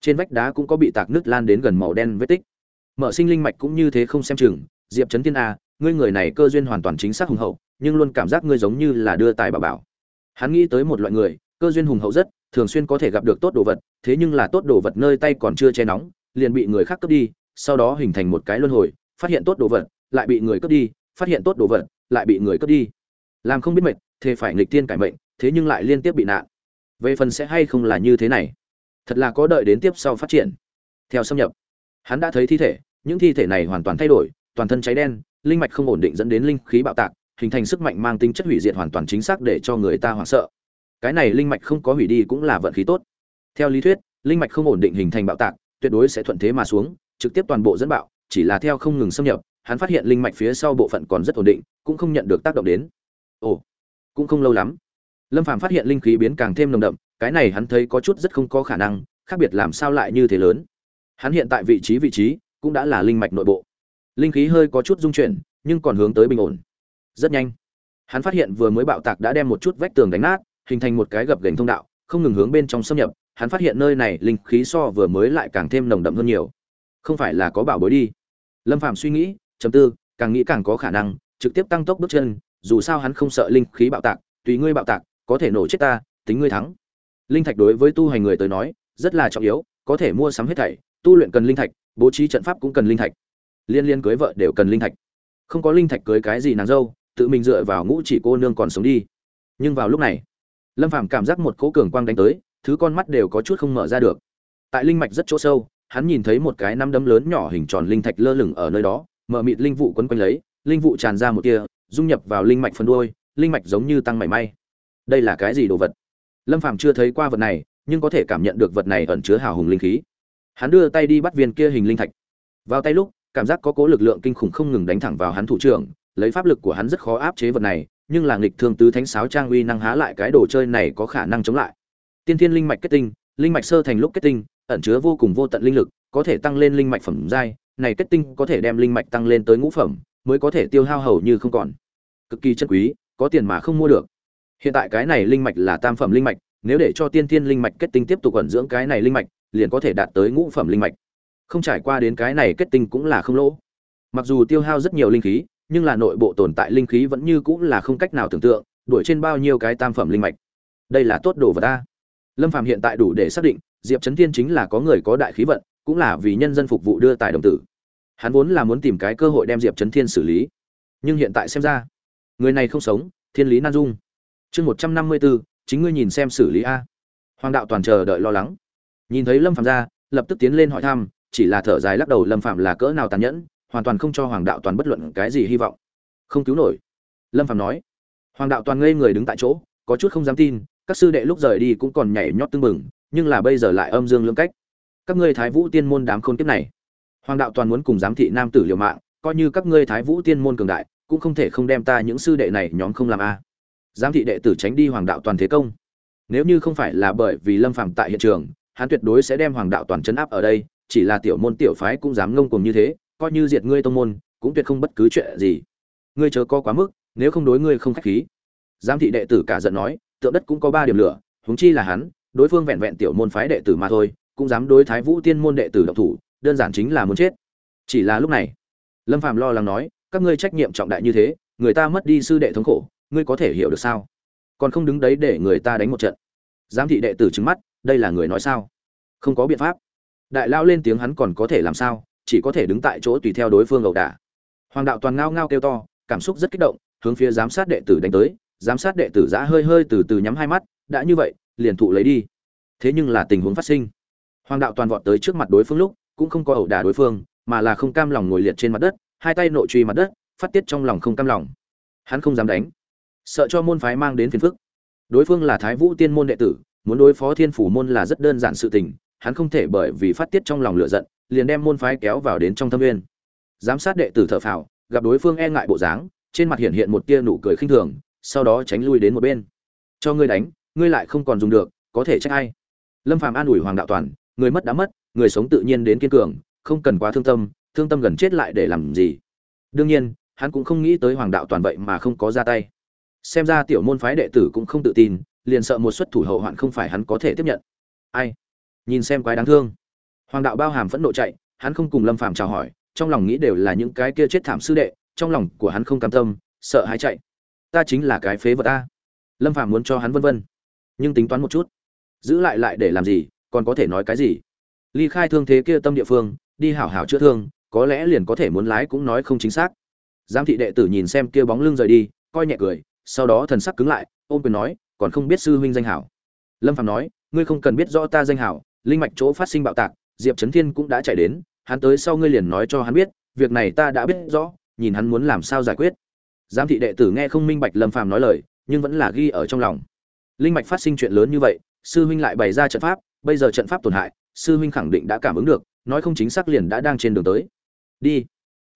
trên vách đá cũng có bị tạc nước lan đến gần màu đen vết tích. Mở sinh linh mạch cũng như thế không xem chừng. Diệp trấn tiên a, ngươi người này cơ duyên hoàn toàn chính xác hùng hậu, nhưng luôn cảm giác ngươi giống như là đưa tài bảo bảo. Hắn nghĩ tới một loại người, cơ duyên hùng hậu rất, thường xuyên có thể gặp được tốt đồ vật, thế nhưng là tốt đồ vật nơi tay còn chưa che nóng, liền bị người khác cướp đi, sau đó hình thành một cái luân hồi, phát hiện tốt đồ vật, lại bị người cướp đi, phát hiện tốt đồ vật, lại bị người cướp đi. Làm không biết mệt thế phải nghịch tiên cải mệnh, thế nhưng lại liên tiếp bị nạn. Về phần sẽ hay không là như thế này thật là có đợi đến tiếp sau phát triển. Theo xâm nhập, hắn đã thấy thi thể, những thi thể này hoàn toàn thay đổi, toàn thân cháy đen, linh mạch không ổn định dẫn đến linh khí bạo tạc, hình thành sức mạnh mang tính chất hủy diệt hoàn toàn chính xác để cho người ta hoảng sợ. Cái này linh mạch không có hủy đi cũng là vận khí tốt. Theo lý thuyết, linh mạch không ổn định hình thành bạo tạc, tuyệt đối sẽ thuận thế mà xuống, trực tiếp toàn bộ dẫn bạo, chỉ là theo không ngừng xâm nhập, hắn phát hiện linh mạch phía sau bộ phận còn rất ổn định, cũng không nhận được tác động đến. Ồ, cũng không lâu lắm lâm phàm phát hiện linh khí biến càng thêm nồng đậm, cái này hắn thấy có chút rất không có khả năng, khác biệt làm sao lại như thế lớn. Hắn hiện tại vị trí vị trí cũng đã là linh mạch nội bộ. Linh khí hơi có chút dung chuyển, nhưng còn hướng tới bình ổn. Rất nhanh, hắn phát hiện vừa mới bạo tạc đã đem một chút vách tường đánh nát, hình thành một cái gập gành thông đạo, không ngừng hướng bên trong xâm nhập. Hắn phát hiện nơi này linh khí so vừa mới lại càng thêm nồng đậm hơn nhiều. Không phải là có bảo bối đi. Lâm phạm suy nghĩ chấm tư, càng nghĩ càng có khả năng, trực tiếp tăng tốc bước chân, dù sao hắn không sợ linh khí bạo tạc, tùy ngươi bạo tạc có thể nổ chết ta, tính ngươi thắng. Linh thạch đối với tu hành người tới nói, rất là trọng yếu, có thể mua sắm hết thảy, tu luyện cần linh thạch, bố trí trận pháp cũng cần linh thạch. Liên liên cưới vợ đều cần linh thạch. Không có linh thạch cưới cái gì nàng dâu, tự mình dựa vào ngũ chỉ cô nương còn sống đi. Nhưng vào lúc này, lâm phàm cảm giác một cỗ cường quang đánh tới, thứ con mắt đều có chút không mở ra được. Tại linh mạch rất chỗ sâu, hắn nhìn thấy một cái năm đấm lớn nhỏ hình tròn linh thạch lơ lửng ở nơi đó, mở mịt linh vụ quấn quanh lấy, linh vụ tràn ra một tia, dung nhập vào linh mạch phần đuôi linh mạch giống như tăng mảy may đây là cái gì đồ vật? Lâm phàm chưa thấy qua vật này, nhưng có thể cảm nhận được vật này ẩn chứa hào hùng linh khí. Hắn đưa tay đi bắt viên kia hình linh thạch. Vào tay lúc, cảm giác có cố lực lượng kinh khủng không ngừng đánh thẳng vào hắn thủ trưởng, lấy pháp lực của hắn rất khó áp chế vật này, nhưng là nghịch thương tứ thánh sáo trang uy năng há lại cái đồ chơi này có khả năng chống lại. Tiên thiên linh mạch kết tinh, linh mạch sơ thành lúc kết tinh, ẩn chứa vô cùng vô tận linh lực, có thể tăng lên linh mạch phẩm giai, này kết tinh có thể đem linh mạch tăng lên tới ngũ phẩm, mới có thể tiêu hao hầu như không còn. Cực kỳ chân quý, có tiền mà không mua được hiện tại cái này linh mạch là tam phẩm linh mạch, nếu để cho tiên thiên linh mạch kết tinh tiếp tục ẩn dưỡng cái này linh mạch, liền có thể đạt tới ngũ phẩm linh mạch. Không trải qua đến cái này kết tinh cũng là không lỗ. Mặc dù tiêu hao rất nhiều linh khí, nhưng là nội bộ tồn tại linh khí vẫn như cũng là không cách nào tưởng tượng, đuổi trên bao nhiêu cái tam phẩm linh mạch. Đây là tốt đồ vật ta. Lâm phạm hiện tại đủ để xác định, diệp trấn thiên chính là có người có đại khí vận, cũng là vì nhân dân phục vụ đưa tài đồng tử. Hắn vốn là muốn tìm cái cơ hội đem diệp trấn thiên xử lý. Nhưng hiện tại xem ra, người này không sống, thiên lý nan dung chương một trăm năm mươi bốn chính ngươi nhìn xem xử lý a. Hoàng đạo toàn chờ đợi lo lắng. Nhìn thấy lâm phạm ra, lập tức tiến lên hỏi thăm, chỉ là thở dài lắc đầu lâm phạm là cỡ nào tàn nhẫn, hoàn toàn không cho hoàng đạo toàn bất luận cái gì hy vọng. Không cứu nổi. Lâm phạm nói. Hoàng đạo toàn ngây người đứng tại chỗ, có chút không dám tin, các sư đệ lúc rời đi cũng còn nhảy nhót tưng bừng, nhưng là bây giờ lại âm dương lưỡng cách. Các ngươi thái vũ tiên môn đám khôn kiếp này. Hoàng đạo toàn muốn cùng giám thị nam tử liều mạng, coi như các ngươi thái vũ tiên môn cường đại, cũng không thể không đem ta những sư đệ này nhóm không làm a giám thị đệ tử tránh đi hoàng đạo toàn thế công. Nếu như không phải là bởi vì lâm phạm tại hiện trường, hắn tuyệt đối sẽ đem hoàng đạo toàn chấn áp ở đây, chỉ là tiểu môn tiểu phái cũng dám ngông cuồng như thế, coi như diệt ngươi tông môn, cũng tuyệt không bất cứ chuyện gì. Ngươi chớ có quá mức, nếu không đối ngươi không khách khí. Giám thị đệ tử cả giận nói, tượng đất cũng có ba điểm lửa, huống chi là hắn, đối phương vẹn vẹn tiểu môn phái đệ tử mà thôi, cũng dám đối thái vũ tiên môn đệ tử độc thủ, đơn giản chính là muốn chết. Chỉ là lúc này, lâm phạm lo lắng nói, các ngươi trách nhiệm trọng đại như thế, người ta mất đi sư đệ thống khổ ngươi có thể hiểu được sao? Còn không đứng đấy để người ta đánh một trận. Giám thị đệ tử trứng mắt, đây là người nói sao? Không có biện pháp. Đại lao lên tiếng hắn còn có thể làm sao, chỉ có thể đứng tại chỗ tùy theo đối phương ẩu đả. Hoàng đạo toàn ngao ngao kêu to, cảm xúc rất kích động, hướng phía giám sát đệ tử đánh tới. Giám sát đệ tử giã hơi hơi từ từ nhắm hai mắt, đã như vậy, liền thụ lấy đi. Thế nhưng là tình huống phát sinh. Hoàng đạo toàn vọt tới trước mặt đối phương lúc, cũng không có ẩu đả đối phương, mà là không cam lòng ngồi liệt trên mặt đất, hai tay nội truy mặt đất, phát tiết trong lòng không cam lòng. Hắn không dám đánh sợ cho môn phái mang đến phiền phức. Đối phương là thái vũ tiên môn đệ tử, muốn đối phó thiên phủ môn là rất đơn giản sự tình, hắn không thể bởi vì phát tiết trong lòng lửa giận, liền đem môn phái kéo vào đến trong thâm nguyên. giám sát đệ tử thở phào, gặp đối phương e ngại bộ dáng, trên mặt hiện hiện một tia nụ cười khinh thường, sau đó tránh lui đến một bên. Cho ngươi đánh, ngươi lại không còn dùng được, có thể trách ai? Lâm phàm an ủi hoàng đạo toàn, người mất đã mất, người sống tự nhiên đến kiên cường, không cần quá thương tâm thương tâm gần chết lại để làm gì? Đương nhiên, hắn cũng không nghĩ tới hoàng đạo toàn vậy mà không có ra tay xem ra tiểu môn phái đệ tử cũng không tự tin, liền sợ một suất thủ hậu hoạn không phải hắn có thể tiếp nhận. Ai? Nhìn xem quái đáng thương. Hoàng đạo bao hàm phẫn nộ chạy, hắn không cùng lâm phàm chào hỏi, trong lòng nghĩ đều là những cái kia chết thảm sư đệ, trong lòng của hắn không cam tâm, sợ hãi chạy. Ta chính là cái phế vật ta. Lâm phàm muốn cho hắn vân vân. Nhưng tính toán một chút. Giữ lại lại để làm gì, còn có thể nói cái gì? Ly khai thương thế kia tâm địa phương, đi hảo hảo chữa thương, có lẽ liền có thể muốn lái cũng nói không chính xác. Giám thị đệ tử nhìn xem kia bóng lưng rời đi, coi nhẹ cười sau đó thần sắc cứng lại, ôm quyền nói, còn không biết sư huynh danh hảo. Lâm phạm nói, ngươi không cần biết rõ ta danh hảo, linh mạch chỗ phát sinh bạo tạc, diệp trấn thiên cũng đã chạy đến, hắn tới sau ngươi liền nói cho hắn biết, việc này ta đã biết rõ, nhìn hắn muốn làm sao giải quyết. Giám thị đệ tử nghe không minh bạch lâm phàm nói lời, nhưng vẫn là ghi ở trong lòng. Linh mạch phát sinh chuyện lớn như vậy, sư huynh lại bày ra trận pháp, bây giờ trận pháp tổn hại, sư huynh khẳng định đã cảm ứng được, nói không chính xác liền đã đang trên đường tới. Đi.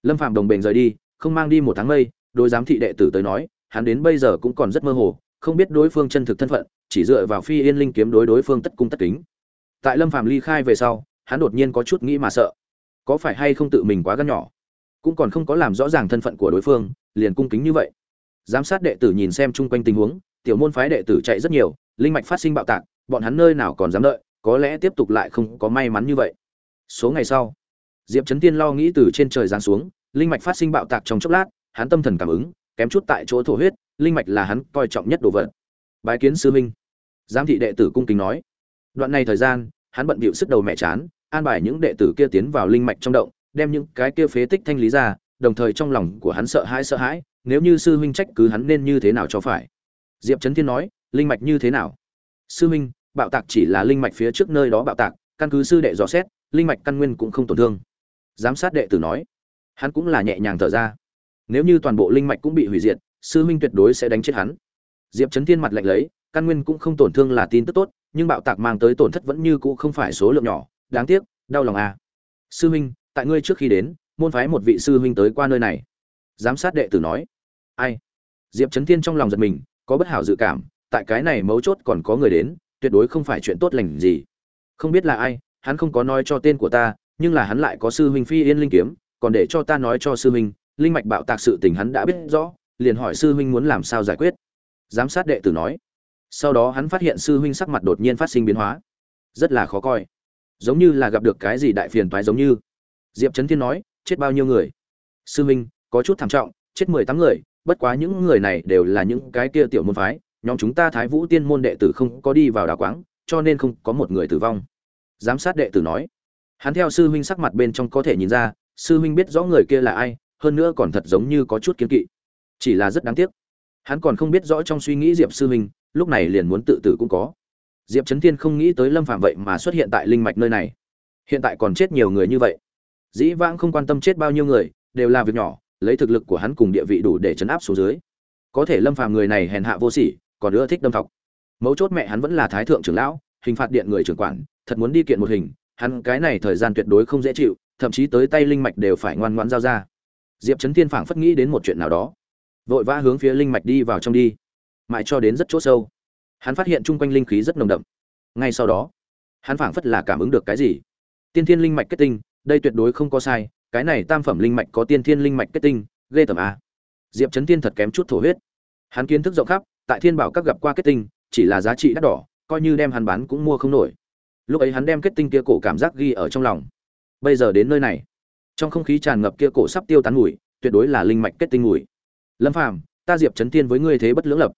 Lâm phàm đồng bền rời đi, không mang đi một tháng mây, đối giám thị đệ tử tới nói hắn đến bây giờ cũng còn rất mơ hồ, không biết đối phương chân thực thân phận, chỉ dựa vào phi yên linh kiếm đối đối phương tất cung tất kính. Tại lâm phàm ly khai về sau, hắn đột nhiên có chút nghĩ mà sợ. Có phải hay không tự mình quá gan nhỏ? Cũng còn không có làm rõ ràng thân phận của đối phương, liền cung kính như vậy. Giám sát đệ tử nhìn xem chung quanh tình huống, tiểu môn phái đệ tử chạy rất nhiều, linh mạch phát sinh bạo tạc, bọn hắn nơi nào còn dám đợi, có lẽ tiếp tục lại không có may mắn như vậy. Số ngày sau, diệp chấn tiên lo nghĩ từ trên trời giáng xuống, linh mạch phát sinh bạo tạc trong chốc lát, hắn tâm thần cảm ứng kém chút tại chỗ thổ huyết, linh mạch là hắn coi trọng nhất đồ vật. Bái kiến sư minh giám thị đệ tử cung kính nói. Đoạn này thời gian, hắn bận bịu sức đầu mẹ chán, an bài những đệ tử kia tiến vào linh mạch trong động, đem những cái kia phế tích thanh lý ra, đồng thời trong lòng của hắn sợ hãi sợ hãi, nếu như sư huynh trách cứ hắn nên như thế nào cho phải? Diệp trấn thiên nói, linh mạch như thế nào? Sư huynh, bạo tạc chỉ là linh mạch phía trước nơi đó bạo tạc, căn cứ sư đệ dò xét, linh mạch căn nguyên cũng không tổn thương. Giám sát đệ tử nói. Hắn cũng là nhẹ nhàng thở ra nếu như toàn bộ linh mạch cũng bị hủy diệt, sư huynh tuyệt đối sẽ đánh chết hắn. Diệp trấn thiên mặt lạnh lấy, căn nguyên cũng không tổn thương là tin tức tốt, nhưng bạo tạc mang tới tổn thất vẫn như cũ không phải số lượng nhỏ, đáng tiếc, đau lòng à. sư huynh, tại ngươi trước khi đến, môn phái một vị sư huynh tới qua nơi này. Giám sát đệ tử nói. Ai? Diệp trấn thiên trong lòng giật mình, có bất hảo dự cảm, tại cái này mấu chốt còn có người đến, tuyệt đối không phải chuyện tốt lành gì. Không biết là ai, hắn không có nói cho tên của ta, nhưng là hắn lại có sư huynh phi yên linh kiếm, còn để cho ta nói cho sư huynh linh mạch bạo tạc sự tình hắn đã biết rõ, liền hỏi sư huynh muốn làm sao giải quyết. Giám sát đệ tử nói. Sau đó hắn phát hiện sư huynh sắc mặt đột nhiên phát sinh biến hóa. Rất là khó coi. Giống như là gặp được cái gì đại phiền toái giống như. Diệp chấn thiên nói, chết bao nhiêu người? Sư huynh, có chút thảm trọng, chết mười tám người, bất quá những người này đều là những cái kia tiểu môn phái, nhóm chúng ta thái vũ tiên môn đệ tử không có đi vào đào quáng, cho nên không có một người tử vong. Giám sát đệ tử nói. Hắn theo sư huynh sắc mặt bên trong có thể nhìn ra, sư huynh biết rõ người kia là ai hơn nữa còn thật giống như có chút kiến kỵ. Chỉ là rất đáng tiếc. Hắn còn không biết rõ trong suy nghĩ diệp sư huynh, lúc này liền muốn tự tử cũng có. Diệp trấn thiên không nghĩ tới lâm phạm vậy mà xuất hiện tại linh mạch nơi này. Hiện tại còn chết nhiều người như vậy. Dĩ vãng không quan tâm chết bao nhiêu người, đều là việc nhỏ, lấy thực lực của hắn cùng địa vị đủ để chấn áp xuống dưới. Có thể lâm phàm người này hèn hạ vô sỉ, còn ưa thích đâm thọc. Mấu chốt mẹ hắn vẫn là thái thượng trưởng lão, hình phạt điện người trưởng quản, thật muốn đi kiện một hình, hắn cái này thời gian tuyệt đối không dễ chịu, thậm chí tới tay linh mạch đều phải ngoan ngoãn giao ra diệp trấn thiên phảng phất nghĩ đến một chuyện nào đó. Vội vã hướng phía linh mạch đi vào trong đi. Mãi cho đến rất chỗ sâu, hắn phát hiện chung quanh linh khí rất nồng đậm. Ngay sau đó, hắn phảng phất là cảm ứng được cái gì. Tiên thiên linh mạch kết tinh, đây tuyệt đối không có sai, cái này tam phẩm linh mạch có tiên thiên linh mạch kết tinh, ghê tởm a diệp trấn Thiên thật kém chút thổ huyết. Hắn kiến thức rộng khắp, tại thiên bảo các gặp qua kết tinh, chỉ là giá trị đắt đỏ, coi như đem hắn bán cũng mua không nổi. Lúc ấy hắn đem kết tinh kia cổ cảm giác ghi ở trong lòng. Bây giờ đến nơi này, trong không khí tràn ngập kia cổ sắp tiêu tán mùi tuyệt đối là linh mạch kết tinh mùi lâm phàm, ta diệp trấn tiên với ngươi thế bất lưỡng lập.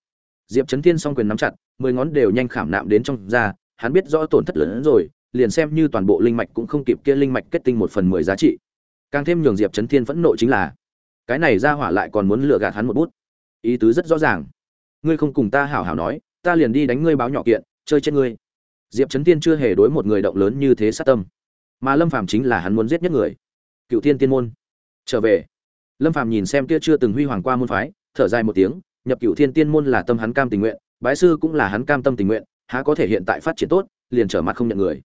Diệp trấn tiên song quyền nắm chặt, mười ngón đều nhanh khảm nạm đến trong da, hắn biết rõ tổn thất lớn hơn rồi, liền xem như toàn bộ linh mạch cũng không kịp kia linh mạch kết tinh một phần mười giá trị. Càng thêm nhường diệp trấn thiên phẫn nộ chính là, cái này ra hỏa lại còn muốn lừa gạt hắn một bút. Ý tứ rất rõ ràng. Ngươi không cùng ta hảo hảo nói, ta liền đi đánh ngươi báo nhỏ kiện, chơi chết ngươi. Diệp trấn thiên chưa hề đối một người động lớn như thế sát tâm. Mà lâm phàm chính là hắn muốn giết nhất người. Cựu thiên tiên môn. Trở về lâm phàm nhìn xem kia chưa từng huy hoàng qua môn phái, thở dài một tiếng, nhập cựu thiên tiên môn là tâm hắn cam tình nguyện, bái sư cũng là hắn cam tâm tình nguyện, há có thể hiện tại phát triển tốt, liền trở mặt không nhận người.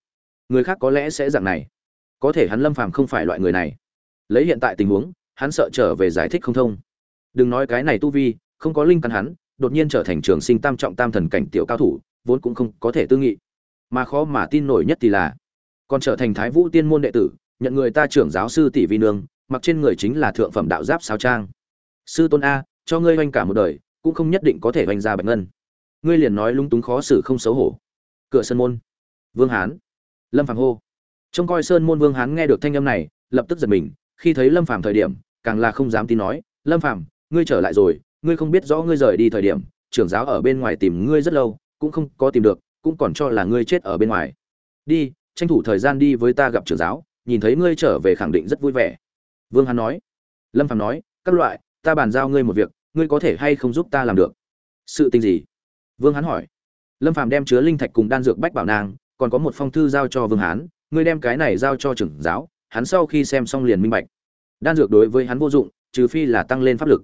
Người khác có lẽ sẽ dạng này. Có thể hắn lâm phàm không phải loại người này. Lấy hiện tại tình huống, hắn sợ trở về giải thích không thông. Đừng nói cái này tu vi, không có linh căn hắn, đột nhiên trở thành trường sinh tam trọng tam thần cảnh tiểu cao thủ, vốn cũng không có thể tư nghị. Mà khó mà tin nổi nhất thì là, còn trở thành thái vũ tiên môn đệ tử, nhận người ta trưởng giáo sư tỷ vi nương mặc trên người chính là thượng phẩm đạo giáp sao trang. Sư tôn a, cho ngươi oanh cả một đời, cũng không nhất định có thể oanh ra bạch ngân. Ngươi liền nói lung túng khó xử không xấu hổ. Cửa sân môn. Vương hán. Lâm phạm hô. Trông coi sơn môn vương hán nghe được thanh âm này, lập tức giật mình, khi thấy lâm phàm thời điểm, càng là không dám tin nói, lâm phàm, ngươi trở lại rồi, ngươi không biết rõ ngươi rời đi thời điểm, trưởng giáo ở bên ngoài tìm ngươi rất lâu, cũng không có tìm được, cũng còn cho là ngươi chết ở bên ngoài. Đi, tranh thủ thời gian đi với ta gặp trưởng giáo, nhìn thấy ngươi trở về khẳng định rất vui vẻ vương hán nói. Lâm phàm nói, các loại, ta bàn giao ngươi một việc, ngươi có thể hay không giúp ta làm được? Sự tình gì? Vương hán hỏi. Lâm phàm đem chứa linh thạch cùng đan dược bách bảo nàng, còn có một phong thư giao cho vương hán, ngươi đem cái này giao cho trưởng giáo, hắn sau khi xem xong liền minh bạch. Đan dược đối với hắn vô dụng, trừ phi là tăng lên pháp lực.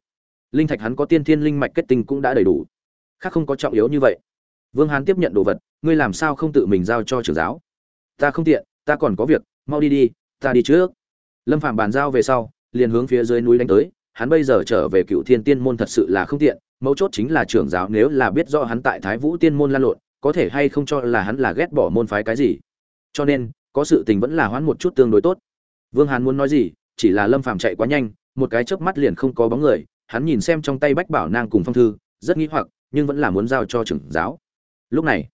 Linh thạch hắn có tiên thiên linh mạch kết tinh cũng đã đầy đủ. Khác không có trọng yếu như vậy. Vương hán tiếp nhận đồ vật, ngươi làm sao không tự mình giao cho trưởng giáo? Ta không tiện, ta còn có việc, mau đi đi, ta đi trước lâm phạm bàn giao về sau, liền hướng phía dưới núi đánh tới, hắn bây giờ trở về cựu thiên tiên môn thật sự là không tiện, mấu chốt chính là trưởng giáo nếu là biết rõ hắn tại thái vũ tiên môn lan lộn, có thể hay không cho là hắn là ghét bỏ môn phái cái gì. Cho nên, có sự tình vẫn là hoãn một chút tương đối tốt. Vương Hàn muốn nói gì, chỉ là lâm phàm chạy quá nhanh, một cái chớp mắt liền không có bóng người, hắn nhìn xem trong tay bách bảo nang cùng phong thư, rất nghĩ hoặc, nhưng vẫn là muốn giao cho trưởng giáo. Lúc này,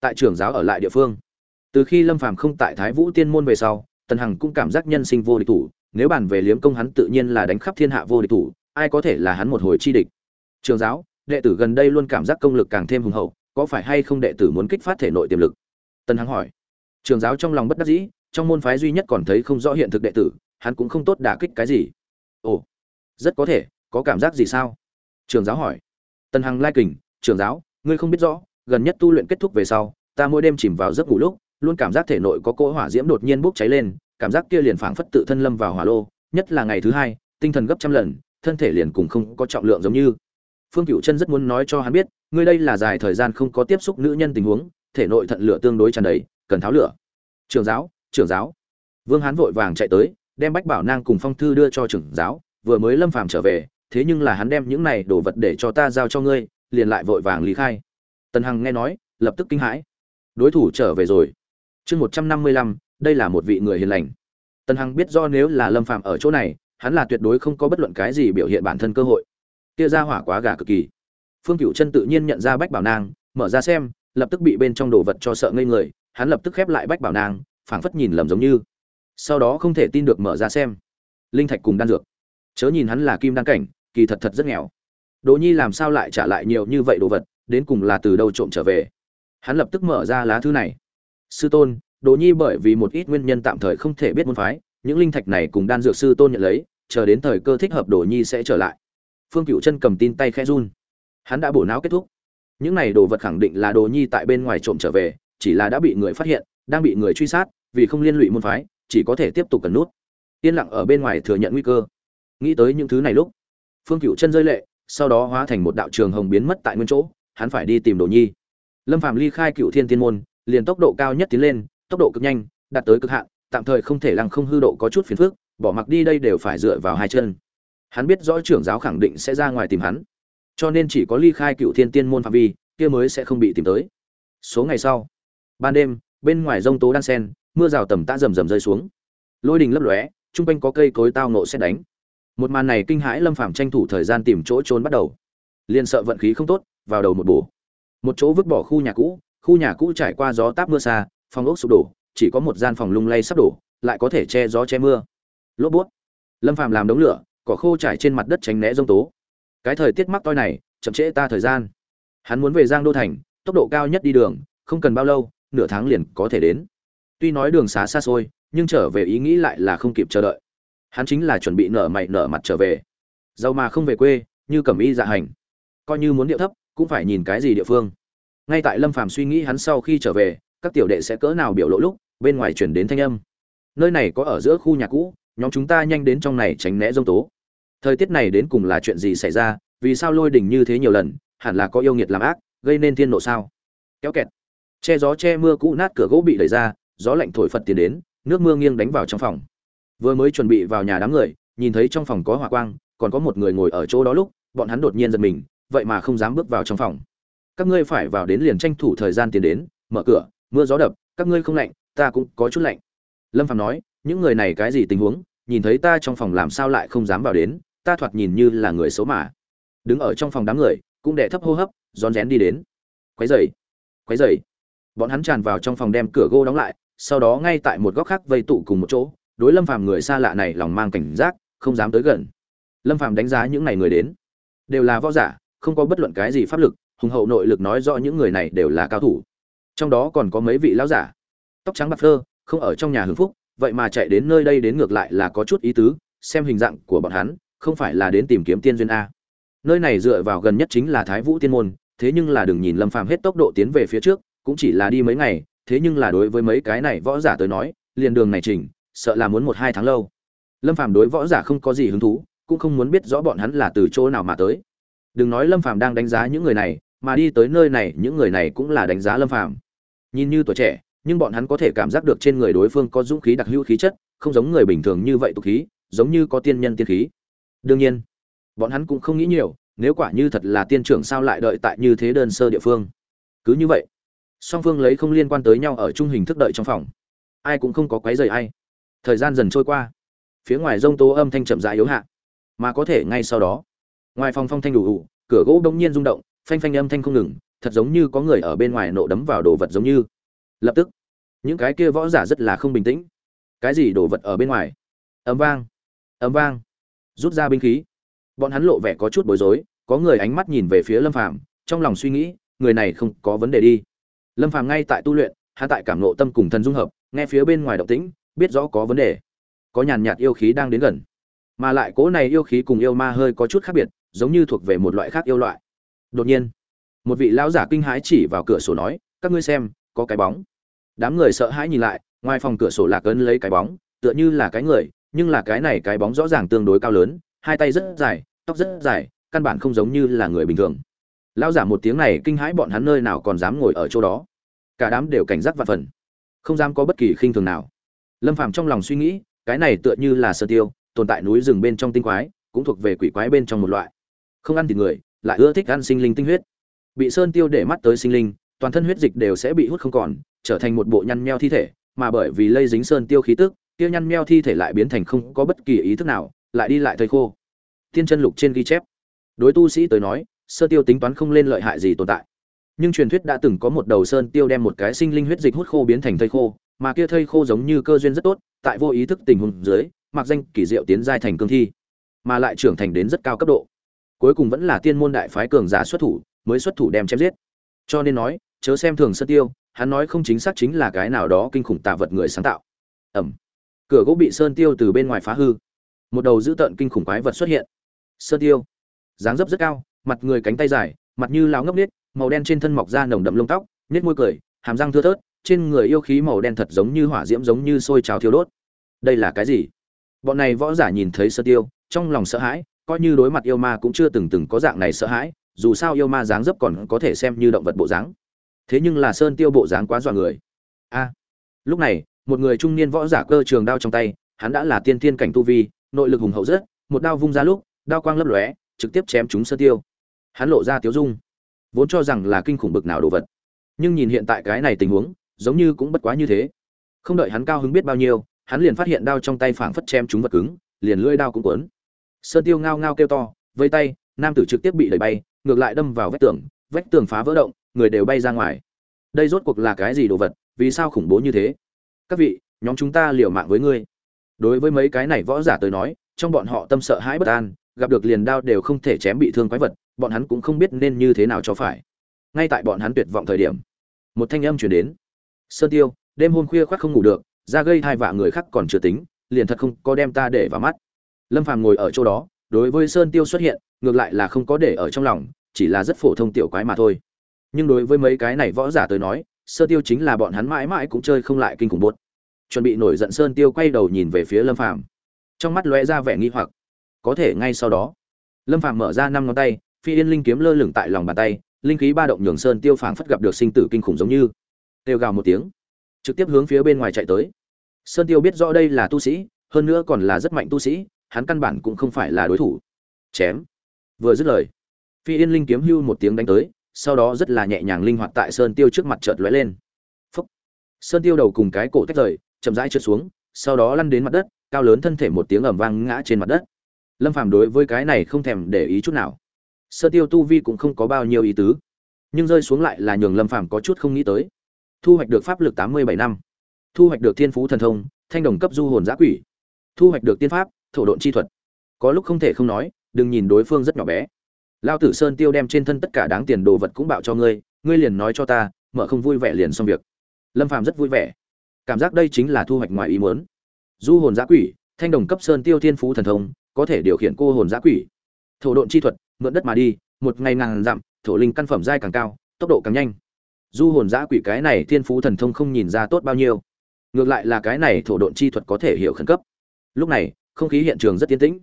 tại trưởng giáo ở lại địa phương, từ khi lâm phàm không tại thái vũ tiên môn về sau tần hằng cũng cảm giác nhân sinh vô địch thủ, nếu bàn về liếm công hắn tự nhiên là đánh khắp thiên hạ vô địch thủ, ai có thể là hắn một hồi chi địch? Trường giáo, đệ tử gần đây luôn cảm giác công lực càng thêm hùng hậu, có phải hay không đệ tử muốn kích phát thể nội tiềm lực? Tần hằng hỏi. Trường giáo trong lòng bất đắc dĩ, trong môn phái duy nhất còn thấy không rõ hiện thực đệ tử, hắn cũng không tốt đả kích cái gì. Ồ, rất có thể, có cảm giác gì sao? Trường giáo hỏi. Tần hằng lai kình, trường giáo, ngươi không biết rõ, gần nhất tu luyện kết thúc về sau, ta mỗi đêm chìm vào giấc ngủ lúc luôn cảm giác thể nội có cỗ hỏa diễm đột nhiên bốc cháy lên, cảm giác kia liền phảng phất tự thân lâm vào hỏa lô, nhất là ngày thứ hai, tinh thần gấp trăm lần, thân thể liền cùng không có trọng lượng giống như. Phương cựu chân rất muốn nói cho hắn biết, ngươi đây là dài thời gian không có tiếp xúc nữ nhân tình huống, thể nội thận lửa tương đối tràn đầy, cần tháo lửa. Trường giáo, trưởng giáo. Vương hán vội vàng chạy tới, đem bách bảo nang cùng phong thư đưa cho trưởng giáo, vừa mới lâm phàm trở về, thế nhưng là hắn đem những này đồ vật để cho ta giao cho ngươi, liền lại vội vàng lý khai. Tần hằng nghe nói, lập tức kinh hãi. Đối thủ trở về rồi chương một trăm năm mươi lăm, đây là một vị người hiền lành. Tần hằng biết do nếu là lâm phàm ở chỗ này, hắn là tuyệt đối không có bất luận cái gì biểu hiện bản thân cơ hội. Kia ra hỏa quá gà cực kỳ. Phương cựu chân tự nhiên nhận ra bách bảo nang, mở ra xem, lập tức bị bên trong đồ vật cho sợ ngây người, hắn lập tức khép lại bách bảo nang, phảng phất nhìn lầm giống như. Sau đó không thể tin được mở ra xem. Linh thạch cùng đan dược. Chớ nhìn hắn là kim đan cảnh, kỳ thật thật rất nghèo. Đỗ nhi làm sao lại trả lại nhiều như vậy đồ vật, đến cùng là từ đâu trộm trở về? Hắn lập tức mở ra lá thư này sư tôn Đồ nhi bởi vì một ít nguyên nhân tạm thời không thể biết môn phái, những linh thạch này cùng đan dược sư tôn nhận lấy, chờ đến thời cơ thích hợp Đồ nhi sẽ trở lại. Phương cựu chân cầm tin tay khẽ run. Hắn đã bổ não kết thúc. Những này đồ vật khẳng định là đồ nhi tại bên ngoài trộm trở về, chỉ là đã bị người phát hiện, đang bị người truy sát, vì không liên lụy môn phái, chỉ có thể tiếp tục cần nút. Yên lặng ở bên ngoài thừa nhận nguy cơ. Nghĩ tới những thứ này lúc, phương cựu chân rơi lệ, sau đó hóa thành một đạo trường hồng biến mất tại nguyên chỗ, hắn phải đi tìm đồ nhi. Lâm phạm ly khai cựu thiên tiên môn liền tốc độ cao nhất tiến lên, tốc độ cực nhanh, đạt tới cực hạn, tạm thời không thể lăng không hư độ có chút phiền phức, bỏ mặc đi đây đều phải dựa vào hai chân. Hắn biết rõ trưởng giáo khẳng định sẽ ra ngoài tìm hắn. Cho nên chỉ có ly khai cựu thiên tiên môn phạm vi, kia mới sẽ không bị tìm tới. Số ngày sau, ban đêm, bên ngoài rông tố đang sen, mưa rào tầm tã rầm rầm rơi xuống. Lôi đình lấp lóe, chung quanh có cây cối tao nộ xét đánh. Một màn này kinh hãi lâm phàm tranh thủ thời gian tìm chỗ trốn bắt đầu. Liền sợ vận khí không tốt, vào đầu một bổ. Một chỗ vứt bỏ khu nhà cũ khu nhà cũ trải qua gió táp mưa xa, phòng ốc sụp đổ, chỉ có một gian phòng lung lay sắp đổ, lại có thể che gió che mưa. Lốp bút. Lâm phàm làm đống lửa, cỏ khô trải trên mặt đất tránh né rông tố. Cái thời tiết mắc toi này, chậm trễ ta thời gian. Hắn muốn về giang đô thành, tốc độ cao nhất đi đường, không cần bao lâu, nửa tháng liền có thể đến. Tuy nói đường xá xa xôi, nhưng trở về ý nghĩ lại là không kịp chờ đợi. Hắn chính là chuẩn bị nở mày nở mặt trở về. Giàu mà không về quê, như cẩm y dạ hành. Coi như muốn điệu thấp, cũng phải nhìn cái gì địa phương ngay tại lâm phàm suy nghĩ hắn sau khi trở về, các tiểu đệ sẽ cỡ nào biểu lộ lúc, bên ngoài chuyển đến thanh âm. Nơi này có ở giữa khu nhà cũ, nhóm chúng ta nhanh đến trong này tránh né dông tố. Thời tiết này đến cùng là chuyện gì xảy ra, vì sao lôi đỉnh như thế nhiều lần, hẳn là có yêu nghiệt làm ác, gây nên thiên nộ sao? Kéo kẹt. Che gió che mưa cũ nát cửa gỗ bị đẩy ra, gió lạnh thổi phật tiến đến, nước mưa nghiêng đánh vào trong phòng. Vừa mới chuẩn bị vào nhà đám người, nhìn thấy trong phòng có hỏa quang, còn có một người ngồi ở chỗ đó lúc, bọn hắn đột nhiên giật mình, vậy mà không dám bước vào trong phòng các ngươi phải vào đến liền tranh thủ thời gian tiến đến, mở cửa, mưa gió đập, các ngươi không lạnh, ta cũng có chút lạnh. Lâm phạm nói, những người này cái gì tình huống, nhìn thấy ta trong phòng làm sao lại không dám vào đến, ta thoạt nhìn như là người xấu mà. Đứng ở trong phòng đám người, cũng đệ thấp hô hấp, rón rén đi đến. Quấy dày quấy dày bọn hắn tràn vào trong phòng đem cửa gỗ đóng lại, sau đó ngay tại một góc khác vây tụ cùng một chỗ, đối lâm phàm người xa lạ này lòng mang cảnh giác, không dám tới gần. Lâm phàm đánh giá những này người đến, đều là võ giả, không có bất luận cái gì pháp lực hùng hậu nội lực nói rõ những người này đều là cao thủ. Trong đó còn có mấy vị lão giả. Tóc trắng bạc phơ, không ở trong nhà hưng phúc, vậy mà chạy đến nơi đây đến ngược lại là có chút ý tứ, xem hình dạng của bọn hắn, không phải là đến tìm kiếm tiên duyên a. Nơi này dựa vào gần nhất chính là thái vũ tiên môn, thế nhưng là đừng nhìn lâm phàm hết tốc độ tiến về phía trước, cũng chỉ là đi mấy ngày, thế nhưng là đối với mấy cái này võ giả tới nói, liền đường này chỉnh, sợ là muốn một hai tháng lâu. Lâm phàm đối võ giả không có gì hứng thú, cũng không muốn biết rõ bọn hắn là từ chỗ nào mà tới. Đừng nói lâm phàm đang đánh giá những người này mà đi tới nơi này, những người này cũng là đánh giá lâm phàm. Nhìn như tuổi trẻ, nhưng bọn hắn có thể cảm giác được trên người đối phương có dũng khí đặc hữu khí chất, không giống người bình thường như vậy tục khí, giống như có tiên nhân tiên khí. Đương nhiên, bọn hắn cũng không nghĩ nhiều, nếu quả như thật là tiên trưởng sao lại đợi tại như thế đơn sơ địa phương. Cứ như vậy, song phương lấy không liên quan tới nhau ở trung hình thức đợi trong phòng. Ai cũng không có quấy rầy ai. Thời gian dần trôi qua, phía ngoài rông tố âm thanh chậm rãi yếu hạ, mà có thể ngay sau đó, ngoài phòng phong thanh đủ đủ cửa gỗ bỗng nhiên rung động phanh phanh âm thanh không ngừng, thật giống như có người ở bên ngoài nộ đấm vào đồ vật giống như. Lập tức, những cái kia võ giả rất là không bình tĩnh. Cái gì đồ vật ở bên ngoài? Ấm vang ấm vang, rút ra binh khí. Bọn hắn lộ vẻ có chút bối rối, có người ánh mắt nhìn về phía lâm phàm, trong lòng suy nghĩ, người này không có vấn đề đi. Lâm phàm ngay tại tu luyện, hắn tại cảm nộ tâm cùng thần dung hợp, nghe phía bên ngoài động tĩnh, biết rõ có vấn đề. Có nhàn nhạt yêu khí đang đến gần, mà lại cố này yêu khí cùng yêu ma hơi có chút khác biệt, giống như thuộc về một loại khác yêu loại đột nhiên, một vị lão giả kinh hãi chỉ vào cửa sổ nói, các ngươi xem, có cái bóng. Đám người sợ hãi nhìn lại, ngoài phòng cửa sổ lạc ấn lấy cái bóng, tựa như là cái người, nhưng là cái này cái bóng rõ ràng tương đối cao lớn, hai tay rất dài, tóc rất dài, căn bản không giống như là người bình thường. Lão giả một tiếng này kinh hãi bọn hắn nơi nào còn dám ngồi ở chỗ đó. Cả đám đều cảnh giác và phần, không dám có bất kỳ khinh thường nào. Lâm phàm trong lòng suy nghĩ, cái này tựa như là sơ tiêu, tồn tại núi rừng bên trong tinh quái, cũng thuộc về quỷ quái bên trong một loại. Không ăn thịt người lại ưa thích ăn sinh linh tinh huyết. Bị sơn tiêu để mắt tới sinh linh, toàn thân huyết dịch đều sẽ bị hút không còn, trở thành một bộ nhăn meo thi thể, mà bởi vì lây dính sơn tiêu khí tức tiêu nhăn meo thi thể lại biến thành không có bất kỳ ý thức nào, lại đi lại thời khô. Tiên chân lục trên ghi chép. Đối tu sĩ tới nói sơ tiêu tính toán không lên lợi hại gì tồn tại. Nhưng truyền thuyết đã từng có một đầu sơn tiêu đem một cái sinh linh huyết dịch hút khô biến thành thây khô, mà kia thây khô giống như cơ duyên rất tốt, tại vô ý thức tình huống dưới, mặc danh kỳ diệu tiến giai thành cương thi, mà lại trưởng thành đến rất cao cấp độ cuối cùng vẫn là tiên môn đại phái cường giả xuất thủ, mới xuất thủ đem chém giết. Cho nên nói, chớ xem thường sơn tiêu, hắn nói không chính xác chính là cái nào đó kinh khủng tạ vật người sáng tạo. Ẩm. Cửa gỗ bị sơn tiêu từ bên ngoài phá hư. Một đầu dữ tợn kinh khủng quái vật xuất hiện. Sơn tiêu. Dáng dấp rất cao, mặt người cánh tay dài, mặt như láo ngốc nết màu đen trên thân mọc ra nồng đậm lông tóc nết môi cười, hàm răng thưa thớt, trên người yêu khí màu đen thật giống như hỏa diễm giống như sôi trào thiêu đốt. Đây là cái gì? Bọn này võ giả nhìn thấy sơ tiêu, trong lòng sợ hãi coi như đối mặt yêu ma cũng chưa từng từng có dạng này sợ hãi, dù sao yêu ma dáng dấp còn có thể xem như động vật bộ dáng. Thế nhưng là sơn tiêu bộ dáng quá dọa người. A, lúc này, một người trung niên võ giả cơ trường đao trong tay, hắn đã là tiên thiên cảnh tu vi, nội lực hùng hậu rất, một đao vung ra lúc, đao quang lấp lóe, trực tiếp chém chúng sơn tiêu. Hắn lộ ra tiếu dung, vốn cho rằng là kinh khủng bực nào đồ vật. Nhưng nhìn hiện tại cái này tình huống, giống như cũng bất quá như thế. Không đợi hắn cao hứng biết bao nhiêu, hắn liền phát hiện đao trong tay phảng phất chém chúng vật cứng, liền lưỡi đao cũng quấn sơn tiêu ngao ngao kêu to, vây tay, nam tử trực tiếp bị đẩy bay, ngược lại đâm vào vách tường vách tường phá vỡ động, người đều bay ra ngoài. Đây rốt cuộc là cái gì đồ vật, vì sao khủng bố như thế? Các vị, nhóm chúng ta liều mạng với ngươi. Đối với mấy cái này võ giả tới nói, trong bọn họ tâm sợ hãi bất an, gặp được liền đao đều không thể chém bị thương quái vật, bọn hắn cũng không biết nên như thế nào cho phải. Ngay tại bọn hắn tuyệt vọng thời điểm, một thanh âm chuyển đến. Sơn tiêu, đêm hôm khuya khoác không ngủ được ra gây thai vạ người khác còn chưa tính, liền thật không có đem ta để vào mắt lâm phàm ngồi ở chỗ đó, đối với sơn tiêu xuất hiện, ngược lại là không có để ở trong lòng, chỉ là rất phổ thông tiểu quái mà thôi. Nhưng đối với mấy cái này võ giả tới nói sơ tiêu chính là bọn hắn mãi mãi cũng chơi không lại kinh khủng bột chuẩn bị nổi giận sơn tiêu quay đầu nhìn về phía lâm phàm. Trong mắt lóe ra vẻ nghi hoặc. Có thể ngay sau đó, lâm phàm mở ra năm ngón tay, phi yên linh kiếm lơ lửng tại lòng bàn tay, linh khí ba động nhường sơn tiêu phảng phất gặp được sinh tử kinh khủng giống như. Tiêu gào một tiếng, trực tiếp hướng phía bên ngoài chạy tới. Sơn tiêu biết rõ đây là tu sĩ, hơn nữa còn là rất mạnh tu sĩ hắn căn bản cũng không phải là đối thủ. Chém. Vừa dứt lời, phi yên linh kiếm hưu một tiếng đánh tới, sau đó rất là nhẹ nhàng linh hoạt tại sơn tiêu trước mặt chợt lóe lên. Phúc. sơn tiêu đầu cùng cái cổ tách rời, chậm rãi trượt xuống, sau đó lăn đến mặt đất, cao lớn thân thể một tiếng ầm vang ngã trên mặt đất. Lâm phàm đối với cái này không thèm để ý chút nào. Sơn tiêu tu vi cũng không có bao nhiêu ý tứ, nhưng rơi xuống lại là nhường lâm phàm có chút không nghĩ tới. Thu hoạch được pháp lực tám mươi bảy năm. Thu hoạch được thiên phú thần thông, thanh đồng cấp du hồn giã quỷ. Thu hoạch được tiên pháp thổ độn chi thuật. Có lúc không thể không nói, đừng nhìn đối phương rất nhỏ bé. Lao tử sơn tiêu đem trên thân tất cả đáng tiền đồ vật cũng bạo cho ngươi ngươi liền nói cho ta, mở không vui vẻ liền xong việc. Lâm phàm rất vui vẻ. Cảm giác đây chính là thu hoạch ngoài ý muốn. Du hồn giã quỷ, thanh đồng cấp sơn tiêu thiên phú thần thông, có thể điều khiển cô hồn giã quỷ. Thổ độn chi thuật, mượn đất mà đi, một ngày ngàn dặm, thổ linh căn phẩm giai càng cao, tốc độ càng nhanh. Du hồn giã quỷ cái này thiên phú thần thông không nhìn ra tốt bao nhiêu. Ngược lại là cái này thổ độn chi thuật có thể hiểu khẩn cấp. Lúc này không khí hiện trường rất tiến tĩnh.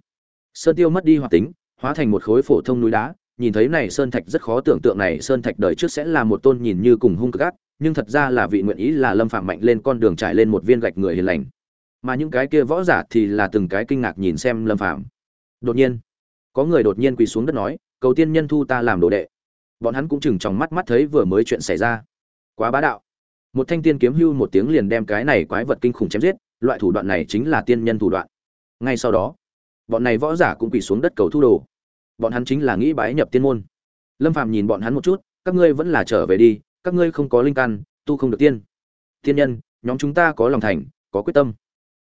Sơn tiêu mất đi hoạt tính, hóa thành một khối phổ thông núi đá. Nhìn thấy này sơn thạch rất khó tưởng tượng này sơn thạch đời trước sẽ là một tôn nhìn như cùng hung cực ác, nhưng thật ra là vị nguyện ý là lâm phạm mạnh lên con đường trải lên một viên gạch người hiền lành. Mà những cái kia võ giả thì là từng cái kinh ngạc nhìn xem lâm phạm. Đột nhiên, có người đột nhiên quỳ xuống đất nói, cầu tiên nhân thu ta làm đồ đệ. Bọn hắn cũng chừng trong mắt mắt thấy vừa mới chuyện xảy ra. Quá bá đạo. Một thanh tiên kiếm hưu một tiếng liền đem cái này quái vật kinh khủng chém giết, loại thủ đoạn này chính là tiên nhân thủ đoạn ngay sau đó, bọn này võ giả cũng quỳ xuống đất cầu thu đồ. Bọn hắn chính là nghĩ bái nhập tiên môn. Lâm phàm nhìn bọn hắn một chút, các ngươi vẫn là trở về đi, các ngươi không có linh căn, tu không được tiên. Tiên nhân, nhóm chúng ta có lòng thành, có quyết tâm.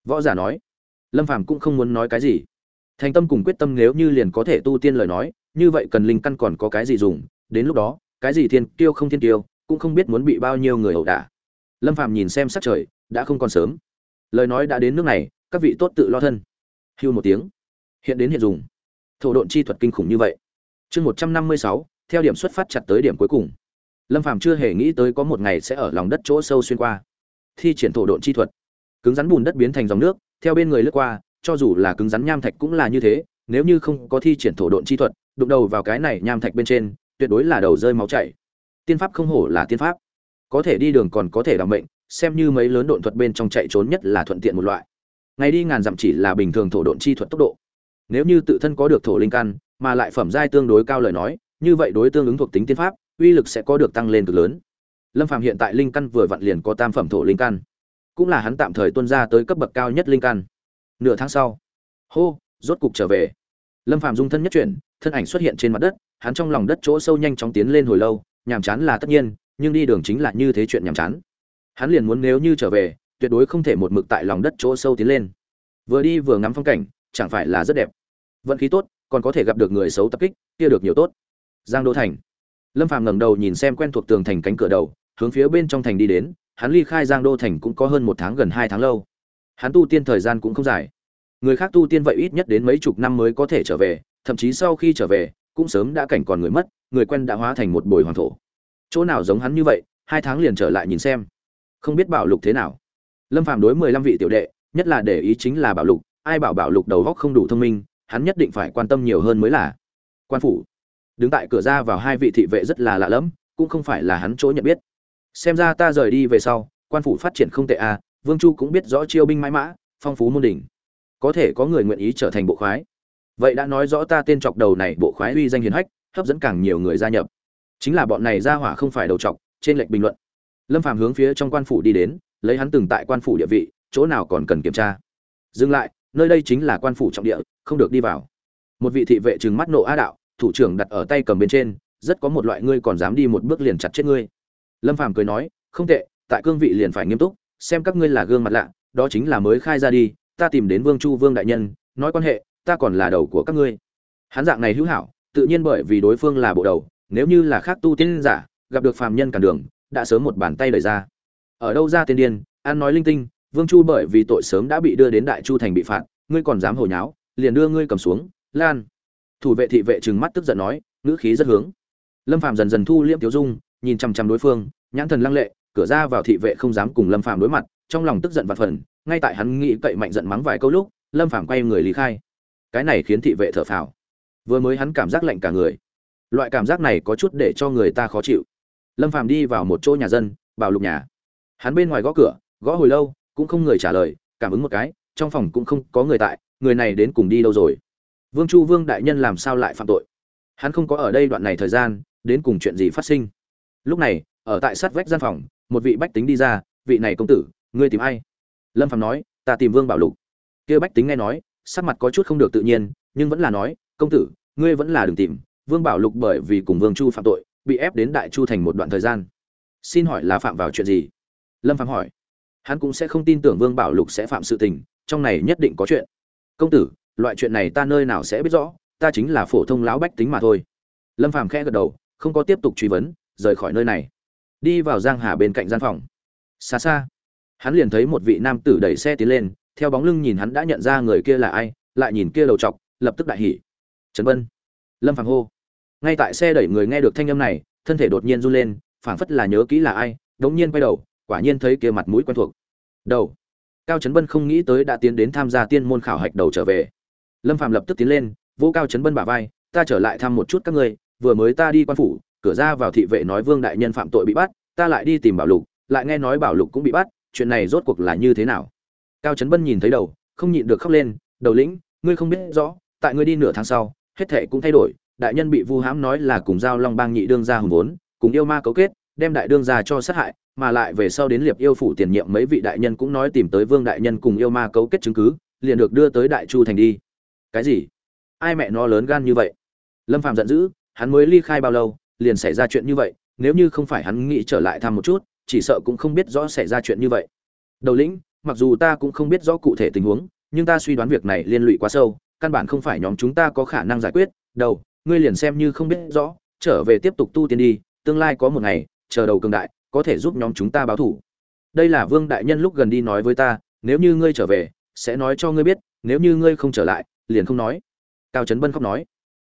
Võ giả nói. Lâm phàm cũng không muốn nói cái gì. Thành tâm cùng quyết tâm nếu như liền có thể tu tiên lời nói, như vậy cần linh căn còn có cái gì dùng? Đến lúc đó, cái gì thiên tiêu không thiên tiêu cũng không biết muốn bị bao nhiêu người ẩu đả. Lâm phàm nhìn xem sắc trời, đã không còn sớm. Lời nói đã đến nước này, các vị tốt tự lo thân hưu một tiếng. Hiện đến hiện dùng. Thổ độn chi thuật kinh khủng như vậy. Chương một trăm năm mươi sáu, theo điểm xuất phát chặt tới điểm cuối cùng. Lâm phàm chưa hề nghĩ tới có một ngày sẽ ở lòng đất chỗ sâu xuyên qua. Thi triển thổ độn chi thuật. Cứng rắn bùn đất biến thành dòng nước, theo bên người lướt qua, cho dù là cứng rắn nham thạch cũng là như thế, nếu như không có thi triển thổ độn chi thuật, đụng đầu vào cái này nham thạch bên trên, tuyệt đối là đầu rơi máu chảy. Tiên pháp không hổ là tiên pháp. Có thể đi đường còn có thể đảm mệnh, xem như mấy lớn độn thuật bên trong chạy trốn nhất là thuận tiện một loại ngày đi ngàn dặm chỉ là bình thường thổ độn chi thuật tốc độ. Nếu như tự thân có được thổ linh căn, mà lại phẩm giai tương đối cao lời nói, như vậy đối tương ứng thuộc tính tiên pháp, uy lực sẽ có được tăng lên cực lớn. Lâm phàm hiện tại linh căn vừa vặn liền có tam phẩm thổ linh căn. Cũng là hắn tạm thời tuân ra tới cấp bậc cao nhất linh căn. Nửa tháng sau, hô, rốt cục trở về. Lâm phàm dung thân nhất chuyển, thân ảnh xuất hiện trên mặt đất, hắn trong lòng đất chỗ sâu nhanh chóng tiến lên hồi lâu, nhàm chán là tất nhiên, nhưng đi đường chính là như thế chuyện nhàm chán. Hắn liền muốn nếu như trở về tuyệt đối không thể một mực tại lòng đất chỗ sâu tiến lên. Vừa đi vừa ngắm phong cảnh, chẳng phải là rất đẹp. Vận khí tốt, còn có thể gặp được người xấu tập kích, kia được nhiều tốt. Giang đô thành. Lâm phàm ngẩng đầu nhìn xem quen thuộc tường thành cánh cửa đầu, hướng phía bên trong thành đi đến, hắn ly khai giang đô thành cũng có hơn một tháng gần hai tháng lâu. Hắn tu tiên thời gian cũng không dài. Người khác tu tiên vậy ít nhất đến mấy chục năm mới có thể trở về, thậm chí sau khi trở về, cũng sớm đã cảnh còn người mất, người quen đã hóa thành một bồi hoàng thổ. Chỗ nào giống hắn như vậy, hai tháng liền trở lại nhìn xem. Không biết bảo lục thế nào lâm phàm đối mười lăm vị tiểu đệ, nhất là để ý chính là bảo lục, ai bảo bảo lục đầu góc không đủ thông minh, hắn nhất định phải quan tâm nhiều hơn mới là quan phủ. Đứng tại cửa ra vào hai vị thị vệ rất là lạ lẫm, cũng không phải là hắn chỗ nhận biết. Xem ra ta rời đi về sau, quan phủ phát triển không tệ à vương chu cũng biết rõ chiêu binh mãi mã, phong phú môn đỉnh. Có thể có người nguyện ý trở thành bộ khoái. Vậy đã nói rõ ta tên chọc đầu này bộ khoái uy danh hiền hách, hấp dẫn càng nhiều người gia nhập. Chính là bọn này ra hỏa không phải đầu chọc, trên lệnh bình luận. Lâm phàm hướng phía trong quan phủ đi đến lấy hắn từng tại quan phủ địa vị, chỗ nào còn cần kiểm tra. Dừng lại, nơi đây chính là quan phủ trọng địa, không được đi vào. Một vị thị vệ trừng mắt nộ a đạo, thủ trưởng đặt ở tay cầm bên trên, rất có một loại ngươi còn dám đi một bước liền chặt chết ngươi. Lâm phàm cười nói, không tệ, tại cương vị liền phải nghiêm túc, xem các ngươi là gương mặt lạ, đó chính là mới khai ra đi, ta tìm đến vương chu vương đại nhân, nói quan hệ, ta còn là đầu của các ngươi. Hắn dạng này hữu hảo, tự nhiên bởi vì đối phương là bộ đầu, nếu như là khác tu tiên giả, gặp được phàm nhân cản đường, đã sớm một bàn tay lời ra ở đâu ra tiên điên an nói linh tinh, vương chu bởi vì tội sớm đã bị đưa đến đại chu thành bị phạt, ngươi còn dám hồi nháo, liền đưa ngươi cầm xuống, lan. Thủ vệ thị vệ trừng mắt tức giận nói, ngữ khí rất hướng. Lâm phạm dần dần thu liễm tiểu dung, nhìn chằm chằm đối phương, nhãn thần lăng lệ, cửa ra vào thị vệ không dám cùng lâm phạm đối mặt, trong lòng tức giận vặt phần ngay tại hắn nghĩ cậy mạnh giận mắng vài câu lúc, lâm phạm quay người lý khai. Cái này khiến thị vệ thở phào. Vừa mới hắn cảm giác lạnh cả người. Loại cảm giác này có chút để cho người ta khó chịu. Lâm phạm đi vào một chỗ nhà dân, bảo lục nhà hắn bên ngoài gõ cửa, gõ hồi lâu, cũng không người trả lời, cảm ứng một cái, trong phòng cũng không có người tại, người này đến cùng đi đâu rồi? Vương chu vương đại nhân làm sao lại phạm tội? Hắn không có ở đây đoạn này thời gian, đến cùng chuyện gì phát sinh? Lúc này, ở tại sát vách gian phòng, một vị bách tính đi ra, vị này công tử, ngươi tìm ai? Lâm phạm nói, ta tìm vương bảo lục. Kia bách tính nghe nói, sắc mặt có chút không được tự nhiên, nhưng vẫn là nói, công tử, ngươi vẫn là đừng tìm, vương bảo lục bởi vì cùng vương chu phạm tội, bị ép đến đại chu thành một đoạn thời gian. Xin hỏi là phạm vào chuyện gì? Lâm phạm hỏi. Hắn cũng sẽ không tin tưởng vương bảo lục sẽ phạm sự tình trong này nhất định có chuyện. Công tử loại chuyện này ta nơi nào sẽ biết rõ ta chính là phổ thông lão bách tính mà thôi. Lâm phàm khẽ gật đầu không có tiếp tục truy vấn rời khỏi nơi này. Đi vào giang hà bên cạnh gian phòng. Xa xa hắn liền thấy một vị nam tử đẩy xe tiến lên theo bóng lưng nhìn hắn đã nhận ra người kia là ai lại nhìn kia đầu chọc lập tức đại hỉ. Trần Vân, lâm phàm hô. Ngay tại xe đẩy người nghe được thanh âm này thân thể đột nhiên run lên phảng phất là nhớ kỹ là ai đống nhiên quay đầu quả nhiên thấy kia mặt mũi quen thuộc. Đầu. Cao trấn bân không nghĩ tới đã tiến đến tham gia tiên môn khảo hạch đầu trở về. Lâm phàm lập tức tiến lên vỗ cao trấn bân bả vai, ta trở lại thăm một chút các ngươi, vừa mới ta đi quan phủ, cửa ra vào thị vệ nói vương đại nhân phạm tội bị bắt, ta lại đi tìm bảo lục, lại nghe nói bảo lục cũng bị bắt, chuyện này rốt cuộc là như thế nào? Cao trấn bân nhìn thấy đầu, không nhịn được khóc lên, đầu lĩnh, ngươi không biết rõ, tại ngươi đi nửa tháng sau, hết thệ cũng thay đổi, đại nhân bị vu hãm nói là cùng giao long bang nhị đương gia hùng vốn, cùng yêu ma cấu kết đem đại đương gia cho sát hại, mà lại về sau đến liệp yêu phủ tiền nhiệm mấy vị đại nhân cũng nói tìm tới vương đại nhân cùng yêu ma cấu kết chứng cứ, liền được đưa tới đại chu thành đi. Cái gì? Ai mẹ nó lớn gan như vậy? Lâm phạm giận dữ, hắn mới ly khai bao lâu, liền xảy ra chuyện như vậy, nếu như không phải hắn nghĩ trở lại thăm một chút, chỉ sợ cũng không biết rõ xảy ra chuyện như vậy. Đầu lĩnh, mặc dù ta cũng không biết rõ cụ thể tình huống, nhưng ta suy đoán việc này liên lụy quá sâu, căn bản không phải nhóm chúng ta có khả năng giải quyết. Đầu, ngươi liền xem như không biết rõ, trở về tiếp tục tu tiên đi, tương lai có một ngày chờ đầu cường đại, có thể giúp nhóm chúng ta báo thủ. Đây là vương đại nhân lúc gần đi nói với ta, nếu như ngươi trở về, sẽ nói cho ngươi biết, nếu như ngươi không trở lại, liền không nói. Cao trấn bân khóc nói.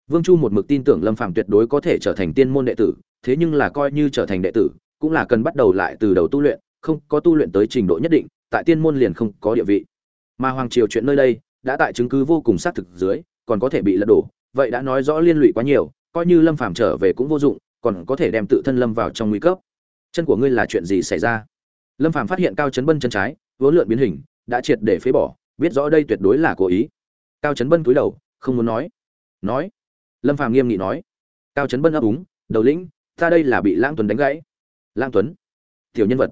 Vương chu một mực tin tưởng lâm phạm tuyệt đối có thể trở thành tiên môn đệ tử, thế nhưng là coi như trở thành đệ tử, cũng là cần bắt đầu lại từ đầu tu luyện, không có tu luyện tới trình độ nhất định, tại tiên môn liền không có địa vị. Mà hoàng triều chuyện nơi đây, đã tại chứng cứ vô cùng xác thực dưới, còn có thể bị lật đổ, vậy đã nói rõ liên lụy quá nhiều, coi như lâm phàm trở về cũng vô dụng còn có thể đem tự thân lâm vào trong nguy cấp. Chân của ngươi là chuyện gì xảy ra? Lâm phàm phát hiện cao chấn bân chân trái, vốn lượn biến hình, đã triệt để phế bỏ, biết rõ đây tuyệt đối là cố ý. Cao chấn bân cúi đầu, không muốn nói. Nói. Lâm phàm nghiêm nghị nói. Cao chấn bân ấp úng, đầu lĩnh, ta đây là bị lãng tuấn đánh gãy. Lãng tuấn? Tiểu nhân vật.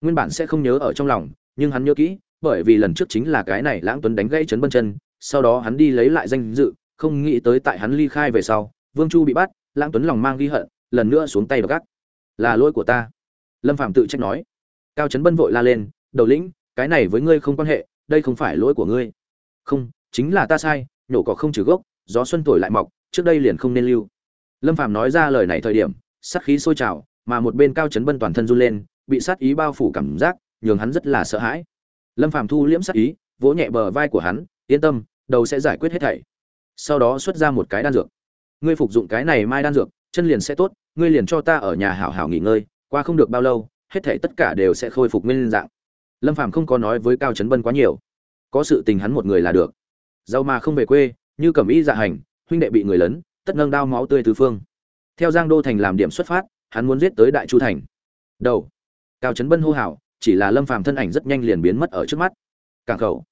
Nguyên bản sẽ không nhớ ở trong lòng, nhưng hắn nhớ kỹ, bởi vì lần trước chính là cái này lãng tuấn đánh gãy chấn bân chân, sau đó hắn đi lấy lại danh dự, không nghĩ tới tại hắn ly khai về sau, vương chu bị bắt, lãng tuấn lòng mang ghi hận lần nữa xuống tay và gắt là lỗi của ta. Lâm phạm tự trách nói. Cao trấn bân vội la lên, đầu lĩnh, cái này với ngươi không quan hệ, đây không phải lỗi của ngươi. Không, chính là ta sai, nhổ cỏ không trừ gốc, gió xuân thổi lại mọc, trước đây liền không nên lưu. Lâm phạm nói ra lời này thời điểm, sát khí sôi trào, mà một bên cao trấn bân toàn thân run lên, bị sát ý bao phủ cảm giác, nhường hắn rất là sợ hãi. Lâm phạm thu liễm sát ý, vỗ nhẹ bờ vai của hắn, yên tâm, đầu sẽ giải quyết hết thảy. Sau đó xuất ra một cái đan dược. Ngươi phục dụng cái này mai đan dược chân liền sẽ tốt, ngươi liền cho ta ở nhà hảo hảo nghỉ ngơi, qua không được bao lâu, hết thể tất cả đều sẽ khôi phục nguyên dạng. Lâm phàm không có nói với cao trấn bân quá nhiều. Có sự tình hắn một người là được. Giàu mà không về quê, như cẩm ý dạ hành, huynh đệ bị người lớn tất nâng đao máu tươi tứ phương. Theo giang đô thành làm điểm xuất phát, hắn muốn giết tới đại chu thành. Đầu. Cao trấn bân hô hào, chỉ là lâm phàm thân ảnh rất nhanh liền biến mất ở trước mắt. Cảng khẩu.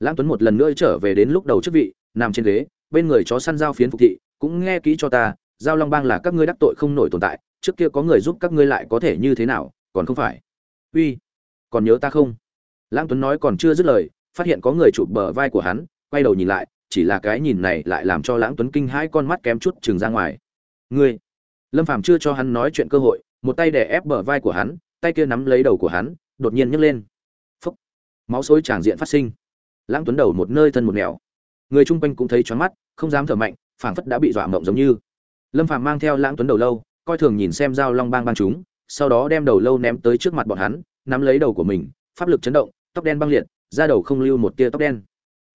Lãng tuấn một lần nữa trở về đến lúc đầu chức vị, nằm trên ghế, bên người chó săn giao phiến phục thị, cũng nghe kỹ cho ta giao long bang là các ngươi đắc tội không nổi tồn tại, trước kia có người giúp các ngươi lại có thể như thế nào, còn không phải. Uy, còn nhớ ta không? Lãng tuấn nói còn chưa dứt lời, phát hiện có người chụp bờ vai của hắn, quay đầu nhìn lại, chỉ là cái nhìn này lại làm cho lãng tuấn kinh hãi con mắt kém chút chừng ra ngoài. Ngươi, lâm phàm chưa cho hắn nói chuyện cơ hội, một tay đè ép bờ vai của hắn, tay kia nắm lấy đầu của hắn, đột nhiên nhấc lên. Phúc, máu xối tràng diện phát sinh. Lãng tuấn đầu một nơi thân một nẻo. Người chung quanh cũng thấy choáng mắt, không dám thở mạnh, phảng phất đã bị dọa mộng giống như lâm phàm mang theo lãng tuấn đầu lâu, coi thường nhìn xem dao long bang bang chúng, sau đó đem đầu lâu ném tới trước mặt bọn hắn, nắm lấy đầu của mình, pháp lực chấn động, tóc đen băng liệt ra đầu không lưu một tia tóc đen.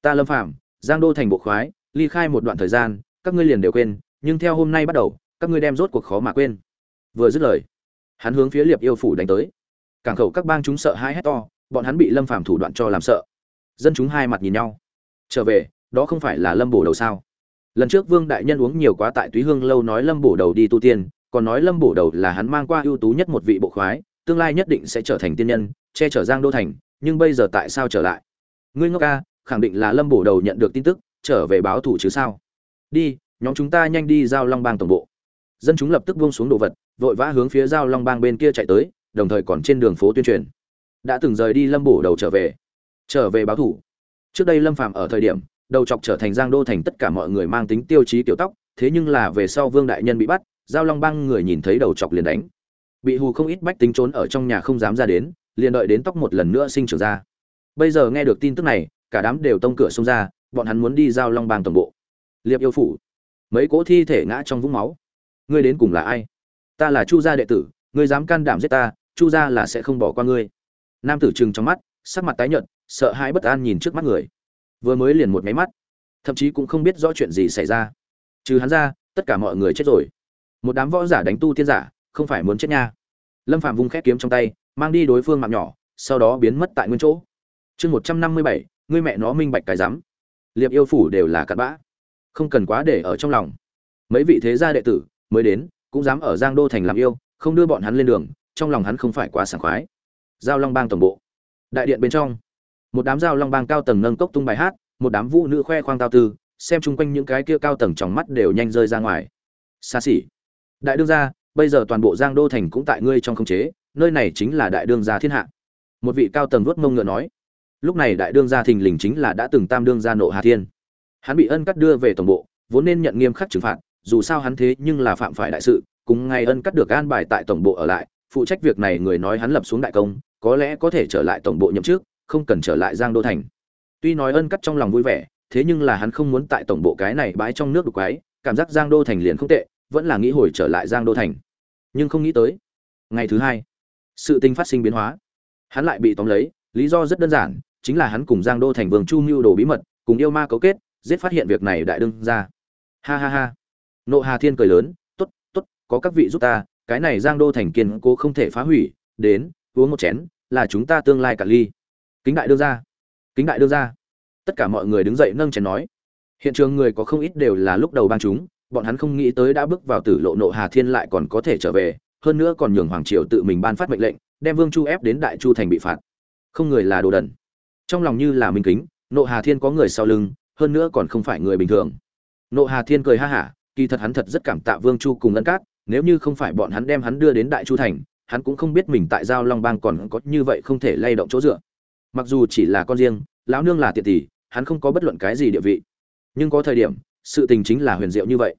Ta lâm phàm, giang đô thành bộ khoái, ly khai một đoạn thời gian, các ngươi liền đều quên, nhưng theo hôm nay bắt đầu, các ngươi đem rốt cuộc khó mà quên. Vừa dứt lời, hắn hướng phía liệp yêu phủ đánh tới. Cảng khẩu các bang chúng sợ hãi hét to, bọn hắn bị lâm phàm thủ đoạn cho làm sợ. Dân chúng hai mặt nhìn nhau. Trở về, đó không phải là lâm bổ đầu sao? Lần trước vương đại nhân uống nhiều quá tại túy hương lâu nói lâm bổ đầu đi tu tiên, còn nói lâm bổ đầu là hắn mang qua ưu tú nhất một vị bộ khoái, tương lai nhất định sẽ trở thành tiên nhân, che chở giang đô thành, nhưng bây giờ tại sao trở lại? Ngươi ngốc ca, khẳng định là lâm bổ đầu nhận được tin tức, trở về báo thủ chứ sao? Đi, nhóm chúng ta nhanh đi giao long bang tổng bộ. Dân chúng lập tức buông xuống đồ vật, vội vã hướng phía giao long bang bên kia chạy tới, đồng thời còn trên đường phố tuyên truyền. Đã từng rời đi lâm bổ đầu trở về. Trở về báo thủ. Trước đây lâm phạm ở thời điểm đầu chọc trở thành giang đô thành tất cả mọi người mang tính tiêu chí tiểu tóc, thế nhưng là về sau vương đại nhân bị bắt, giao long băng người nhìn thấy đầu chọc liền đánh. Bị hù không ít bách tính trốn ở trong nhà không dám ra đến, liền đợi đến tóc một lần nữa sinh trưởng ra. Bây giờ nghe được tin tức này, cả đám đều tông cửa xông ra, bọn hắn muốn đi giao long bang tổng bộ. Liệp yêu phủ. Mấy cỗ thi thể ngã trong vũng máu. Ngươi đến cùng là ai? Ta là chu gia đệ tử, ngươi dám can đảm giết ta, chu gia là sẽ không bỏ qua ngươi. Nam tử trừng trong mắt, sắc mặt tái nhợt, sợ hãi bất an nhìn trước mắt người vừa mới liền một máy mắt. Thậm chí cũng không biết rõ chuyện gì xảy ra. Trừ hắn ra, tất cả mọi người chết rồi. Một đám võ giả đánh tu tiên giả, không phải muốn chết nha. Lâm phạm vung khét kiếm trong tay, mang đi đối phương mạng nhỏ, sau đó biến mất tại nguyên chỗ. Chương một trăm năm mươi bảy, ngươi mẹ nó minh bạch cái rắm. Liệp yêu phủ đều là cặn bã. Không cần quá để ở trong lòng. Mấy vị thế gia đệ tử mới đến, cũng dám ở giang đô thành làm yêu, không đưa bọn hắn lên đường, trong lòng hắn không phải quá sảng khoái. Giao long bang tổng bộ. Đại điện bên trong một đám giao long bang cao tầng nâng cốc tung bài hát, một đám vũ nữ khoe khoang tao tư, xem chung quanh những cái kia cao tầng trong mắt đều nhanh rơi ra ngoài. Xa xỉ. Đại đương gia, bây giờ toàn bộ giang đô thành cũng tại ngươi trong khống chế, nơi này chính là đại đương gia thiên hạ. Một vị cao tầng vuốt mông ngựa nói. Lúc này đại đương gia thình lình chính là đã từng tam đương gia nộ hà thiên. Hắn bị ân cắt đưa về tổng bộ, vốn nên nhận nghiêm khắc trừng phạt, dù sao hắn thế nhưng là phạm phải đại sự, cùng ngày ân cắt được an bài tại tổng bộ ở lại, phụ trách việc này người nói hắn lập xuống đại công, có lẽ có thể trở lại tổng bộ nhậm chức không cần trở lại giang đô thành. Tuy nói ân cắt trong lòng vui vẻ, thế nhưng là hắn không muốn tại tổng bộ cái này bãi trong nước đục quái, cảm giác giang đô thành liền không tệ, vẫn là nghĩ hồi trở lại giang đô thành. Nhưng không nghĩ tới, ngày thứ hai, sự tình phát sinh biến hóa. Hắn lại bị tóm lấy, lý do rất đơn giản, chính là hắn cùng giang đô thành vương chu mưu đồ bí mật, cùng yêu ma cấu kết, giết phát hiện việc này đại đương ra. Ha ha ha. Nộ hà thiên cười lớn t ố t t ố t có các vị giúp ta, cái này giang đô thành kiên cố không thể phá hủy, đến, uống một chén, là chúng ta tương lai cả ly kính đại đương ra. Kính đại đương ra. Tất cả mọi người đứng dậy nâng chén nói. Hiện trường người có không ít đều là lúc đầu ban chúng, bọn hắn không nghĩ tới đã bước vào tử lộ nộ hà thiên lại còn có thể trở về, hơn nữa còn nhường hoàng triều tự mình ban phát mệnh lệnh, đem vương chu ép đến đại chu thành bị phạt. Không người là đồ đần. Trong lòng như là minh kính, nộ hà thiên có người sau lưng, hơn nữa còn không phải người bình thường. Nộ hà thiên cười ha hả, kỳ thật hắn thật rất cảm tạ vương chu cùng ân cát, nếu như không phải bọn hắn đem hắn đưa đến đại chu thành, hắn cũng không biết mình tại giao long bang còn có như vậy không thể lay động chỗ dựa mặc dù chỉ là con riêng, lão nương là tiện tỷ, hắn không có bất luận cái gì địa vị. Nhưng có thời điểm, sự tình chính là huyền diệu như vậy.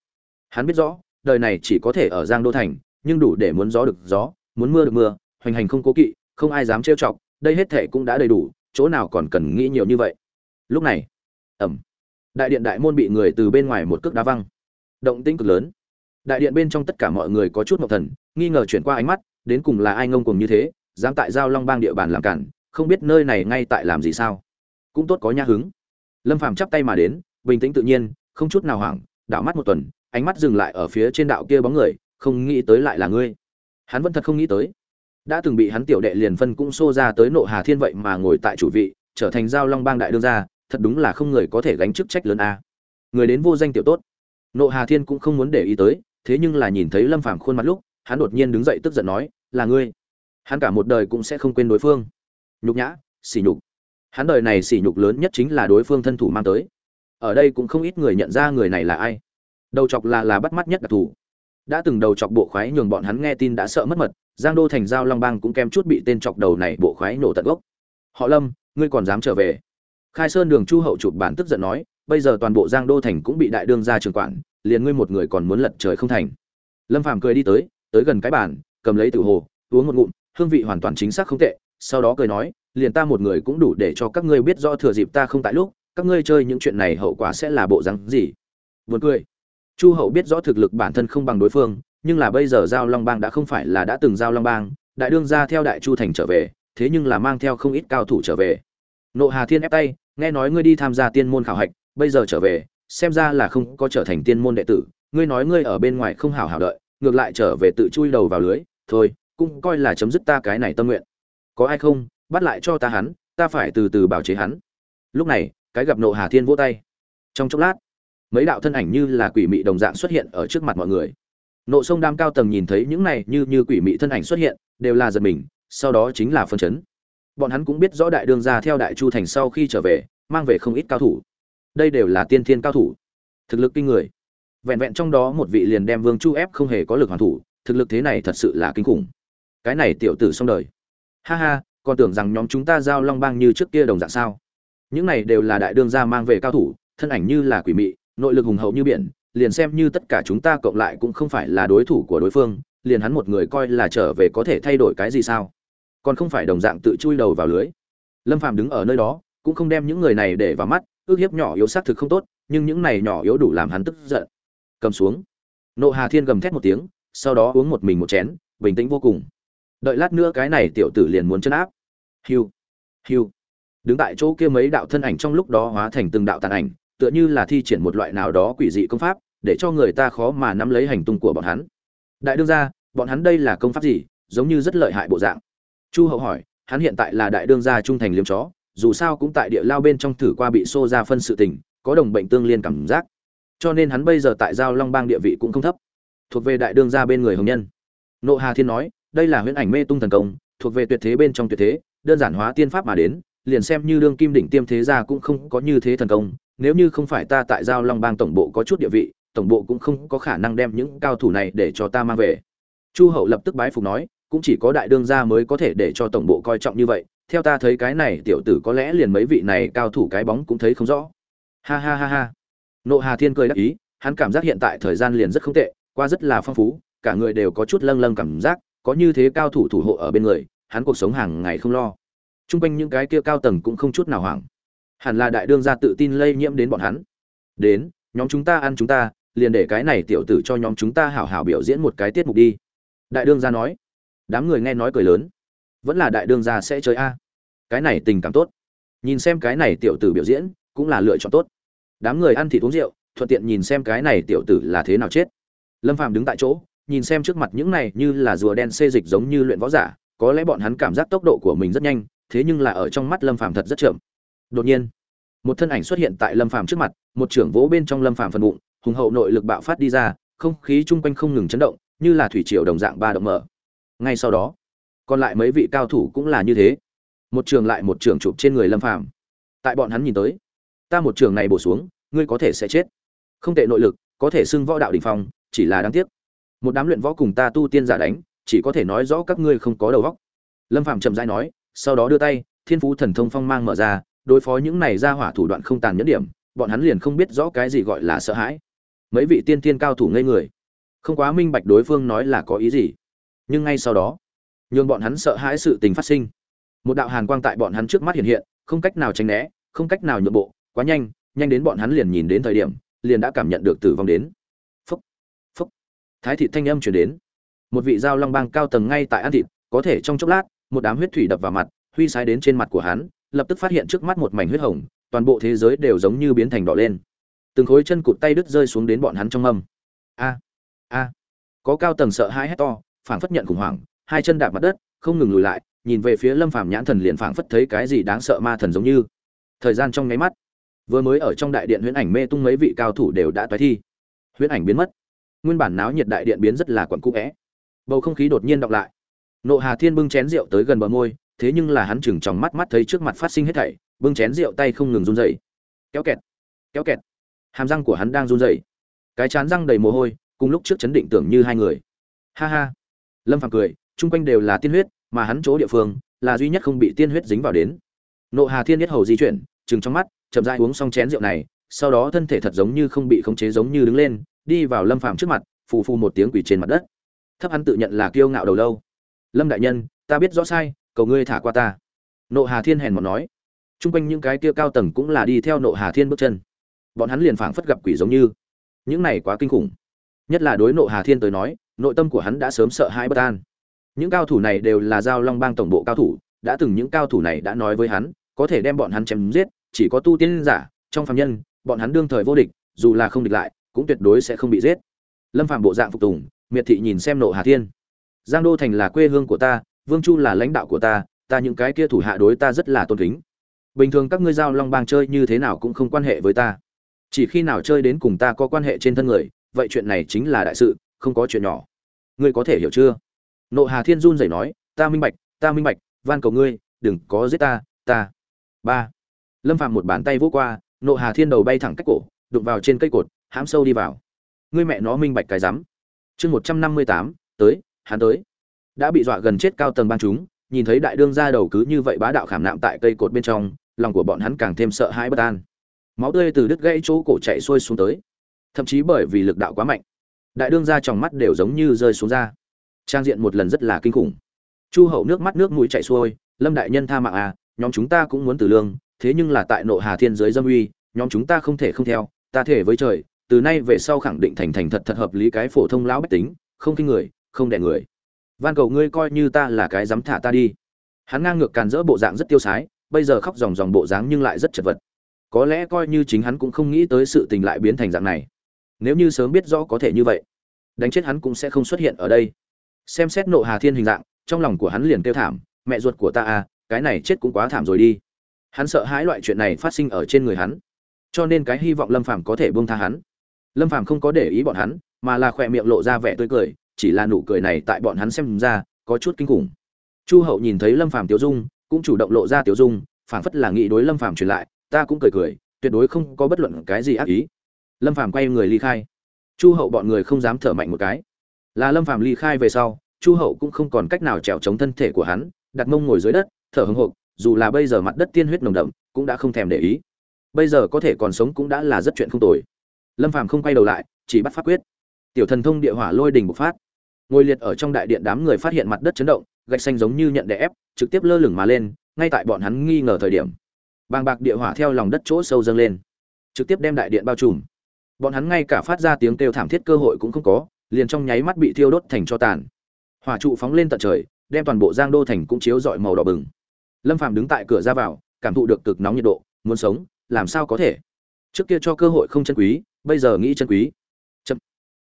Hắn biết rõ, đời này chỉ có thể ở giang đô thành, nhưng đủ để muốn gió được gió, muốn mưa được mưa, hoành hành không cố kỵ, không ai dám trêu chọc, đây hết thể cũng đã đầy đủ, chỗ nào còn cần nghĩ nhiều như vậy. Lúc này ẩm đại điện đại môn bị người từ bên ngoài một cước đá văng. Động tĩnh cực lớn. Đại điện bên trong tất cả mọi người có chút ngọc thần, nghi ngờ chuyển qua ánh mắt, đến cùng là ai ngông cùng như thế, dám tại giao long bang địa bàn làm cản không biết nơi này ngay tại làm gì sao. Cũng tốt có nha hứng. Lâm phàm chắp tay mà đến, bình tĩnh tự nhiên, không chút nào hoảng, đảo mắt một tuần, ánh mắt dừng lại ở phía trên đạo kia bóng người, không nghĩ tới lại là ngươi. Hắn vẫn thật không nghĩ tới. Đã từng bị hắn tiểu đệ liền phân cũng xô ra tới nộ hà thiên vậy mà ngồi tại chủ vị, trở thành giao long bang đại đương gia, thật đúng là không người có thể gánh chức trách lớn a. Người đến vô danh tiểu tốt. Nộ hà thiên cũng không muốn để ý tới, thế nhưng là nhìn thấy lâm phàm khuôn mặt lúc, hắn đột nhiên đứng dậy tức giận nói, là ngươi. Hắn cả một đời cũng sẽ không quên đối phương nhục nhã, sỉ nhục. Hắn đời này sỉ nhục lớn nhất chính là đối phương thân thủ mang tới. Ở đây cũng không ít người nhận ra người này là ai. Đầu chọc là là bắt mắt nhất đặc thù. Đã từng đầu chọc bộ khoái nhường bọn hắn nghe tin đã sợ mất mật, giang đô thành giao long bang cũng kem chút bị tên chọc đầu này bộ khoái nổ tận gốc. Họ lâm, ngươi còn dám trở về? Khai sơn đường chu hậu chụp bản tức giận nói, bây giờ toàn bộ giang đô thành cũng bị đại đương ra trường quản, liền ngươi một người còn muốn lật trời không thành. Lâm phàm cười đi tới tới gần cái bàn, cầm lấy tử hồ, uống một ngụm, hương vị hoàn toàn chính xác không tệ sau đó cười nói, liền ta một người cũng đủ để cho các ngươi biết rõ thừa dịp ta không tại lúc, các ngươi chơi những chuyện này hậu quả sẽ là bộ rắn gì. Buồn cười. Chu hậu biết rõ thực lực bản thân không bằng đối phương, nhưng là bây giờ giao long bang đã không phải là đã từng giao long bang, đại đương ra theo đại chu thành trở về, thế nhưng là mang theo không ít cao thủ trở về. Nộ hà thiên ép tay, nghe nói ngươi đi tham gia tiên môn khảo hạch, bây giờ trở về, xem ra là không có trở thành tiên môn đệ tử, ngươi nói ngươi ở bên ngoài không hảo hảo đợi, ngược lại trở về tự chui đầu vào lưới, thôi, cũng coi là chấm dứt ta cái này tâm nguyện có ai không, bắt lại cho ta hắn, ta phải từ từ bảo chế hắn. Lúc này, cái gặp nộ hà thiên vỗ tay. Trong chốc lát, mấy đạo thân ảnh như là quỷ mị đồng dạng xuất hiện ở trước mặt mọi người. Nộ sông đam cao tầng nhìn thấy những này như như quỷ mị thân ảnh xuất hiện, đều là giật mình, sau đó chính là phân chấn. Bọn hắn cũng biết rõ đại đương gia theo đại chu thành sau khi trở về, mang về không ít cao thủ. Đây đều là tiên thiên cao thủ. Thực lực kinh người. Vẹn vẹn trong đó một vị liền đem vương chu ép không hề có lực hoàn thủ, thực lực thế này thật sự là kinh khủng. Cái này tiểu tử xong đời ha ha, còn tưởng rằng nhóm chúng ta giao long bang như trước kia đồng dạng sao? Những này đều là đại đương gia mang về cao thủ, thân ảnh như là quỷ mị, nội lực hùng hậu như biển, liền xem như tất cả chúng ta cộng lại cũng không phải là đối thủ của đối phương, liền hắn một người coi là trở về có thể thay đổi cái gì sao? Còn không phải đồng dạng tự chui đầu vào lưới. Lâm phàm đứng ở nơi đó, cũng không đem những người này để vào mắt, ước hiếp nhỏ yếu xác thực không tốt, nhưng những này nhỏ yếu đủ làm hắn tức giận. Cầm xuống. Nộ hà thiên gầm thét một tiếng, sau đó uống một mình một chén, bình tĩnh vô cùng đợi lát nữa cái này tiểu tử liền muốn chân áp. Hiu hiu. Đứng tại chỗ kia mấy đạo thân ảnh trong lúc đó hóa thành từng đạo tàn ảnh, tựa như là thi triển một loại nào đó quỷ dị công pháp, để cho người ta khó mà nắm lấy hành tung của bọn hắn. Đại đương gia, bọn hắn đây là công pháp gì? Giống như rất lợi hại bộ dạng. Chu hậu hỏi, hắn hiện tại là đại đương gia trung thành liêm chó, dù sao cũng tại địa lao bên trong thử qua bị xô ra phân sự tình, có đồng bệnh tương liên cảm giác. Cho nên hắn bây giờ tại giao long bang địa vị cũng không thấp. Thuộc về đại đương gia bên người hồng nhân. Nộ hà thiên nói đây là huyễn ảnh mê tung thần công, thuộc về tuyệt thế bên trong tuyệt thế, đơn giản hóa tiên pháp mà đến, liền xem như đương kim đỉnh tiêm thế gia cũng không có như thế thần công, nếu như không phải ta tại giao long bang tổng bộ có chút địa vị, tổng bộ cũng không có khả năng đem những cao thủ này để cho ta mang về. Chu hậu lập tức bái phục nói, cũng chỉ có đại đương gia mới có thể để cho tổng bộ coi trọng như vậy, theo ta thấy cái này tiểu tử có lẽ liền mấy vị này cao thủ cái bóng cũng thấy không rõ. Ha ha ha ha. Nộ hà thiên cười đắc ý, hắn cảm giác hiện tại thời gian liền rất không tệ, qua rất là phong phú, cả người đều có chút lâng lâng cảm giác có như thế cao thủ thủ hộ ở bên người, hắn cuộc sống hàng ngày không lo. T r u n g quanh những cái kia cao tầng cũng không chút nào hoảng. Hẳn là đại đương gia tự tin lây nhiễm đến bọn hắn. Đến, nhóm chúng ta ăn chúng ta, liền để cái này tiểu tử cho nhóm chúng ta hảo hảo biểu diễn một cái tiết mục đi. Đại đương gia nói. Đám người nghe nói cười lớn. Vẫn là đại đương gia sẽ chơi a. Cái này tình cảm tốt. Nhìn xem cái này tiểu tử biểu diễn, cũng là lựa chọn tốt. Đám người ăn thịt uống rượu, thuận tiện nhìn xem cái này tiểu tử là thế nào chết. Lâm phàm đứng tại chỗ nhìn xem trước mặt những này như là rùa đen xê dịch giống như luyện võ giả, có lẽ bọn hắn cảm giác tốc độ của mình rất nhanh, thế nhưng là ở trong mắt lâm phàm thật rất chậm. Đột nhiên, một thân ảnh xuất hiện tại lâm phàm trước mặt, một trưởng vỗ bên trong lâm phàm phần bụng, hùng hậu nội lực bạo phát đi ra, không khí chung quanh không ngừng chấn động, như là thủy triều đồng dạng ba động mở. Ngay sau đó, còn lại mấy vị cao thủ cũng là như thế. Một trường lại một trường chụp trên người lâm phàm. Tại bọn hắn nhìn tới, ta một trường này bổ xuống, ngươi có thể sẽ chết. Không tệ nội lực, có thể xưng võ đạo đỉnh phong, chỉ là đáng tiếc một đám luyện võ cùng ta tu tiên giả đánh, chỉ có thể nói rõ các ngươi không có đầu óc. Lâm phạm chậm rãi nói, sau đó đưa tay, thiên phú thần thông phong mang mở ra, đối phó những này ra hỏa thủ đoạn không tàn nhẫn điểm, bọn hắn liền không biết rõ cái gì gọi là sợ hãi. Mấy vị tiên tiên cao thủ ngây người. Không quá minh bạch đối phương nói là có ý gì. Nhưng ngay sau đó, nhường bọn hắn sợ hãi sự tình phát sinh. Một đạo hàn quang tại bọn hắn trước mắt hiện hiện, không cách nào tránh né, không cách nào nhượng bộ, quá nhanh nhanh đến bọn hắn liền nhìn đến thời điểm, liền đã cảm nhận được tử vong đến thái thị thanh âm chuyển đến. Một vị giao long bang cao tầng ngay tại ăn thịt, có thể trong chốc lát, một đám huyết thủy đập vào mặt, huy sai đến trên mặt của hắn, lập tức phát hiện trước mắt một mảnh huyết hồng, toàn bộ thế giới đều giống như biến thành đỏ lên. Từng khối chân cụt tay đứt rơi xuống đến bọn hắn trong âm. a a. Có cao tầng sợ hãi hét to, phảng phất nhận khủng hoảng, hai chân đạp mặt đất, không ngừng lùi lại, nhìn về phía lâm phàm nhãn thần liền phảng phất thấy cái gì đáng sợ ma thần giống như. Thời gian trong nháy mắt, vừa mới ở trong đại điện huyễn ảnh mê tung mấy vị cao thủ đều đã toái thi. Huyễn ảnh biến mất nguyên bản náo nhiệt đại điện biến rất là quẩn cũ vẽ. Bầu không khí đột nhiên đọc lại. Nộ hà thiên bưng chén rượu tới gần bờ môi thế nhưng là hắn chừng trong mắt mắt thấy trước mặt phát sinh hết thảy bưng chén rượu tay không ngừng run rẩy. Kéo kẹt kéo kẹt. Hàm răng của hắn đang run rẩy. Cái chán răng đầy mồ hôi cùng lúc trước chấn định tưởng như hai người. Ha ha. Lâm phàm cười chung quanh đều là tiên huyết mà hắn chỗ địa phương là duy nhất không bị tiên huyết dính vào đến. Nộ hà thiên nhất hầu di chuyển chừng trong mắt chậm rãi uống xong chén rượu này, sau đó thân thể thật giống như không bị khống chế giống như đứng lên, đi vào Lâm Phàm trước mặt, phù phù một tiếng quỷ trên mặt đất. Thấp hắn tự nhận là kiêu ngạo đầu lâu. "Lâm đại nhân, ta biết rõ sai, cầu ngươi thả qua ta." Nộ Hà Thiên hèn một nói. Trung quanh những cái kia cao tầng cũng là đi theo Nộ Hà Thiên bước chân. Bọn hắn liền phảng phất gặp quỷ giống như. Những này quá kinh khủng. Nhất là đối Nộ Hà Thiên tới nói, nội tâm của hắn đã sớm sợ hãi bất an. Những cao thủ này đều là giao Long Bang tổng bộ cao thủ, đã từng những cao thủ này đã nói với hắn, có thể đem bọn hắn chém giết, chỉ có tu tiên giả trong phàm nhân bọn hắn đương thời vô địch dù là không địch lại cũng tuyệt đối sẽ không bị giết. Lâm phạm bộ dạng phục tùng, miệt thị nhìn xem nộ hà thiên. Giang đô thành là quê hương của ta, vương chu là lãnh đạo của ta ta những cái kia thủ hạ đối ta rất là tôn kính. Bình thường các ngươi giao long bang chơi như thế nào cũng không quan hệ với ta. Chỉ khi nào chơi đến cùng ta có quan hệ trên thân người, vậy chuyện này chính là đại sự, không có chuyện nhỏ. Ngươi có thể hiểu chưa? Nộ hà thiên run rẩy nói, ta minh bạch, ta minh bạch, van cầu ngươi, đừng có giết ta ta. Ba. Lâm phạm một bàn tay vỗ qua, nộ hà thiên đầu bay thẳng cách cổ, đụng vào trên cây cột hãm sâu đi vào. Ngươi mẹ nó minh bạch cái rắm. Chương một trăm năm mươi tám, tới, hắn tới. Đã bị dọa gần chết cao tầng ban chúng, nhìn thấy đại đương ra đầu cứ như vậy bá đạo khảm nạm tại cây cột bên trong, lòng của bọn hắn càng thêm sợ hãi bất an. Máu tươi từ đứt gãy chỗ cổ chạy xuôi xuống tới. Thậm chí bởi vì lực đạo quá mạnh, đại đương ra trong mắt đều giống như rơi xuống ra trang diện một lần rất là kinh khủng. Chu hậu nước mắt nước mũi chảy xuôi, lâm đại nhân tha mạng à nhóm chúng ta cũng muốn tử lương, thế nhưng là tại nộ hà thiên giới dâm uy, nhóm chúng ta không thể không theo, ta thể với trời từ nay về sau khẳng định thành thành thật thật hợp lý cái phổ thông lão bách tính, không kinh người, không đẻ người. Van cầu ngươi coi như ta là cái dám thả ta đi. Hắn ngang ngược càn rỡ bộ dạng rất tiêu sái, bây giờ khóc dòng dòng bộ dáng nhưng lại rất chật vật. Có lẽ coi như chính hắn cũng không nghĩ tới sự tình lại biến thành dạng này. Nếu như sớm biết rõ có thể như vậy, đánh chết hắn cũng sẽ không xuất hiện ở đây. Xem xét nộ hà thiên hình dạng, trong lòng của hắn liền kêu thảm, mẹ ruột của ta à cái này chết cũng quá thảm rồi đi. Hắn sợ hãi loại chuyện này phát sinh ở trên người hắn. Cho nên cái hy vọng lâm phàm có thể buông tha hắn lâm phàm không có để ý bọn hắn, mà là khỏe miệng lộ ra vẻ tươi cười, chỉ là nụ cười này tại bọn hắn xem ra, có chút kinh khủng. Chu hậu nhìn thấy lâm phàm Tiểu dung, cũng chủ động lộ ra Tiểu dung, phảng phất là nghĩ đối lâm phàm truyền lại, ta cũng cười cười, tuyệt đối không có bất luận cái gì ác ý. Lâm phàm quay người ly khai. Chu hậu bọn người không dám thở mạnh một cái. Là lâm phàm ly khai về sau, chu hậu cũng không còn cách nào trèo chống thân thể của hắn, đặt mông ngồi dưới đất, thở hững hộp dù là bây giờ mặt đất tiên huyết nồng đậm, cũng đã không thèm để ý. Bây giờ có thể còn sống cũng đã là rất chuyện không tồi lâm phàm không quay đầu lại, chỉ bắt pháp quyết. Tiểu thần thông địa hỏa lôi đình bộc phát. Ngồi liệt ở trong đại điện đám người phát hiện mặt đất chấn động, gạch xanh giống như nhận đè ép, trực tiếp lơ lửng mà lên, ngay tại bọn hắn nghi ngờ thời điểm. Bàng bạc địa hỏa theo lòng đất chỗ sâu dâng lên, trực tiếp đem đại điện bao trùm. Bọn hắn ngay cả phát ra tiếng kêu thảm thiết cơ hội cũng không có, liền trong nháy mắt bị thiêu đốt thành cho tàn. Hỏa trụ phóng lên tận trời, đem toàn bộ giang đô thành cũng chiếu rọi màu đỏ bừng. Lâm phàm đứng tại cửa ra vào, cảm thụ được cực nóng nhiệt độ, muốn sống, làm sao có thể? Trước kia cho cơ hội không chân quý bây giờ nghĩ chân quý. Chậm.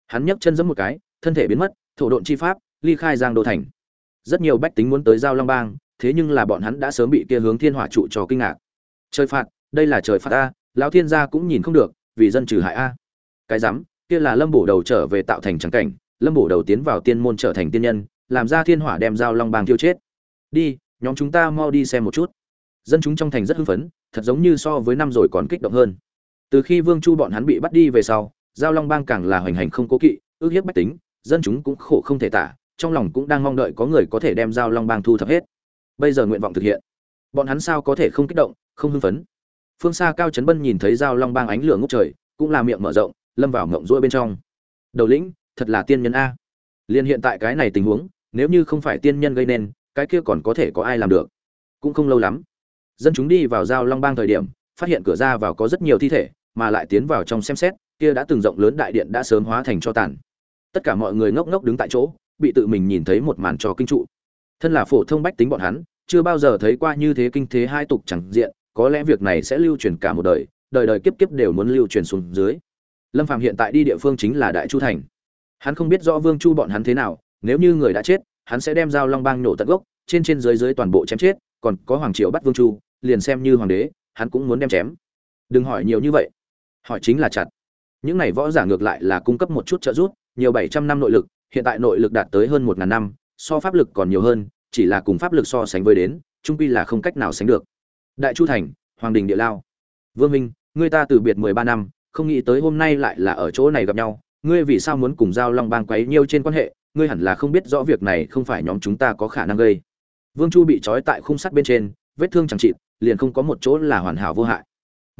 Hắn nhấc chân giẫm một cái, thân thể biến mất, thổ độn chi pháp, ly khai giang đô thành. Rất nhiều bách tính muốn tới giao long bang, thế nhưng là bọn hắn đã sớm bị kia hướng thiên hỏa trụ cho kinh ngạc. Trời phạt, đây là trời phạt a, lão thiên gia cũng nhìn không được, vì dân trừ hại a. Cái rắm, kia là lâm bổ đầu trở về tạo thành trắng cảnh, lâm bổ đầu tiến vào tiên môn trở thành tiên nhân, làm ra thiên hỏa đem giao long bang tiêu chết. Đi, nhóm chúng ta mau đi xem một chút. Dân chúng trong thành rất hưng phấn, thật giống như so với năm rồi còn kích động hơn từ khi vương chu bọn hắn bị bắt đi về sau, giao long bang càng là hoành hành không cố kỵ, ước hiếp bách tính, dân chúng cũng khổ không thể tả, trong lòng cũng đang mong đợi có người có thể đem giao long bang thu thập hết. Bây giờ nguyện vọng thực hiện. Bọn hắn sao có thể không kích động, không hưng phấn? Phương xa cao trấn bân nhìn thấy giao long bang ánh lửa ngốc trời, cũng là miệng mở rộng, lâm vào ngộng rỗi bên trong. Đầu lĩnh, thật là tiên nhân a. Liên hiện tại cái này tình huống, nếu như không phải tiên nhân gây nên, cái kia còn có thể có ai làm được? Cũng không lâu lắm. Dân chúng đi vào giao long bang thời điểm, phát hiện cửa ra vào có rất nhiều thi thể mà lại tiến vào trong xem xét, kia đã từng rộng lớn đại điện đã sớm hóa thành cho tàn. Tất cả mọi người ngốc ngốc đứng tại chỗ, bị tự mình nhìn thấy một màn trò kinh trụ. Thân là phổ thông bách tính bọn hắn, chưa bao giờ thấy qua như thế kinh thế hai tục chẳng diện, có lẽ việc này sẽ lưu truyền cả một đời đời đời kiếp kiếp đều muốn lưu truyền xuống dưới. Lâm phạm hiện tại đi địa phương chính là đại chu thành. Hắn không biết rõ vương chu bọn hắn thế nào, nếu như người đã chết, hắn sẽ đem dao long bang nổ tận gốc, trên trên dưới dưới toàn bộ chém chết, còn có hoàng triều bắt vương chu, liền xem như hoàng đế, hắn cũng muốn đem chém. Đừng hỏi nhiều như vậy hỏi chính là chặt. Những này võ giả ngược lại là cung cấp một chút trợ giúp, nhiều bảy trăm năm nội lực, hiện tại nội lực đạt tới hơn một ngàn năm, so pháp lực còn nhiều hơn, chỉ là cùng pháp lực so sánh với đến, trung pi là không cách nào sánh được. Đại chu thành, hoàng đình địa lao. Vương minh, ngươi ta từ biệt mười ba năm, không nghĩ tới hôm nay lại là ở chỗ này gặp nhau, ngươi vì sao muốn cùng giao long bang quấy nhiêu trên quan hệ, ngươi hẳn là không biết rõ việc này không phải nhóm chúng ta có khả năng gây. Vương chu bị trói tại khung sắt bên trên, vết thương chẳng chịt, liền không có một chỗ là hoàn hảo vô hại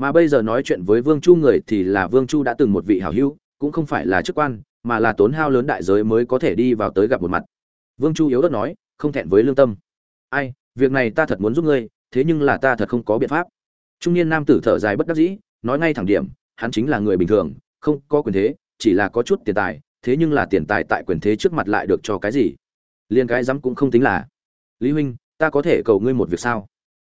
mà bây giờ nói chuyện với vương chu người thì là vương chu đã từng một vị hảo hữu, cũng không phải là chức quan, mà là tốn hao lớn đại giới mới có thể đi vào tới gặp một mặt. Vương chu yếu đất nói, không thẹn với lương tâm. Ai, việc này ta thật muốn giúp ngươi, thế nhưng là ta thật không có biện pháp. Trung niên nam tử thở dài bất đắc dĩ, nói ngay thẳng điểm, hắn chính là người bình thường, không có quyền thế, chỉ là có chút tiền tài, thế nhưng là tiền tài tại quyền thế trước mặt lại được cho cái gì? Liên cái dám cũng không tính là. Lý huynh, ta có thể cầu ngươi một việc sao?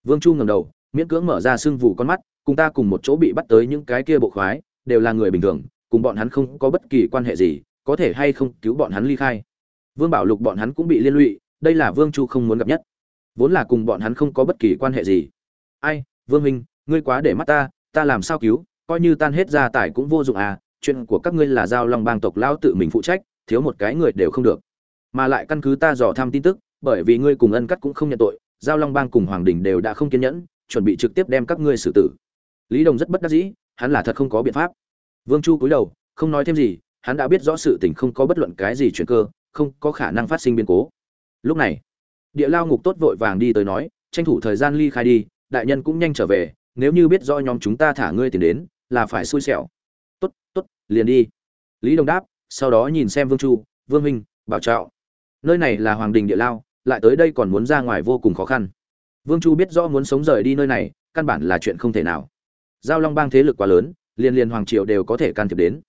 Vương chu ngẩng đầu, miễn cưỡng mở ra sưng vụ con mắt cùng ta cùng một chỗ bị bắt tới những cái kia bộ khoái, đều là người bình thường, cùng bọn hắn không có bất kỳ quan hệ gì, có thể hay không cứu bọn hắn ly khai. Vương bảo lục bọn hắn cũng bị liên lụy, đây là vương chu không muốn gặp nhất. Vốn là cùng bọn hắn không có bất kỳ quan hệ gì. Ai, vương minh, ngươi quá để mắt ta ta làm sao cứu, coi như tan hết gia tài cũng vô dụng à chuyện của các ngươi là giao long bang tộc lao tự mình phụ trách, thiếu một cái người đều không được. Mà lại căn cứ ta dò thăm tin tức, bởi vì ngươi cùng ân cắt cũng không nhận tội, giao long bang cùng hoàng đình đều đã không kiên nhẫn, chuẩn bị trực tiếp đem các ngươi xử tử lý đồng rất bất đắc dĩ, hắn là thật không có biện pháp. Vương chu cúi đầu, không nói thêm gì, hắn đã biết rõ sự tình không có bất luận cái gì chuyện cơ, không có khả năng phát sinh biến cố. Lúc này, địa lao ngục tốt vội vàng đi tới nói, tranh thủ thời gian ly khai đi, đại nhân cũng nhanh trở về, nếu như biết rõ nhóm chúng ta thả ngươi tiền đến, là phải xui xẻo. Tốt tốt, liền đi. Lý đồng đáp, sau đó nhìn xem vương chu, vương minh bảo trạo. Nơi này là hoàng đình địa lao, lại tới đây còn muốn ra ngoài vô cùng khó khăn. Vương chu biết rõ muốn sống rời đi nơi này, căn bản là chuyện không thể nào giao long bang thế lực quá lớn, liền liền hoàng triều đều có thể can thiệp đến.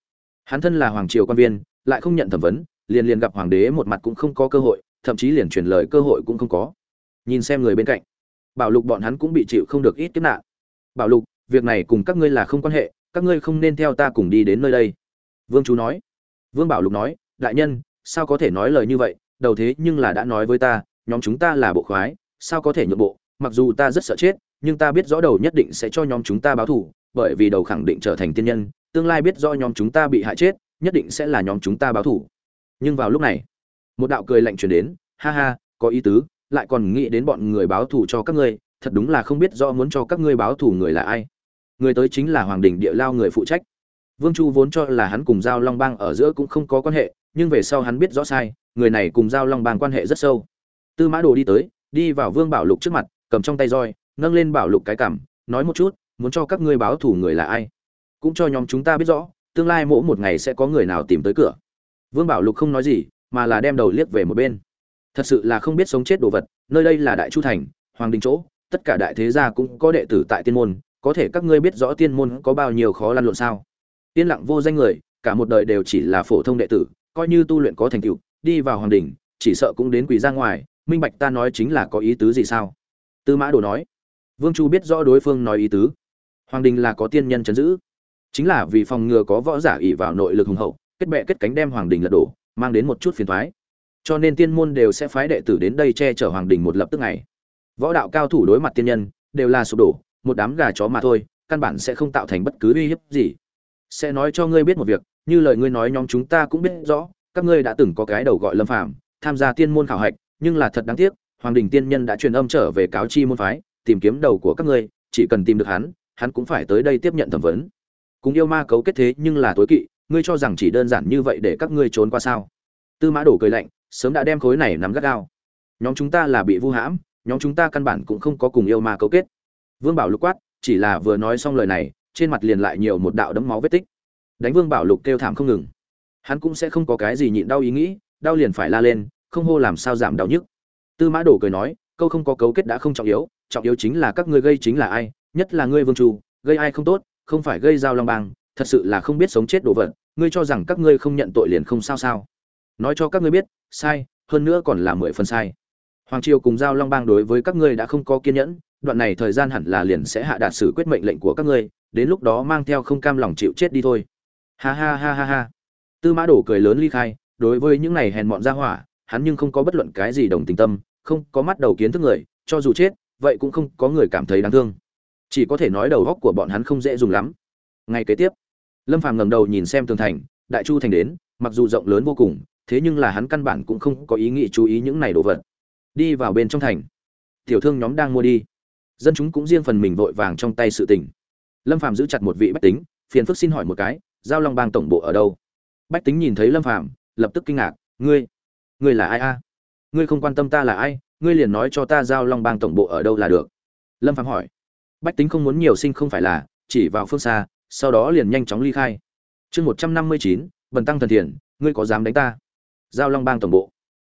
Hắn thân là hoàng triều quan viên, lại không nhận thẩm vấn, liền liền gặp hoàng đế một mặt cũng không có cơ hội, thậm chí liền truyền lời cơ hội cũng không có. Nhìn xem người bên cạnh, bảo lục bọn hắn cũng bị chịu không được ít kiếp nạn. Bảo lục, việc này cùng các ngươi là không quan hệ, các ngươi không nên theo ta cùng đi đến nơi đây. Vương chú nói. Vương bảo lục nói, đại nhân, sao có thể nói lời như vậy? Đầu thế nhưng là đã nói với ta, nhóm chúng ta là bộ khoái, sao có thể nhượng bộ? Mặc dù ta rất sợ chết nhưng ta biết rõ đầu nhất định sẽ cho nhóm chúng ta báo thù, bởi vì đầu khẳng định trở thành tiên nhân, tương lai biết rõ nhóm chúng ta bị hại chết, nhất định sẽ là nhóm chúng ta báo thù. Nhưng vào lúc này, một đạo cười lạnh truyền đến, ha ha, có ý tứ, lại còn nghĩ đến bọn người báo thù cho các ngươi, thật đúng là không biết rõ muốn cho các ngươi báo thù người là ai. Người tới chính là hoàng đỉnh địa lao người phụ trách. Vương chu vốn cho là hắn cùng giao long bang ở giữa cũng không có quan hệ, nhưng về sau hắn biết rõ sai, người này cùng giao long bang quan hệ rất sâu. Tư mã đồ đi tới, đi vào vương bảo lục trước mặt, cầm trong tay roi nâng lên bảo lục cái cảm, nói một chút, muốn cho các ngươi báo thủ người là ai? Cũng cho nhóm chúng ta biết rõ, tương lai mỗi một ngày sẽ có người nào tìm tới cửa. Vương bảo lục không nói gì, mà là đem đầu liếc về một bên. Thật sự là không biết sống chết đồ vật, nơi đây là đại chu thành, hoàng đình chỗ, tất cả đại thế gia cũng có đệ tử tại tiên môn, có thể các ngươi biết rõ tiên môn có bao nhiêu khó lăn lộn sao? Tiên lặng vô danh người, cả một đời đều chỉ là phổ thông đệ tử, coi như tu luyện có thành tựu, đi vào hoàng đình, chỉ sợ cũng đến quỳ ra ngoài, minh bạch ta nói chính là có ý tứ gì sao? Tư mã đồ nói vương chu biết rõ đối phương nói ý tứ. Hoàng đình là có tiên nhân chấn giữ. Chính là vì phòng ngừa có võ giả ỷ vào nội lực hùng hậu, kết bệ kết cánh đem hoàng đình lật đổ, mang đến một chút phiền toái. cho nên tiên môn đều sẽ phái đệ tử đến đây che chở hoàng đình một lập tức ngày. Võ đạo cao thủ đối mặt tiên nhân, đều là sụp đổ, một đám gà chó mà thôi, căn bản sẽ không tạo thành bất cứ uy hiếp gì. Sẽ nói cho ngươi biết một việc, như lời ngươi nói nhóm chúng ta cũng biết rõ, các ngươi đã từng có cái đầu gọi lâm phạm tham gia tiên môn khảo hạch, nhưng là thật đáng tiếc, hoàng đình tiên nhân đã truyền âm trở về cáo chi môn phái tìm kiếm đầu của các ngươi, chỉ cần tìm được hắn hắn cũng phải tới đây tiếp nhận thẩm vấn. Cùng yêu ma cấu kết thế nhưng là tối kỵ, ngươi cho rằng chỉ đơn giản như vậy để các ngươi trốn qua sao? Tư mã đổ cười lạnh, sớm đã đem khối này nắm gắt gao. Nhóm chúng ta là bị vu hãm, nhóm chúng ta căn bản cũng không có cùng yêu ma cấu kết. Vương bảo lục quát, chỉ là vừa nói xong lời này, trên mặt liền lại nhiều một đạo đấm máu vết tích. Đánh vương bảo lục kêu thảm không ngừng. Hắn cũng sẽ không có cái gì nhịn đau ý nghĩ, đau liền phải la lên, không hô làm sao giảm đau nhức. Tư mã đổ cười nói, câu không có cấu kết đã không trọng yếu trọng yếu chính là các ngươi gây chính là ai, nhất là ngươi vương chu gây ai không tốt, không phải gây giao long bang, thật sự là không biết sống chết đồ vật, ngươi cho rằng các ngươi không nhận tội liền không sao sao. Nói cho các ngươi biết, sai, hơn nữa còn là mười phần sai. Hoàng triều cùng giao long bang đối với các ngươi đã không có kiên nhẫn, đoạn này thời gian hẳn là liền sẽ hạ đạt xử quyết mệnh lệnh của các ngươi, đến lúc đó mang theo không cam lòng chịu chết đi thôi. Ha ha ha ha ha. Tư mã đổ cười lớn ly khai, đối với những này hèn mọn ra hỏa, hắn nhưng không có bất luận cái gì đồng tình tâm, không có mắt đầu kiến thức người, cho dù chết vậy cũng không có người cảm thấy đáng thương. Chỉ có thể nói đầu góc của bọn hắn không dễ dùng lắm. Ngay kế tiếp, lâm phàm ngẩng đầu nhìn xem tường thành, đại chu thành đến, mặc dù rộng lớn vô cùng, thế nhưng là hắn căn bản cũng không có ý nghĩ chú ý những này đồ vật. Đi vào bên trong thành, tiểu thương nhóm đang mua đi. Dân chúng cũng riêng phần mình vội vàng trong tay sự tình. Lâm phàm giữ chặt một vị bách tính, phiền phức xin hỏi một cái, giao long bang tổng bộ ở đâu? Bách tính nhìn thấy lâm phàm, lập tức kinh ngạc, ngươi ngươi là ai a? Ngươi không quan tâm ta là ai? Ngươi liền nói cho ta giao long bang tổng bộ ở đâu là được? Lâm phạm hỏi. Bách tính không muốn nhiều sinh không phải là, chỉ vào phương xa, sau đó liền nhanh chóng ly khai. Chương một trăm năm mươi chín, bần tăng thần thiền, ngươi có dám đánh ta? Giao long bang tổng bộ.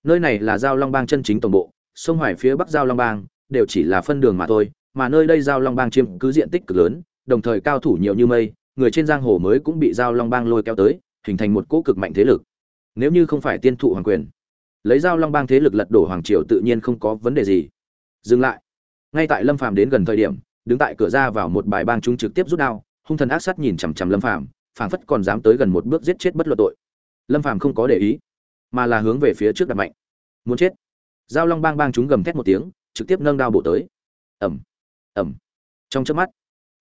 Nơi này là giao long bang chân chính tổng bộ, sông hoài phía bắc giao long bang, đều chỉ là phân đường mà thôi, mà nơi đây giao long bang chiếm cứ diện tích cực lớn, đồng thời cao thủ nhiều như mây, người trên giang hồ mới cũng bị giao long bang lôi kéo tới, hình thành một cỗ cực mạnh thế lực. Nếu như không phải tiên thụ hoàng quyền lấy giao long bang thế lực lật đổ hoàng triều tự nhiên không có vấn đề gì. Dừng lại. Ngay tại lâm phàm đến gần thời điểm, đứng tại cửa ra vào một bài bang chúng trực tiếp rút đao, hung thần ác sát nhìn chằm chằm lâm phàm, phảng phất còn dám tới gần một bước giết chết bất luận tội. Lâm phàm không có để ý, mà là hướng về phía trước đặt mạnh. Muốn chết. Giao long bang bang chúng gầm thét một tiếng, trực tiếp nâng đao bổ tới. Ẩm ẩm trong chớp mắt,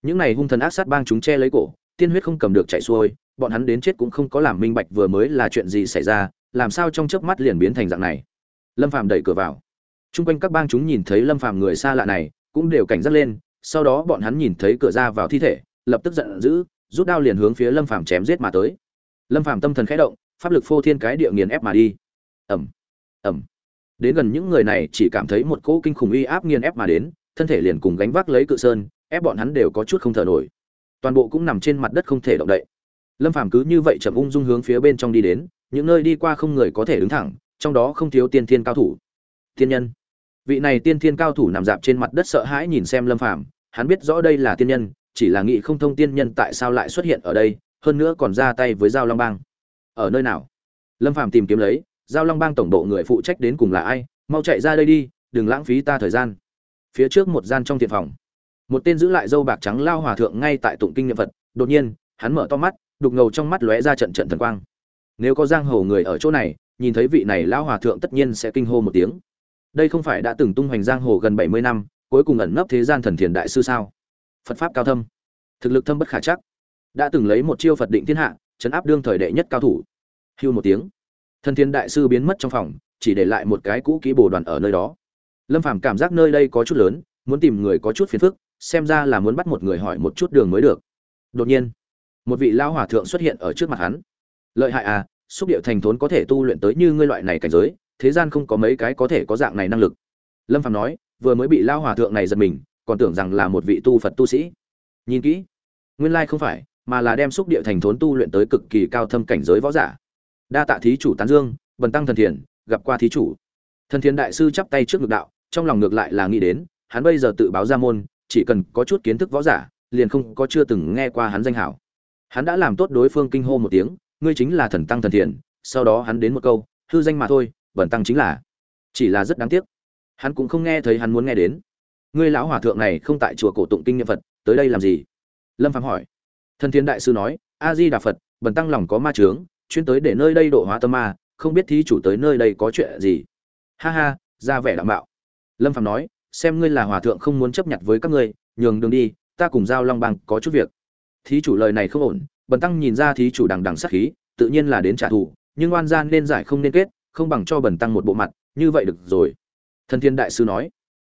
những này hung thần ác sát bang chúng che lấy cổ, tiên huyết không cầm được chạy xuôi, bọn hắn đến chết cũng không có làm minh bạch vừa mới là chuyện gì xảy ra làm sao trong chớp mắt liền biến thành dạng này? Lâm phàm đẩy cửa vào. Chung quanh các bang chúng nhìn thấy lâm phàm người xa lạ này, cũng đều cảnh giác lên, sau đó bọn hắn nhìn thấy cửa ra vào thi thể, lập tức giận dữ, rút đao liền hướng phía lâm phàm chém giết mà tới. Lâm phàm tâm thần khẽ động, pháp lực phô thiên cái địa nghiền ép mà đi. Ẩm ẩm đến gần những người này chỉ cảm thấy một cỗ kinh khủng uy áp nghiền ép mà đến, thân thể liền cùng gánh vác lấy cự sơn, ép bọn hắn đều có chút không thở nổi. Toàn bộ cũng nằm trên mặt đất không thể động đậy. Lâm phàm cứ như vậy chậm ung dung hướng phía bên trong đi đến những nơi đi qua không người có thể đứng thẳng, trong đó không thiếu tiên thiên cao thủ. Tiên nhân. Vị này tiên thiên cao thủ nằm dạp trên mặt đất sợ hãi nhìn xem lâm phàm, hắn biết rõ đây là tiên nhân, chỉ là nghĩ không thông tiên nhân tại sao lại xuất hiện ở đây, hơn nữa còn ra tay với giao long bang. Ở nơi nào? Lâm phàm tìm kiếm lấy, giao long bang tổng bộ người phụ trách đến cùng là ai? Mau chạy ra đây đi, đừng lãng phí ta thời gian. Phía trước một gian trong thiện phòng. Một tên giữ lại dâu bạc trắng lao hòa thượng ngay tại tụng kinh niệm phật, đột nhiên, hắn mở to mắt, đục ngầu trong mắt lóe ra trận trận thần quang nếu có giang hồ người ở chỗ này, nhìn thấy vị này lão hòa thượng tất nhiên sẽ kinh hô một tiếng. Đây không phải đã từng tung hoành giang hồ gần bảy mươi năm, cuối cùng ẩn nấp thế gian thần thiền đại sư sao? Phật pháp cao thâm. Thực lực thâm bất khả chắc. Đã từng lấy một chiêu phật định thiên hạ, chấn áp đương thời đệ nhất cao thủ. Hưu một tiếng. Thần thiên đại sư biến mất trong phòng, chỉ để lại một cái cũ kỹ bồ đoàn ở nơi đó. Lâm phàm cảm giác nơi đây có chút lớn, muốn tìm người có chút phiền phức, xem ra là muốn bắt một người hỏi một chút đường mới được. Đột nhiên, một vị lão hòa thượng xuất hiện ở trước mặt hắn lợi hại à xúc điệu thành thốn có thể tu luyện tới như ngươi loại này cảnh giới, thế gian không có mấy cái có thể có dạng này năng lực. Lâm phàm nói, vừa mới bị lão hòa thượng này giật mình, còn tưởng rằng là một vị tu phật tu sĩ. Nhìn kỹ, nguyên lai không phải, mà là đem xúc địa thành thốn tu luyện tới cực kỳ cao thâm cảnh giới võ giả. Đa tạ thí chủ tán dương, bần tăng thần thiền, gặp qua thí chủ. Thần thiền đại sư chắp tay trước ngực đạo, trong lòng ngược lại là nghĩ đến, hắn bây giờ tự báo ra môn, chỉ cần có chút kiến thức võ giả, liền không có chưa từng nghe qua hắn danh hảo. Hắn đã làm tốt đối phương kinh hô một tiếng ngươi chính là thần tăng thần thiện, sau đó hắn đến một câu, hư danh mà thôi bần tăng chính là. Chỉ là rất đáng tiếc. Hắn cũng không nghe thấy hắn muốn nghe đến. Ngươi lão hòa thượng này không tại chùa cổ tụng kinh niệm phật, tới đây làm gì? Lâm phạm hỏi. Thần thiên đại sư nói a di đà phật bần tăng lòng có ma trướng chuyên tới để nơi đây độ hóa tâm ma, không biết thí chủ tới nơi đây có chuyện gì. Ha ha, ra vẻ đạo mạo. lâm phạm nói, xem ngươi là hòa thượng không muốn chấp nhận với các ngươi, nhường đường đi, ta cùng giao long bằng có chút việc. Thí chủ lời này không ổn bần tăng nhìn ra thí chủ đằng đằng sát khí, tự nhiên là đến trả thù, nhưng oan gian nên giải không nên kết, không bằng cho bần tăng một bộ mặt, như vậy được rồi. Thần thiên đại sư nói.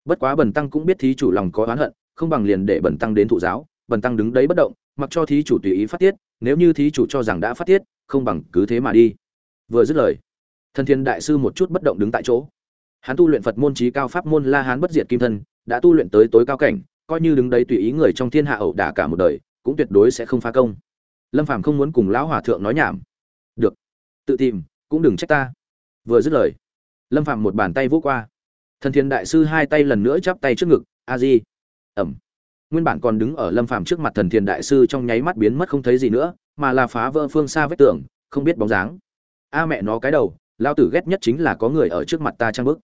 Bất quá bần tăng cũng biết thí chủ lòng có oán hận, không bằng liền để bần tăng đến thụ giáo, bần tăng đứng đấy bất động, mặc cho thí chủ tùy ý phát tiết, nếu như thí chủ cho rằng đã phát tiết, không bằng cứ thế mà đi. Vừa dứt lời, thần thiên đại sư một chút bất động đứng tại chỗ. Hắn tu luyện phật môn trí cao pháp môn la hán bất diệt kim thân, đã tu luyện tới tối cao cảnh, coi như đứng đấy tùy ý người trong thiên hạ ẩu đả cả một đời, cũng tuyệt đối sẽ không phá công lâm phàm không muốn cùng lão hòa thượng nói nhảm. Được, tự tìm, cũng đừng trách ta. Vừa dứt lời, lâm phàm một bàn tay vỗ qua. Thần thiên đại sư hai tay lần nữa chắp tay trước ngực, a di. Ẩm. Nguyên bản còn đứng ở lâm phàm trước mặt thần thiên đại sư trong nháy mắt biến mất không thấy gì nữa, mà là phá vỡ phương xa vết tường, không biết bóng dáng. A mẹ nó cái đầu lao tử ghét nhất chính là có người ở trước mặt ta trang bức.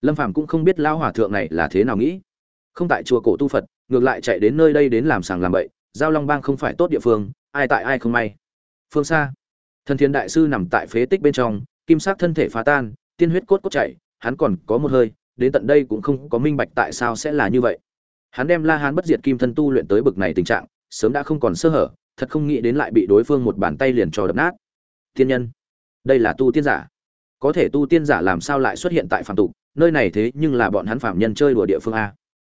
Lâm phàm cũng không biết lao hòa thượng này là thế nào nghĩ. Không tại chùa cổ tu phật, ngược lại chạy đến nơi đây đến làm sàng làm bậy, giao long bang không phải tốt địa phương ai tại ai không may. Phương xa, thần thiên đại sư nằm tại phế tích bên trong, kim sắc thân thể phá tan, tiên huyết cốt cốt chảy, hắn còn có một hơi, đến tận đây cũng không có minh bạch tại sao sẽ là như vậy. Hắn đem la hán bất diệt kim thân tu luyện tới bực này tình trạng, sớm đã không còn sơ hở, thật không nghĩ đến lại bị đối phương một bàn tay liền cho đập nát. Tiên nhân, đây là tu tiên giả. Có thể tu tiên giả làm sao lại xuất hiện tại phạm tục, nơi này thế nhưng là bọn hắn phạm nhân chơi đùa địa phương a.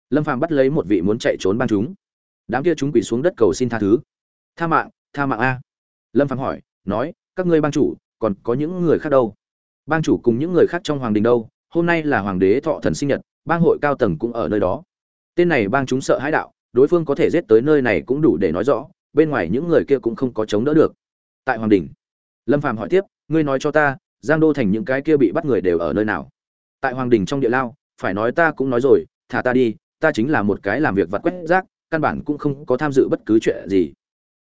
Lâm phàm bắt lấy một vị muốn chạy trốn ban chúng. Đám kia chúng quỳ xuống đất cầu xin tha thứ tha mạng tha mạng a. Lâm phàm hỏi, nói, các ngươi bang chủ, còn có những người khác đâu? Bang chủ cùng những người khác trong hoàng đình đâu? Hôm nay là hoàng đế thọ thần sinh nhật, bang hội cao tầng cũng ở nơi đó. Tên này bang chúng sợ hãi đạo, đối phương có thể giết tới nơi này cũng đủ để nói rõ, bên ngoài những người kia cũng không có chống đỡ được. Tại hoàng đình, lâm phàm hỏi tiếp, ngươi nói cho ta, giang đô thành những cái kia bị bắt người đều ở nơi nào? Tại hoàng đình trong địa lao, phải nói ta cũng nói rồi, thả ta đi, ta chính là một cái làm việc vặt quét rác, căn bản cũng không có tham dự bất cứ chuyện gì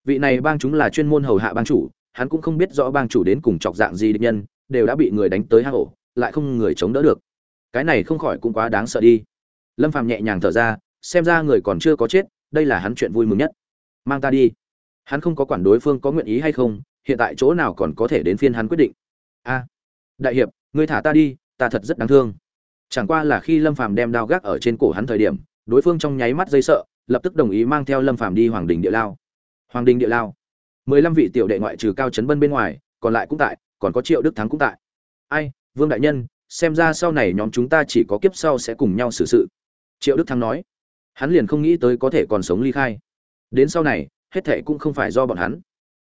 vị này bang chúng là chuyên môn hầu hạ bang chủ, hắn cũng không biết rõ bang chủ đến cùng chọc dạng gì địch nhân, đều đã bị người đánh tới hạ hổ lại không người chống đỡ được. Cái này không khỏi cũng quá đáng sợ đi. Lâm phàm nhẹ nhàng thở ra, xem ra người còn chưa có chết, đây là hắn chuyện vui mừng nhất. Mang ta đi. Hắn không có quản đối phương có nguyện ý hay không, hiện tại chỗ nào còn có thể đến phiên hắn quyết định. A, đại hiệp, ngươi thả ta đi, ta thật rất đáng thương. Chẳng qua là khi lâm phàm đem đao gác ở trên cổ hắn thời điểm, đối phương trong nháy mắt dây sợ, lập tức đồng ý mang theo lâm phàm đi hoàng đình địa lao hoàng đình địa lao. mười lăm vị tiểu đệ ngoại trừ cao trấn bân bên ngoài, còn lại cũng tại, còn có triệu đức thắng cũng tại. Ai, vương đại nhân, xem ra sau này nhóm chúng ta chỉ có kiếp sau sẽ cùng nhau xử sự. Triệu đức thắng nói. Hắn liền không nghĩ tới có thể còn sống ly khai. Đến sau này, hết thệ cũng không phải do bọn hắn.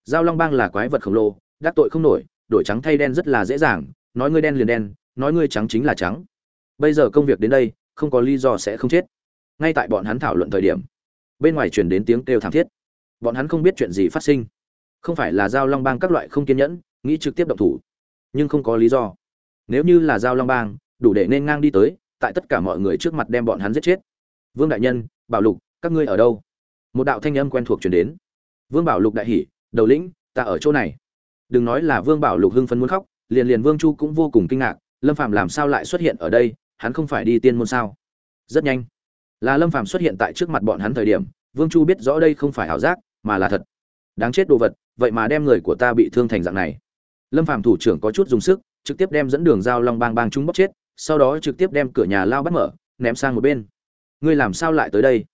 Giao long bang là quái vật khổng lồ, đắc tội không nổi, đổi trắng thay đen rất là dễ dàng, nói ngươi đen liền đen, nói ngươi trắng chính là trắng. Bây giờ công việc đến đây, không có lý do sẽ không chết. Ngay tại bọn hắn thảo luận thời điểm, bên ngoài truyền đến tiếng kêu thảm thiết bọn hắn không biết chuyện gì phát sinh. Không phải là giao long bang các loại không kiên nhẫn, nghĩ trực tiếp động thủ, nhưng không có lý do. Nếu như là giao long bang, đủ để nên ngang đi tới, tại tất cả mọi người trước mặt đem bọn hắn giết chết. Vương đại nhân, bảo lục, các ngươi ở đâu? Một đạo thanh âm quen thuộc truyền đến. Vương bảo lục đại hỉ, đầu lĩnh, ta ở chỗ này. Đừng nói là vương bảo lục hưng phấn muốn khóc, liền liền vương chu cũng vô cùng kinh ngạc, lâm Phạm làm sao lại xuất hiện ở đây, hắn không phải đi tiên môn sao? Rất nhanh. Là lâm Phạm xuất hiện tại trước mặt bọn hắn thời điểm, vương chu biết rõ đây không phải ảo giác mà là thật. Đáng chết đồ vật, vậy mà đem người của ta bị thương thành dạng này. Lâm Phạm thủ trưởng có chút dùng sức, trực tiếp đem dẫn đường giao long bang bang chúng bóc chết, sau đó trực tiếp đem cửa nhà lao bắt mở, ném sang một bên. Ngươi làm sao lại tới đây?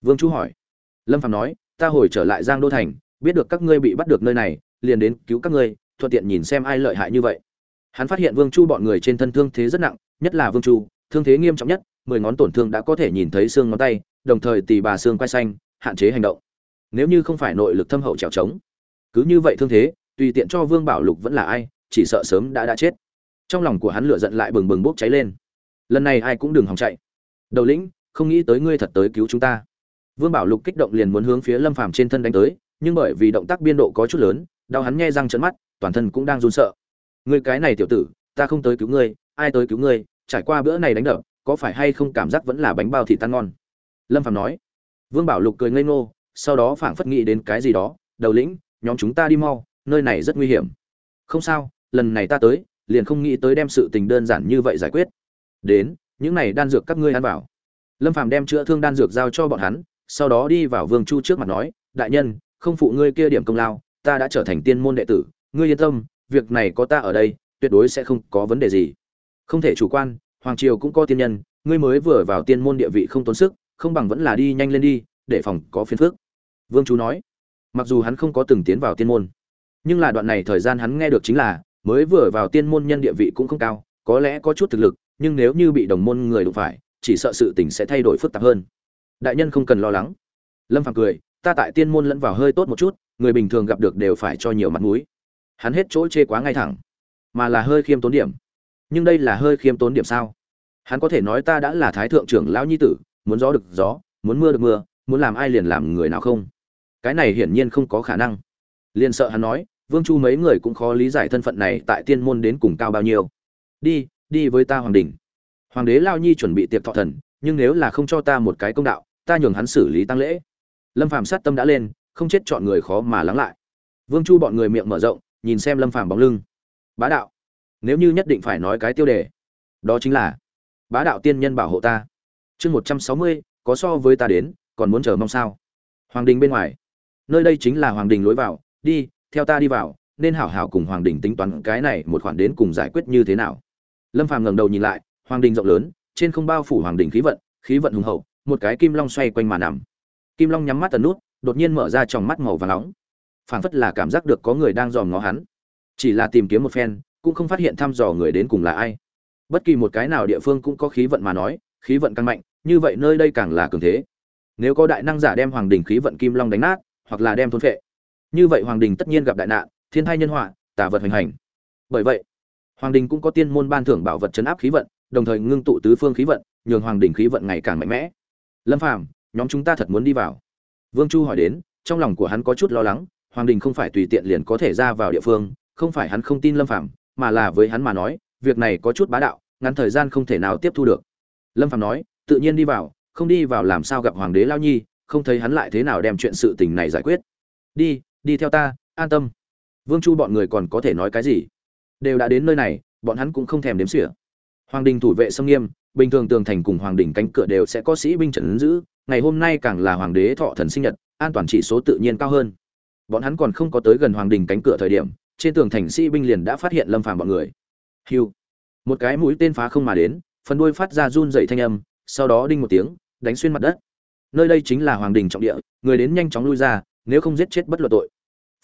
Vương chu hỏi. Lâm Phạm nói, ta hồi trở lại giang đô thành, biết được các ngươi bị bắt được nơi này, liền đến cứu các ngươi, thuận tiện nhìn xem ai lợi hại như vậy. Hắn phát hiện vương chu bọn người trên thân thương thế rất nặng, nhất là vương chu, thương thế nghiêm trọng nhất, mười ngón tổn thương đã có thể nhìn thấy xương ngón tay, đồng thời tì bà xương quai xanh, hạn chế hành động nếu như không phải nội lực thâm hậu trèo trống, cứ như vậy thương thế, tùy tiện cho vương bảo lục vẫn là ai, chỉ sợ sớm đã đã chết. Trong lòng của hắn lửa giận lại bừng bừng bốc cháy lên. Lần này ai cũng đừng hòng chạy. Đầu lĩnh, không nghĩ tới ngươi thật tới cứu chúng ta. Vương bảo lục kích động liền muốn hướng phía lâm phàm trên thân đánh tới, nhưng bởi vì động tác biên độ có chút lớn, đau hắn nghe răng trợn mắt, toàn thân cũng đang run sợ. Ngươi cái này tiểu tử, ta không tới cứu ngươi, ai tới cứu ngươi, trải qua bữa này đánh đập, có phải hay không cảm giác vẫn là bánh bao thịt tan ngon? Lâm phàm nói. Vương bảo lục cười ngây ngô sau đó phảng phất nghĩ đến cái gì đó, đầu lĩnh, nhóm chúng ta đi mau, nơi này rất nguy hiểm. Không sao, lần này ta tới, liền không nghĩ tới đem sự tình đơn giản như vậy giải quyết. Đến, những này đan dược các ngươi ăn vào. Lâm phàm đem chữa thương đan dược giao cho bọn hắn, sau đó đi vào vương chu trước mặt nói, đại nhân, không phụ ngươi kia điểm công lao, ta đã trở thành tiên môn đệ tử, ngươi yên tâm, việc này có ta ở đây, tuyệt đối sẽ không có vấn đề gì. Không thể chủ quan, hoàng triều cũng có tiên nhân, ngươi mới vừa vào tiên môn địa vị không tốn sức, không bằng vẫn là đi nhanh lên đi để phòng có phiền phức. Vương chú nói, mặc dù hắn không có từng tiến vào tiên môn, nhưng là đoạn này thời gian hắn nghe được chính là, mới vừa vào tiên môn nhân địa vị cũng không cao, có lẽ có chút thực lực, nhưng nếu như bị đồng môn người đụng phải, chỉ sợ sự tình sẽ thay đổi phức tạp hơn. Đại nhân không cần lo lắng. Lâm phàm cười, ta tại tiên môn lẫn vào hơi tốt một chút, người bình thường gặp được đều phải cho nhiều mặt mũi. Hắn hết chỗ chê quá ngay thẳng, mà là hơi khiêm tốn điểm. Nhưng đây là hơi khiêm tốn điểm sao? Hắn có thể nói ta đã là thái thượng trưởng lão nhi tử, muốn gió được gió, muốn mưa được mưa muốn làm ai liền làm người nào không? Cái này hiển nhiên không có khả năng. Liền sợ hắn nói, vương chu mấy người cũng khó lý giải thân phận này tại tiên môn đến cùng cao bao nhiêu. Đi đi với ta hoàng đình. Hoàng đế lao nhi chuẩn bị tiệc thọ thần, nhưng nếu là không cho ta một cái công đạo, ta nhường hắn xử lý tăng lễ. Lâm phàm sát tâm đã lên, không chết chọn người khó mà lắng lại. Vương chu bọn người miệng mở rộng, nhìn xem lâm phàm bóng lưng. Bá đạo, nếu như nhất định phải nói cái tiêu đề, đó chính là, bá đạo tiên nhân bảo hộ ta. Chương một trăm sáu mươi, có so với ta đến còn muốn chờ mong sao? Hoàng đình bên ngoài. Nơi đây chính là hoàng đình lối vào, đi, theo ta đi vào, nên hảo hảo cùng hoàng đình tính toán cái này một khoản đến cùng giải quyết như thế nào. Lâm phàm ngẩng đầu nhìn lại, hoàng đình rộng lớn, trên không bao phủ hoàng đình khí vận khí vận hùng hậu, một cái kim long xoay quanh mà nằm. Kim long nhắm mắt tần nút, đột nhiên mở ra tròng mắt màu và nóng. Phảng phất là cảm giác được có người đang dòm ngó hắn. Chỉ là tìm kiếm một phen, cũng không phát hiện thăm dò người đến cùng là ai. Bất kỳ một cái nào địa phương cũng có khí vận mà nói, khí vận càng mạnh, như vậy nơi đây càng là cường thế nếu có đại năng giả đem hoàng đình khí vận kim long đánh nát, hoặc là đem thôn phệ. Như vậy hoàng đình tất nhiên gặp đại nạn, thiên thai nhân họa tả vật hành hành. Bởi vậy, hoàng đình cũng có tiên môn ban thưởng bảo vật chấn áp khí vận, đồng thời ngưng tụ tứ phương khí vận, nhường hoàng đình khí vận ngày càng mạnh mẽ. Lâm phàm, nhóm chúng ta thật muốn đi vào. Vương chu hỏi đến, trong lòng của hắn có chút lo lắng, hoàng đình không phải tùy tiện liền có thể ra vào địa phương, không phải hắn không tin lâm phàm, mà là với hắn mà nói, việc này có chút bá đạo, ngắn thời gian không thể nào tiếp thu được. Lâm phàm nói, tự nhiên đi vào không đi vào làm sao gặp hoàng đế lao nhi, không thấy hắn lại thế nào đem chuyện sự tình này giải quyết. Đi đi theo ta, an tâm. Vương chu bọn người còn có thể nói cái gì? Đều đã đến nơi này, bọn hắn cũng không thèm đếm xỉa. Hoàng đình thủ vệ xâm nghiêm, bình thường tường thành cùng hoàng đình cánh cửa đều sẽ có sĩ binh trận ứng giữ, ngày hôm nay càng là hoàng đế thọ thần sinh nhật, an toàn chỉ số tự nhiên cao hơn. Bọn hắn còn không có tới gần hoàng đình cánh cửa thời điểm, trên tường thành sĩ binh liền đã phát hiện lâm phàm bọn người. Hiu một cái mũi tên phá không mà đến, phần đuôi phát ra run dậy thanh âm, sau đó đinh một tiếng đánh xuyên mặt đất. Nơi đây chính là hoàng đình trọng địa, người đến nhanh chóng lui ra, nếu không giết chết bất luận tội.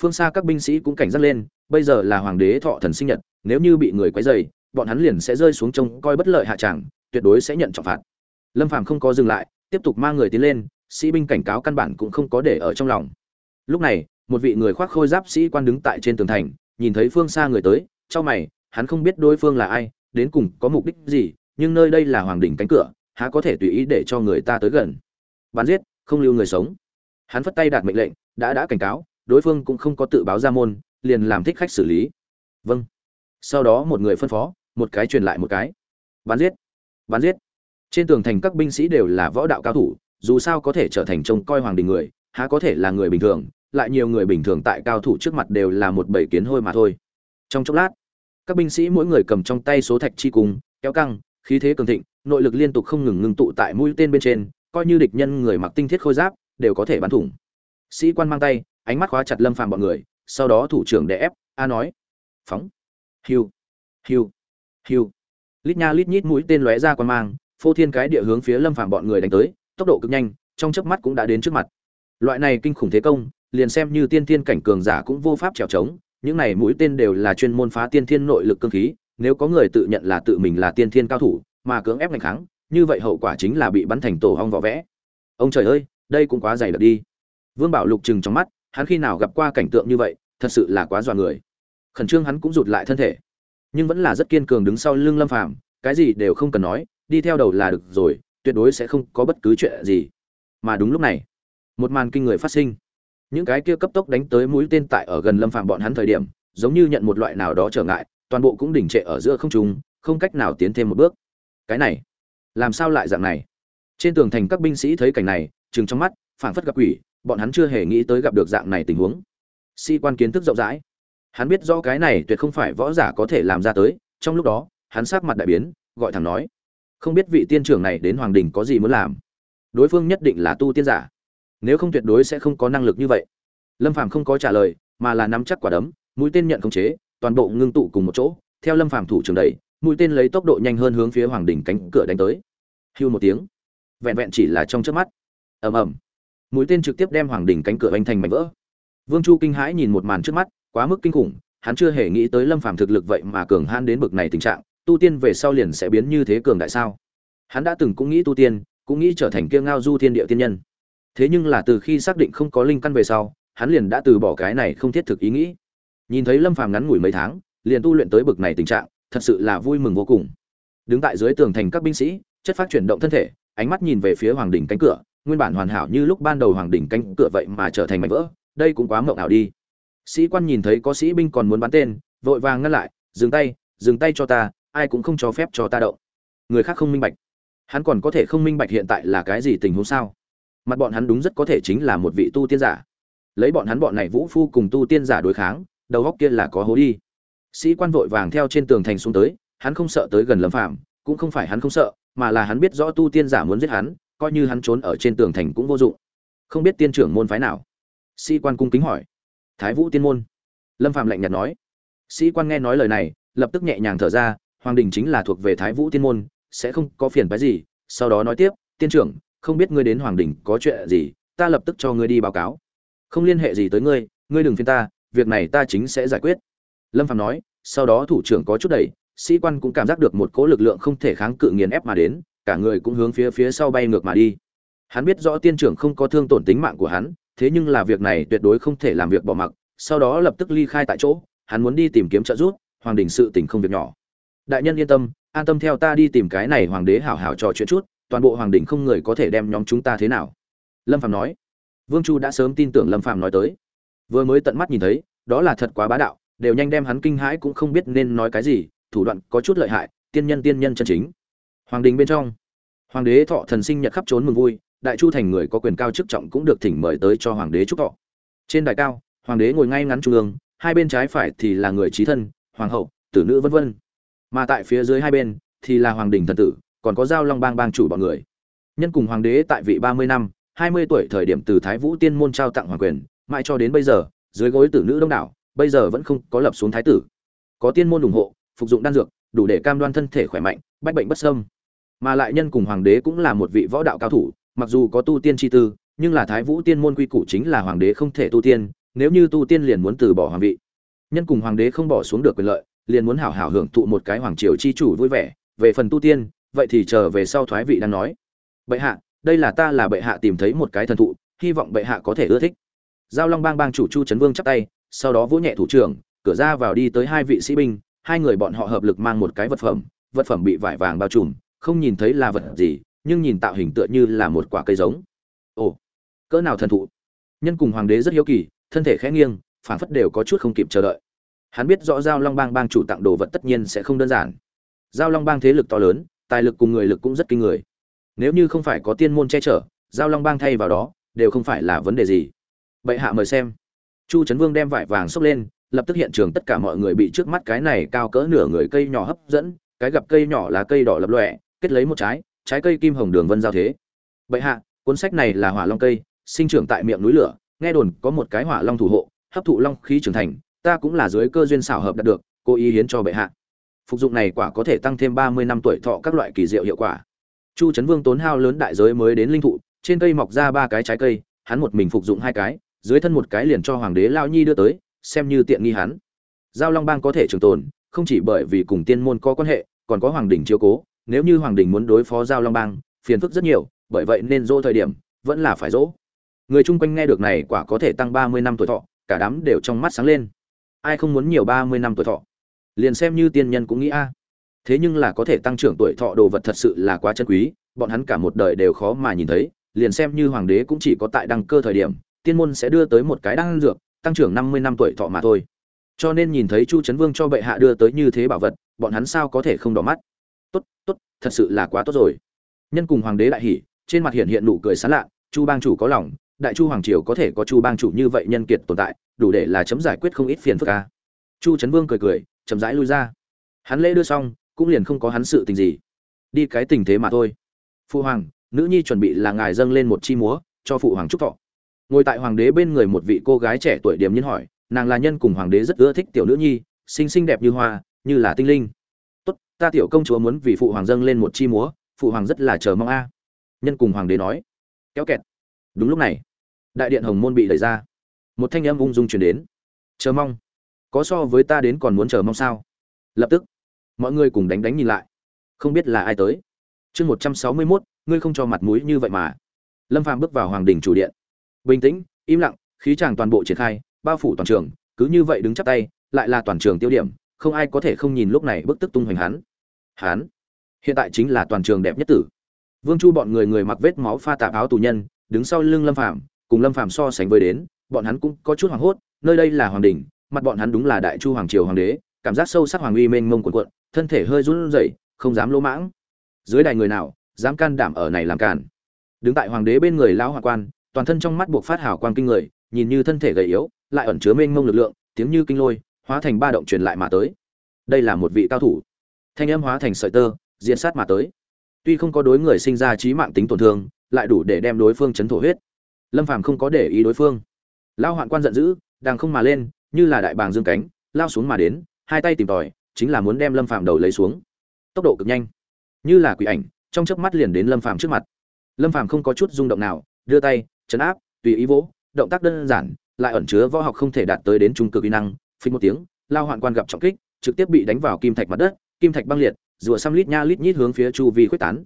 Phương xa các binh sĩ cũng cảnh giác lên, bây giờ là hoàng đế thọ thần sinh nhật, nếu như bị người quấy dày bọn hắn liền sẽ rơi xuống trông coi bất lợi hạ tràng, tuyệt đối sẽ nhận trọng phạt. Lâm phàm không có dừng lại, tiếp tục mang người tiến lên, sĩ binh cảnh cáo căn bản cũng không có để ở trong lòng. Lúc này, một vị người khoác khôi giáp sĩ quan đứng tại trên tường thành, nhìn thấy phương xa người tới cho mày, hắn không biết đối phương là ai, đến cùng có mục đích gì, nhưng nơi đây là hoàng đỉnh cánh cửa há có thể tùy ý để cho người ta tới gần. Bắn giết, không lưu người sống. Hắn phất tay đạt mệnh lệnh, đã đã cảnh cáo, đối phương cũng không có tự báo ra môn, liền làm thích khách xử lý. Vâng. Sau đó một người phân phó, một cái truyền lại một cái. Bắn giết bắn giết. Trên tường thành các binh sĩ đều là võ đạo cao thủ, dù sao có thể trở thành trông coi hoàng đình người, há có thể là người bình thường, lại nhiều người bình thường tại cao thủ trước mặt đều là một bầy kiến hôi mà thôi. Trong chốc lát, các binh sĩ mỗi người cầm trong tay số thạch chi cung kéo căng, khí thế cường thịnh nội lực liên tục không ngừng ngưng tụ tại mũi tên bên trên, coi như địch nhân người mặc tinh thiết khôi giáp, đều có thể bắn thủng. Sĩ quan mang tay, ánh mắt khóa chặt lâm phàm bọn người, sau đó thủ trưởng đè ép, a nói, phóng. Hiu hiu hiu. Lít nha lít nhít mũi tên lóe ra quan mang, phô thiên cái địa hướng phía lâm phàm bọn người đánh tới, tốc độ cực nhanh, trong chớp mắt cũng đã đến trước mặt. Loại này kinh khủng thế công, liền xem như tiên thiên cảnh cường giả cũng vô pháp trèo trống, những này mũi tên đều là chuyên môn phá tiên thiên nội lực cương khí, nếu có người tự nhận là tự mình là tiên thiên cao thủ mà cưỡng ép ngành kháng, như vậy hậu quả chính là bị bắn thành tổ hong vỏ vẽ. Ông trời ơi, đây cũng quá dày đặc đi. Vương bảo lục chừng trong mắt, hắn khi nào gặp qua cảnh tượng như vậy, thật sự là quá dọa người. Khẩn trương hắn cũng rụt lại thân thể. Nhưng vẫn là rất kiên cường đứng sau lưng lâm phàm, cái gì đều không cần nói, đi theo đầu là được rồi, tuyệt đối sẽ không có bất cứ chuyện gì. Mà đúng lúc này, một màn kinh người phát sinh. Những cái kia cấp tốc đánh tới mũi tên tại ở gần lâm phàm bọn hắn thời điểm, giống như nhận một loại nào đó trở ngại, toàn bộ cũng đỉnh trệ ở giữa không trung, không cách nào tiến thêm một bước cái này, làm sao lại dạng này? Trên tường thành các binh sĩ thấy cảnh này chừng trong mắt, phảng phất gặp quỷ, bọn hắn chưa hề nghĩ tới gặp được dạng này tình huống. Sĩ quan kiến thức rộng rãi. Hắn biết rõ cái này tuyệt không phải võ giả có thể làm ra tới, trong lúc đó, hắn sắc mặt đại biến, gọi thẳng nói, không biết vị tiên trưởng này đến hoàng đình có gì muốn làm? Đối phương nhất định là tu tiên giả. Nếu không tuyệt đối sẽ không có năng lực như vậy. Lâm phàm không có trả lời, mà là nắm chắc quả đấm, mũi tên nhận khống chế, toàn bộ ngưng tụ cùng một chỗ, theo lâm phàm thủ trưởng đẩy mũi tên lấy tốc độ nhanh hơn hướng phía hoàng đỉnh cánh cửa đánh tới. Hưu một tiếng. Vẹn vẹn chỉ là trong chớp mắt. Ầm ầm. Mũi tên trực tiếp đem hoàng đỉnh cánh cửa anh thành mảnh vỡ. Vương chu kinh hãi nhìn một màn trước mắt, quá mức kinh khủng, hắn chưa hề nghĩ tới lâm phàm thực lực vậy mà cường han đến bực này tình trạng, tu tiên về sau liền sẽ biến như thế cường đại sao? Hắn đã từng cũng nghĩ tu tiên, cũng nghĩ trở thành kiêng ngao du thiên địa tiên nhân. Thế nhưng là từ khi xác định không có linh căn về sau, hắn liền đã từ bỏ cái này không thiết thực ý nghĩ. Nhìn thấy lâm phàm ngắn ngủi mấy tháng, liền tu luyện tới bực này tình trạng thật sự là vui mừng vô cùng. Đứng tại dưới tường thành các binh sĩ, chất phát chuyển động thân thể, ánh mắt nhìn về phía hoàng đỉnh cánh cửa, nguyên bản hoàn hảo như lúc ban đầu hoàng đỉnh cánh cửa vậy mà trở thành mảnh vỡ, đây cũng quá mộng ảo đi. Sĩ quan nhìn thấy có sĩ binh còn muốn bắn tên, vội vàng ngăn lại, dừng tay dừng tay cho ta, ai cũng không cho phép cho ta động. Người khác không minh bạch. Hắn còn có thể không minh bạch hiện tại là cái gì tình huống sao? Mặt bọn hắn đúng rất có thể chính là một vị tu tiên giả. Lấy bọn hắn bọn này vũ phu cùng tu tiên giả đối kháng, đầu góc kia là có hố đi sĩ quan vội vàng theo trên tường thành xuống tới, hắn không sợ tới gần lâm phạm cũng không phải hắn không sợ, mà là hắn biết rõ tu tiên giả muốn giết hắn, coi như hắn trốn ở trên tường thành cũng vô dụng. Không biết tiên trưởng môn phái nào. Sĩ quan cung kính hỏi. Thái vũ tiên môn. Lâm phạm lạnh nhạt nói. Sĩ quan nghe nói lời này, lập tức nhẹ nhàng thở ra, hoàng đình chính là thuộc về thái vũ tiên môn, sẽ không có phiền phái gì. Sau đó nói tiếp, tiên trưởng, không biết ngươi đến hoàng đình có chuyện gì, ta lập tức cho ngươi đi báo cáo. Không liên hệ gì tới ngươi ngươi đừng phiền ta, việc này ta chính sẽ giải quyết lâm phạm nói, sau đó thủ trưởng có chút đẩy, sĩ quan cũng cảm giác được một cỗ lực lượng không thể kháng cự nghiền ép mà đến, cả người cũng hướng phía phía sau bay ngược mà đi. Hắn biết rõ tiên trưởng không có thương tổn tính mạng của hắn, thế nhưng là việc này tuyệt đối không thể làm việc bỏ mặc, sau đó lập tức ly khai tại chỗ, hắn muốn đi tìm kiếm trợ giúp, hoàng đình sự tình không việc nhỏ. Đại nhân yên tâm, an tâm theo ta đi tìm cái này hoàng đế hảo hảo trò chuyện chút, toàn bộ hoàng đình không người có thể đem nhóm chúng ta thế nào. Lâm phạm nói. Vương chu đã sớm tin tưởng lâm phạm nói tới. Vừa mới tận mắt nhìn thấy, đó là thật quá bá đạo đều nhanh đem hắn kinh hãi cũng không biết nên nói cái gì, thủ đoạn có chút lợi hại, tiên nhân tiên nhân chân chính. Hoàng đình bên trong, hoàng đế thọ thần sinh nhật khắp trốn mừng vui, đại chu thành người có quyền cao chức trọng cũng được thỉnh mời tới cho hoàng đế chúc thọ. Trên đài cao, hoàng đế ngồi ngay ngắn trung ương, hai bên trái phải thì là người trí thân, hoàng hậu, tử nữ vân vân. Mà tại phía dưới hai bên thì là hoàng đình thần tử, còn có giao long bang bang chủ bọn người. Nhân cùng hoàng đế tại vị ba mươi năm, hai mươi tuổi thời điểm từ thái vũ tiên môn trao tặng hoàng quyền, mãi cho đến bây giờ, dưới gối tử nữ đông đảo bây giờ vẫn không có lập xuống thái tử. Có tiên môn ủng hộ, phục dụng đan dược, đủ để cam đoan thân thể khỏe mạnh, bách bệnh bất sâm mà lại nhân cùng hoàng đế cũng là một vị võ đạo cao thủ, mặc dù có tu tiên chi tư, nhưng là thái vũ tiên môn quy củ chính là hoàng đế không thể tu tiên, nếu như tu tiên liền muốn từ bỏ hoàng vị. Nhân cùng hoàng đế không bỏ xuống được quyền lợi, liền muốn hảo hảo hưởng thụ một cái hoàng triều chi chủ vui vẻ. Về phần tu tiên, vậy thì chờ về sau thoái vị đang nói. Bệ hạ, đây là ta là bệ hạ tìm thấy một cái thần thụ, hy vọng bệ hạ có thể ưa thích. Giao long bang bang chủ chu trấn vương chắp tay sau đó vỗ nhẹ thủ trưởng, cửa ra vào đi tới hai vị sĩ binh, hai người bọn họ hợp lực mang một cái vật phẩm vật phẩm bị vải vàng bao trùm, không nhìn thấy là vật gì, nhưng nhìn tạo hình tựa như là một quả cây giống. Ồ, cỡ nào thần thụ. Nhân cùng hoàng đế rất hiếu kỳ, thân thể khẽ nghiêng, phảng phất đều có chút không kịp chờ đợi. Hắn biết rõ giao long bang bang chủ tặng đồ vật tất nhiên sẽ không đơn giản. Giao long bang thế lực to lớn, tài lực cùng người lực cũng rất kinh người. Nếu như không phải có tiên môn che chở, giao long bang thay vào đó, đều không phải là vấn đề gì. Bệ hạ mời xem chu trấn vương đem vải vàng xốc lên, lập tức hiện trường tất cả mọi người bị trước mắt cái này cao cỡ nửa người cây nhỏ hấp dẫn, cái gặp cây nhỏ là cây đỏ lập lòe, kết lấy một trái trái cây kim hồng đường vân giao thế. Bệ hạ, cuốn sách này là hỏa long cây, sinh trưởng tại miệng núi lửa, nghe đồn có một cái hỏa long thủ hộ, hấp thụ long khí trưởng thành, ta cũng là dưới cơ duyên xảo hợp đạt được, cố ý hiến cho bệ hạ. Phục dụng này quả có thể tăng thêm ba mươi năm tuổi thọ các loại kỳ diệu hiệu quả. Chu trấn vương tốn hao lớn đại giới mới đến linh thụ, trên cây mọc ra ba cái trái cây, hắn một mình phục dụng hai cái dưới thân một cái liền cho hoàng đế lao nhi đưa tới, xem như tiện nghi hắn. Giao long bang có thể trường tồn, không chỉ bởi vì cùng tiên môn có quan hệ, còn có hoàng đình chiếu cố. Nếu như hoàng đình muốn đối phó giao long bang, phiền phức rất nhiều, bởi vậy nên dỗ thời điểm, vẫn là phải dỗ. Người chung quanh nghe được này quả có thể tăng ba mươi năm tuổi thọ, cả đám đều trong mắt sáng lên. Ai không muốn nhiều ba mươi năm tuổi thọ? Liền xem như tiên nhân cũng nghĩ a. Thế nhưng là có thể tăng trưởng tuổi thọ đồ vật thật sự là quá chân quý, bọn hắn cả một đời đều khó mà nhìn thấy. Liền xem như hoàng đế cũng chỉ có tại đăng cơ thời điểm tiên môn sẽ đưa tới một cái đan dược, tăng trưởng năm mươi năm tuổi thọ mà thôi. Cho nên nhìn thấy chu trấn vương cho bệ hạ đưa tới như thế bảo vật, bọn hắn sao có thể không đỏ mắt? Tốt tốt, thật sự là quá tốt rồi. Nhân cùng hoàng đế đại hỉ, trên mặt hiện hiện nụ cười sán lạ, chu bang chủ có lòng, đại chu hoàng triều có thể có chu bang chủ như vậy nhân kiệt tồn tại, đủ để là chấm giải quyết không ít phiền phức a. chu trấn vương cười cười, chậm rãi lui ra. Hắn lễ đưa xong, cũng liền không có hắn sự tình gì. Đi cái tình thế mà thôi. Phụ hoàng, nữ nhi chuẩn bị là ngài dâng lên một chi múa, cho phụ hoàng chúc thọ ngồi tại hoàng đế bên người một vị cô gái trẻ tuổi điểm nhiên hỏi, nàng là nhân cùng hoàng đế rất ưa thích tiểu nữ nhi, xinh xinh đẹp như hoa, như là tinh linh. Tốt, ta tiểu công chúa muốn vì phụ hoàng dâng lên một chi múa, phụ hoàng rất là chờ mong a. Nhân cùng hoàng đế nói. Kéo kẹt. Đúng lúc này, đại điện hồng môn bị đẩy ra. Một thanh âm ung dung truyền đến. Chờ mong. Có so với ta đến còn muốn chờ mong sao? Lập tức, mọi người cùng đánh đánh nhìn lại. Không biết là ai tới. Chương một trăm sáu mươi mốt, ngươi không cho mặt mũi như vậy mà. Lâm phàm bước vào hoàng đình chủ điện bình tĩnh im lặng khí chàng toàn bộ triển khai bao phủ toàn trường cứ như vậy đứng chắp tay lại là toàn trường tiêu điểm không ai có thể không nhìn lúc này bức tức tung hoành hắn. Hắn hiện tại chính là toàn trường đẹp nhất tử. Vương chu bọn người người mặc vết máu pha tạp áo tù nhân đứng sau lưng lâm Phạm, cùng lâm Phạm so sánh với đến bọn hắn cũng có chút hoảng hốt nơi đây là hoàng đình mặt bọn hắn đúng là đại chu hoàng triều hoàng đế cảm giác sâu sắc hoàng uy mênh mông cuộn cuộn thân thể hơi run rẩy không dám lỗ mãng. Dưới đài người nào dám can đảm ở này làm cản đứng tại hoàng đế bên người lão hoàng quan toàn thân trong mắt buộc phát hào quang kinh người, nhìn như thân thể gầy yếu, lại ẩn chứa mênh mông lực lượng, tiếng như kinh lôi, hóa thành ba động truyền lại mà tới. Đây là một vị cao thủ. Thanh âm hóa thành sợi tơ, diễn sát mà tới. Tuy không có đối người sinh ra trí mạng tính tổn thương, lại đủ để đem đối phương chấn thổ huyết. Lâm phàm không có để ý đối phương. Lao hoạn quan giận dữ, đang không mà lên, như là đại bàng dương cánh, lao xuống mà đến, hai tay tìm tòi, chính là muốn đem lâm phàm đầu lấy xuống. Tốc độ cực nhanh, như là quỷ ảnh, trong chớp mắt liền đến lâm phàm trước mặt. Lâm phàm không có chút rung động nào, đưa tay chấn áp, tùy ý vỗ, động tác đơn giản, lại ẩn chứa võ học không thể đạt tới đến trung cực kỹ năng, phình một tiếng, lao hoạn quan gặp trọng kích, trực tiếp bị đánh vào kim thạch mặt đất, kim thạch băng liệt, rùa xăm lít nha lít nhít hướng phía chu vi khuếch tán.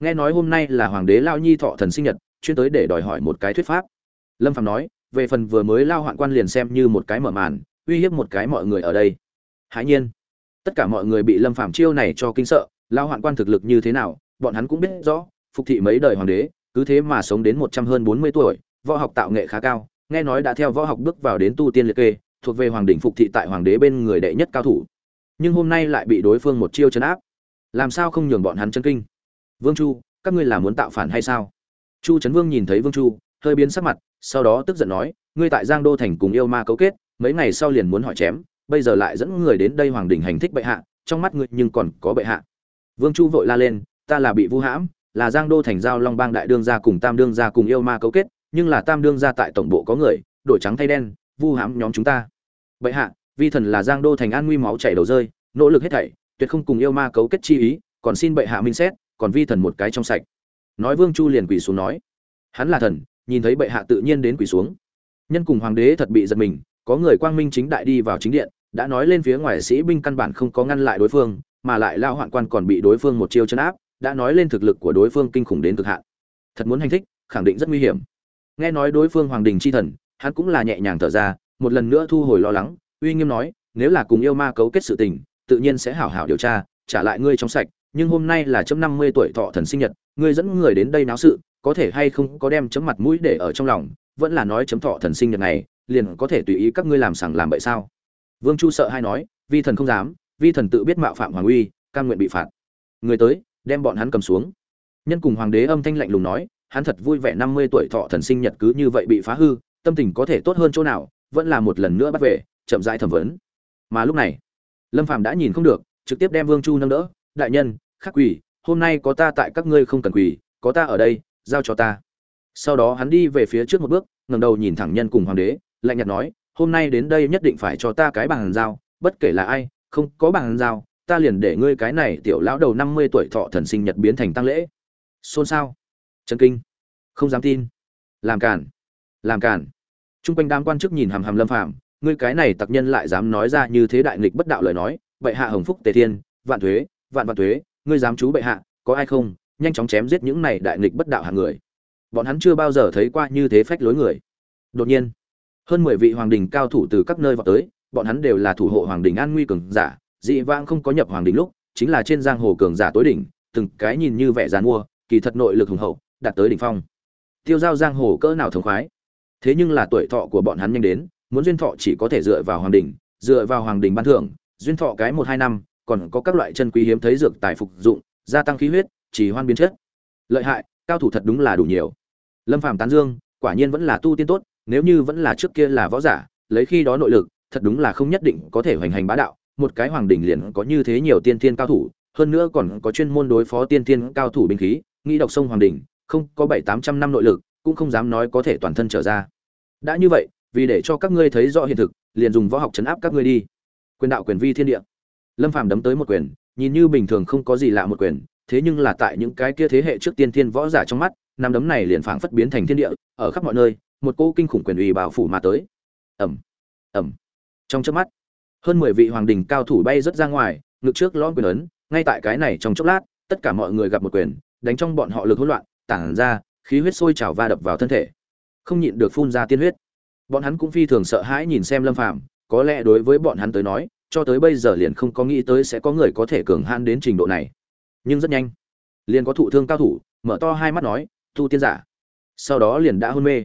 Nghe nói hôm nay là hoàng đế lao nhi thọ thần sinh nhật, chuyên tới để đòi hỏi một cái thuyết pháp. Lâm phạm nói, về phần vừa mới lao hoạn quan liền xem như một cái mở màn, uy hiếp một cái mọi người ở đây. Hãi nhiên, tất cả mọi người bị lâm phạm chiêu này cho kinh sợ, lao hoạn quan thực lực như thế nào, bọn hắn cũng biết rõ, phục thị mấy đời hoàng đế cứ thế mà sống đến một trăm hơn bốn mươi tuổi, võ học tạo nghệ khá cao, nghe nói đã theo võ học bước vào đến tu tiên liệt kê, thuộc về hoàng đỉnh phục thị tại hoàng đế bên người đệ nhất cao thủ. Nhưng hôm nay lại bị đối phương một chiêu chấn áp. Làm sao không nhường bọn hắn chân kinh? Vương chu, các ngươi là muốn tạo phản hay sao? Chu trấn vương nhìn thấy vương chu, hơi biến sắc mặt, sau đó tức giận nói, ngươi tại giang đô thành cùng yêu ma cấu kết, mấy ngày sau liền muốn hỏi chém, bây giờ lại dẫn người đến đây hoàng đình hành thích bệ hạ, trong mắt ngươi nhưng còn có bệ hạ. Vương chu vội la lên, ta là bị vu hãm là giang đô thành giao long bang đại đương gia cùng tam đương gia cùng yêu ma cấu kết, nhưng là tam đương gia tại tổng bộ có người, đổi trắng thay đen, vu hãm nhóm chúng ta. Bệ hạ, vi thần là giang đô thành an nguy máu chảy đầu rơi, nỗ lực hết thảy, tuyệt không cùng yêu ma cấu kết chi ý, còn xin bệ hạ minh xét, còn vi thần một cái trong sạch. Nói vương chu liền quỳ xuống nói. Hắn là thần, nhìn thấy bệ hạ tự nhiên đến quỳ xuống. Nhân cùng hoàng đế thật bị giật mình, có người quang minh chính đại đi vào chính điện, đã nói lên phía ngoài sĩ binh căn bản không có ngăn lại đối phương, mà lại lao hoạn quan còn bị đối phương một chiêu chấn áp đã nói lên thực lực của đối phương kinh khủng đến cực hạn. Thật muốn hành thích, khẳng định rất nguy hiểm. Nghe nói đối phương hoàng đình chi thần, hắn cũng là nhẹ nhàng thở ra, một lần nữa thu hồi lo lắng, uy nghiêm nói, nếu là cùng yêu ma cấu kết sự tình, tự nhiên sẽ hảo hảo điều tra, trả lại ngươi trong sạch, nhưng hôm nay là chấm năm mươi tuổi thọ thần sinh nhật, ngươi dẫn người đến đây náo sự, có thể hay không có đem chấm mặt mũi để ở trong lòng, vẫn là nói chấm thọ thần sinh nhật này, liền có thể tùy ý các ngươi làm sằng làm bậy sao? Vương chu sợ hay nói, vi thần không dám, vi thần tự biết mạo phạm hoàng uy, cam nguyện bị phạt. Người tới đem bọn hắn cầm xuống. Nhân cùng hoàng đế âm thanh lạnh lùng nói, hắn thật vui vẻ năm mươi tuổi thọ thần sinh nhật cứ như vậy bị phá hư, tâm tình có thể tốt hơn chỗ nào, vẫn là một lần nữa bắt về, chậm rãi thẩm vấn. Mà lúc này, lâm phàm đã nhìn không được, trực tiếp đem vương chu nâng đỡ, đại nhân, khắc quỳ, hôm nay có ta tại các ngươi không cần quỳ, có ta ở đây, giao cho ta. Sau đó hắn đi về phía trước một bước, ngẩng đầu nhìn thẳng nhân cùng hoàng đế, lạnh nhạt nói, hôm nay đến đây nhất định phải cho ta cái bằng giao, bất kể là ai, không có bằng giao ta liền để ngươi cái này tiểu lão đầu năm mươi tuổi thọ thần sinh nhật biến thành tăng lễ. Xôn xao. Chân kinh. Không dám tin. Làm cản làm cản trung quanh đám quan chức nhìn hàm hàm lâm phàm, ngươi cái này tặc nhân lại dám nói ra như thế đại nghịch bất đạo lời nói, bệ hạ hồng phúc tề thiên, vạn thuế, vạn vạn thuế, ngươi dám chú bệ hạ, có ai không? Nhanh chóng chém giết những này đại nghịch bất đạo hạng người. Bọn hắn chưa bao giờ thấy qua như thế phách lối người. Đột nhiên, hơn mười vị hoàng đình cao thủ từ các nơi vào tới, bọn hắn đều là thủ hộ hoàng đình an nguy cường giả dị vãng không có nhập hoàng đỉnh lúc chính là trên giang hồ cường giả tối đỉnh từng cái nhìn như vẻ giàn mua kỳ thật nội lực hùng hậu đạt tới đỉnh phong. Tiêu giao giang hồ cỡ nào thống khoái? Thế nhưng là tuổi thọ của bọn hắn nhanh đến muốn duyên thọ chỉ có thể dựa vào hoàng đỉnh, dựa vào hoàng đỉnh ban thưởng duyên thọ cái một hai năm còn có các loại chân quý hiếm thấy dược tài phục dụng gia tăng khí huyết chỉ hoan biến chất. Lợi hại cao thủ thật đúng là đủ nhiều. Lâm phàm tán dương quả nhiên vẫn là tu tiên tốt nếu như vẫn là trước kia là võ giả lấy khi đó nội lực thật đúng là không nhất định có thể hoành hành bá đạo một cái hoàng đỉnh liền có như thế nhiều tiên thiên cao thủ hơn nữa còn có chuyên môn đối phó tiên thiên cao thủ binh khí nghĩ độc sông hoàng đỉnh không có bảy tám trăm năm nội lực cũng không dám nói có thể toàn thân trở ra. Đã như vậy vì để cho các ngươi thấy rõ hiện thực liền dùng võ học chấn áp các ngươi đi. Quyền đạo quyền vi thiên địa. Lâm phàm đấm tới một quyền nhìn như bình thường không có gì lạ một quyền thế nhưng là tại những cái kia thế hệ trước tiên thiên võ giả trong mắt năm đấm này liền phảng phất biến thành thiên địa ở khắp mọi nơi một cô kinh khủng quyền uy bảo phủ mà tới. Ầm, ầm, trong chớp mắt hơn mười vị hoàng đình cao thủ bay rất ra ngoài, ngực trước lõm quyền ấn, ngay tại cái này trong chốc lát, tất cả mọi người gặp một quyền, đánh trong bọn họ lực hỗn loạn, tản ra, khí huyết sôi trào va đập vào thân thể. Không nhịn được phun ra tiên huyết. Bọn hắn cũng phi thường sợ hãi nhìn xem lâm phàm, có lẽ đối với bọn hắn tới nói, cho tới bây giờ liền không có nghĩ tới sẽ có người có thể cường hãn đến trình độ này. Nhưng rất nhanh, liền có thụ thương cao thủ, mở to hai mắt nói tu tiên giả. Sau đó liền đã hôn mê.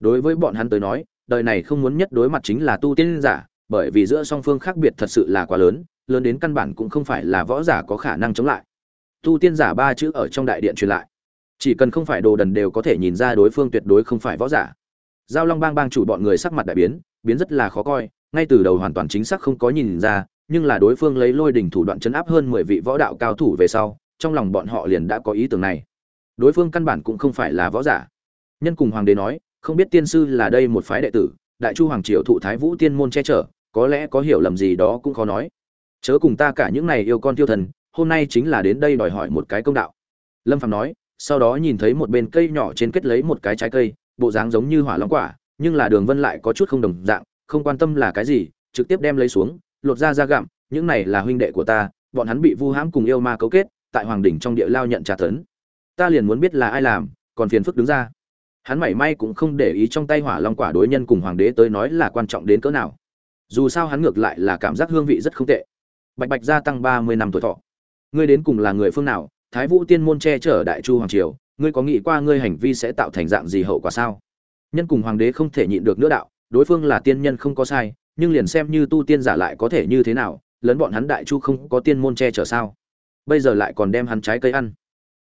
Đối với bọn hắn tới nói, đời này không muốn nhất đối mặt chính là tu tiên giả bởi vì giữa song phương khác biệt thật sự là quá lớn lớn đến căn bản cũng không phải là võ giả có khả năng chống lại. Tu tiên giả ba chữ ở trong đại điện truyền lại. Chỉ cần không phải đồ đần đều có thể nhìn ra đối phương tuyệt đối không phải võ giả. Giao long bang bang chủ bọn người sắc mặt đại biến biến rất là khó coi, ngay từ đầu hoàn toàn chính xác không có nhìn ra, nhưng là đối phương lấy lôi đỉnh thủ đoạn chấn áp hơn mười vị võ đạo cao thủ về sau, trong lòng bọn họ liền đã có ý tưởng này. Đối phương căn bản cũng không phải là võ giả. Nhân cùng hoàng đế nói, không biết tiên sư là đây một phái đệ tử, đại chu hoàng triều thụ thái vũ tiên môn che chở có lẽ có hiểu lầm gì đó cũng khó nói. Chớ cùng ta cả những này yêu con tiêu thần, hôm nay chính là đến đây đòi hỏi một cái công đạo. Lâm phạm nói, sau đó nhìn thấy một bên cây nhỏ trên kết lấy một cái trái cây, bộ dáng giống như hỏa long quả, nhưng là đường vân lại có chút không đồng dạng, không quan tâm là cái gì, trực tiếp đem lấy xuống, lột ra ra gặm, những này là huynh đệ của ta, bọn hắn bị vu hãm cùng yêu ma cấu kết, tại hoàng đỉnh trong địa lao nhận trả tấn. Ta liền muốn biết là ai làm, còn phiền phức đứng ra. Hắn mảy may cũng không để ý trong tay hỏa long quả đối nhân cùng hoàng đế tới nói là quan trọng đến cỡ nào dù sao hắn ngược lại là cảm giác hương vị rất không tệ. Bạch bạch gia tăng ba mươi năm tuổi thọ. Ngươi đến cùng là người phương nào? Thái vũ tiên môn che chở đại chu hoàng triều, ngươi có nghĩ qua ngươi hành vi sẽ tạo thành dạng gì hậu quả sao? Nhân cùng hoàng đế không thể nhịn được nữa đạo, đối phương là tiên nhân không có sai, nhưng liền xem như tu tiên giả lại có thể như thế nào, lấn bọn hắn đại chu không có tiên môn che chở sao? Bây giờ lại còn đem hắn trái cây ăn.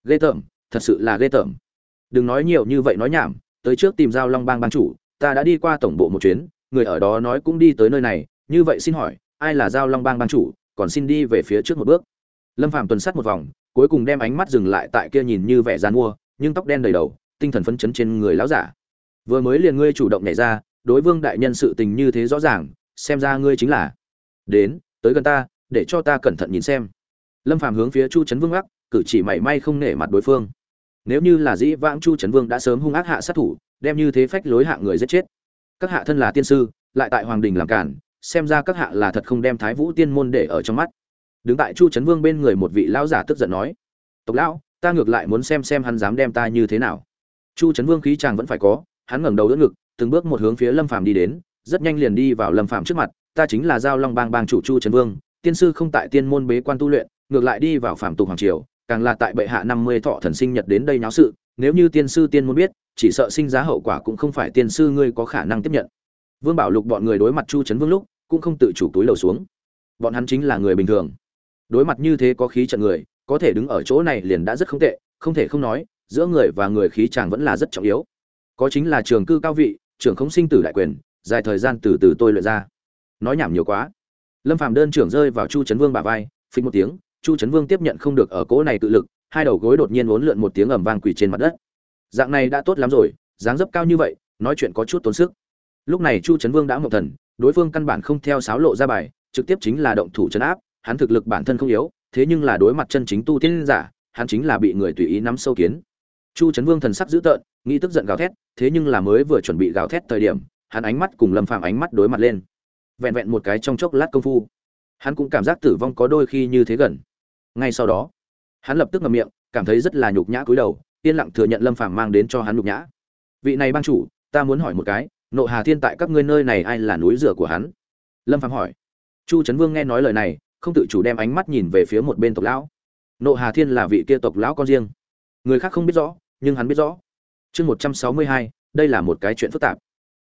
Ghê tởm, thật sự là ghê tởm. Đừng nói nhiều như vậy nói nhảm, tới trước tìm giao long bang bang chủ, ta đã đi qua tổng bộ một chuyến người ở đó nói cũng đi tới nơi này, như vậy xin hỏi, ai là giao long bang bang chủ, còn xin đi về phía trước một bước. Lâm phạm tuần sát một vòng, cuối cùng đem ánh mắt dừng lại tại kia nhìn như vẻ gian mua, nhưng tóc đen đầy đầu, tinh thần phấn chấn trên người lão giả. Vừa mới liền ngươi chủ động nhảy ra, đối vương đại nhân sự tình như thế rõ ràng, xem ra ngươi chính là. Đến, tới gần ta, để cho ta cẩn thận nhìn xem. Lâm phàm hướng phía chu trấn vương ác cử chỉ mảy may không nể mặt đối phương. Nếu như là dĩ vãng chu trấn vương đã sớm hung ác hạ sát thủ, đem như thế phách lối hạ người giết chết các hạ thân là tiên sư, lại tại hoàng đình làm cản xem ra các hạ là thật không đem thái vũ tiên môn để ở trong mắt. Đứng tại chu trấn vương bên người một vị lão giả tức giận nói, tộc lão, ta ngược lại muốn xem xem hắn dám đem ta như thế nào. Chu trấn vương khí chàng vẫn phải có, hắn ngẩng đầu đỡ ngực, từng bước một hướng phía lâm phàm đi đến, rất nhanh liền đi vào lâm phàm trước mặt, ta chính là giao long bang bang chủ chu trấn vương, tiên sư không tại tiên môn bế quan tu luyện, ngược lại đi vào phạm tục hoàng triều, càng là tại bệ hạ năm mươi thọ thần sinh nhật đến đây nháo sự nếu như tiên sư tiên muốn biết, chỉ sợ sinh giá hậu quả cũng không phải tiên sư ngươi có khả năng tiếp nhận. Vương bảo lục bọn người đối mặt chu trấn vương lúc, cũng không tự chủ túi lầu xuống. Bọn hắn chính là người bình thường. Đối mặt như thế có khí trận người, có thể đứng ở chỗ này liền đã rất không tệ, không thể không nói, giữa người và người khí chàng vẫn là rất trọng yếu. Có chính là trường cư cao vị, trưởng không sinh tử đại quyền, dài thời gian từ từ tôi luyện ra. Nói nhảm nhiều quá. Lâm phàm đơn trưởng rơi vào chu trấn vương bà vai phình một tiếng, chu trấn vương tiếp nhận không được ở cỗ này tự lực hai đầu gối đột nhiên uốn lượn một tiếng ầm vang quỳ trên mặt đất. Dạng này đã tốt lắm rồi, dáng dấp cao như vậy, nói chuyện có chút tốn sức. Lúc này chu trấn vương đã mộng thần, đối phương căn bản không theo sáo lộ ra bài, trực tiếp chính là động thủ trấn áp, hắn thực lực bản thân không yếu, thế nhưng là đối mặt chân chính tu tiên giả, hắn chính là bị người tùy ý nắm sâu kiến. Chu trấn vương thần sắc dữ tợn, nghĩ tức giận gào thét, thế nhưng là mới vừa chuẩn bị gào thét thời điểm, hắn ánh mắt cùng lâm phàm ánh mắt đối mặt lên. Vẹn vẹn một cái trong chốc lát công phu, hắn cũng cảm giác tử vong có đôi khi như thế gần. Ngay sau đó hắn lập tức ngậm miệng, cảm thấy rất là nhục nhã cúi đầu, yên lặng thừa nhận lâm phàm mang đến cho hắn nhục nhã. Vị này ban chủ, ta muốn hỏi một cái, nộ hà thiên tại các ngươi nơi này ai là núi rửa của hắn? Lâm phàm hỏi. Chu trấn vương nghe nói lời này, không tự chủ đem ánh mắt nhìn về phía một bên tộc lão. Nộ hà thiên là vị kia tộc lão con riêng. Người khác không biết rõ, nhưng hắn biết rõ. Chương một trăm sáu mươi hai, đây là một cái chuyện phức tạp.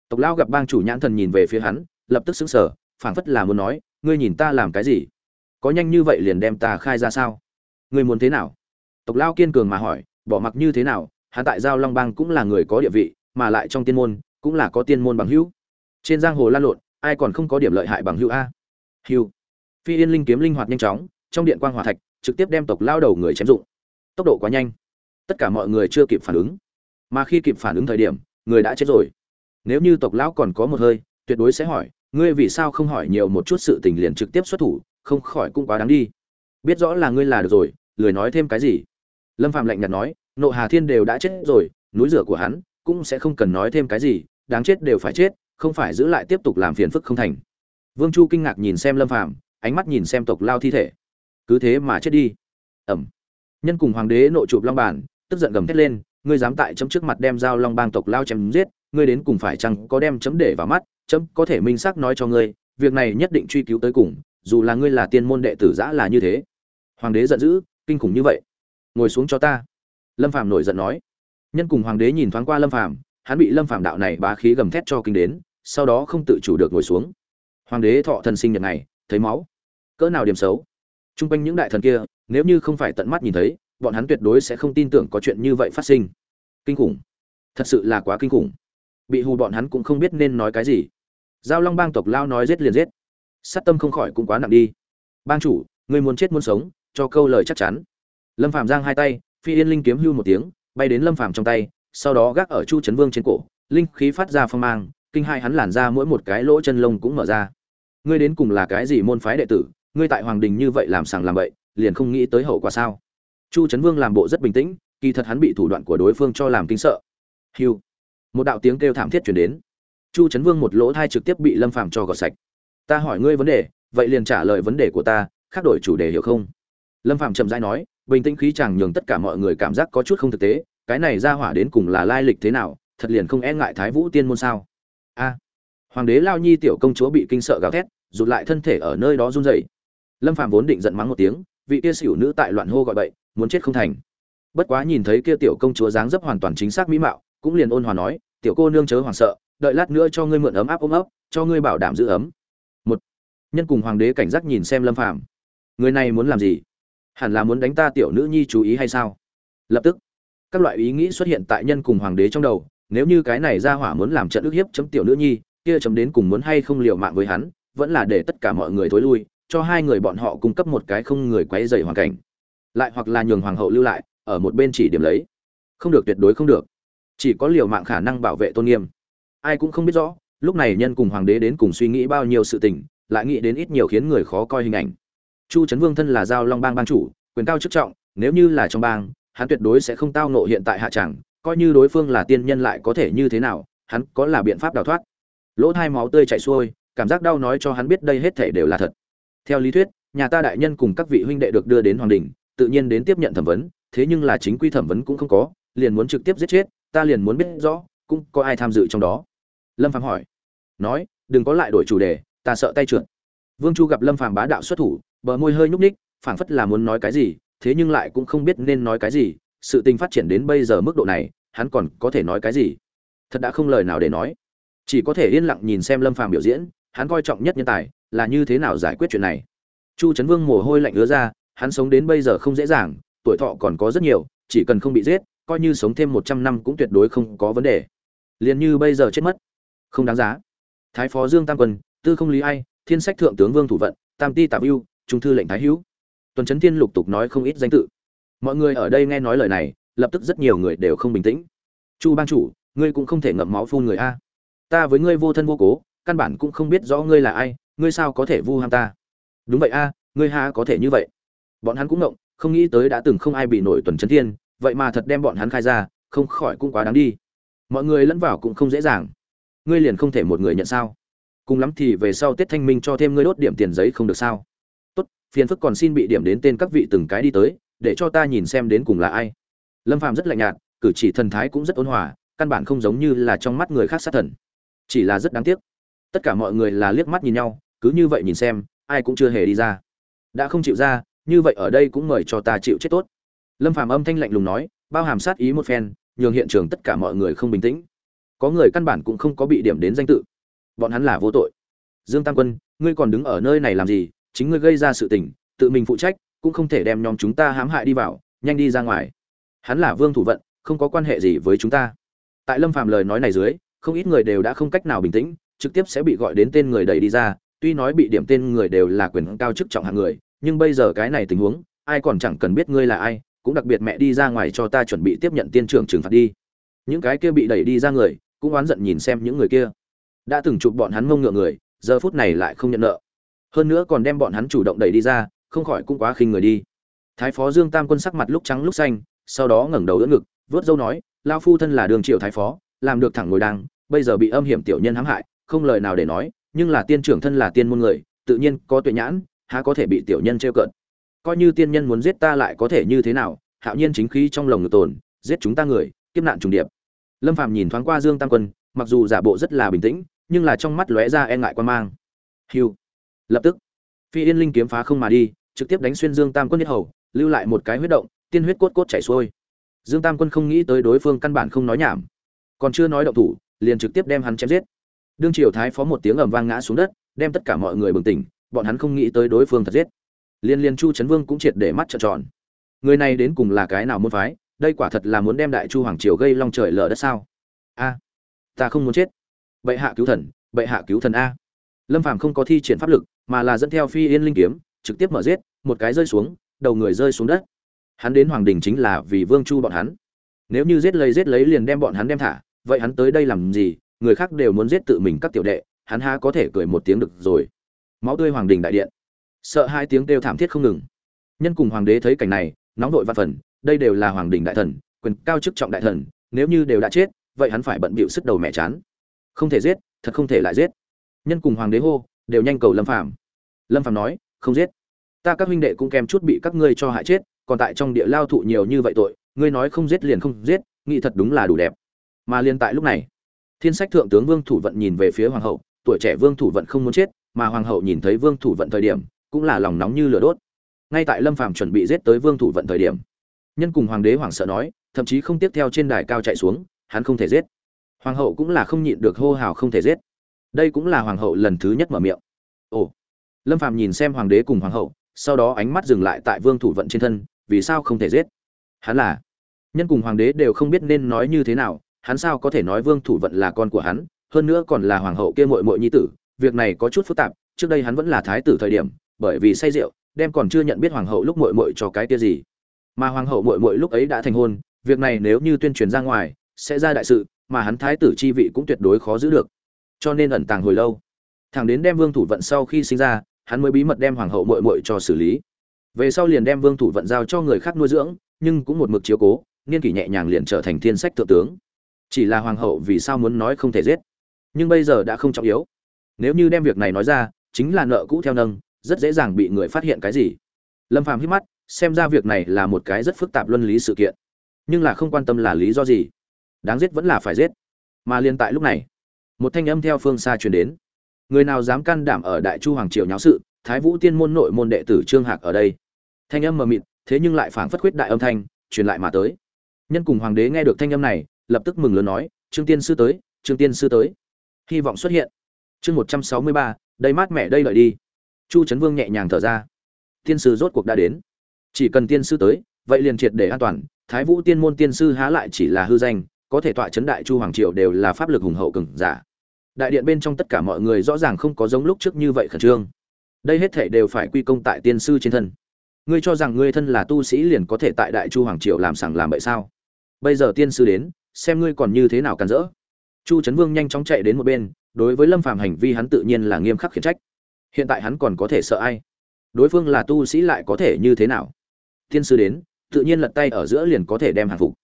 Tộc lão gặp bang chủ nhãn thần nhìn về phía hắn, lập tức xứng sở phảng phất là muốn nói, ngươi nhìn ta làm cái gì? Có nhanh như vậy liền đem ta khai ra sao? Ngươi muốn thế nào? Tộc lão kiên cường mà hỏi, bỏ mặc như thế nào, hắn tại giao long bang cũng là người có địa vị, mà lại trong tiên môn, cũng là có tiên môn bằng hữu. Trên giang hồ lan lộn, ai còn không có điểm lợi hại bằng hữu a? Hữu phi yên linh kiếm linh hoạt nhanh chóng, trong điện quang hòa thạch, trực tiếp đem tộc lao đầu người chém dụng. Tốc độ quá nhanh. Tất cả mọi người chưa kịp phản ứng. Mà khi kịp phản ứng thời điểm, người đã chết rồi. Nếu như tộc lão còn có một hơi, tuyệt đối sẽ hỏi, ngươi vì sao không hỏi nhiều một chút sự tình liền trực tiếp xuất thủ, không khỏi cũng quá đáng đi biết rõ là ngươi là được rồi, lười nói thêm cái gì. Lâm phạm lạnh nhạt nói, nộ hà thiên đều đã chết rồi, núi rửa của hắn cũng sẽ không cần nói thêm cái gì, đáng chết đều phải chết, không phải giữ lại tiếp tục làm phiền phức không thành. Vương chu kinh ngạc nhìn xem lâm phạm ánh mắt nhìn xem tộc lao thi thể. Cứ thế mà chết đi. Ẩm. Nhân cùng hoàng đế nội chụp long bản tức giận gầm thét lên, ngươi dám tại chấm trước mặt đem dao long bang tộc lao chém giết, ngươi đến cùng phải chăng có đem chấm để vào mắt, chấm có thể minh xác nói cho ngươi, việc này nhất định truy cứu tới cùng, dù là ngươi là tiên môn đệ tử giã là như thế hoàng đế giận dữ, kinh khủng như vậy. Ngồi xuống cho ta. Lâm phàm nổi giận nói. Nhân cùng hoàng đế nhìn thoáng qua lâm phàm, hắn bị lâm phàm đạo này bá khí gầm thét cho kinh đến, sau đó không tự chủ được ngồi xuống. Hoàng đế thọ thần sinh nhật này, thấy máu. Cỡ nào điểm xấu. T r u n g quanh những đại thần kia, nếu như không phải tận mắt nhìn thấy, bọn hắn tuyệt đối sẽ không tin tưởng có chuyện như vậy phát sinh. Kinh khủng. Thật sự là quá kinh khủng. Bị hù bọn hắn cũng không biết nên nói cái gì. Giao long bang tộc lao nói rết liền rết sát tâm không khỏi cũng quá nặng đi. Bang chủ, người muốn chết muốn sống cho câu lời chắc chắn. Lâm phạm giang hai tay, phi yên linh kiếm hưu một tiếng, bay đến lâm phạm trong tay, sau đó gác ở chu trấn vương trên cổ, linh khí phát ra phong mang, kinh hai hắn làn ra mỗi một cái lỗ chân lông cũng mở ra. Ngươi đến cùng là cái gì môn phái đệ tử, ngươi tại hoàng đình như vậy làm sàng làm vậy liền không nghĩ tới hậu quả sao? Chu trấn vương làm bộ rất bình tĩnh, kỳ thật hắn bị thủ đoạn của đối phương cho làm kinh sợ. Hiu một đạo tiếng kêu thảm thiết chuyển đến. Chu trấn vương một lỗ thai trực tiếp bị lâm phàm cho gọt sạch. Ta hỏi ngươi vấn đề, vậy liền trả lời vấn đề của ta, khác đổi chủ đề hiểu không? Lâm Phạm chậm rãi nói, bình tĩnh khí chàng nhường tất cả mọi người cảm giác có chút không thực tế, cái này ra hỏa đến cùng là lai lịch thế nào, thật liền không e ngại thái vũ tiên môn sao? A, hoàng đế lao nhi tiểu công chúa bị kinh sợ gào thét, rụt lại thân thể ở nơi đó run rẩy. Lâm Phạm vốn định giận mắng một tiếng, vị kia xỉu nữ tại loạn hô gọi bậy, muốn chết không thành. Bất quá nhìn thấy kia tiểu công chúa dáng dấp hoàn toàn chính xác mỹ mạo, cũng liền ôn hòa nói, tiểu cô nương chớ hoảng sợ, đợi lát nữa cho ngươi mượn ấm áp ôm ấp, cho ngươi bảo đảm giữ ấm. Một, nhân cùng hoàng đế cảnh giác nhìn xem lâm phàm. Người này muốn làm gì? Hẳn là muốn đánh ta tiểu nữ nhi chú ý hay sao? Lập tức, các loại ý nghĩ xuất hiện tại nhân cùng hoàng đế trong đầu, nếu như cái này ra hỏa muốn làm trận ức hiếp chấm tiểu nữ nhi, kia chấm đến cùng muốn hay không liều mạng với hắn, vẫn là để tất cả mọi người thối lui, cho hai người bọn họ cung cấp một cái không người quấy rầy hoàn cảnh. Lại hoặc là nhường hoàng hậu lưu lại, ở một bên chỉ điểm lấy. Không được tuyệt đối không được. Chỉ có liều mạng khả năng bảo vệ tôn nghiêm. Ai cũng không biết rõ, lúc này nhân cùng hoàng đế đến cùng suy nghĩ bao nhiêu sự tình, lại nghĩ đến ít nhiều khiến người khó coi hình ảnh chu trấn vương thân là giao long bang bang chủ, quyền cao chức trọng, nếu như là trong bang, hắn tuyệt đối sẽ không tao nộ hiện tại hạ tràng coi như đối phương là tiên nhân lại có thể như thế nào, hắn có là biện pháp đào thoát. Lỗ hai máu tươi chảy xuôi, cảm giác đau nói cho hắn biết đây hết thể đều là thật. Theo lý thuyết, nhà ta đại nhân cùng các vị huynh đệ được đưa đến hoàng đình, tự nhiên đến tiếp nhận thẩm vấn, thế nhưng là chính quy thẩm vấn cũng không có, liền muốn trực tiếp giết chết, ta liền muốn biết rõ, cũng có ai tham dự trong đó. Lâm phạm hỏi. Nói, đừng có lại đổi chủ đề, ta sợ tay trượt. Vương chu gặp lâm phạm bá đạo xuất thủ bờ môi hơi nhúc ních phảng phất là muốn nói cái gì, thế nhưng lại cũng không biết nên nói cái gì, sự tình phát triển đến bây giờ mức độ này, hắn còn có thể nói cái gì? Thật đã không lời nào để nói. Chỉ có thể yên lặng nhìn xem lâm phàm biểu diễn, hắn coi trọng nhất nhân tài là như thế nào giải quyết chuyện này. Chu trấn vương mồ hôi lạnh ứa ra, hắn sống đến bây giờ không dễ dàng, tuổi thọ còn có rất nhiều, chỉ cần không bị giết, coi như sống thêm một trăm năm cũng tuyệt đối không có vấn đề. Liền như bây giờ chết mất. Không đáng giá. Thái phó dương tam quân, tư không lý ai, thiên sách thượng tướng vương thủ vận, tam ti tạp ưu trung thư lệnh thái hữu. Tuần trấn thiên lục tục nói không ít danh tự. Mọi người ở đây nghe nói lời này, lập tức rất nhiều người đều không bình tĩnh. Chu ban chủ, ngươi cũng không thể ngậm máu phun người a. Ta với ngươi vô thân vô cố, căn bản cũng không biết rõ ngươi là ai, ngươi sao có thể vu ham ta? Đúng vậy a, ngươi ha có thể như vậy? Bọn hắn cũng ngộng, không nghĩ tới đã từng không ai bị nổi tuần trấn thiên, vậy mà thật đem bọn hắn khai ra, không khỏi cũng quá đáng đi. Mọi người lẫn vào cũng không dễ dàng. Ngươi liền không thể một người nhận sao? Cùng lắm thì về sau tết thanh minh cho thêm ngươi đốt điểm tiền giấy không được sao? Phiền phức còn xin bị điểm đến tên các vị từng cái đi tới, để cho ta nhìn xem đến cùng là ai. Lâm phàm rất lạnh nhạt, cử chỉ thần thái cũng rất ôn hòa, căn bản không giống như là trong mắt người khác sát thần. Chỉ là rất đáng tiếc. Tất cả mọi người là liếc mắt nhìn nhau, cứ như vậy nhìn xem, ai cũng chưa hề đi ra. Đã không chịu ra, như vậy ở đây cũng mời cho ta chịu chết tốt. Lâm phàm âm thanh lạnh lùng nói, bao hàm sát ý một phen, nhường hiện trường tất cả mọi người không bình tĩnh. Có người căn bản cũng không có bị điểm đến danh tự. Bọn hắn là vô tội. Dương tam quân, ngươi còn đứng ở nơi này làm gì? Chính ngươi gây ra sự tình, tự mình phụ trách, cũng không thể đem nhóm chúng ta hãm hại đi vào, nhanh đi ra ngoài. Hắn là vương thủ vận, không có quan hệ gì với chúng ta. Tại lâm phàm lời nói này dưới, không ít người đều đã không cách nào bình tĩnh, trực tiếp sẽ bị gọi đến tên người đẩy đi ra, tuy nói bị điểm tên người đều là quyền cao chức trọng hạng người, nhưng bây giờ cái này tình huống, ai còn chẳng cần biết ngươi là ai, cũng đặc biệt mẹ đi ra ngoài cho ta chuẩn bị tiếp nhận tiên trưởng trừng phạt đi. Những cái kia bị đẩy đi ra người, cũng oán giận nhìn xem những người kia. Đã từng chụp bọn hắn mông ngựa người, giờ phút này lại không nhận nợ hơn nữa còn đem bọn hắn chủ động đẩy đi ra không khỏi cũng quá khinh người đi. Thái phó dương tam quân sắc mặt lúc trắng lúc xanh sau đó ngẩng đầu đỡ ngực vớt dâu nói lao phu thân là đường triều thái phó làm được thẳng ngồi đàng, bây giờ bị âm hiểm tiểu nhân hãm hại không lời nào để nói nhưng là tiên trưởng thân là tiên môn người tự nhiên có tuệ nhãn há có thể bị tiểu nhân trêu cợt. Coi như tiên nhân muốn giết ta lại có thể như thế nào hạo nhiên chính khí trong lồng ngực tồn giết chúng ta người kiếp nạn trùng điệp. Lâm phàm nhìn thoáng qua dương tam quân mặc dù giả bộ rất là bình tĩnh nhưng là trong mắt lóe ra e ngại quan mang. Hiu lập tức, phi yên linh kiếm phá không mà đi, trực tiếp đánh xuyên dương tam quân nhất hầu, lưu lại một cái huyết động, tiên huyết cốt cốt chảy xuôi. Dương tam quân không nghĩ tới đối phương căn bản không nói nhảm. Còn chưa nói động thủ, liền trực tiếp đem hắn chém giết. Đương triều thái phó một tiếng ầm vang ngã xuống đất, đem tất cả mọi người bừng tỉnh, bọn hắn không nghĩ tới đối phương thật giết. Liên liên chu trấn vương cũng triệt để mắt trợn tròn. Người này đến cùng là cái nào muốn phái, đây quả thật là muốn đem đại chu hoàng triều gây long trời lở đất sao? A, ta không muốn chết. Bệ hạ cứu thần, bệ hạ cứu thần a. Lâm phàm không có thi triển pháp lực mà là dẫn theo phi yên linh kiếm, trực tiếp mở giết, một cái rơi xuống, đầu người rơi xuống đất. Hắn đến hoàng đình chính là vì vương chu bọn hắn. Nếu như giết lấy giết lấy liền đem bọn hắn đem thả, vậy hắn tới đây làm gì? Người khác đều muốn giết tự mình các tiểu đệ, hắn há có thể cười một tiếng được rồi. Máu tươi hoàng đình đại điện. Sợ hai tiếng kêu thảm thiết không ngừng. Nhân cùng hoàng đế thấy cảnh này, nóng vội văn phần, đây đều là hoàng đình đại thần, quyền cao chức trọng đại thần, nếu như đều đã chết, vậy hắn phải bận bịu sức đầu mẹ chán. Không thể giết, thật không thể lại giết. Nhân cùng hoàng đế hô đều nhanh cầu lâm phàm. Lâm phàm nói, không giết. Ta các huynh đệ cũng kèm chút bị các ngươi cho hại chết, còn tại trong địa lao thụ nhiều như vậy tội, ngươi nói không giết liền không giết, nghĩ thật đúng là đủ đẹp. Mà liền tại lúc này, thiên sách thượng tướng vương thủ vận nhìn về phía hoàng hậu, tuổi trẻ vương thủ vận không muốn chết, mà hoàng hậu nhìn thấy vương thủ vận thời điểm, cũng là lòng nóng như lửa đốt. Ngay tại lâm phàm chuẩn bị giết tới vương thủ vận thời điểm, nhân cùng hoàng đế hoàng sợ nói, thậm chí không tiếp theo trên đài cao chạy xuống, hắn không thể giết. Hoàng hậu cũng là không nhịn được hô hào không thể giết đây cũng là hoàng hậu lần thứ nhất mở miệng. Ồ. Lâm phàm nhìn xem hoàng đế cùng hoàng hậu, sau đó ánh mắt dừng lại tại vương thủ vận trên thân, vì sao không thể giết? Hắn là. Nhân cùng hoàng đế đều không biết nên nói như thế nào, hắn sao có thể nói vương thủ vận là con của hắn, hơn nữa còn là hoàng hậu kia muội muội nhi tử, việc này có chút phức tạp, trước đây hắn vẫn là thái tử thời điểm, bởi vì say rượu, đem còn chưa nhận biết hoàng hậu lúc muội muội cho cái kia gì. Mà hoàng hậu muội muội lúc ấy đã thành hôn, việc này nếu như tuyên truyền ra ngoài, sẽ ra đại sự, mà hắn thái tử chi vị cũng tuyệt đối khó giữ được cho nên ẩn tàng hồi lâu. Thằng đến đem vương thủ vận sau khi sinh ra, hắn mới bí mật đem hoàng hậu muội muội cho xử lý. Về sau liền đem vương thủ vận giao cho người khác nuôi dưỡng, nhưng cũng một mực chiếu cố niên kỷ nhẹ nhàng liền trở thành thiên sách thượng tướng. Chỉ là hoàng hậu vì sao muốn nói không thể giết? Nhưng bây giờ đã không trọng yếu. Nếu như đem việc này nói ra, chính là nợ cũ theo nâng, rất dễ dàng bị người phát hiện cái gì. Lâm phàm hít mắt, xem ra việc này là một cái rất phức tạp luân lý sự kiện. Nhưng là không quan tâm là lý do gì. Đáng giết vẫn là phải giết. Mà liên tại lúc này một thanh âm theo phương xa truyền đến. Người nào dám can đảm ở đại chu hoàng triều nháo sự, thái vũ tiên môn nội môn đệ tử trương hạc ở đây. Thanh âm mờ mịt, thế nhưng lại phảng phất khuyết đại âm thanh, truyền lại mà tới. Nhân cùng hoàng đế nghe được thanh âm này, lập tức mừng lớn nói, trương tiên sư tới, trương tiên sư tới. Hy vọng xuất hiện. Chương một trăm sáu mươi ba đây mát mẻ đây lợi đi. Chu trấn vương nhẹ nhàng thở ra. Tiên sư rốt cuộc đã đến. Chỉ cần tiên sư tới, vậy liền triệt để an toàn. Thái vũ tiên môn tiên sư há lại chỉ là hư danh có thể tọa chấn đại chu hoàng triều đều là pháp lực hùng hậu cường giả. Đại điện bên trong tất cả mọi người rõ ràng không có giống lúc trước như vậy khẩn trương. Đây hết thể đều phải quy công tại tiên sư trên thân. Ngươi cho rằng ngươi thân là tu sĩ liền có thể tại đại chu hoàng triều làm sằng làm bậy sao? Bây giờ tiên sư đến, xem ngươi còn như thế nào cản rỡ. Chu trấn vương nhanh chóng chạy đến một bên, đối với lâm phàm hành vi hắn tự nhiên là nghiêm khắc khiển trách. Hiện tại hắn còn có thể sợ ai? Đối phương là tu sĩ lại có thể như thế nào? Tiên sư đến, tự nhiên lật tay ở giữa liền có thể đem hàng phục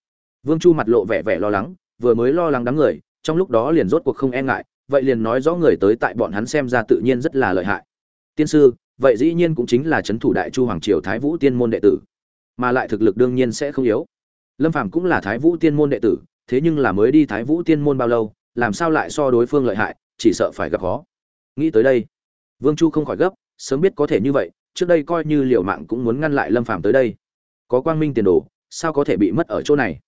vương chu mặt lộ vẻ vẻ lo lắng, vừa mới lo lắng đám người, trong lúc đó liền rốt cuộc không e ngại, vậy liền nói rõ người tới tại bọn hắn xem ra tự nhiên rất là lợi hại. Tiên sư, vậy dĩ nhiên cũng chính là chấn thủ đại chu hoàng triều thái vũ tiên môn đệ tử, mà lại thực lực đương nhiên sẽ không yếu. Lâm phàm cũng là thái vũ tiên môn đệ tử, thế nhưng là mới đi thái vũ tiên môn bao lâu, làm sao lại so đối phương lợi hại, chỉ sợ phải gặp khó. Nghĩ tới đây, vương chu không khỏi gấp, sớm biết có thể như vậy, trước đây coi như liều mạng cũng muốn ngăn lại lâm phàm tới đây. Có quang minh tiền đồ, sao có thể bị mất ở chỗ này?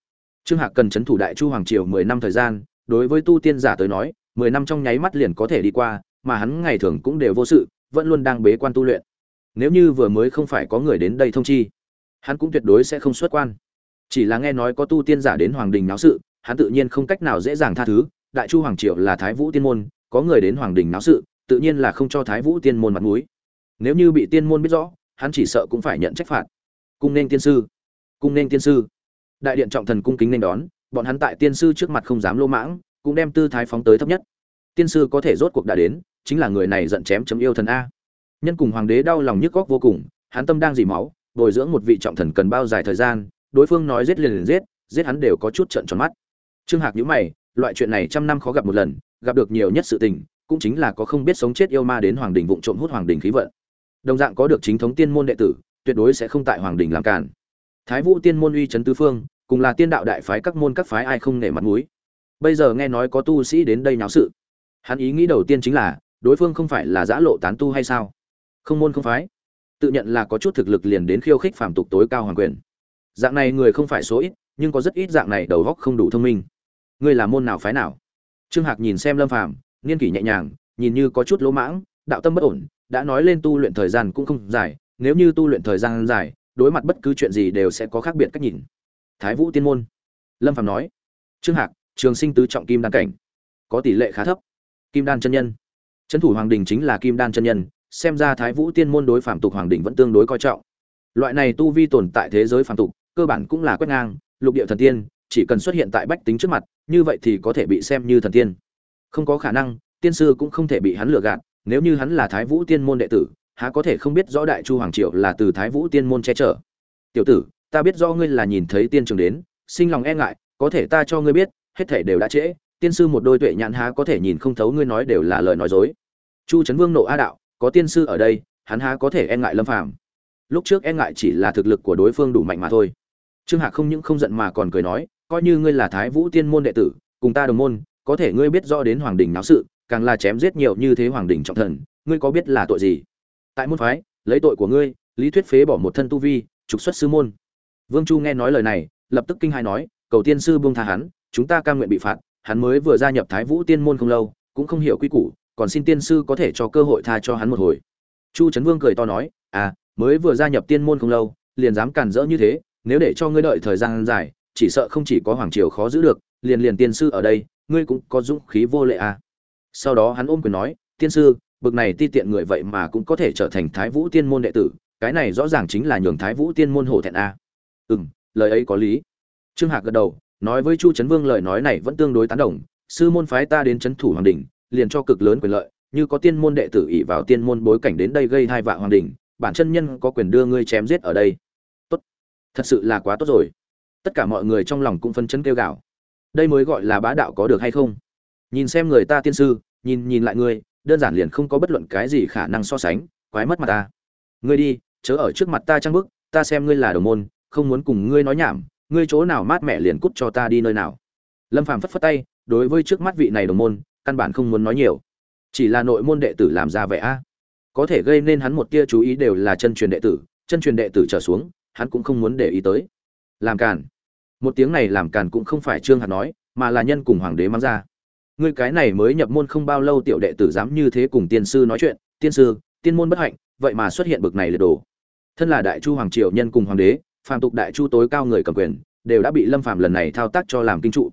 Trương hạc cần chấn thủ đại chu hoàng triều mười năm thời gian, đối với tu tiên giả tới nói, mười năm trong nháy mắt liền có thể đi qua, mà hắn ngày thường cũng đều vô sự, vẫn luôn đang bế quan tu luyện. Nếu như vừa mới không phải có người đến đây thông chi, hắn cũng tuyệt đối sẽ không xuất quan. Chỉ là nghe nói có tu tiên giả đến hoàng đình náo sự, hắn tự nhiên không cách nào dễ dàng tha thứ. Đại chu hoàng triều là thái vũ tiên môn, có người đến hoàng đình náo sự, tự nhiên là không cho thái vũ tiên môn mặt mũi. Nếu như bị tiên môn biết rõ, hắn chỉ sợ cũng phải nhận trách phạt. Cung nên tiên sư, cung nên tiên sư đại điện trọng thần cung kính nên đón, bọn hắn tại tiên sư trước mặt không dám lô mãng, cũng đem tư thái phóng tới thấp nhất. Tiên sư có thể rốt cuộc đã đến, chính là người này giận chém chấm yêu thần a. Nhân cùng hoàng đế đau lòng nhức góc vô cùng, hắn tâm đang dỉ máu, bồi dưỡng một vị trọng thần cần bao dài thời gian, đối phương nói giết liền liền giết giết hắn đều có chút trận tròn mắt. Trương hạc nhíu mày, loại chuyện này trăm năm khó gặp một lần, gặp được nhiều nhất sự tình, cũng chính là có không biết sống chết yêu ma đến hoàng đình vụng trộm hút hoàng đình khí vận. Đồng dạng có được chính thống tiên môn đệ tử, tuyệt đối sẽ không tại hoàng đình làm cản thái vũ tiên môn uy trấn tứ phương, cùng là tiên đạo đại phái các môn các phái ai không nể mặt mũi. Bây giờ nghe nói có tu sĩ đến đây náo sự. Hắn ý nghĩ đầu tiên chính là, đối phương không phải là giã lộ tán tu hay sao? Không môn không phái. Tự nhận là có chút thực lực liền đến khiêu khích phàm tục tối cao hoàng quyền. Dạng này người không phải số ít, nhưng có rất ít dạng này đầu óc không đủ thông minh. Ngươi là môn nào phái nào? Trương hạc nhìn xem lâm phàm niên kỷ nhẹ nhàng, nhìn như có chút lỗ mãng, đạo tâm bất ổn, đã nói lên tu luyện thời gian cũng không dài, nếu như tu luyện thời gian dài đối mặt bất cứ chuyện gì đều sẽ có khác biệt cách nhìn. Thái vũ tiên môn. Lâm phàm nói, trương hạc, trường sinh tứ trọng kim đan cảnh, có tỷ lệ khá thấp. Kim đan chân nhân, trấn thủ hoàng đình chính là kim đan chân nhân, xem ra thái vũ tiên môn đối phạm tục hoàng đình vẫn tương đối coi trọng. Loại này tu vi tồn tại thế giới phạm tục, cơ bản cũng là quét ngang, lục địa thần tiên, chỉ cần xuất hiện tại bách tính trước mặt, như vậy thì có thể bị xem như thần tiên. Không có khả năng, tiên sư cũng không thể bị hắn lừa gạt, nếu như hắn là thái vũ tiên môn đệ tử há có thể không biết rõ đại chu hoàng triệu là từ thái vũ tiên môn che chở. Tiểu tử, ta biết do ngươi là nhìn thấy tiên trường đến, sinh lòng e ngại, có thể ta cho ngươi biết, hết thể đều đã trễ, tiên sư một đôi tuệ nhãn há có thể nhìn không thấu ngươi nói đều là lời nói dối. Chu trấn vương nộ a đạo, có tiên sư ở đây, hắn há có thể e ngại lâm phàm. Lúc trước e ngại chỉ là thực lực của đối phương đủ mạnh mà thôi. Trương hạc không những không giận mà còn cười nói, coi như ngươi là thái vũ tiên môn đệ tử, cùng ta đồng môn, có thể ngươi biết rõ đến hoàng đình náo sự, càng là chém giết nhiều như thế hoàng đình trọng thần, ngươi có biết là tội gì? Tại môn phái lấy tội của ngươi lý thuyết phế bỏ một thân tu vi trục xuất sư môn vương chu nghe nói lời này lập tức kinh hai nói cầu tiên sư buông tha hắn chúng ta cam nguyện bị phạt hắn mới vừa gia nhập Thái Vũ Tiên môn không lâu, cũng không hiểu quy củ, còn xin tiên sư có thể cho cơ hội tha cho hắn một hồi. Chu Trấn Vương cười to nói, "À, mới vừa gia nhập tiên môn không lâu, liền dám cản rỡ như thế, nếu để cho ngươi đợi thời gian dài, chỉ sợ không chỉ có hoàng triều khó giữ được, liền liền tiên sư ở đây, ngươi cũng có dũng khí vô lệ à?" Sau đó hắn ôm quyền nói, "Tiên sư, bực này ti tiện người vậy mà cũng có thể trở thành Thái Vũ Tiên môn đệ tử, cái này rõ ràng chính là nhường Thái Vũ Tiên môn hổ thẹn a." À. m lời ấy có lý." Trương Hạc gật đầu, nói với chu trấn vương lời nói này vẫn tương đối tán đồng sư môn phái ta đến trấn thủ hoàng đình liền cho cực lớn quyền lợi như có tiên môn đệ tử ỷ vào tiên môn bối cảnh đến đây gây hai vạ hoàng đình bản chân nhân có quyền đưa ngươi chém giết ở đây tốt thật sự là quá tốt rồi tất cả mọi người trong lòng cũng phân chấn kêu gào đây mới gọi là bá đạo có được hay không nhìn xem người ta tiên sư nhìn nhìn lại ngươi đơn giản liền không có bất luận cái gì khả năng so sánh, quái mất mặt ta. Ngươi đi, chớ ở trước mặt ta trăng bức ta xem ngươi là đồng môn, không muốn cùng ngươi nói nhảm, ngươi chỗ nào mát mẹ liền cút cho ta đi nơi nào. Lâm phàm phất phất tay, đối với trước mắt vị này đồng môn, căn bản không muốn nói nhiều. Chỉ là nội môn đệ tử làm ra vẻ a. Có thể gây nên hắn một tia chú ý đều là chân truyền đệ tử, chân truyền đệ tử trở xuống, hắn cũng không muốn để ý tới. Làm càn. Một tiếng này làm càn cũng không phải trương hạt nói, mà là nhân cùng hoàng đế mang ra ngươi cái này mới nhập môn không bao lâu tiểu đệ tử dám như thế cùng tiên sư nói chuyện, tiên sư, tiên môn bất hạnh, vậy mà xuất hiện bực này liệt đồ. Thân là đại chu hoàng triều nhân cùng hoàng đế, phàm tục đại chu tối cao người cầm quyền, đều đã bị lâm phàm lần này thao tác cho làm kinh trụ.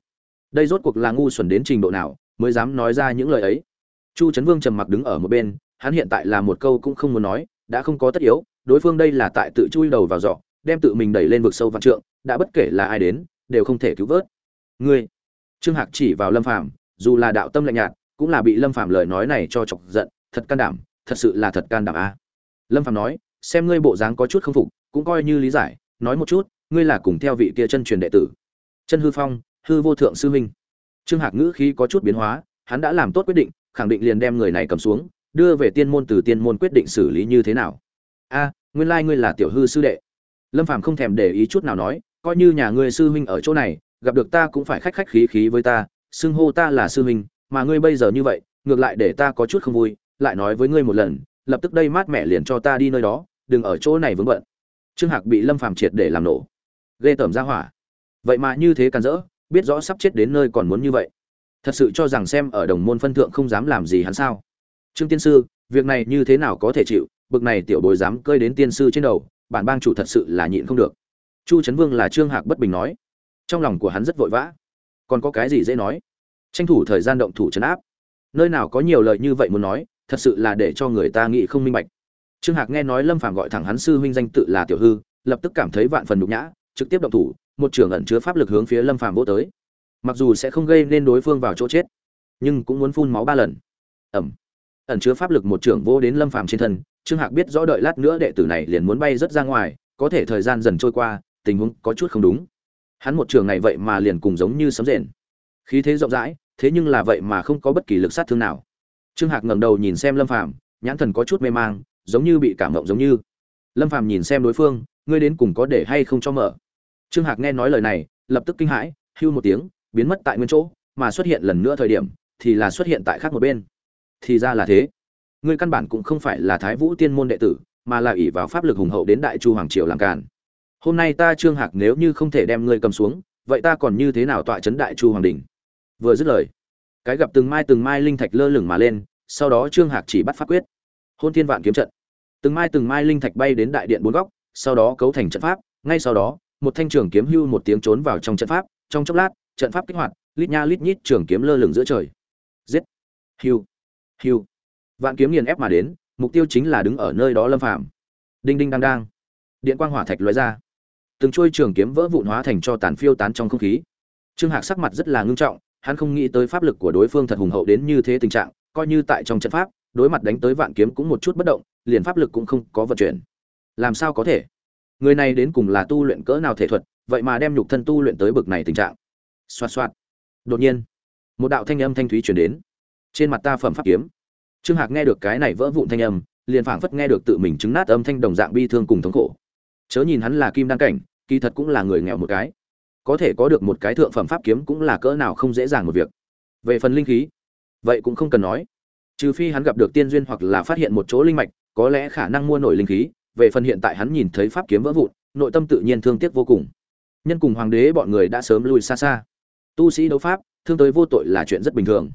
Đây rốt cuộc là ngu xuẩn đến trình độ nào, mới dám nói ra những lời ấy. Chu trấn vương trầm mặc đứng ở một bên, hắn hiện tại là một câu cũng không muốn nói, đã không có tất yếu, đối phương đây là tại tự chui đầu vào giỏ, đem tự mình đẩy lên vực sâu vạn trượng, đã bất kể là ai đến, đều không thể cứu vớt. Ngươi, trương hạc chỉ vào lâm phàm dù là đạo tâm lạnh nhạt, cũng là bị lâm phàm lời nói này cho chọc giận, thật can đảm, thật sự là thật can đảm a. Lâm phàm nói, xem ngươi bộ dáng có chút không phục, cũng coi như lý giải, nói một chút, ngươi là cùng theo vị kia chân truyền đệ tử. Chân hư phong, hư vô thượng sư huynh. Trương hạc ngữ khí có chút biến hóa, hắn đã làm tốt quyết định, khẳng định liền đem người này cầm xuống, đưa về tiên môn từ tiên môn quyết định xử lý như thế nào. A, nguyên lai ngươi là tiểu hư sư đệ. Lâm phàm không thèm để ý chút nào nói, coi như nhà ngươi sư huynh ở chỗ này, gặp được ta cũng phải khách khách khí khí với ta xưng hô ta là sư huynh, mà ngươi bây giờ như vậy, ngược lại để ta có chút không vui, lại nói với ngươi một lần, lập tức đây mát mẹ liền cho ta đi nơi đó, đừng ở chỗ này vướng bận. Trương hạc bị lâm phàm triệt để làm nổ. Ghê tởm ra hỏa. Vậy mà như thế càn rỡ, biết rõ sắp chết đến nơi còn muốn như vậy. Thật sự cho rằng xem ở đồng môn phân thượng không dám làm gì hắn sao. Trương tiên sư, việc này như thế nào có thể chịu, bực này tiểu bối dám cơi đến tiên sư trên đầu, bản bang chủ thật sự là nhịn không được. Chu trấn vương là trương hạc bất bình nói. Trong lòng của hắn rất vội vã còn có cái gì dễ nói? Tranh thủ thời gian động thủ chấn áp. Nơi nào có nhiều lời như vậy muốn nói, thật sự là để cho người ta nghĩ không minh bạch. Trương hạc nghe nói lâm phàm gọi thẳng hắn sư huynh danh tự là tiểu hư, lập tức cảm thấy vạn phần nhục nhã, trực tiếp động thủ, một trưởng ẩn chứa pháp lực hướng phía lâm phàm vô tới. Mặc dù sẽ không gây nên đối phương vào chỗ chết, nhưng cũng muốn phun máu ba lần. Ẩm. Ẩn chứa pháp lực một trưởng vô đến lâm phàm trên thân, trương hạc biết rõ đợi lát nữa đệ tử này liền muốn bay rất ra ngoài, có thể thời gian dần trôi qua, tình huống có chút không đúng hắn một trường này vậy mà liền cùng giống như sấm rền. Khí thế rộng rãi, thế nhưng là vậy mà không có bất kỳ lực sát thương nào. Trương hạc ngẩng đầu nhìn xem lâm phàm, nhãn thần có chút mê mang, giống như bị cảm động giống như. Lâm phàm nhìn xem đối phương, ngươi đến cùng có để hay không cho mở? Trương hạc nghe nói lời này, lập tức kinh hãi, hưu một tiếng, biến mất tại nguyên chỗ, mà xuất hiện lần nữa thời điểm, thì là xuất hiện tại khác một bên. Thì ra là thế. Ngươi căn bản cũng không phải là thái vũ tiên môn đệ tử, mà là ỷ vào pháp lực hùng hậu đến đại chu hoàng triều làm càn hôm nay ta trương hạc nếu như không thể đem ngươi cầm xuống, vậy ta còn như thế nào tọa chấn đại chu hoàng đình? Vừa dứt lời, cái gặp từng mai từng mai linh thạch lơ lửng mà lên, sau đó trương hạc chỉ bắt pháp quyết. Hôn thiên vạn kiếm trận. Từng mai từng mai linh thạch bay đến đại điện bốn góc, sau đó cấu thành trận pháp, ngay sau đó, một thanh trường kiếm hưu một tiếng trốn vào trong trận pháp, trong chốc lát, trận pháp kích hoạt, lít nha lít nhít trường kiếm lơ lửng giữa trời. Giết! Hưu! Hưu! Vạn kiếm nghiền ép mà đến, mục tiêu chính là đứng ở nơi đó lâm phàm. Đinh đinh đang đang. Điện quang hỏa thạch lóe ra từng trôi trường kiếm vỡ vụn hóa thành cho tàn phiêu tán trong không khí. Trương hạc sắc mặt rất là ngưng trọng, hắn không nghĩ tới pháp lực của đối phương thật hùng hậu đến như thế tình trạng, coi như tại trong trận pháp, đối mặt đánh tới vạn kiếm cũng một chút bất động, liền pháp lực cũng không có vận chuyển. Làm sao có thể? Người này đến cùng là tu luyện cỡ nào thể thuật, vậy mà đem nhục thân tu luyện tới bực này tình trạng. Xoạt xoạt. Đột nhiên, một đạo thanh âm thanh thúy chuyển đến. Trên mặt ta phẩm pháp kiếm. Trương hạc nghe được cái này vỡ vụn thanh âm, liền phảng phất nghe được tự mình chứng nát âm thanh đồng dạng bi thương cùng thống khổ. Chớ nhìn hắn là kim đăng cảnh kỳ thật cũng là người nghèo một cái. Có thể có được một cái thượng phẩm pháp kiếm cũng là cỡ nào không dễ dàng một việc. Về phần linh khí, vậy cũng không cần nói. Trừ phi hắn gặp được tiên duyên hoặc là phát hiện một chỗ linh mạch, có lẽ khả năng mua nổi linh khí. Về phần hiện tại hắn nhìn thấy pháp kiếm vỡ vụn, nội tâm tự nhiên thương tiếc vô cùng. Nhân cùng hoàng đế bọn người đã sớm lui xa xa. Tu sĩ đấu pháp, thương tới vô tội là chuyện rất bình thường.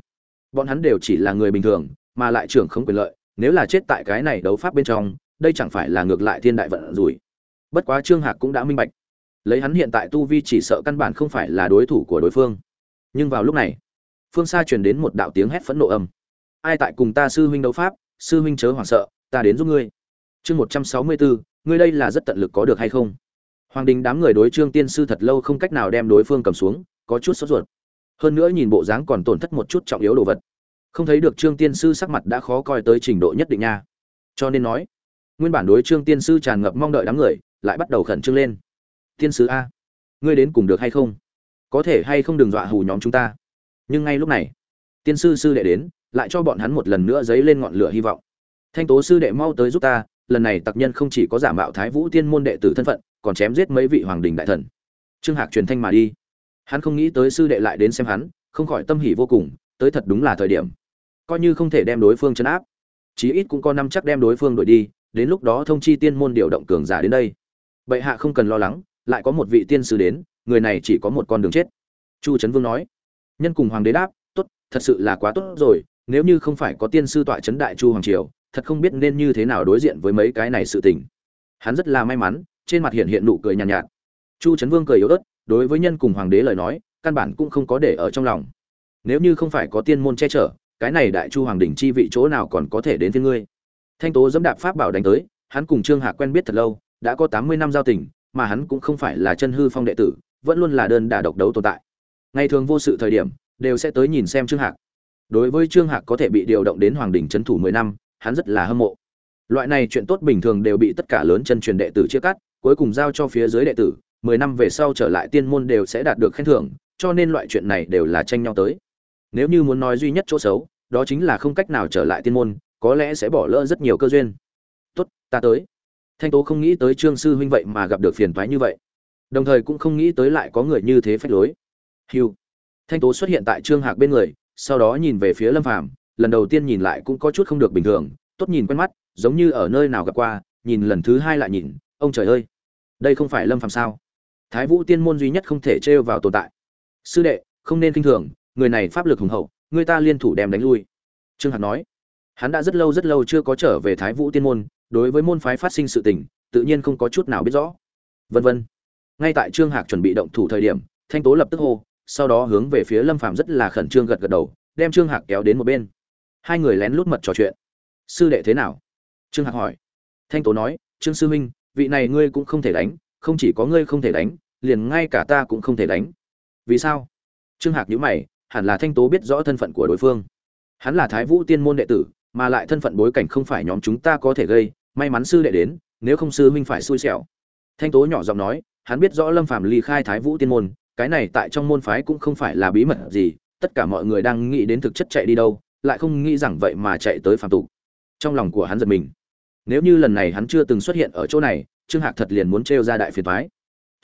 Bọn hắn đều chỉ là người bình thường, mà lại trưởng không quyền lợi, nếu là chết tại cái này đấu pháp bên trong, đây chẳng phải là ngược lại thiên đại vận rủi. Bất quá trương hạc cũng đã minh bạch lấy hắn hiện tại tu vi chỉ sợ căn bản không phải là đối thủ của đối phương. Nhưng vào lúc này, phương xa truyền đến một đạo tiếng hét phẫn nộ âm. Ai tại cùng ta sư huynh đấu pháp, sư huynh chớ hoảng sợ, ta đến giúp ngươi. Chương một trăm sáu mươi bốn ngươi đây là rất tận lực có được hay không? Hoàng đình đám người đối trương tiên sư thật lâu không cách nào đem đối phương cầm xuống, có chút sốt ruột. Hơn nữa nhìn bộ dáng còn tổn thất một chút trọng yếu đồ vật. Không thấy được trương tiên sư sắc mặt đã khó coi tới trình độ nhất định nha. Cho nên nói, nguyên bản đối trương tiên sư tràn ngập mong đợi đám người, lại bắt đầu khẩn trương lên tiên sư a. Ngươi đến cùng được hay không? Có thể hay không đừng dọa hù nhóm chúng ta. Nhưng ngay lúc này, tiên sư sư đệ đến, lại cho bọn hắn một lần nữa dấy lên ngọn lửa hy vọng. Thanh tố sư đệ mau tới giúp ta, lần này tặc nhân không chỉ có giả mạo thái vũ tiên môn đệ tử thân phận, còn chém giết mấy vị hoàng đình đại thần. Trương hạc truyền thanh mà đi. Hắn không nghĩ tới sư đệ lại đến xem hắn, không khỏi tâm hỉ vô cùng, tới thật đúng là thời điểm. Coi như không thể đem đối phương chấn áp, chí ít cũng có năm chắc đem đối phương đuổi đi, đến lúc đó thông chi tiên môn điều động cường giả đến đây. Bệ hạ không cần lo lắng lại có một vị tiên sư đến người này chỉ có một con đường chết. Chu trấn vương nói. Nhân cùng hoàng đế đáp tốt thật sự là quá tốt rồi nếu như không phải có tiên sư tọa trấn đại chu hoàng triều thật không biết nên như thế nào đối diện với mấy cái này sự tình. Hắn rất là may mắn trên mặt hiện hiện nụ cười nhàn nhạt, nhạt chu trấn vương cười yếu ớt đối với nhân cùng hoàng đế lời nói căn bản cũng không có để ở trong lòng. Nếu như không phải có tiên môn che chở cái này đại chu hoàng đỉnh chi vị chỗ nào còn có thể đến thiên ngươi? Thanh tố dẫm đạp pháp bảo đánh tới hắn cùng trương hạc quen biết thật lâu đã có tám mươi năm giao tình mà hắn cũng không phải là chân hư phong đệ tử, vẫn luôn là đơn đà độc đấu tồn tại. Ngày thường vô sự thời điểm, đều sẽ tới nhìn xem trương hạc. Đối với trương hạc có thể bị điều động đến hoàng đình trấn thủ mười năm, hắn rất là hâm mộ. Loại này chuyện tốt bình thường đều bị tất cả lớn chân truyền đệ tử chia cắt, cuối cùng giao cho phía dưới đệ tử, mười năm về sau trở lại tiên môn đều sẽ đạt được khen thưởng, cho nên loại chuyện này đều là tranh nhau tới. Nếu như muốn nói duy nhất chỗ xấu, đó chính là không cách nào trở lại tiên môn, có lẽ sẽ bỏ lỡ rất nhiều cơ duyên. Tốt, ta tới thanh tố không nghĩ tới trương sư huynh vậy mà gặp được phiền toái như vậy. Đồng thời cũng không nghĩ tới lại có người như thế phách lối. Hiu thanh tố xuất hiện tại trương hạc bên người, sau đó nhìn về phía lâm phàm, lần đầu tiên nhìn lại cũng có chút không được bình thường, tốt nhìn quen mắt, giống như ở nơi nào gặp qua, nhìn lần thứ hai lại nhìn, ông trời ơi, đây không phải lâm phàm sao? Thái vũ tiên môn duy nhất không thể trêu vào tồn tại. Sư đệ, không nên kinh thường, người này pháp lực hùng hậu, người ta liên thủ đem đánh lui. Trương hạc nói. Hắn đã rất lâu rất lâu chưa có trở về thái vũ tiên môn đối với môn phái phát sinh sự tình, tự nhiên không có chút nào biết rõ. Vân vân. Ngay tại trương hạc chuẩn bị động thủ thời điểm, thanh tố lập tức hô, sau đó hướng về phía lâm phàm rất là khẩn trương gật gật đầu, đem trương hạc kéo đến một bên. Hai người lén lút mật trò chuyện. Sư đệ thế nào? Trương hạc hỏi. Thanh tố nói, trương sư huynh, vị này ngươi cũng không thể đánh, không chỉ có ngươi không thể đánh, liền ngay cả ta cũng không thể đánh. Vì sao? Trương hạc nhíu mày, hẳn là thanh tố biết rõ thân phận của đối phương. Hắn là thái vũ tiên môn đệ tử, mà lại thân phận bối cảnh không phải nhóm chúng ta có thể gây may mắn sư đệ đến, nếu không sư huynh phải xui xẻo. Thanh tố nhỏ giọng nói, hắn biết rõ lâm phàm ly khai thái vũ tiên môn, cái này tại trong môn phái cũng không phải là bí mật gì, tất cả mọi người đang nghĩ đến thực chất chạy đi đâu, lại không nghĩ rằng vậy mà chạy tới phàm tục. Trong lòng của hắn giật mình. Nếu như lần này hắn chưa từng xuất hiện ở chỗ này, trương hạc thật liền muốn trêu ra đại phiền thoái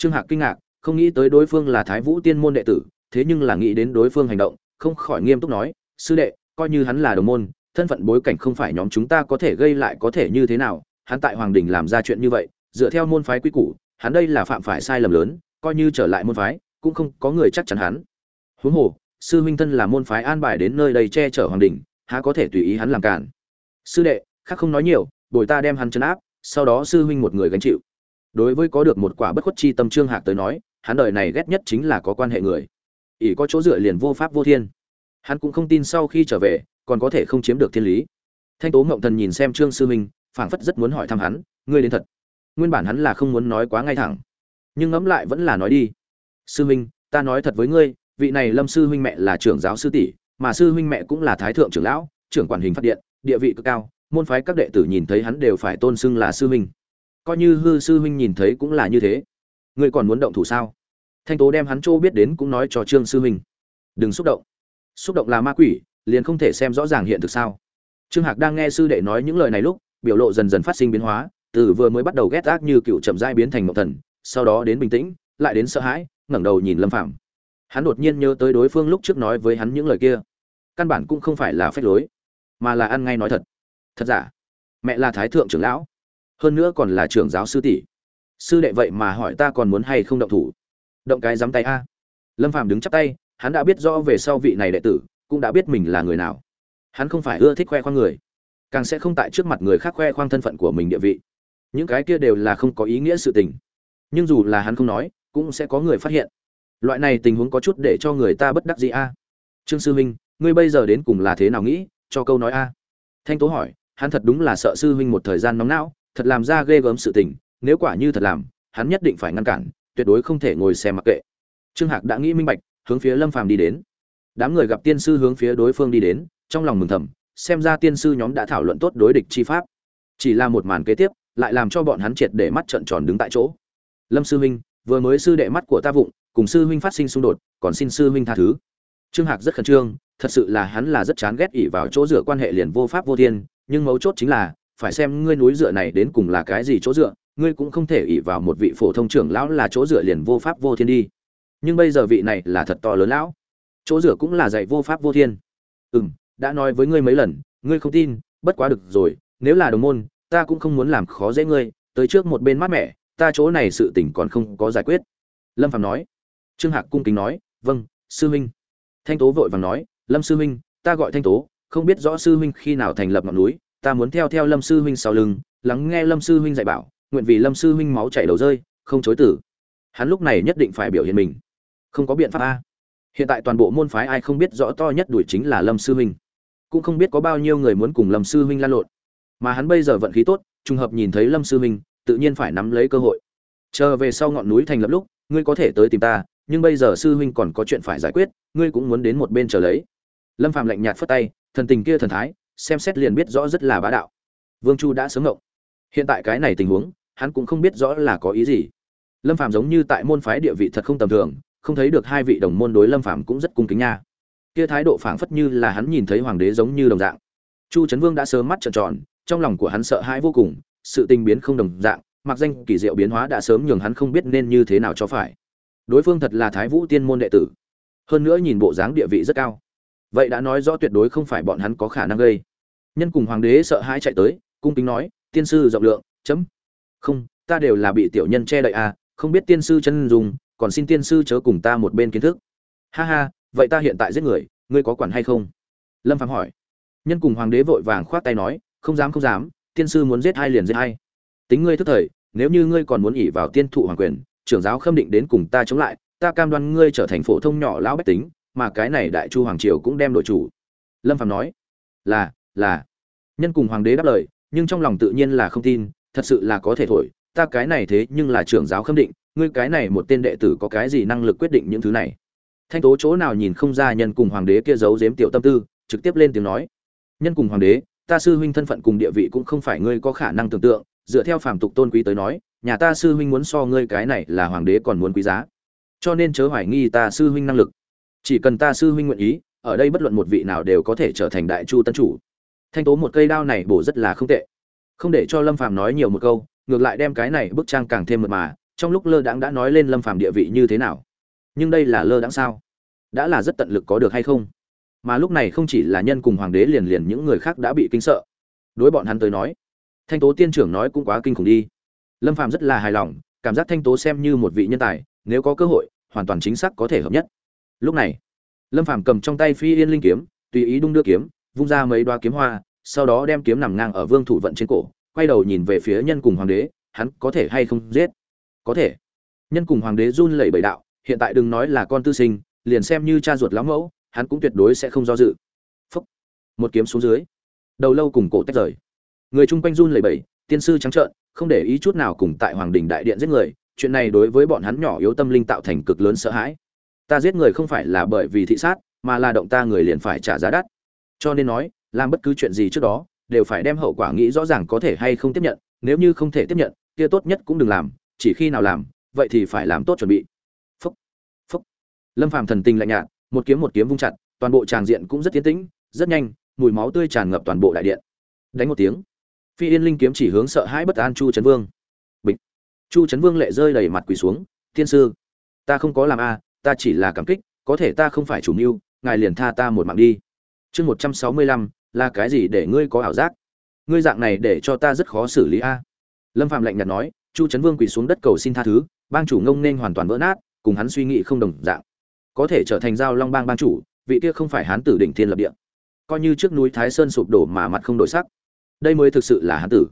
trương hạc kinh ngạc, không nghĩ tới đối phương là thái vũ tiên môn đệ tử, thế nhưng là nghĩ đến đối phương hành động, không khỏi nghiêm túc nói, sư đệ, coi như hắn là đồng môn thân phận bối cảnh không phải nhóm chúng ta có thể gây lại có thể như thế nào, hắn tại hoàng đình làm ra chuyện như vậy, dựa theo môn phái quy củ, hắn đây là phạm phải sai lầm lớn, coi như trở lại môn phái, cũng không có người chắc chắn hắn. Huống hồ, sư huynh thân là môn phái an bài đến nơi đây che chở hoàng đình, há có thể tùy ý hắn làm cản. Sư đệ, khác không nói nhiều, bồi ta đem hắn chấn áp, sau đó sư huynh một người gánh chịu. Đối với có được một quả bất khuất chi tâm trương hạc tới nói, hắn đời này ghét nhất chính là có quan hệ người. ỷ có chỗ dựa liền vô pháp vô thiên hắn cũng không tin sau khi trở về còn có thể không chiếm được thiên lý. Thanh tố mộng thần nhìn xem trương sư minh, phảng phất rất muốn hỏi thăm hắn ngươi đến thật? Nguyên bản hắn là không muốn nói quá ngay thẳng nhưng ngẫm lại vẫn là nói đi. Sư minh, ta nói thật với ngươi vị này lâm sư huynh mẹ là trưởng giáo sư tỷ mà sư huynh mẹ cũng là thái thượng trưởng lão trưởng quản hình phát điện địa vị cực cao môn phái các đệ tử nhìn thấy hắn đều phải tôn xưng là sư huynh coi như hư sư huynh nhìn thấy cũng là như thế. Ngươi còn muốn động thủ sao? Thanh tố đem hắn chỗ biết đến cũng nói cho trương sư huynh đừng xúc động xúc động là ma quỷ, liền không thể xem rõ ràng hiện thực sao? Trương hạc đang nghe sư đệ nói những lời này lúc, biểu lộ dần dần phát sinh biến hóa, từ vừa mới bắt đầu ghét ác như cựu chậm rãi biến thành mộng thần, sau đó đến bình tĩnh, lại đến sợ hãi, ngẩng đầu nhìn lâm phạm hắn đột nhiên nhớ tới đối phương lúc trước nói với hắn những lời kia. Căn bản cũng không phải là phép lối, mà là ăn ngay nói thật. Thật giả? Mẹ là thái thượng trưởng lão, hơn nữa còn là trưởng giáo sư tỷ. Sư đệ vậy mà hỏi ta còn muốn hay không động thủ? Động cái dám tay a. Lâm phạm đứng chắp tay hắn đã biết rõ về sau vị này đệ tử, cũng đã biết mình là người nào. Hắn không phải ưa thích khoe khoang người, càng sẽ không tại trước mặt người khác khoe khoang thân phận của mình địa vị. Những cái kia đều là không có ý nghĩa sự tình. Nhưng dù là hắn không nói, cũng sẽ có người phát hiện. Loại này tình huống có chút để cho người ta bất đắc dĩ a. Trương sư huynh, ngươi bây giờ đến cùng là thế nào nghĩ, cho câu nói a? Thanh tố hỏi, hắn thật đúng là sợ sư huynh một thời gian nóng não, thật làm ra ghê gớm sự tình, nếu quả như thật làm, hắn nhất định phải ngăn cản, tuyệt đối không thể ngồi xem mặc kệ. Trương hạc đã nghĩ minh bạch hướng phía lâm phàm đi đến. Đám người gặp tiên sư hướng phía đối phương đi đến, trong lòng mừng thầm, xem ra tiên sư nhóm đã thảo luận tốt đối địch chi pháp. Chỉ là một màn kế tiếp, lại làm cho bọn hắn triệt để mắt trợn tròn đứng tại chỗ. Lâm sư huynh, vừa mới sư đệ mắt của ta vụng, cùng sư huynh phát sinh xung đột, còn xin sư huynh tha thứ. Trương hạc rất khẩn trương, thật sự là hắn là rất chán ghét ỉ vào chỗ dựa quan hệ liền vô pháp vô thiên, nhưng mấu chốt chính là, phải xem ngươi núi dựa này đến cùng là cái gì chỗ dựa, ngươi cũng không thể ỉ vào một vị phổ thông trưởng lão là chỗ dựa liền vô pháp vô thiên đi nhưng bây giờ vị này là thật to lớn lão. Chỗ rửa cũng là dạy vô pháp vô thiên. Ừ m đã nói với ngươi mấy lần, ngươi không tin, bất quá được rồi, nếu là đồng môn, ta cũng không muốn làm khó dễ ngươi, tới trước một bên mát mẻ, ta chỗ này sự tình còn không có giải quyết. Lâm phạm nói. Trương hạc cung kính nói vâng sư huynh. Thanh tố vội vàng nói, lâm sư huynh, ta gọi thanh tố, không biết rõ sư huynh khi nào thành lập ngọn núi, ta muốn theo theo lâm sư huynh sau lưng, lắng nghe lâm sư huynh dạy bảo, nguyện vì lâm sư huynh máu chảy đầu rơi, không chối tử. Hắn lúc này nhất định phải biểu hiện mình không có biện pháp a. Hiện tại toàn bộ môn phái ai không biết rõ to nhất đuổi chính là lâm sư huynh. Cũng không biết có bao nhiêu người muốn cùng lâm sư huynh lan lộn. Mà hắn bây giờ vận khí tốt, trùng hợp nhìn thấy lâm sư huynh, tự nhiên phải nắm lấy cơ hội. Chờ về sau ngọn núi thành lập lúc, ngươi có thể tới tìm ta, nhưng bây giờ sư huynh còn có chuyện phải giải quyết, ngươi cũng muốn đến một bên chờ lấy. Lâm phạm lạnh nhạt phất tay, thần tình kia thần thái, xem xét liền biết rõ rất là bá đạo. Vương chu đã sớm ngộng. Hiện tại cái này tình huống, hắn cũng không biết rõ là có ý gì. Lâm phạm giống như tại môn phái địa vị thật không tầm thường không thấy được hai vị đồng môn đối lâm phàm cũng rất cung kính nha. Kia thái độ phảng phất như là hắn nhìn thấy hoàng đế giống như đồng dạng. Chu trấn vương đã sớm mắt trợn tròn, trong lòng của hắn sợ hãi vô cùng, sự tình biến không đồng dạng, mặc danh kỳ diệu biến hóa đã sớm nhường hắn không biết nên như thế nào cho phải. Đối phương thật là thái vũ tiên môn đệ tử. Hơn nữa nhìn bộ dáng địa vị rất cao. Vậy đã nói rõ tuyệt đối không phải bọn hắn có khả năng gây. Nhân cùng hoàng đế sợ hãi chạy tới, cung kính nói, tiên sư rộng lượng, chấm. Không, ta đều là bị tiểu nhân che đậy à không biết tiên sư chân dùng còn xin tiên sư chớ cùng ta một bên kiến thức. Ha ha, vậy ta hiện tại giết người, ngươi có quản hay không? Lâm phạm hỏi. Nhân cùng hoàng đế vội vàng khoát tay nói, không dám không dám, tiên sư muốn giết ai liền giết ai. Tính ngươi thức thời, nếu như ngươi còn muốn ỉ vào tiên thụ hoàng quyền, trưởng giáo khâm định đến cùng ta chống lại, ta cam đoan ngươi trở thành phổ thông nhỏ lão bách tính, mà cái này đại chu hoàng triều cũng đem đội chủ. Lâm phạm nói. Là là. Nhân cùng hoàng đế đáp lời, nhưng trong lòng tự nhiên là không tin, thật sự là có thể thổi, ta cái này thế nhưng là trưởng giáo khâm định ngươi cái này một tên đệ tử có cái gì năng lực quyết định những thứ này? Thanh tố chỗ nào nhìn không ra nhân cùng hoàng đế kia giấu giếm tiểu tâm tư, trực tiếp lên tiếng nói. Nhân cùng hoàng đế, ta sư huynh thân phận cùng địa vị cũng không phải ngươi có khả năng tưởng tượng, dựa theo phàm tục tôn quý tới nói, nhà ta sư huynh muốn so ngươi cái này là hoàng đế còn muốn quý giá. Cho nên chớ hoài nghi ta sư huynh năng lực. Chỉ cần ta sư huynh nguyện ý, ở đây bất luận một vị nào đều có thể trở thành đại chu tân chủ. Thanh tố một cây đao này bổ rất là không tệ. Không để cho lâm phàm nói nhiều một câu, ngược lại đem cái này bức trang càng thêm mật mà trong lúc lơ đãng đã nói lên lâm phàm địa vị như thế nào. Nhưng đây là lơ đãng sao? Đã là rất tận lực có được hay không? Mà lúc này không chỉ là nhân cùng hoàng đế liền liền những người khác đã bị kinh sợ. Đối bọn hắn tới nói, thanh tố tiên trưởng nói cũng quá kinh khủng đi. Lâm phàm rất là hài lòng, cảm giác thanh tố xem như một vị nhân tài, nếu có cơ hội, hoàn toàn chính xác có thể hợp nhất. Lúc này, lâm phàm cầm trong tay phi yên linh kiếm, tùy ý đung đưa kiếm, vung ra mấy đoa kiếm hoa, sau đó đem kiếm nằm ngang ở vương thủ vận trên cổ, quay đầu nhìn về phía nhân cùng hoàng đế, hắn có thể hay không giết? Có thể. Nhân cùng hoàng đế run lẩy bẩy đạo, hiện tại đừng nói là con tư sinh, liền xem như cha ruột lão mẫu, hắn cũng tuyệt đối sẽ không do dự. Phúc. Một kiếm xuống dưới. Đầu lâu cùng cổ tách rời. Người chung quanh run lẩy bẩy, tiên sư trắng trợn, không để ý chút nào cùng tại hoàng đình đại điện giết người, chuyện này đối với bọn hắn nhỏ yếu tâm linh tạo thành cực lớn sợ hãi. Ta giết người không phải là bởi vì thị sát, mà là động ta người liền phải trả giá đắt. Cho nên nói, làm bất cứ chuyện gì trước đó, đều phải đem hậu quả nghĩ rõ ràng có thể hay không tiếp nhận, nếu như không thể tiếp nhận, kia tốt nhất cũng đừng làm chỉ khi nào làm, vậy thì phải làm tốt chuẩn bị. Phúc phúc. Lâm phàm thần tình lạnh nhạt, một kiếm một kiếm vung chặt, toàn bộ tràng diện cũng rất tiến tĩnh, rất nhanh, mùi máu tươi tràn ngập toàn bộ đại điện. Đánh một tiếng, phi yên linh kiếm chỉ hướng sợ hãi bất an chu trấn vương. Bịch. Chu trấn vương lệ rơi đầy mặt quỳ xuống, tiên sư, ta không có làm a, ta chỉ là cảm kích, có thể ta không phải chủ mưu, ngài liền tha ta một mạng đi. Chương một trăm sáu mươi lăm, là cái gì để ngươi có ảo giác? Ngươi dạng này để cho ta rất khó xử lý a. Lâm phạm lạnh nhạt nói chu trấn vương quỳ xuống đất cầu xin tha thứ, bang chủ ngông nên hoàn toàn vỡ nát, cùng hắn suy nghĩ không đồng dạng. Có thể trở thành giao long bang bang chủ, vị kia không phải hán tử đỉnh thiên lập địa. Coi như trước núi thái sơn sụp đổ mà mặt không đổi sắc. Đây mới thực sự là hán tử.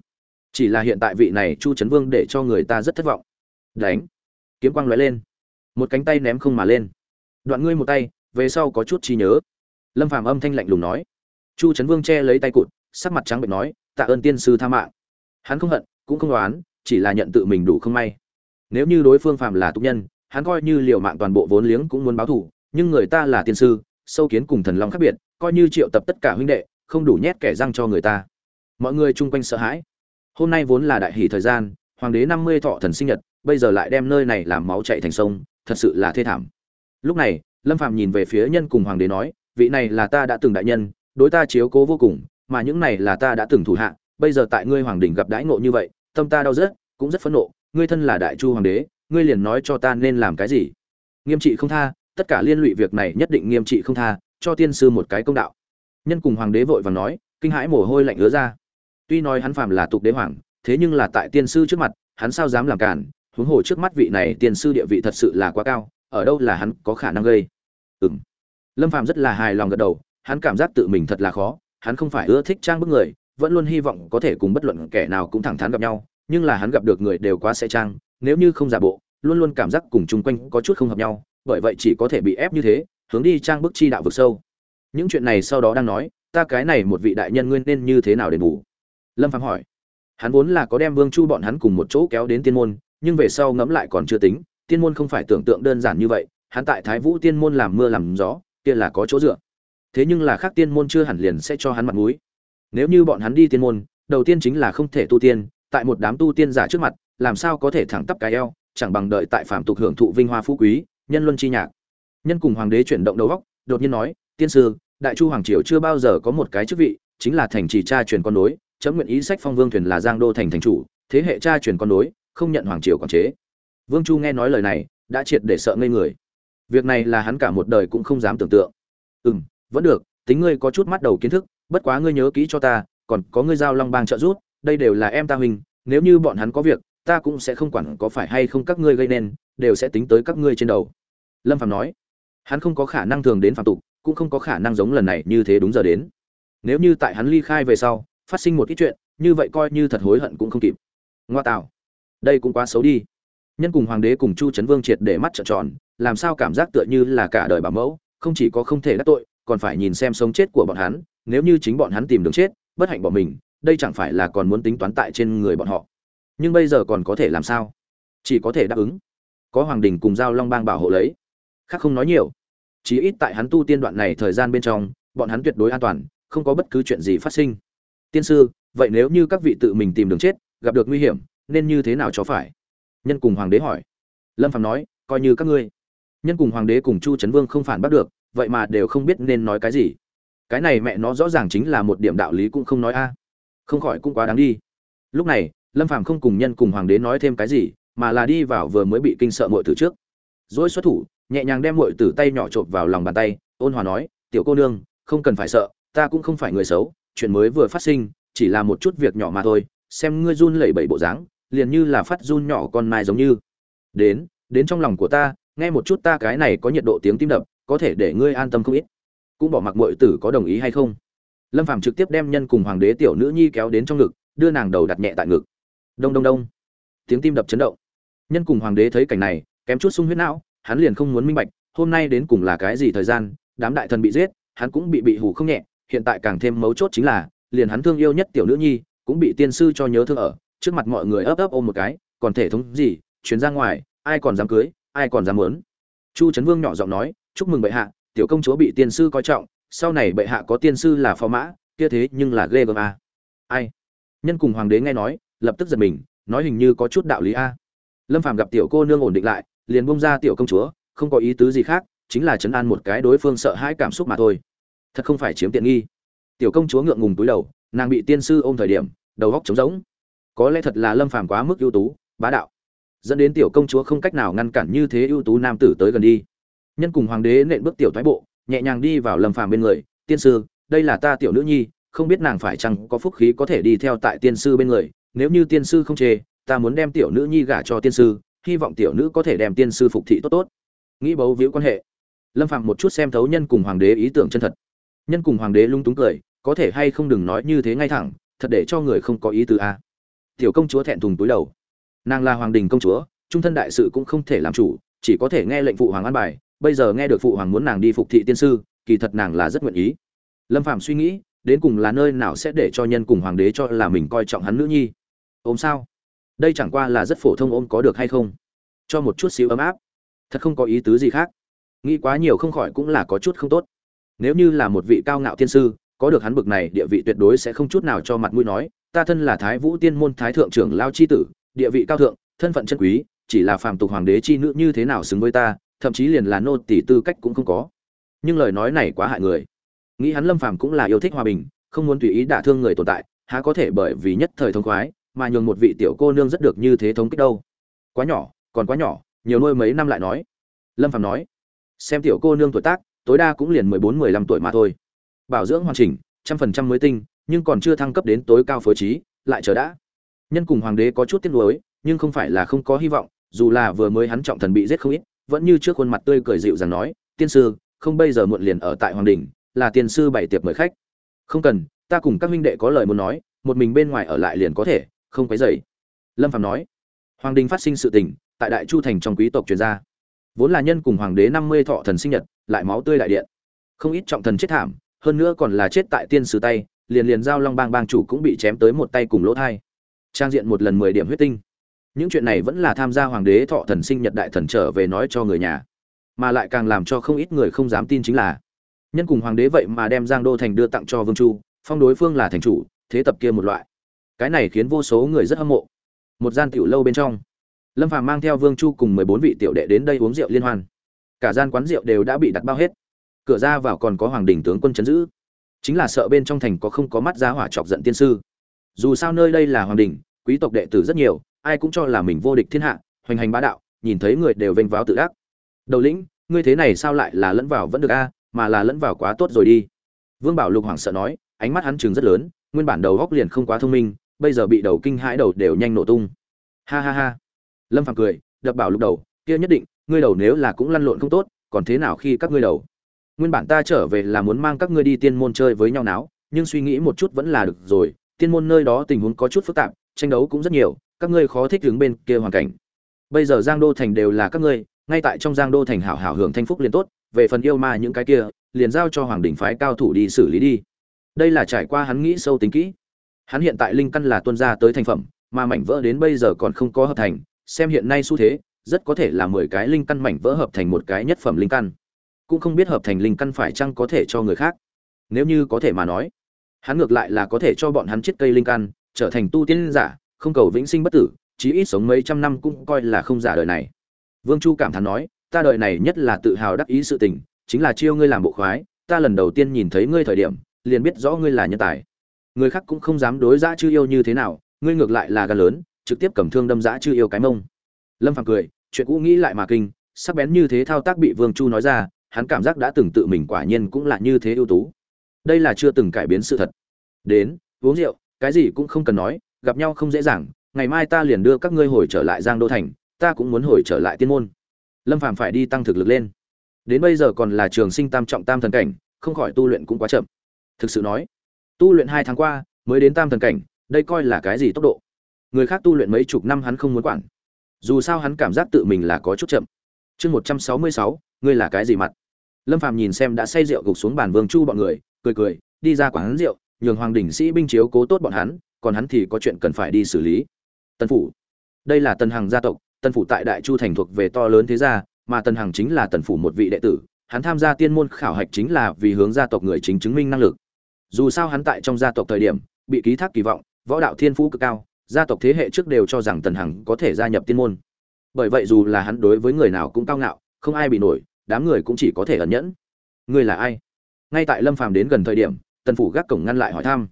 Chỉ là hiện tại vị này chu trấn vương để cho người ta rất thất vọng. Đánh. Kiếm quang lóe lên. Một cánh tay ném không mà lên. Đoạn ngươi một tay, về sau có chút trí nhớ. Lâm phàm âm thanh lạnh lùng nói. Chu trấn vương che lấy tay cụt, sắc mặt trắng bệnh nói, tạ ơn tiên sư tha mạng. Hắn không hận, cũng không đoán chỉ là nhận tự mình đủ không may. Nếu như đối phương phạm là tục nhân, hắn coi như liều mạng toàn bộ vốn liếng cũng muốn báo thù, nhưng người ta là tiên sư, sâu kiến cùng thần long khác biệt, coi như triệu tập tất cả huynh đệ, không đủ nhét kẻ răng cho người ta. Mọi người chung quanh sợ hãi. Hôm nay vốn là đại hỷ thời gian, hoàng đế năm mươi thọ thần sinh nhật, bây giờ lại đem nơi này làm máu chạy thành sông, thật sự là thê thảm. Lúc này, lâm phạm nhìn về phía nhân cùng hoàng đế nói, vị này là ta đã từng đại nhân, đối ta chiếu cố vô cùng, mà những này là ta đã từng thủ hạ, bây giờ tại ngươi hoàng đình gặp đãi ngộ như vậy, tâm ta đau rất cũng rất phẫn nộ, ngươi thân là đại chu hoàng đế, ngươi liền nói cho ta nên làm cái gì? Nghiêm trị không tha, tất cả liên lụy việc này nhất định nghiêm trị không tha, cho tiên sư một cái công đạo. Nhân cùng hoàng đế vội vàng nói, kinh hãi mồ hôi lạnh ứa ra. Tuy nói hắn phàm là tục đế hoàng, thế nhưng là tại tiên sư trước mặt, hắn sao dám làm cản huống hồ trước mắt vị này tiên sư địa vị thật sự là quá cao, ở đâu là hắn có khả năng gây? Ừm. Lâm phàm rất là hài lòng gật đầu, hắn cảm giác tự mình thật là khó, hắn không phải ưa thích trang bức người, vẫn luôn hy vọng có thể cùng bất luận kẻ nào cũng thẳng thắn gặp nhau nhưng là hắn gặp được người đều quá sẽ trang, nếu như không giả bộ, luôn luôn cảm giác cùng chung quanh có chút không hợp nhau, bởi vậy chỉ có thể bị ép như thế, hướng đi trang bức chi đạo vực sâu. Những chuyện này sau đó đang nói, ta cái này một vị đại nhân nguyên nên như thế nào để bù? Lâm phạm hỏi. Hắn vốn là có đem vương chu bọn hắn cùng một chỗ kéo đến tiên môn, nhưng về sau ngẫm lại còn chưa tính, tiên môn không phải tưởng tượng đơn giản như vậy, hắn tại thái vũ tiên môn làm mưa làm gió, kia là có chỗ dựa. Thế nhưng là khác tiên môn chưa hẳn liền sẽ cho hắn mặt mũi. Nếu như bọn hắn đi tiên môn, đầu tiên chính là không thể tu tiên tại một đám tu tiên giả trước mặt làm sao có thể thẳng tắp cái eo chẳng bằng đợi tại phạm tục hưởng thụ vinh hoa phú quý nhân luân chi nhạc. Nhân cùng hoàng đế chuyển động đầu óc, đột nhiên nói tiên sư đại chu hoàng triều chưa bao giờ có một cái chức vị chính là thành trì cha truyền con nối chấm nguyện ý sách phong vương thuyền là giang đô thành thành chủ thế hệ cha truyền con nối không nhận hoàng triều quản chế. Vương chu nghe nói lời này đã triệt để sợ ngây người. Việc này là hắn cả một đời cũng không dám tưởng tượng. Ừm, vẫn được tính ngươi có chút mắt đầu kiến thức bất quá ngươi nhớ kỹ cho ta còn có ngươi giao long bang trợ giúp đây đều là em ta huynh, nếu như bọn hắn có việc, ta cũng sẽ không quản có phải hay không các ngươi gây nên, đều sẽ tính tới các ngươi trên đầu. Lâm phạm nói. Hắn không có khả năng thường đến phạm tục, cũng không có khả năng giống lần này như thế đúng giờ đến. Nếu như tại hắn ly khai về sau, phát sinh một ít chuyện, như vậy coi như thật hối hận cũng không kịp. Ngoa tạo. Đây cũng quá xấu đi. Nhân cùng hoàng đế cùng chu trấn vương triệt để mắt trợn tròn, làm sao cảm giác tựa như là cả đời bảo mẫu, không chỉ có không thể đắc tội, còn phải nhìn xem sống chết của bọn hắn, nếu như chính bọn hắn tìm đường chết, bất hạnh bỏ mình đây chẳng phải là còn muốn tính toán tại trên người bọn họ. Nhưng bây giờ còn có thể làm sao? Chỉ có thể đáp ứng. Có hoàng đình cùng giao long bang bảo hộ lấy. Khác không nói nhiều. Chí ít tại hắn tu tiên đoạn này thời gian bên trong, bọn hắn tuyệt đối an toàn, không có bất cứ chuyện gì phát sinh. Tiên sư, vậy nếu như các vị tự mình tìm đường chết, gặp được nguy hiểm, nên như thế nào cho phải? Nhân cùng hoàng đế hỏi. Lâm phạm nói, coi như các ngươi. Nhân cùng hoàng đế cùng chu trấn vương không phản bắt được, vậy mà đều không biết nên nói cái gì. Cái này mẹ nó rõ ràng chính là một điểm đạo lý cũng không nói a không khỏi cũng quá đáng đi. Lúc này, lâm phàm không cùng nhân cùng hoàng đế nói thêm cái gì, mà là đi vào vừa mới bị kinh sợ muội tử trước. Dỗi xuất thủ, nhẹ nhàng đem muội tử tay nhỏ chộp vào lòng bàn tay, ôn hòa nói, tiểu cô nương, không cần phải sợ, ta cũng không phải người xấu, chuyện mới vừa phát sinh, chỉ là một chút việc nhỏ mà thôi, xem ngươi run lẩy bẩy bộ dáng, liền như là phát run nhỏ con mai giống như. Đến đến trong lòng của ta, nghe một chút ta cái này có nhiệt độ tiếng tim đập, có thể để ngươi an tâm không ít. Cũng bỏ mặc muội tử có đồng ý hay không? Lâm phàm trực tiếp đem nhân cùng hoàng đế tiểu nữ nhi kéo đến trong ngực, đưa nàng đầu đặt nhẹ tại ngực. Đông đông đông. Tiếng tim đập chấn động. Nhân cùng hoàng đế thấy cảnh này, kém chút sung huyết não, hắn liền không muốn minh bạch, hôm nay đến cùng là cái gì thời gian, đám đại thần bị giết, hắn cũng bị bị hủ không nhẹ, hiện tại càng thêm mấu chốt chính là, liền hắn thương yêu nhất tiểu nữ nhi, cũng bị tiên sư cho nhớ thương ở, trước mặt mọi người ấp ấp ôm một cái, còn thể thống gì, chuyến ra ngoài, ai còn dám cưới, ai còn dám muốn. Chu trấn vương nhỏ giọng nói, chúc mừng bệ hạ, tiểu công chúa bị tiên sư coi trọng sau này bệ hạ có tiên sư là phò mã, kia thế nhưng là ghê gớm a. Ai? Nhân cùng hoàng đế nghe nói, lập tức giật mình, nói hình như có chút đạo lý a. Lâm phàm gặp tiểu cô nương ổn định lại, liền bông ra tiểu công chúa, không có ý tứ gì khác, chính là chấn an một cái đối phương sợ hãi cảm xúc mà thôi. Thật không phải chiếm tiện nghi. Tiểu công chúa ngượng ngùng túi đầu, nàng bị tiên sư ôm thời điểm, đầu góc trống rỗng. Có lẽ thật là lâm phàm quá mức ưu tú, bá đạo. Dẫn đến tiểu công chúa không cách nào ngăn cản như thế ưu tú nam tử tới gần đi. Nhân cùng hoàng đế nện bước tiểu thoái bộ nhẹ nhàng đi vào lâm phàm bên người, tiên sư, đây là ta tiểu nữ nhi, không biết nàng phải chăng có phúc khí có thể đi theo tại tiên sư bên người, nếu như tiên sư không chê, ta muốn đem tiểu nữ nhi gả cho tiên sư, hy vọng tiểu nữ có thể đem tiên sư phục thị tốt tốt. Nghĩ bấu víu quan hệ, lâm phạm một chút xem thấu nhân cùng hoàng đế ý tưởng chân thật. Nhân cùng hoàng đế lung túng cười, có thể hay không đừng nói như thế ngay thẳng, thật để cho người không có ý tứ a. Tiểu công chúa thẹn thùng túi đầu. Nàng là hoàng đình công chúa, trung thân đại sự cũng không thể làm chủ, chỉ có thể nghe lệnh phụ hoàng an bài bây giờ nghe được phụ hoàng muốn nàng đi phục thị tiên sư, kỳ thật nàng là rất nguyện ý. Lâm phạm suy nghĩ, đến cùng là nơi nào sẽ để cho nhân cùng hoàng đế cho là mình coi trọng hắn nữ nhi? Ôm sao? Đây chẳng qua là rất phổ thông ôm có được hay không? Cho một chút xíu ấm áp. Thật không có ý tứ gì khác. Nghĩ quá nhiều không khỏi cũng là có chút không tốt. Nếu như là một vị cao ngạo tiên sư, có được hắn bực này, địa vị tuyệt đối sẽ không chút nào cho mặt mũi nói, ta thân là thái vũ tiên môn thái thượng trưởng lao chi tử, địa vị cao thượng, thân phận chân quý, chỉ là phàm tục hoàng đế chi nữ như thế nào xứng với ta thậm chí liền là nô tỷ tư cách cũng không có. Nhưng lời nói này quá hại người. Nghĩ hắn lâm phàm cũng là yêu thích hòa bình, không muốn tùy ý đả thương người tồn tại, há có thể bởi vì nhất thời thông khoái, mà nhường một vị tiểu cô nương rất được như thế thống kích đâu. Quá nhỏ, còn quá nhỏ, nhiều nuôi mấy năm lại nói. Lâm phàm nói, xem tiểu cô nương tuổi tác, tối đa cũng liền mười bốn, mười lăm tuổi mà thôi. Bảo dưỡng hoàn chỉnh, trăm phần trăm mới tinh, nhưng còn chưa thăng cấp đến tối cao phối trí, lại chờ đã. Nhân cùng hoàng đế có chút tiếc nuối, nhưng không phải là không có hy vọng, dù là vừa mới hắn trọng thần bị giết không ít vẫn như trước khuôn mặt tươi cười dịu dàng nói, tiên sư, không bây giờ muộn liền ở tại hoàng đình, là tiên sư bảy tiệc mời khách. Không cần, ta cùng các huynh đệ có lời muốn nói, một mình bên ngoài ở lại liền có thể, không quấy dày lâm phạm nói. Hoàng đình phát sinh sự tình, tại đại chu thành trong quý tộc truyền gia vốn là nhân cùng hoàng đế năm mươi thọ thần sinh nhật, lại máu tươi đại điện. Không ít trọng thần chết thảm, hơn nữa còn là chết tại tiên sư tay, liền liền giao long bang bang chủ cũng bị chém tới một tay cùng lỗ thai. Trang diện một lần mười điểm huyết tinh những chuyện này vẫn là tham gia hoàng đế thọ thần sinh nhật đại thần trở về nói cho người nhà, mà lại càng làm cho không ít người không dám tin chính là, nhân cùng hoàng đế vậy mà đem giang đô thành đưa tặng cho vương chu, phong đối phương là thành chủ, thế tập kia một loại. Cái này khiến vô số người rất hâm mộ. Một gian tiểu lâu bên trong, lâm phàm mang theo vương chu cùng mười bốn vị tiểu đệ đến đây uống rượu liên hoan. Cả gian quán rượu đều đã bị đặt bao hết. Cửa ra vào còn có hoàng đình tướng quân chấn giữ. Chính là sợ bên trong thành có không có mắt giá hỏa chọc giận tiên sư. Dù sao nơi đây là hoàng đình, quý tộc đệ tử rất nhiều ai cũng cho là mình vô địch thiên hạ, hoành hành bá đạo, nhìn thấy người đều vênh váo tự ác đầu lĩnh, ngươi thế này sao lại là lẫn vào vẫn được a, mà là lẫn vào quá tốt rồi đi. Vương bảo lục hoảng sợ nói, ánh mắt hắn chừng rất lớn, nguyên bản đầu góc liền không quá thông minh, bây giờ bị đầu kinh hãi đầu đều nhanh nổ tung. Ha ha ha. Lâm phàm cười, đập bảo lục đầu, kia nhất định, ngươi đầu nếu là cũng lăn lộn không tốt, còn thế nào khi các ngươi đầu? Nguyên bản ta trở về là muốn mang các ngươi đi tiên môn chơi với nhau náo, nhưng suy nghĩ một chút vẫn là được rồi, tiên môn nơi đó tình huống có chút phức tạp, tranh đấu cũng rất nhiều các ngươi khó thích đứng bên kia hoàn cảnh. Bây giờ giang đô thành đều là các ngươi, ngay tại trong giang đô thành hảo hảo hưởng thanh phúc liền tốt, về phần yêu ma những cái kia, liền giao cho hoàng đỉnh phái cao thủ đi xử lý đi. Đây là trải qua hắn nghĩ sâu tính kỹ. Hắn hiện tại linh căn là tuân ra tới thành phẩm, mà mảnh vỡ đến bây giờ còn không có hợp thành, xem hiện nay xu thế, rất có thể là mười cái linh căn mảnh vỡ hợp thành một cái nhất phẩm linh căn. Cũng không biết hợp thành linh căn phải chăng có thể cho người khác. Nếu như có thể mà nói, hắn ngược lại là có thể cho bọn hắn chiết cây linh căn, trở thành tu tiên giả không cầu vĩnh sinh bất tử, chí ít sống mấy trăm năm cũng coi là không giả đời này. Vương chu cảm thán nói, ta đời này nhất là tự hào đắc ý sự tình, chính là chiêu ngươi làm bộ khoái, ta lần đầu tiên nhìn thấy ngươi thời điểm, liền biết rõ ngươi là nhân tài. Người khác cũng không dám đối giã chư yêu như thế nào, ngươi ngược lại là gan lớn, trực tiếp cầm thương đâm giã chư yêu cái mông. Lâm phàm cười, chuyện cũ nghĩ lại mà kinh, sắc bén như thế thao tác bị vương chu nói ra, hắn cảm giác đã từng tự mình quả nhiên cũng là như thế ưu tú. Đây là chưa từng cải biến sự thật. Đến, uống rượu, cái gì cũng không cần nói gặp nhau không dễ dàng, ngày mai ta liền đưa các ngươi hồi trở lại giang đô thành, ta cũng muốn hồi trở lại tiên môn. Lâm phàm phải đi tăng thực lực lên. Đến bây giờ còn là trường sinh tam trọng tam thần cảnh, không khỏi tu luyện cũng quá chậm. Thực sự nói, tu luyện hai tháng qua, mới đến tam thần cảnh, đây coi là cái gì tốc độ? Người khác tu luyện mấy chục năm hắn không muốn quản. Dù sao hắn cảm giác tự mình là có chút chậm. Chương một trăm sáu mươi sáu, ngươi là cái gì mặt? Lâm phàm nhìn xem đã say rượu gục xuống bàn vương chu bọn người, cười cười, đi ra quán rượu, nhường hoàng đỉnh sĩ binh chiếu cố tốt bọn hắn còn hắn thì có chuyện cần phải đi xử lý. Tân phủ. Đây là tần hằng gia tộc tần phủ tại đại chu thành thuộc về to lớn thế gia, mà tần hằng chính là tần phủ một vị đệ tử, hắn tham gia tiên môn khảo hạch chính là vì hướng gia tộc người chính chứng minh năng lực. Dù sao hắn tại trong gia tộc thời điểm, bị ký thác kỳ vọng, võ đạo thiên phú cực cao, gia tộc thế hệ trước đều cho rằng tần hằng có thể gia nhập tiên môn. Bởi vậy dù là hắn đối với người nào cũng cao ngạo, không ai bị nổi, đám người cũng chỉ có thể ẩn nhẫn. Ngươi là ai? Ngay tại lâm phàm đến gần thời điểm tần phủ gác cổng ngăn lại hỏi thăm.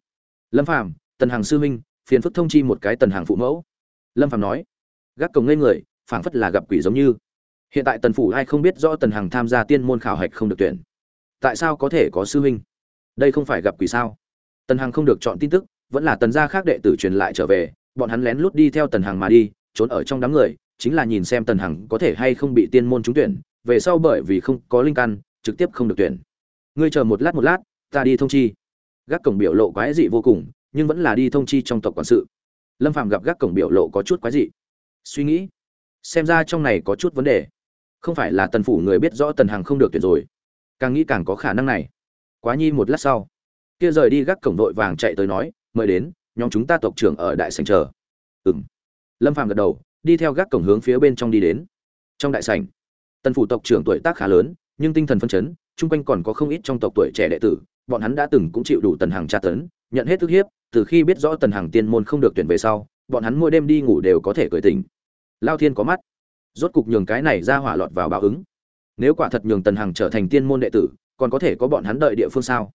Lâm phàm tần hằng sư huynh, phiền phức thông chi một cái tần hằng phụ mẫu. Lâm phạm nói, gác cổng ngây người, phảng phất là gặp quỷ giống như. Hiện tại tần phủ ai không biết rõ tần hằng tham gia tiên môn khảo hạch không được tuyển. Tại sao có thể có sư huynh? Đây không phải gặp quỷ sao? Tần hằng không được chọn tin tức, vẫn là tần gia khác đệ tử truyền lại trở về, bọn hắn lén lút đi theo tần hằng mà đi, trốn ở trong đám người, chính là nhìn xem tần hằng có thể hay không bị tiên môn trúng tuyển, về sau bởi vì không có linh căn, trực tiếp không được tuyển. Ngươi chờ một lát một lát, ta đi thông chi. Gác cổng biểu lộ quái dị vô cùng nhưng vẫn là đi thông chi trong tộc quản sự. Lâm phạm gặp gác cổng biểu lộ có chút quái dị. Suy nghĩ, xem ra trong này có chút vấn đề. Không phải là tần phủ người biết rõ tần hằng không được tuyệt rồi. Càng nghĩ càng có khả năng này. Quá nhi một lát sau, kia rời đi gác cổng đội vàng chạy tới nói, mời đến, nhóm chúng ta tộc trưởng ở đại sảnh chờ. Ừng lâm phạm gật đầu, đi theo gác cổng hướng phía bên trong đi đến. Trong đại sảnh, tần phủ tộc trưởng tuổi tác khá lớn, nhưng tinh thần phân chấn, chung quanh còn có không ít trong tộc tuổi trẻ đệ tử, bọn hắn đã từng cũng chịu đủ tần hàng tra tấn, nhận hết thức hiếp từ khi biết rõ tần hàng tiên môn không được tuyển về sau, bọn hắn mỗi đêm đi ngủ đều có thể cười tình lao thiên có mắt. Rốt cục nhường cái này ra hỏa lọt vào báo ứng. Nếu quả thật nhường tần hằng trở thành tiên môn đệ tử, còn có thể có bọn hắn đợi địa phương sao?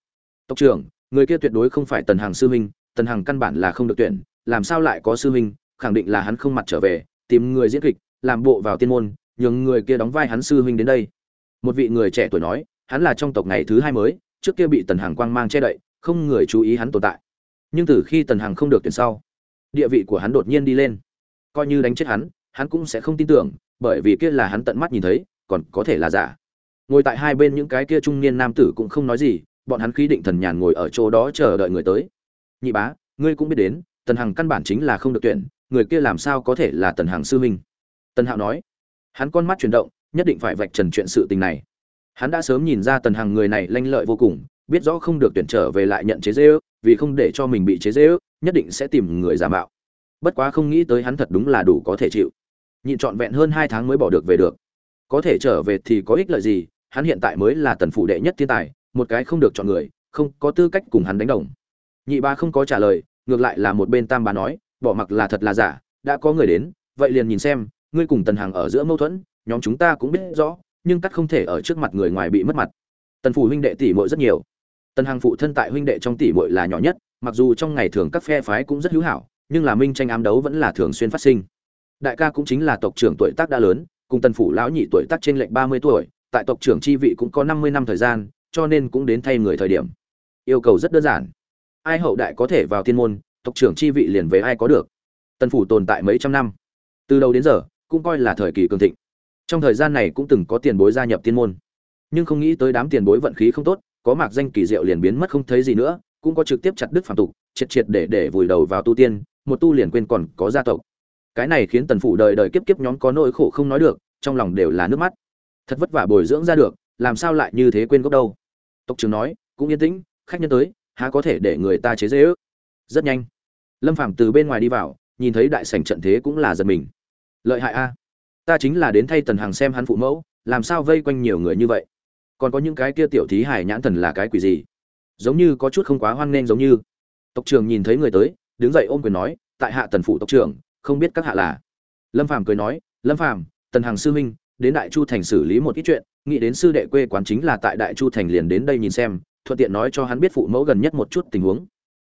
Tộc trưởng, người kia tuyệt đối không phải tần hằng sư huynh, tần hằng căn bản là không được tuyển, làm sao lại có sư huynh, khẳng định là hắn không mặt trở về, tìm người diễn kịch, làm bộ vào tiên môn, nhường người kia đóng vai hắn sư huynh đến đây. Một vị người trẻ tuổi nói, hắn là trong tộc ngày thứ hai mới, trước kia bị tần hằng quang mang che đậy, không người chú ý hắn tồn tại nhưng từ khi tần hằng không được tuyển sau, địa vị của hắn đột nhiên đi lên. Coi như đánh chết hắn hắn cũng sẽ không tin tưởng, bởi vì kia là hắn tận mắt nhìn thấy, còn có thể là giả. Ngồi tại hai bên những cái kia trung niên nam tử cũng không nói gì, bọn hắn khí định thần nhàn ngồi ở chỗ đó chờ đợi người tới. Nhị bá, ngươi cũng biết đến, tần hằng căn bản chính là không được tuyển, người kia làm sao có thể là tần hằng sư huynh? Tần hạo nói. Hắn con mắt chuyển động, nhất định phải vạch trần chuyện sự tình này. Hắn đã sớm nhìn ra tần hằng người này lanh lợi vô cùng biết rõ không được tuyển trở về lại nhận chế dễ ước, vì không để cho mình bị chế dễ ước, nhất định sẽ tìm người giả mạo. Bất quá không nghĩ tới hắn thật đúng là đủ có thể chịu. Nhịn trọn vẹn hơn hai tháng mới bỏ được về được. Có thể trở về thì có ích lợi gì, hắn hiện tại mới là tần phủ đệ nhất thiên tài, một cái không được chọn người, không có tư cách cùng hắn đánh đồng. Nhị ba không có trả lời, ngược lại là một bên tam bà nói, bỏ mặc là thật là giả, đã có người đến, vậy liền nhìn xem, ngươi cùng tần hằng ở giữa mâu thuẫn, nhóm chúng ta cũng biết rõ, nhưng cắt không thể ở trước mặt người ngoài bị mất mặt. Tần phủ huynh đệ tỷ muội rất nhiều tần hằng phụ thân tại huynh đệ trong tỷ muội là nhỏ nhất, mặc dù trong ngày thường các phe phái cũng rất hữu hảo, nhưng là minh tranh ám đấu vẫn là thường xuyên phát sinh. Đại ca cũng chính là tộc trưởng tuổi tác đã lớn, cùng tần phủ lão nhị tuổi tác trên lệnh ba mươi tuổi, tại tộc trưởng chi vị cũng có năm mươi năm thời gian, cho nên cũng đến thay người thời điểm. Yêu cầu rất đơn giản. Ai hậu đại có thể vào thiên môn, tộc trưởng chi vị liền với ai có được. Tần phủ tồn tại mấy trăm năm. Từ đầu đến giờ, cũng coi là thời kỳ cường thịnh. Trong thời gian này cũng từng có tiền bối gia nhập thiên môn. Nhưng không nghĩ tới đám tiền bối vận khí không tốt có mạc danh kỳ diệu liền biến mất không thấy gì nữa, cũng có trực tiếp chặt đứt phàm tục, triệt triệt để để vùi đầu vào tu tiên, một tu liền quên còn có gia tộc. Cái này khiến tần phủ đời đời kiếp kiếp nhóm có nỗi khổ không nói được, trong lòng đều là nước mắt. Thật vất vả bồi dưỡng ra được, làm sao lại như thế quên gốc đâu? Tộc trưởng nói, cũng yên tĩnh, khách nhân tới, há có thể để người ta chế dễ ước? Rất nhanh. Lâm phàm từ bên ngoài đi vào, nhìn thấy đại sảnh trận thế cũng là giật mình. Lợi hại a. Ta chính là đến thay tần hằng xem hắn phụ mẫu, làm sao vây quanh nhiều người như vậy? Còn có những cái kia tiểu thí hải nhãn thần là cái quỷ gì? Giống như có chút không quá hoan nghênh giống như. Tộc trưởng nhìn thấy người tới, đứng dậy ôm quyền nói, tại hạ tần phụ tộc trưởng, không biết các hạ là. Lâm phàm cười nói, lâm phàm, tần hằng sư huynh, đến đại chu thành xử lý một ít chuyện, nghĩ đến sư đệ quê quán chính là tại đại chu thành liền đến đây nhìn xem, thuận tiện nói cho hắn biết phụ mẫu gần nhất một chút tình huống.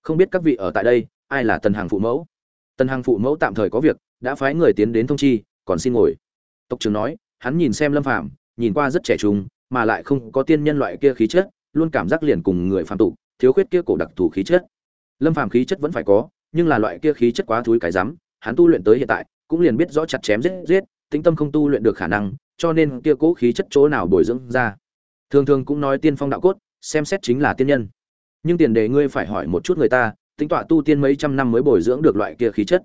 Không biết các vị ở tại đây, ai là tần hằng phụ mẫu? Tần hằng phụ mẫu tạm thời có việc, đã phái người tiến đến thông chi, còn xin ngồi. Tộc trưởng nói, hắn nhìn xem lâm phàm, nhìn qua rất trẻ trung mà lại không có tiên nhân loại kia khí chất, luôn cảm giác liền cùng người phàm tục, thiếu khuyết kia cổ đặc thù khí chất. Lâm phàm khí chất vẫn phải có, nhưng là loại kia khí chất quá thúi cái rắm, hắn tu luyện tới hiện tại, cũng liền biết rõ chặt chém giết giết tính tâm không tu luyện được khả năng, cho nên kia cố khí chất chỗ nào bồi dưỡng ra. Thường thường cũng nói tiên phong đạo cốt, xem xét chính là tiên nhân. Nhưng tiền đề ngươi phải hỏi một chút người ta tính tọa tu tiên mấy trăm năm mới bồi dưỡng được loại kia khí chất.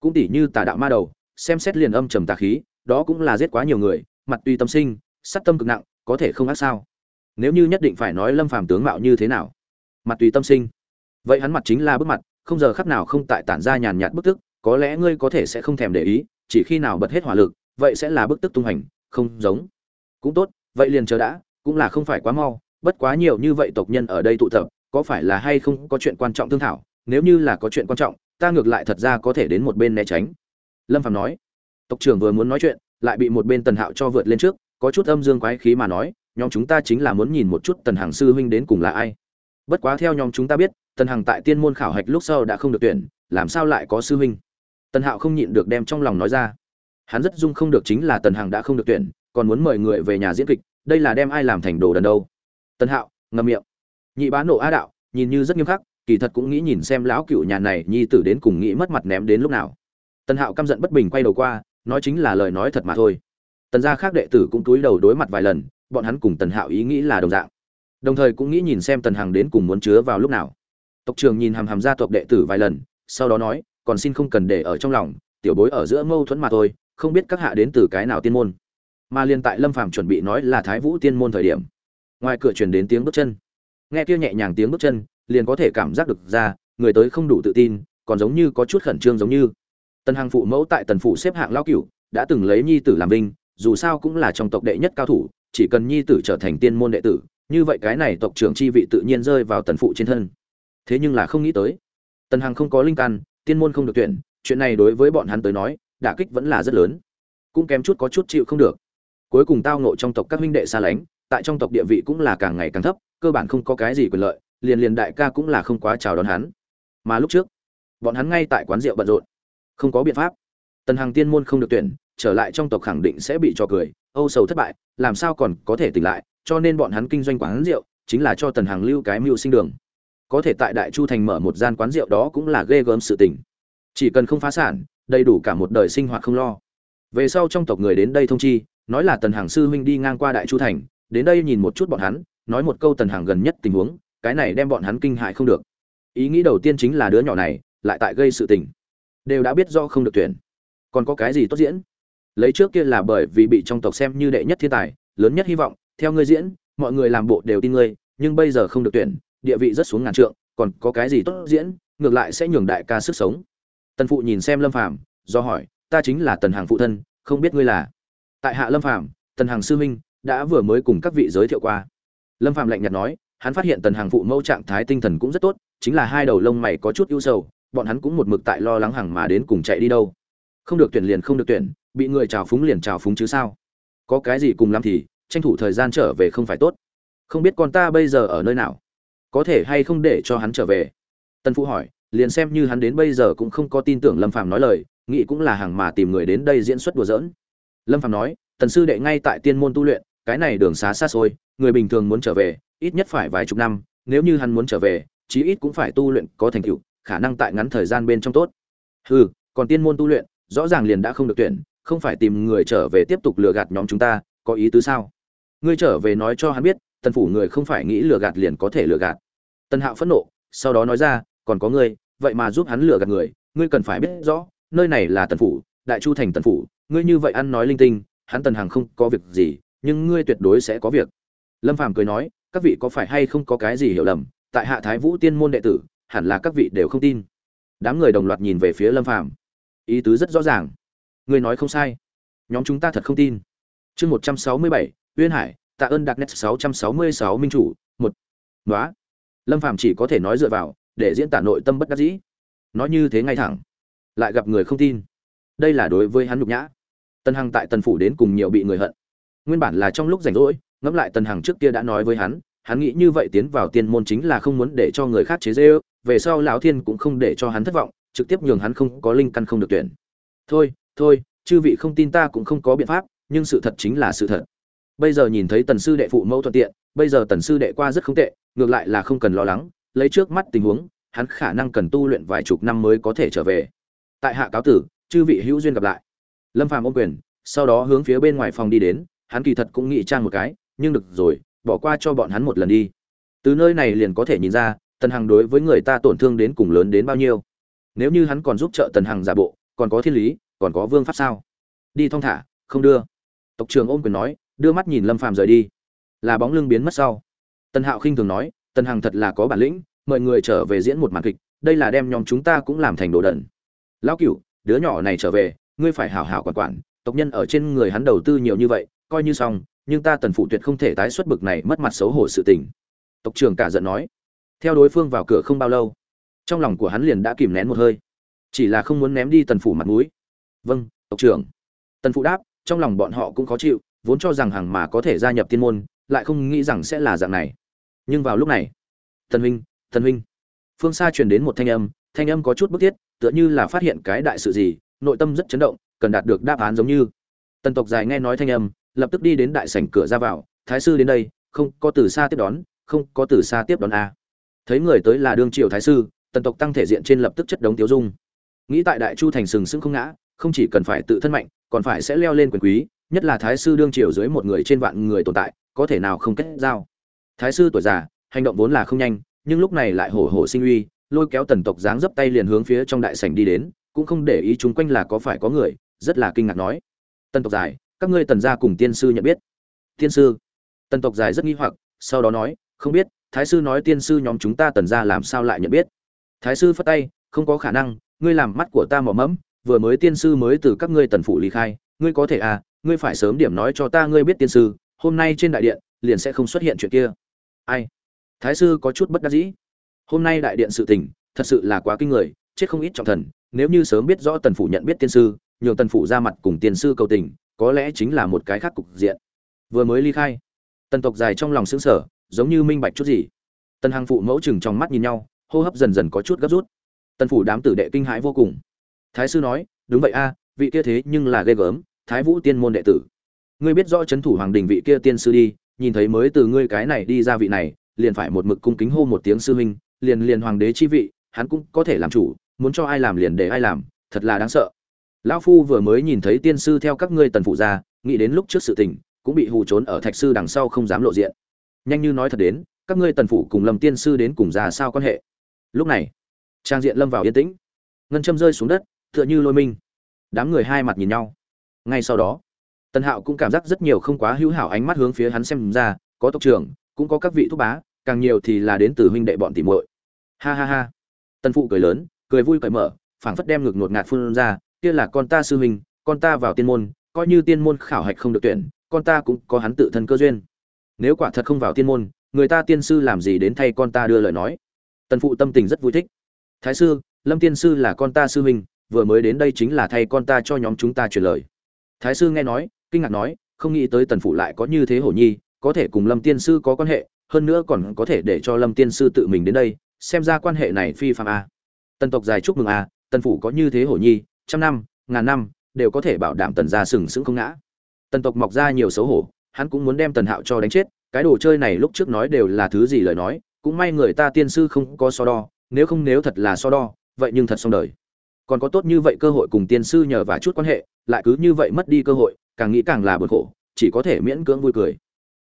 Cũng tỉ như tà đạo ma đầu, xem xét liền âm trầm tà khí, đó cũng là giết quá nhiều người, mặt tuy tâm sinh, sát tâm cực nặng có thể không ác sao? Nếu như nhất định phải nói lâm phàm tướng mạo như thế nào? Mặt tùy tâm sinh. Vậy hắn mặt chính là bức mặt, không giờ khắc nào không tại tản ra nhàn nhạt bức tức, có lẽ ngươi có thể sẽ không thèm để ý, chỉ khi nào bật hết hỏa lực, vậy sẽ là bức tức tung hành, không giống. Cũng tốt, vậy liền chờ đã, cũng là không phải quá mau, bất quá nhiều như vậy tộc nhân ở đây tụ tập, có phải là hay không có chuyện quan trọng thương thảo? Nếu như là có chuyện quan trọng, ta ngược lại thật ra có thể đến một bên né tránh. Lâm phàm nói. Tộc trưởng vừa muốn nói chuyện, lại bị một bên tần hạo cho vượt lên trước có chút âm dương quái khí mà nói, nhóm chúng ta chính là muốn nhìn một chút tần hàng sư huynh đến cùng là ai. Bất quá theo nhóm chúng ta biết, tần hằng tại tiên môn khảo hạch lúc sau đã không được tuyển, làm sao lại có sư huynh? Tần hạo không nhịn được đem trong lòng nói ra. Hắn rất dung không được chính là tần hằng đã không được tuyển, còn muốn mời người về nhà diễn kịch, đây là đem ai làm thành đồ đần đâu. Tần hạo, ngậm miệng. Nhị bá nộ a đạo, nhìn như rất nghiêm khắc, kỳ thật cũng nghĩ nhìn xem lão cựu nhà này nhi tử đến cùng nghĩ mất mặt ném đến lúc nào. Tần hạo căm giận bất bình quay đầu qua, nói chính là lời nói thật mà thôi tần gia khác đệ tử cũng túi đầu đối mặt vài lần, bọn hắn cùng tần hạo ý nghĩ là đồng dạng. Đồng thời cũng nghĩ nhìn xem tần hằng đến cùng muốn chứa vào lúc nào. Tộc trường nhìn hàm hàm gia tộc đệ tử vài lần, sau đó nói, còn xin không cần để ở trong lòng, tiểu bối ở giữa mâu thuẫn mà thôi, không biết các hạ đến từ cái nào tiên môn. Mà liên tại lâm phàm chuẩn bị nói là thái vũ tiên môn thời điểm, ngoài cửa truyền đến tiếng bước chân. Nghe kia nhẹ nhàng tiếng bước chân, liền có thể cảm giác được ra, người tới không đủ tự tin, còn giống như có chút khẩn trương giống như. Tần hằng phụ mẫu tại tần phủ xếp hạng lao cửu, đã từng lấy nhi tử làm vinh dù sao cũng là trong tộc đệ nhất cao thủ, chỉ cần nhi tử trở thành tiên môn đệ tử, như vậy cái này tộc trưởng chi vị tự nhiên rơi vào tần phụ trên thân. Thế nhưng là không nghĩ tới, tần hằng không có linh căn, tiên môn không được tuyển, chuyện này đối với bọn hắn tới nói, đả kích vẫn là rất lớn. Cũng kém chút có chút chịu không được. Cuối cùng tao ngộ trong tộc các huynh đệ xa lánh, tại trong tộc địa vị cũng là càng ngày càng thấp, cơ bản không có cái gì quyền lợi, liền liền đại ca cũng là không quá chào đón hắn. Mà lúc trước, bọn hắn ngay tại quán rượu bận rộn, không có biện pháp. Tần hằng tiên môn không được tuyển trở lại trong tộc khẳng định sẽ bị cho cười. Âu sầu thất bại, làm sao còn có thể tỉnh lại, cho nên bọn hắn kinh doanh quán rượu, chính là cho tần hằng lưu cái mưu sinh đường. Có thể tại đại chu thành mở một gian quán rượu đó cũng là ghê gớm sự tình. Chỉ cần không phá sản, đầy đủ cả một đời sinh hoạt không lo. Về sau trong tộc người đến đây thông chi, nói là tần hàng sư huynh đi ngang qua đại chu thành, đến đây nhìn một chút bọn hắn, nói một câu tần hàng gần nhất tình huống, cái này đem bọn hắn kinh hại không được. Ý nghĩ đầu tiên chính là đứa nhỏ này, lại tại gây sự tình. Đều đã biết do không được tuyển. Còn có cái gì tốt diễn? Lấy trước kia là bởi vì bị trong tộc xem như đệ nhất thiên tài, lớn nhất hy vọng, theo ngươi diễn, mọi người làm bộ đều tin ngươi, nhưng bây giờ không được tuyển, địa vị rất xuống ngàn trượng, còn có cái gì tốt diễn, ngược lại sẽ nhường đại ca sức sống. Tần phụ nhìn xem lâm phàm, do hỏi, ta chính là tần hàng phụ thân, không biết ngươi là? Tại hạ lâm phàm, tần hàng sư minh đã vừa mới cùng các vị giới thiệu qua. Lâm phàm lạnh nhạt nói, hắn phát hiện tần hàng phụ mẫu trạng thái tinh thần cũng rất tốt, chính là hai đầu lông mày có chút ưu sầu, bọn hắn cũng một mực tại lo lắng hàng mà đến cùng chạy đi đâu. Không được tuyển liền không được tuyển bị người trào phúng liền trào phúng chứ sao? Có cái gì cùng lắm thì tranh thủ thời gian trở về không phải tốt. Không biết con ta bây giờ ở nơi nào? Có thể hay không để cho hắn trở về? Tân phụ hỏi, liền xem như hắn đến bây giờ cũng không có tin tưởng lâm phàm nói lời, nghĩ cũng là hàng mà tìm người đến đây diễn xuất đùa giỡn. Lâm phàm nói, tần sư đệ ngay tại tiên môn tu luyện, cái này đường xá xa xôi, người bình thường muốn trở về, ít nhất phải vài chục năm, nếu như hắn muốn trở về, chí ít cũng phải tu luyện có thành tựu, khả năng tại ngắn thời gian bên trong tốt. Ừ còn tiên môn tu luyện, rõ ràng liền đã không được tuyển không phải tìm người trở về tiếp tục lừa gạt nhóm chúng ta, có ý tứ sao? Ngươi trở về nói cho hắn biết, tần phủ người không phải nghĩ lừa gạt liền có thể lừa gạt. Tần hạo phẫn nộ, sau đó nói ra, còn có ngươi, vậy mà giúp hắn lừa gạt người, ngươi cần phải biết rõ, nơi này là tần phủ, đại chu thành tần phủ, ngươi như vậy ăn nói linh tinh, hắn tần hàng không có việc gì, nhưng ngươi tuyệt đối sẽ có việc. Lâm phàm cười nói, các vị có phải hay không có cái gì hiểu lầm, tại hạ thái vũ tiên môn đệ tử, hẳn là các vị đều không tin. Đám người đồng loạt nhìn về phía lâm phàm. Ý tứ rất rõ ràng ngươi nói không sai. Nhóm chúng ta thật không tin. Chương một trăm sáu mươi bảy, uyên hải, tạ ơn đặc net sáu trăm sáu mươi sáu minh chủ, một. Nói lâm phàm chỉ có thể nói dựa vào, để diễn tả nội tâm bất đắc dĩ. Nói như thế ngay thẳng, lại gặp người không tin. Đây là đối với hắn nhục nhã. Tân hằng tại tần phủ đến cùng nhiều bị người hận. Nguyên bản là trong lúc rảnh rỗi, ngẫm lại tần hằng trước kia đã nói với hắn hắn nghĩ như vậy tiến vào tiên môn chính là không muốn để cho người khác chế dê ư về sau lão thiên cũng không để cho hắn thất vọng, trực tiếp nhường hắn không có linh căn không được tuyển. Thôi thôi, chư vị không tin ta cũng không có biện pháp, nhưng sự thật chính là sự thật. Bây giờ nhìn thấy tần sư đệ phụ mẫu thuận tiện, bây giờ tần sư đệ qua rất không tệ, ngược lại là không cần lo lắng, lấy trước mắt tình huống, hắn khả năng cần tu luyện vài chục năm mới có thể trở về. Tại hạ cáo tử, chư vị hữu duyên gặp lại. Lâm phàm ôm quyền, sau đó hướng phía bên ngoài phòng đi đến, hắn kỳ thật cũng nghĩ trang một cái, nhưng được rồi, bỏ qua cho bọn hắn một lần đi. Từ nơi này liền có thể nhìn ra, tần hằng đối với người ta tổn thương đến cùng lớn đến bao nhiêu. Nếu như hắn còn giúp trợ tần hằng giả bộ, còn có thiên lý còn có vương pháp sao? Đi thong thả, không đưa. Tộc trường ôm quyền nói, đưa mắt nhìn lâm phàm rời đi. Là bóng lưng biến mất sau. Tân hạo khinh thường nói tân hằng thật là có bản lĩnh mời người trở về diễn một màn kịch, đây là đem nhóm chúng ta cũng làm thành đồ đần. Lão cửu, đứa nhỏ này trở về, ngươi phải hảo hảo quản quản, tộc nhân ở trên người hắn đầu tư nhiều như vậy, coi như xong, nhưng ta tần phụ tuyệt không thể tái xuất bực này mất mặt xấu hổ sự tình. Tộc trưởng cả giận nói. Theo đối phương vào cửa không bao lâu, trong lòng của hắn liền đã kìm nén một hơi. Chỉ là không muốn ném đi tần phủ mặt mũi vâng tộc trưởng. Tần phụ đáp, trong lòng bọn họ cũng khó chịu, vốn cho rằng hằng mà có thể gia nhập tiên môn, lại không nghĩ rằng sẽ là dạng này. Nhưng vào lúc này, thần huynh thần huynh. Phương xa truyền đến một thanh âm thanh âm có chút bức thiết, tựa như là phát hiện cái đại sự gì, nội tâm rất chấn động, cần đạt được đáp án giống như. Tần tộc dài nghe nói thanh âm, lập tức đi đến đại sảnh cửa ra vào, thái sư đến đây, không có từ xa tiếp đón, không có từ xa tiếp đón a thấy người tới là đương triều thái sư, tần tộc tăng thể diện trên lập tức chất đống tiêu dung. Nghĩ tại đại chu thành sừng sững không ngã không chỉ cần phải tự thân mạnh, còn phải sẽ leo lên quyền quý, nhất là thái sư đương triều dưới một người trên vạn người tồn tại, có thể nào không kết giao. Thái sư tuổi già, hành động vốn là không nhanh, nhưng lúc này lại hổ hổ sinh uy, lôi kéo tần tộc dáng dấp tay liền hướng phía trong đại sảnh đi đến, cũng không để ý chúng quanh là có phải có người, rất là kinh ngạc nói. Tần tộc dài, các ngươi tần gia cùng tiên sư nhận biết. Tiên sư. Tần tộc dài rất nghi hoặc, sau đó nói, không biết, thái sư nói tiên sư nhóm chúng ta tần gia làm sao lại nhận biết. Thái sư phất tay, không có khả năng, ngươi làm mắt của ta mỏ mẫm vừa mới tiên sư mới từ các ngươi tần phủ lý khai, ngươi có thể à ngươi phải sớm điểm nói cho ta ngươi biết tiên sư, hôm nay trên đại điện, liền sẽ không xuất hiện chuyện kia. Ai? Thái sư có chút bất đắc dĩ. Hôm nay đại điện sự tình, thật sự là quá kinh người, chết không ít trọng thần, nếu như sớm biết rõ tần phủ nhận biết tiên sư, nhường tần phủ ra mặt cùng tiên sư cầu tình, có lẽ chính là một cái khác cục diện. Vừa mới ly khai, tần tộc dài trong lòng xứng sở giống như minh bạch chút gì. Tần hàng phụ mẫu chừng trong mắt nhìn nhau, hô hấp dần dần có chút gấp rút. Tần phủ đám tử đệ kinh hãi vô cùng thái sư nói, đúng vậy a, vị kia thế nhưng là ghê gớm, thái vũ tiên môn đệ tử. Ngươi biết rõ c h ấ n thủ hoàng đình vị kia tiên sư đi, nhìn thấy mới từ ngươi cái này đi ra vị này, liền phải một mực cung kính hô một tiếng sư huynh, liền liền hoàng đế chi vị, hắn cũng có thể làm chủ, muốn cho ai làm liền để ai làm, thật là đáng sợ. Lão phu vừa mới nhìn thấy tiên sư theo các ngươi tần phụ ra, nghĩ đến lúc trước sự tình, cũng bị hù trốn ở thạch sư đằng sau không dám lộ diện. Nhanh như nói thật đến, các ngươi tần phụ cùng lâm tiên sư đến cùng ra sao quan hệ? Lúc này, trang diện lâm vào yên tĩnh. Ngân châm rơi xuống đất tựa như lôi minh. Đám người hai mặt nhìn nhau. Ngay sau đó, tần hạo cũng cảm giác rất nhiều không quá hữu hảo ánh mắt hướng phía hắn xem ra, có tộc trưởng, cũng có các vị thúc bá, càng nhiều thì là đến từ huynh đệ bọn tìm muội. Ha ha ha. Tần phụ cười lớn, cười vui cởi mở, phảng phất đem ngực ngột ngạt phun ra, kia là con ta sư huynh, con ta vào tiên môn, coi như tiên môn khảo hạch không được tuyển, con ta cũng có hắn tự thân cơ duyên. Nếu quả thật không vào tiên môn, người ta tiên sư làm gì đến thay con ta đưa lời nói? Tần phụ tâm tình rất vui thích. Thái sư, lâm tiên sư là con ta sư huynh vừa mới đến đây chính là thay con ta cho nhóm chúng ta truyền lời. Thái sư nghe nói, kinh ngạc nói, không nghĩ tới tần phụ lại có như thế hổ nhi, có thể cùng lâm tiên sư có quan hệ, hơn nữa còn có thể để cho lâm tiên sư tự mình đến đây, xem ra quan hệ này phi phạm a. Tần tộc dài chúc mừng a, tần phủ có như thế hổ nhi, trăm năm, ngàn năm, đều có thể bảo đảm tần gia sừng sững không ngã. Tần tộc mọc ra nhiều xấu hổ, hắn cũng muốn đem tần hạo cho đánh chết, cái đồ chơi này lúc trước nói đều là thứ gì lời nói, cũng may người ta tiên sư không có so đo, nếu không nếu thật là so đo, vậy nhưng thật xong đời còn có tốt như vậy cơ hội cùng tiên sư nhờ và chút quan hệ, lại cứ như vậy mất đi cơ hội, càng nghĩ càng là bực khổ, chỉ có thể miễn cưỡng vui cười.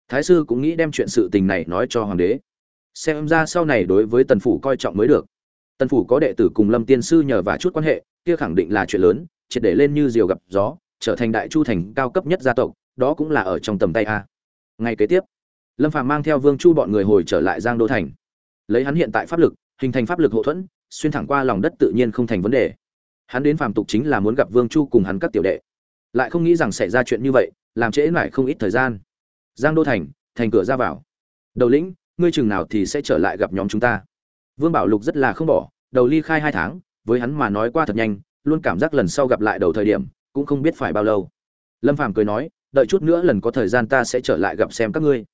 Thái sư cũng nghĩ đem chuyện sự tình này nói cho hoàng đế. Xem ra sau này đối với tần phủ coi trọng mới được. Tần phủ có đệ tử cùng lâm tiên sư nhờ và chút quan hệ, kia khẳng định là chuyện lớn, triệt để lên như diều gặp gió, trở thành đại chu thành cao cấp nhất gia tộc, đó cũng là ở trong tầm tay a. Ngay kế tiếp, lâm phàm mang theo vương chu bọn người hồi trở lại giang đô thành. Lấy hắn hiện tại pháp lực, hình thành pháp lực hậu thuẫn, xuyên thẳng qua lòng đất tự nhiên không thành vấn đề hắn đến phàm tục chính là muốn gặp vương chu cùng hắn các tiểu đệ. Lại không nghĩ rằng xảy ra chuyện như vậy, làm trễ lại không ít thời gian. Giang đô thành thành cửa ra vào. Đầu lĩnh, ngươi chừng nào thì sẽ trở lại gặp nhóm chúng ta. Vương bảo lục rất là không bỏ, đầu ly khai hai tháng, với hắn mà nói qua thật nhanh, luôn cảm giác lần sau gặp lại đầu thời điểm, cũng không biết phải bao lâu. Lâm phàm cười nói, đợi chút nữa lần có thời gian ta sẽ trở lại gặp xem các ngươi.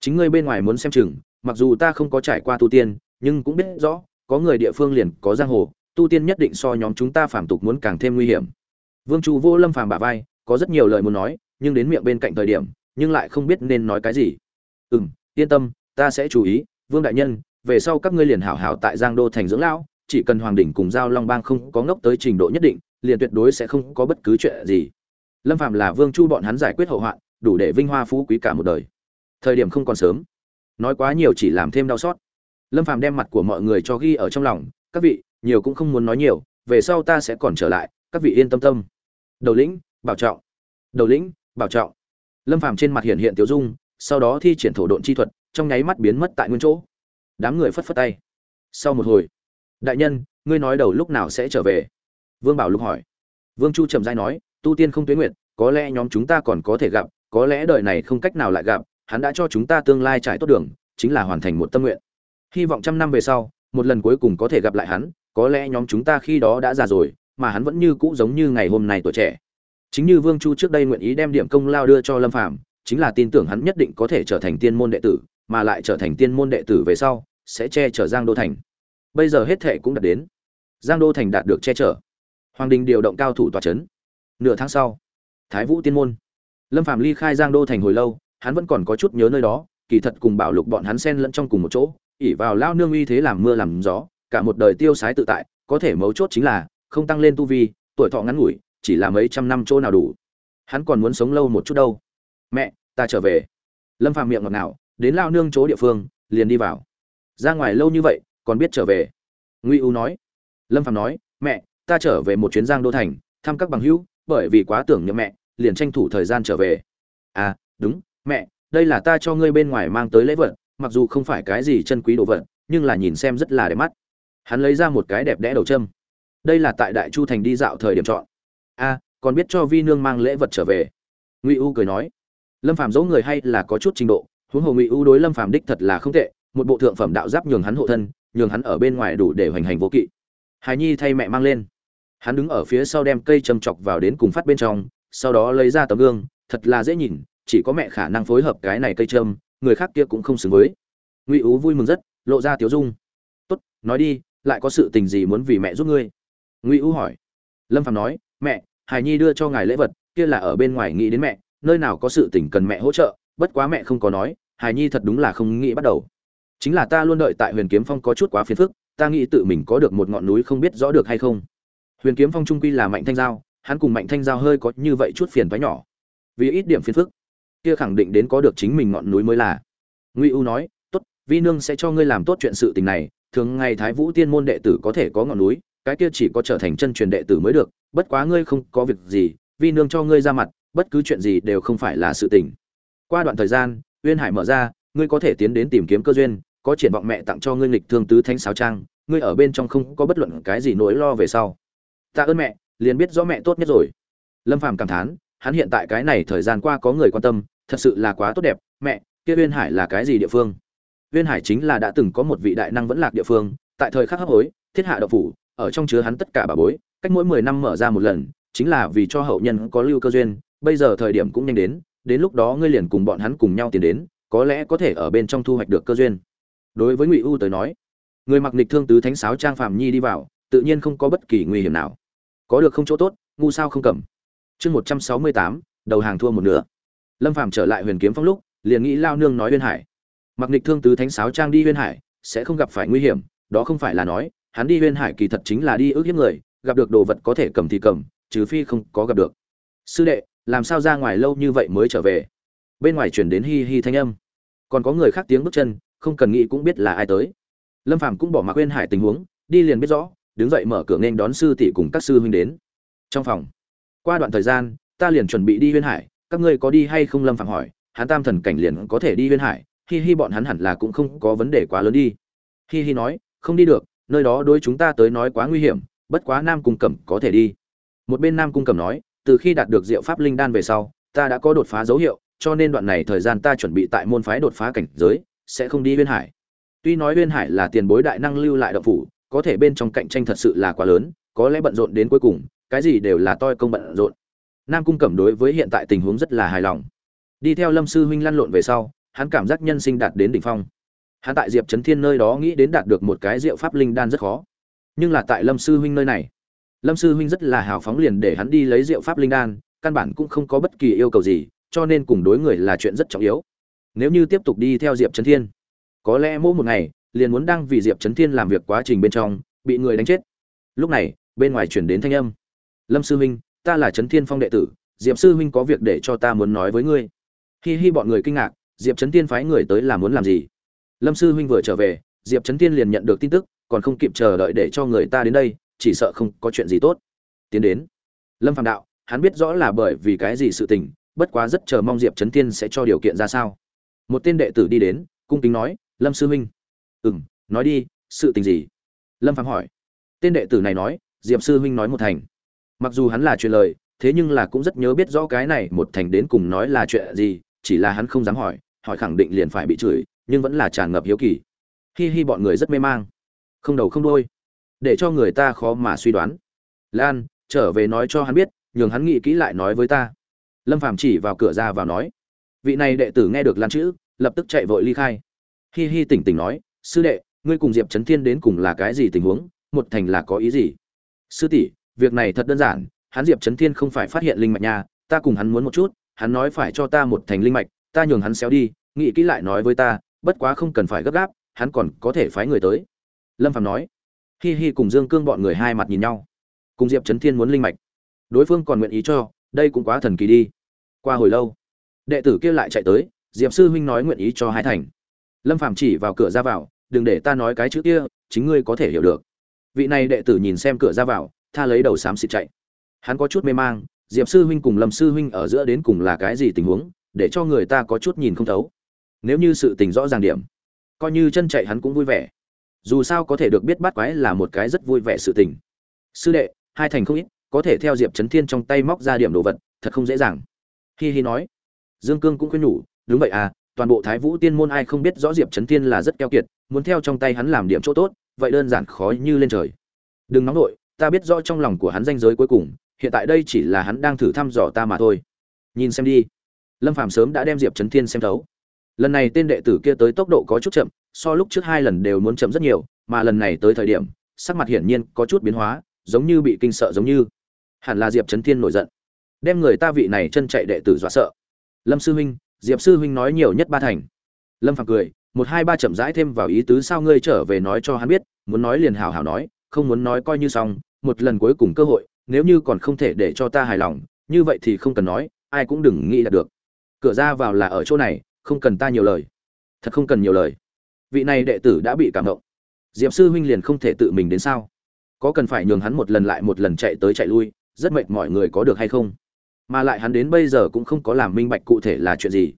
Chính ngươi bên ngoài muốn xem chừng, mặc dù ta không có trải qua tu tiên, nhưng cũng biết rõ, có người địa phương liền có giang hồ tu tiên nhất định so nhóm chúng ta phàm tục muốn càng thêm nguy hiểm. Vương chu vô lâm phàm bả vai, có rất nhiều lời muốn nói, nhưng đến miệng bên cạnh thời điểm, nhưng lại không biết nên nói cái gì. Ừ m yên tâm, ta sẽ chú ý, vương đại nhân, về sau các ngươi liền hảo hảo tại giang đô thành dưỡng lão, chỉ cần hoàng đỉnh cùng giao long bang không có ngốc tới trình độ nhất định, liền tuyệt đối sẽ không có bất cứ chuyện gì. Lâm phạm là vương chu bọn hắn giải quyết hậu hoạn, đủ để vinh hoa phú quý cả một đời. Thời điểm không còn sớm. Nói quá nhiều chỉ làm thêm đau xót. Lâm phạm đem mặt của mọi người cho ghi ở trong lòng, các vị nhiều cũng không muốn nói nhiều, về sau ta sẽ còn trở lại, các vị yên tâm tâm. Đầu lĩnh, bảo trọng. Đầu lĩnh, bảo trọng. Lâm Phàm trên mặt hiện hiện tiểu dung, sau đó thi triển thổ độn chi thuật, trong nháy mắt biến mất tại nguyên chỗ. Đám người phất phất tay. Sau một hồi, đại nhân, ngươi nói đầu lúc nào sẽ trở về? Vương bảo lục hỏi. Vương chu trầm dai nói, tu tiên không tuyến nguyện có lẽ nhóm chúng ta còn có thể gặp, có lẽ đời này không cách nào lại gặp, hắn đã cho chúng ta tương lai trải tốt đường, chính là hoàn thành một tâm nguyện. Hy vọng trăm năm về sau, một lần cuối cùng có thể gặp lại hắn có lẽ nhóm chúng ta khi đó đã già rồi, mà hắn vẫn như cũ giống như ngày hôm nay tuổi trẻ. Chính như vương chu trước đây nguyện ý đem điểm công lao đưa cho lâm phàm, chính là tin tưởng hắn nhất định có thể trở thành tiên môn đệ tử, mà lại trở thành tiên môn đệ tử về sau, sẽ che chở giang đô thành. Bây giờ hết thệ cũng đạt đến. Giang đô thành đạt được che chở. Hoàng đình điều động cao thủ tòa c h ấ n nửa tháng sau, thái vũ tiên môn. Lâm phạm ly khai giang đô thành hồi lâu, hắn vẫn còn có chút nhớ nơi đó, kỳ thật cùng bảo lục bọn hắn xen lẫn trong cùng một chỗ, ỉ vào lao nương uy thế làm mưa làm gió cả một đời tiêu sái tự tại, có thể mấu chốt chính là không tăng lên tu vi, tuổi thọ ngắn ngủi, chỉ là mấy trăm năm chỗ nào đủ. Hắn còn muốn sống lâu một chút đâu. Mẹ, ta trở về. Lâm Phàm miệng ngọt ngào, đến lao nương chỗ địa phương, liền đi vào. Ra ngoài lâu như vậy, còn biết trở về. Nguy u nói. Lâm Phàm nói, mẹ, ta trở về một chuyến giang đô thành, thăm các bằng hữu, bởi vì quá tưởng nhớ mẹ, liền tranh thủ thời gian trở về. À đúng, mẹ, đây là ta cho ngươi bên ngoài mang tới lễ vật, mặc dù không phải cái gì chân quý đồ vật, nhưng là nhìn xem rất là đẹp mắt hắn lấy ra một cái đẹp đẽ đầu châm. Đây là tại đại chu thành đi dạo thời điểm chọn. A à, còn biết cho vi nương mang lễ vật trở về. Ngụy u cười nói. Lâm phàm dỗ người hay là có chút trình độ huống hồ ngụy u đối lâm phàm đích thật là không tệ một bộ thượng phẩm đạo giáp nhường hắn hộ thân nhường hắn ở bên ngoài đủ để hoành hành vô kỵ. Hài nhi thay mẹ mang lên. Hắn đứng ở phía sau đem cây châm chọc vào đến cùng phát bên trong sau đó lấy ra tấm gương thật là dễ nhìn chỉ có mẹ khả năng phối hợp cái này cây châm người khác kia cũng không xứng với. Ngụy ú vui mừng rất lộ ra tiếu dung. Tốt nói đi lại có sự tình gì muốn vì mẹ giúp ngươi? Ngụy U hỏi. Lâm phạm nói, mẹ, Hải nhi đưa cho ngài lễ vật, kia là ở bên ngoài nghĩ đến mẹ, nơi nào có sự tình cần mẹ hỗ trợ, bất quá mẹ không có nói, Hải nhi thật đúng là không nghĩ bắt đầu. Chính là ta luôn đợi tại huyền kiếm phong có chút quá phiền phức, ta nghĩ tự mình có được một ngọn núi không biết rõ được hay không. Huyền kiếm phong trung quy là mạnh thanh giao, hắn cùng mạnh thanh giao hơi có như vậy chút phiền thoái nhỏ. Vì ít điểm phiền phức, kia khẳng định đến có được chính mình ngọn núi mới là. Ngụy u nói, tốt, vi nương sẽ cho ngươi làm tốt chuyện sự tình này thường ngày thái vũ tiên môn đệ tử có thể có ngọn núi, cái kia chỉ có trở thành chân truyền đệ tử mới được, bất quá ngươi không có việc gì, vi nương cho ngươi ra mặt, bất cứ chuyện gì đều không phải là sự tình. Qua đoạn thời gian, uyên hải mở ra, ngươi có thể tiến đến tìm kiếm cơ duyên, có triển vọng mẹ tặng cho ngươi lịch thương tứ thánh sáo trang, ngươi ở bên trong không có bất luận cái gì nỗi lo về sau. Tạ ơn mẹ, liền biết rõ mẹ tốt nhất rồi. Lâm phàm cảm thán, hắn hiện tại cái này thời gian qua có người quan tâm, thật sự là quá tốt đẹp, mẹ, kia uyên hải là cái gì địa phương? Viên hải chính là đã từng có một vị đại năng vẫn lạc địa phương, tại thời khắc hấp hối, thiết hạ độc phủ, ở trong chứa hắn tất cả bà bối, cách mỗi mười năm mở ra một lần, chính là vì cho hậu nhân có lưu cơ duyên, bây giờ thời điểm cũng nhanh đến đến lúc đó ngươi liền cùng bọn hắn cùng nhau tiến đến, có lẽ có thể ở bên trong thu hoạch được cơ duyên. Đối với ngụy u tới nói, người mặc nghịch thương tứ thánh sáo trang phạm nhi đi vào, tự nhiên không có bất kỳ nguy hiểm nào. Có được không chỗ tốt, ngu sao không cầm. Chương một trăm sáu mươi tám, đầu hàng thua một nửa. Lâm phàm trở lại huyền kiếm phong lúc, liền nghĩ lao nương nói Viên hải mặc nịch thương tứ thánh sáo trang đi huyên hải, sẽ không gặp phải nguy hiểm, đó không phải là nói, hắn đi huyên hải kỳ thật chính là đi ước hiếp người, gặp được đồ vật có thể cầm thì cầm, trừ phi không có gặp được. Sư đệ, làm sao ra ngoài lâu như vậy mới trở về? Bên ngoài chuyển đến hi hi thanh âm. Còn có người khác tiếng bước chân, không cần nghĩ cũng biết là ai tới. Lâm phàm cũng bỏ mặc quên hải tình huống, đi liền biết rõ, đứng dậy mở cửa nên đón sư tỷ cùng các sư huynh đến. Trong phòng, qua đoạn thời gian, ta liền chuẩn bị đi huyên hải, các ngươi có đi hay không lâm phàm hỏi, hắn tam thần cảnh liền có thể đi huyên hải hi hi, bọn hắn hẳn là cũng không có vấn đề quá lớn đi. Hi hi nói, không đi được, nơi đó đối chúng ta tới nói quá nguy hiểm, bất quá nam cung cẩm có thể đi. Một bên nam cung cẩm nói, từ khi đạt được diệu pháp linh đan về sau, ta đã có đột phá dấu hiệu, cho nên đoạn này thời gian ta chuẩn bị tại môn phái đột phá cảnh giới, sẽ không đi huyên hải. Tuy nói huyên hải là tiền bối đại năng lưu lại động phủ, có thể bên trong cạnh tranh thật sự là quá lớn, có lẽ bận rộn đến cuối cùng, cái gì đều là toi công bận rộn. Nam cung cẩm đối với hiện tại tình huống rất là hài lòng. Đi theo lâm sư huynh lăn lộn về sau hắn cảm giác nhân sinh đạt đến đỉnh phong. Hắn tại diệp trấn thiên nơi đó nghĩ đến đạt được một cái diệu pháp linh đan rất khó. Nhưng là tại lâm sư huynh nơi này, lâm sư huynh rất là hào phóng liền để hắn đi lấy diệu pháp linh đan, căn bản cũng không có bất kỳ yêu cầu gì, cho nên cùng đối người là chuyện rất trọng yếu. Nếu như tiếp tục đi theo diệp trấn thiên, có lẽ mỗi một ngày, liền muốn đang vì diệp trấn thiên làm việc quá trình bên trong, bị người đánh chết. Lúc này, bên ngoài chuyển đến thanh âm. Lâm sư huynh, ta là trấn thiên phong đệ tử, diệp sư huynh có việc để cho ta muốn nói với ngươi. Hi hi bọn người kinh ngạc diệp trấn thiên phái người tới là muốn làm gì? Lâm sư huynh vừa trở về, diệp trấn thiên liền nhận được tin tức, còn không kịp chờ đợi để cho người ta đến đây, chỉ sợ không có chuyện gì tốt. Tiến đến. Lâm phạm đạo, hắn biết rõ là bởi vì cái gì sự tình, bất quá rất chờ mong diệp trấn thiên sẽ cho điều kiện ra sao. Một tên đệ tử đi đến, cung kính nói, lâm sư huynh. Ừ m nói đi, sự tình gì? Lâm phạm hỏi. Tên đệ tử này nói, diệp sư huynh nói một thành. Mặc dù hắn là truyền lời, thế nhưng là cũng rất nhớ biết rõ cái này một thành đến cùng nói là chuyện gì, chỉ là hắn không dám hỏi hỏi khẳng định liền phải bị chửi, nhưng vẫn là tràn ngập hiếu kỳ. Hi hi, bọn người rất mê mang. Không đầu không đôi để cho người ta khó mà suy đoán. Lan, trở về nói cho hắn biết, nhường hắn nghĩ kỹ lại nói với ta. Lâm phàm chỉ vào cửa ra vào nói. Vị này đệ tử nghe được lan chữ, lập tức chạy vội ly khai. Hi hi, tỉnh tỉnh nói, sư đệ, ngươi cùng diệp trấn thiên đến cùng là cái gì tình huống? Một thành là có ý gì? Sư tỷ, việc này thật đơn giản, hắn diệp trấn thiên không phải phát hiện linh mạch nha, ta cùng hắn muốn một chút, hắn nói phải cho ta một thành linh mạch ta nhường hắn xéo đi, nghĩ kỹ lại nói với ta, bất quá không cần phải gấp gáp, hắn còn có thể phái người tới. Lâm phạm nói. Hi hi cùng dương cương bọn người hai mặt nhìn nhau. Cùng diệp trấn thiên muốn linh mạch. Đối phương còn nguyện ý cho, đây cũng quá thần kỳ đi. Qua hồi lâu, đệ tử kia lại chạy tới, diệp sư huynh nói nguyện ý cho hai thành. Lâm phạm chỉ vào cửa ra vào, đừng để ta nói cái chữ kia, chính ngươi có thể hiểu được. Vị này đệ tử nhìn xem cửa ra vào, tha lấy đầu xám xịt chạy. Hắn có chút mê mang, diệp sư huynh cùng lâm sư huynh ở giữa đến cùng là cái gì tình huống? Để cho người ta có chút nhìn không thấu. Nếu như sự tình rõ ràng điểm, coi như chân chạy hắn cũng vui vẻ. Dù sao có thể được biết bắt quái là một cái rất vui vẻ sự tình. Sư đệ, hai thành không ít, có thể theo diệp trấn thiên trong tay móc ra điểm đồ vật, thật không dễ dàng. Hi hi nói. Dương cương cũng khuyên nhủ, đúng vậy à toàn bộ thái vũ tiên môn ai không biết rõ diệp trấn thiên là rất keo kiệt, muốn theo trong tay hắn làm điểm chỗ tốt, vậy đơn giản khó như lên trời. Đừng nóng nổi ta biết rõ trong lòng của hắn danh giới cuối cùng, hiện tại đây chỉ là hắn đang thử thăm dò ta mà thôi. Nhìn xem đi lâm phàm sớm đã đem diệp trấn thiên xem thấu. Lần này tên đệ tử kia tới tốc độ có chút chậm, so lúc trước hai lần đều muốn chậm rất nhiều, mà lần này tới thời điểm, sắc mặt hiển nhiên có chút biến hóa, giống như bị kinh sợ giống như. Hẳn là diệp trấn thiên nổi giận. Đem người ta vị này chân chạy đệ tử dọa sợ. Lâm sư huynh, diệp sư huynh nói nhiều nhất ba thành. Lâm phàm cười, một hai ba chậm rãi thêm vào ý tứ sao ngươi trở về nói cho hắn biết, muốn nói liền hào hào nói, không muốn nói coi như xong, một lần cuối cùng cơ hội, nếu như còn không thể để cho ta hài lòng, như vậy thì không cần nói, ai cũng đừng nghĩ là được cửa ra vào là ở chỗ này, không cần ta nhiều lời. Thật không cần nhiều lời. Vị này đệ tử đã bị cảm động. Diệp sư huynh liền không thể tự mình đến sao? Có cần phải nhường hắn một lần lại một lần chạy tới chạy lui, rất mệt mọi người có được hay không? Mà lại hắn đến bây giờ cũng không có làm minh bạch cụ thể là chuyện gì.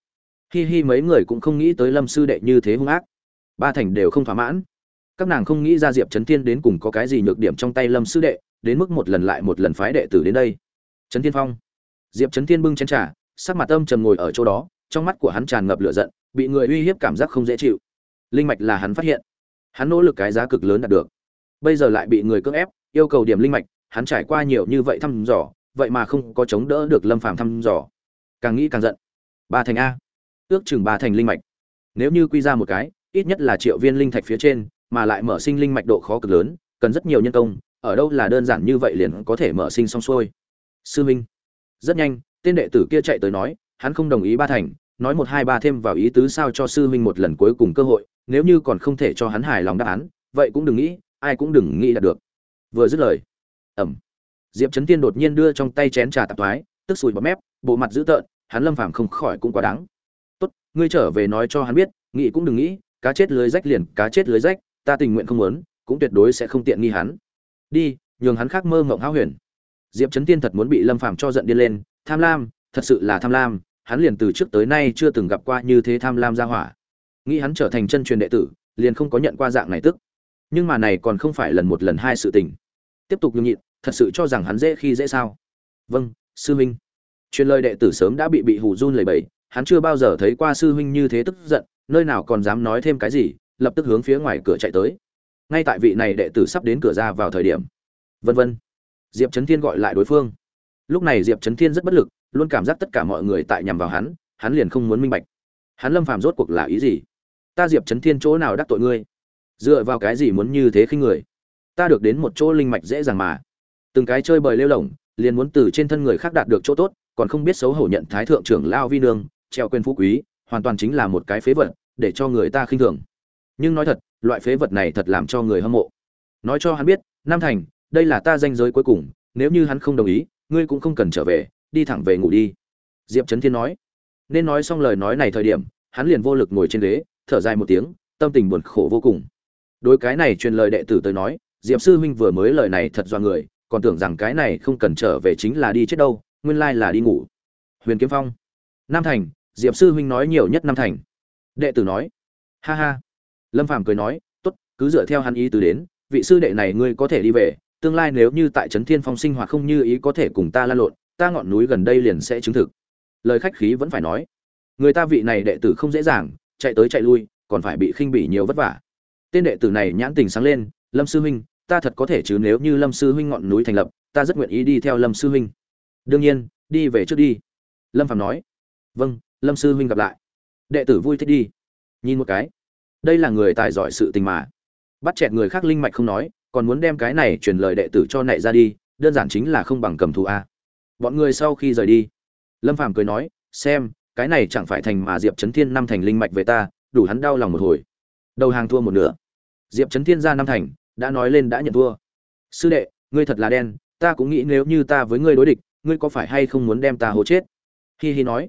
Hi hi, mấy người cũng không nghĩ tới lâm sư đệ như thế hung ác. Ba thành đều không thỏa mãn. Các nàng không nghĩ ra diệp trấn thiên đến cùng có cái gì nhược điểm trong tay lâm sư đệ, đến mức một lần lại một lần phái đệ tử đến đây. Trấn thiên phong. Diệp trấn thiên bưng chén trà sắc mặt âm trầm ngồi ở chỗ đó, trong mắt của hắn tràn ngập lửa giận, bị người uy hiếp cảm giác không dễ chịu. Linh mạch là hắn phát hiện. Hắn nỗ lực cái giá cực lớn đạt được. Bây giờ lại bị người cưỡng ép, yêu cầu điểm linh mạch, hắn trải qua nhiều như vậy thăm dò, vậy mà không có chống đỡ được lâm phàm thăm dò. Càng nghĩ càng giận. Ba thành a. Ước chừng ba thành linh mạch. Nếu như quy ra một cái, ít nhất là triệu viên linh thạch phía trên, mà lại mở sinh linh mạch độ khó cực lớn, cần rất nhiều nhân công, ở đâu là đơn giản như vậy liền có thể mở sinh xong xuôi. Sư minh. Rất nhanh tên đệ tử kia chạy tới nói, hắn không đồng ý ba thành, nói một hai ba thêm vào ý tứ sao cho sư huynh một lần cuối cùng cơ hội, nếu như còn không thể cho hắn hài lòng đáp án, vậy cũng đừng nghĩ, ai cũng đừng nghĩ đạt được. Vừa dứt lời ẩm diệp trấn tiên đột nhiên đưa trong tay chén trà tạp thoái, tức sùi bọt mép, bộ mặt dữ tợn, hắn lâm phàm không khỏi cũng quá đáng. Tốt, ngươi trở về nói cho hắn biết, nghĩ cũng đừng nghĩ, cá chết lưới rách liền cá chết lưới rách, ta tình nguyện không muốn, cũng tuyệt đối sẽ không tiện nghi hắn. Đi, nhường hắn khác mơ mộng háo huyền. Diệp trấn tiên thật muốn bị lâm phàm cho giận điên lên tham lam, thật sự là tham lam, hắn liền từ trước tới nay chưa từng gặp qua như thế tham lam ra hỏa. Nghĩ hắn trở thành chân truyền đệ tử, liền không có nhận qua dạng này tức. Nhưng mà này còn không phải lần một lần hai sự tình. Tiếp tục nhường nhịn, thật sự cho rằng hắn dễ khi dễ sao. Vâng sư huynh. Truyền lời đệ tử sớm đã bị bị hù run lẩy bẩy, hắn chưa bao giờ thấy qua sư huynh như thế tức giận, nơi nào còn dám nói thêm cái gì, lập tức hướng phía ngoài cửa chạy tới. Ngay tại vị này đệ tử sắp đến cửa ra vào thời điểm. Vân vân. Diệp trấn thiên gọi lại đối phương lúc này diệp trấn thiên rất bất lực, luôn cảm giác tất cả mọi người tại nhằm vào hắn hắn liền không muốn minh bạch. Hắn lâm phàm rốt cuộc là ý gì? Ta diệp trấn thiên chỗ nào đắc tội ngươi? Dựa vào cái gì muốn như thế khinh người? Ta được đến một chỗ linh mạch dễ dàng mà. Từng cái chơi bời lêu lỏng, liền muốn từ trên thân người khác đạt được chỗ tốt, còn không biết xấu hổ nhận thái thượng trưởng lao vi nương, treo quên phú quý, hoàn toàn chính là một cái phế vật, để cho người ta khinh thường. Nhưng nói thật, loại phế vật này thật làm cho người hâm mộ. Nói cho hắn biết, nam thành, đây là ta danh giới cuối cùng, nếu như hắn không đồng ý ngươi cũng không cần trở về, đi thẳng về ngủ đi. Diệp trấn thiên nói. Nên nói xong lời nói này thời điểm, hắn liền vô lực ngồi trên ghế, thở dài một tiếng, tâm tình buồn khổ vô cùng. Đối cái này truyền lời đệ tử tới nói, diệp sư huynh vừa mới lời này thật do người, còn tưởng rằng cái này không cần trở về chính là đi chết đâu, nguyên lai là đi ngủ. Huyền kiếm phong. Nam thành, diệp sư huynh nói nhiều nhất nam thành. Đệ tử nói. Ha ha. Lâm phàm cười nói, tốt, cứ dựa theo hắn ý tứ đến, vị sư đệ này ngươi có thể đi về tương lai nếu như tại trấn thiên phong sinh hoạt không như ý có thể cùng ta lan lộn, ta ngọn núi gần đây liền sẽ chứng thực. Lời khách khí vẫn phải nói. Người ta vị này đệ tử không dễ dàng, chạy tới chạy lui, còn phải bị khinh bỉ nhiều vất vả. Tên đệ tử này nhãn tình sáng lên, lâm sư huynh, ta thật có thể chứ nếu như lâm sư huynh ngọn núi thành lập, ta rất nguyện ý đi theo lâm sư huynh. Đương nhiên, đi về trước đi. Lâm phạm nói. Vâng lâm sư huynh gặp lại. Đệ tử vui thích đi. Nhìn một cái. Đây là người tài giỏi sự tình mà. Bắt chẹt người khác linh mạch không nói còn muốn đem cái này truyền lời đệ tử cho nảy ra đi, đơn giản chính là không bằng cầm thù a. Bọn người sau khi rời đi, lâm phàm cười nói, xem, cái này chẳng phải thành mà diệp trấn thiên năm thành linh mạch về ta, đủ hắn đau lòng một hồi. Đầu hàng thua một nửa. Diệp trấn thiên ra năm thành, đã nói lên đã nhận thua. Sư đệ, ngươi thật là đen, ta cũng nghĩ nếu như ta với ngươi đối địch, ngươi có phải hay không muốn đem ta hố chết? Hi hi nói.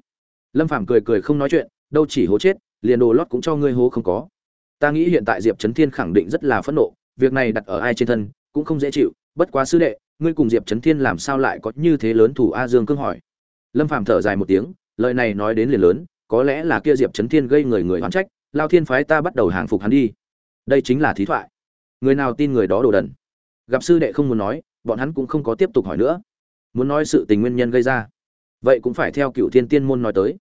Lâm phàm cười cười không nói chuyện, đâu chỉ hố chết, liền đồ lót cũng cho ngươi hố không có. Ta nghĩ hiện tại diệp trấn thiên khẳng định rất là phẫn nộ việc này đặt ở ai trên thân, cũng không dễ chịu, bất quá sư đệ, ngươi cùng diệp trấn thiên làm sao lại có như thế lớn thủ a dương cương hỏi. Lâm phàm thở dài một tiếng, lời này nói đến liền lớn, có lẽ là kia diệp trấn thiên gây người người oán trách, lao thiên phái ta bắt đầu hàng phục hắn đi. Đây chính là thí thoại. Người nào tin người đó đồ đần. Gặp sư đệ không muốn nói, bọn hắn cũng không có tiếp tục hỏi nữa. Muốn nói sự tình nguyên nhân gây ra, vậy cũng phải theo cựu thiên tiên môn nói tới.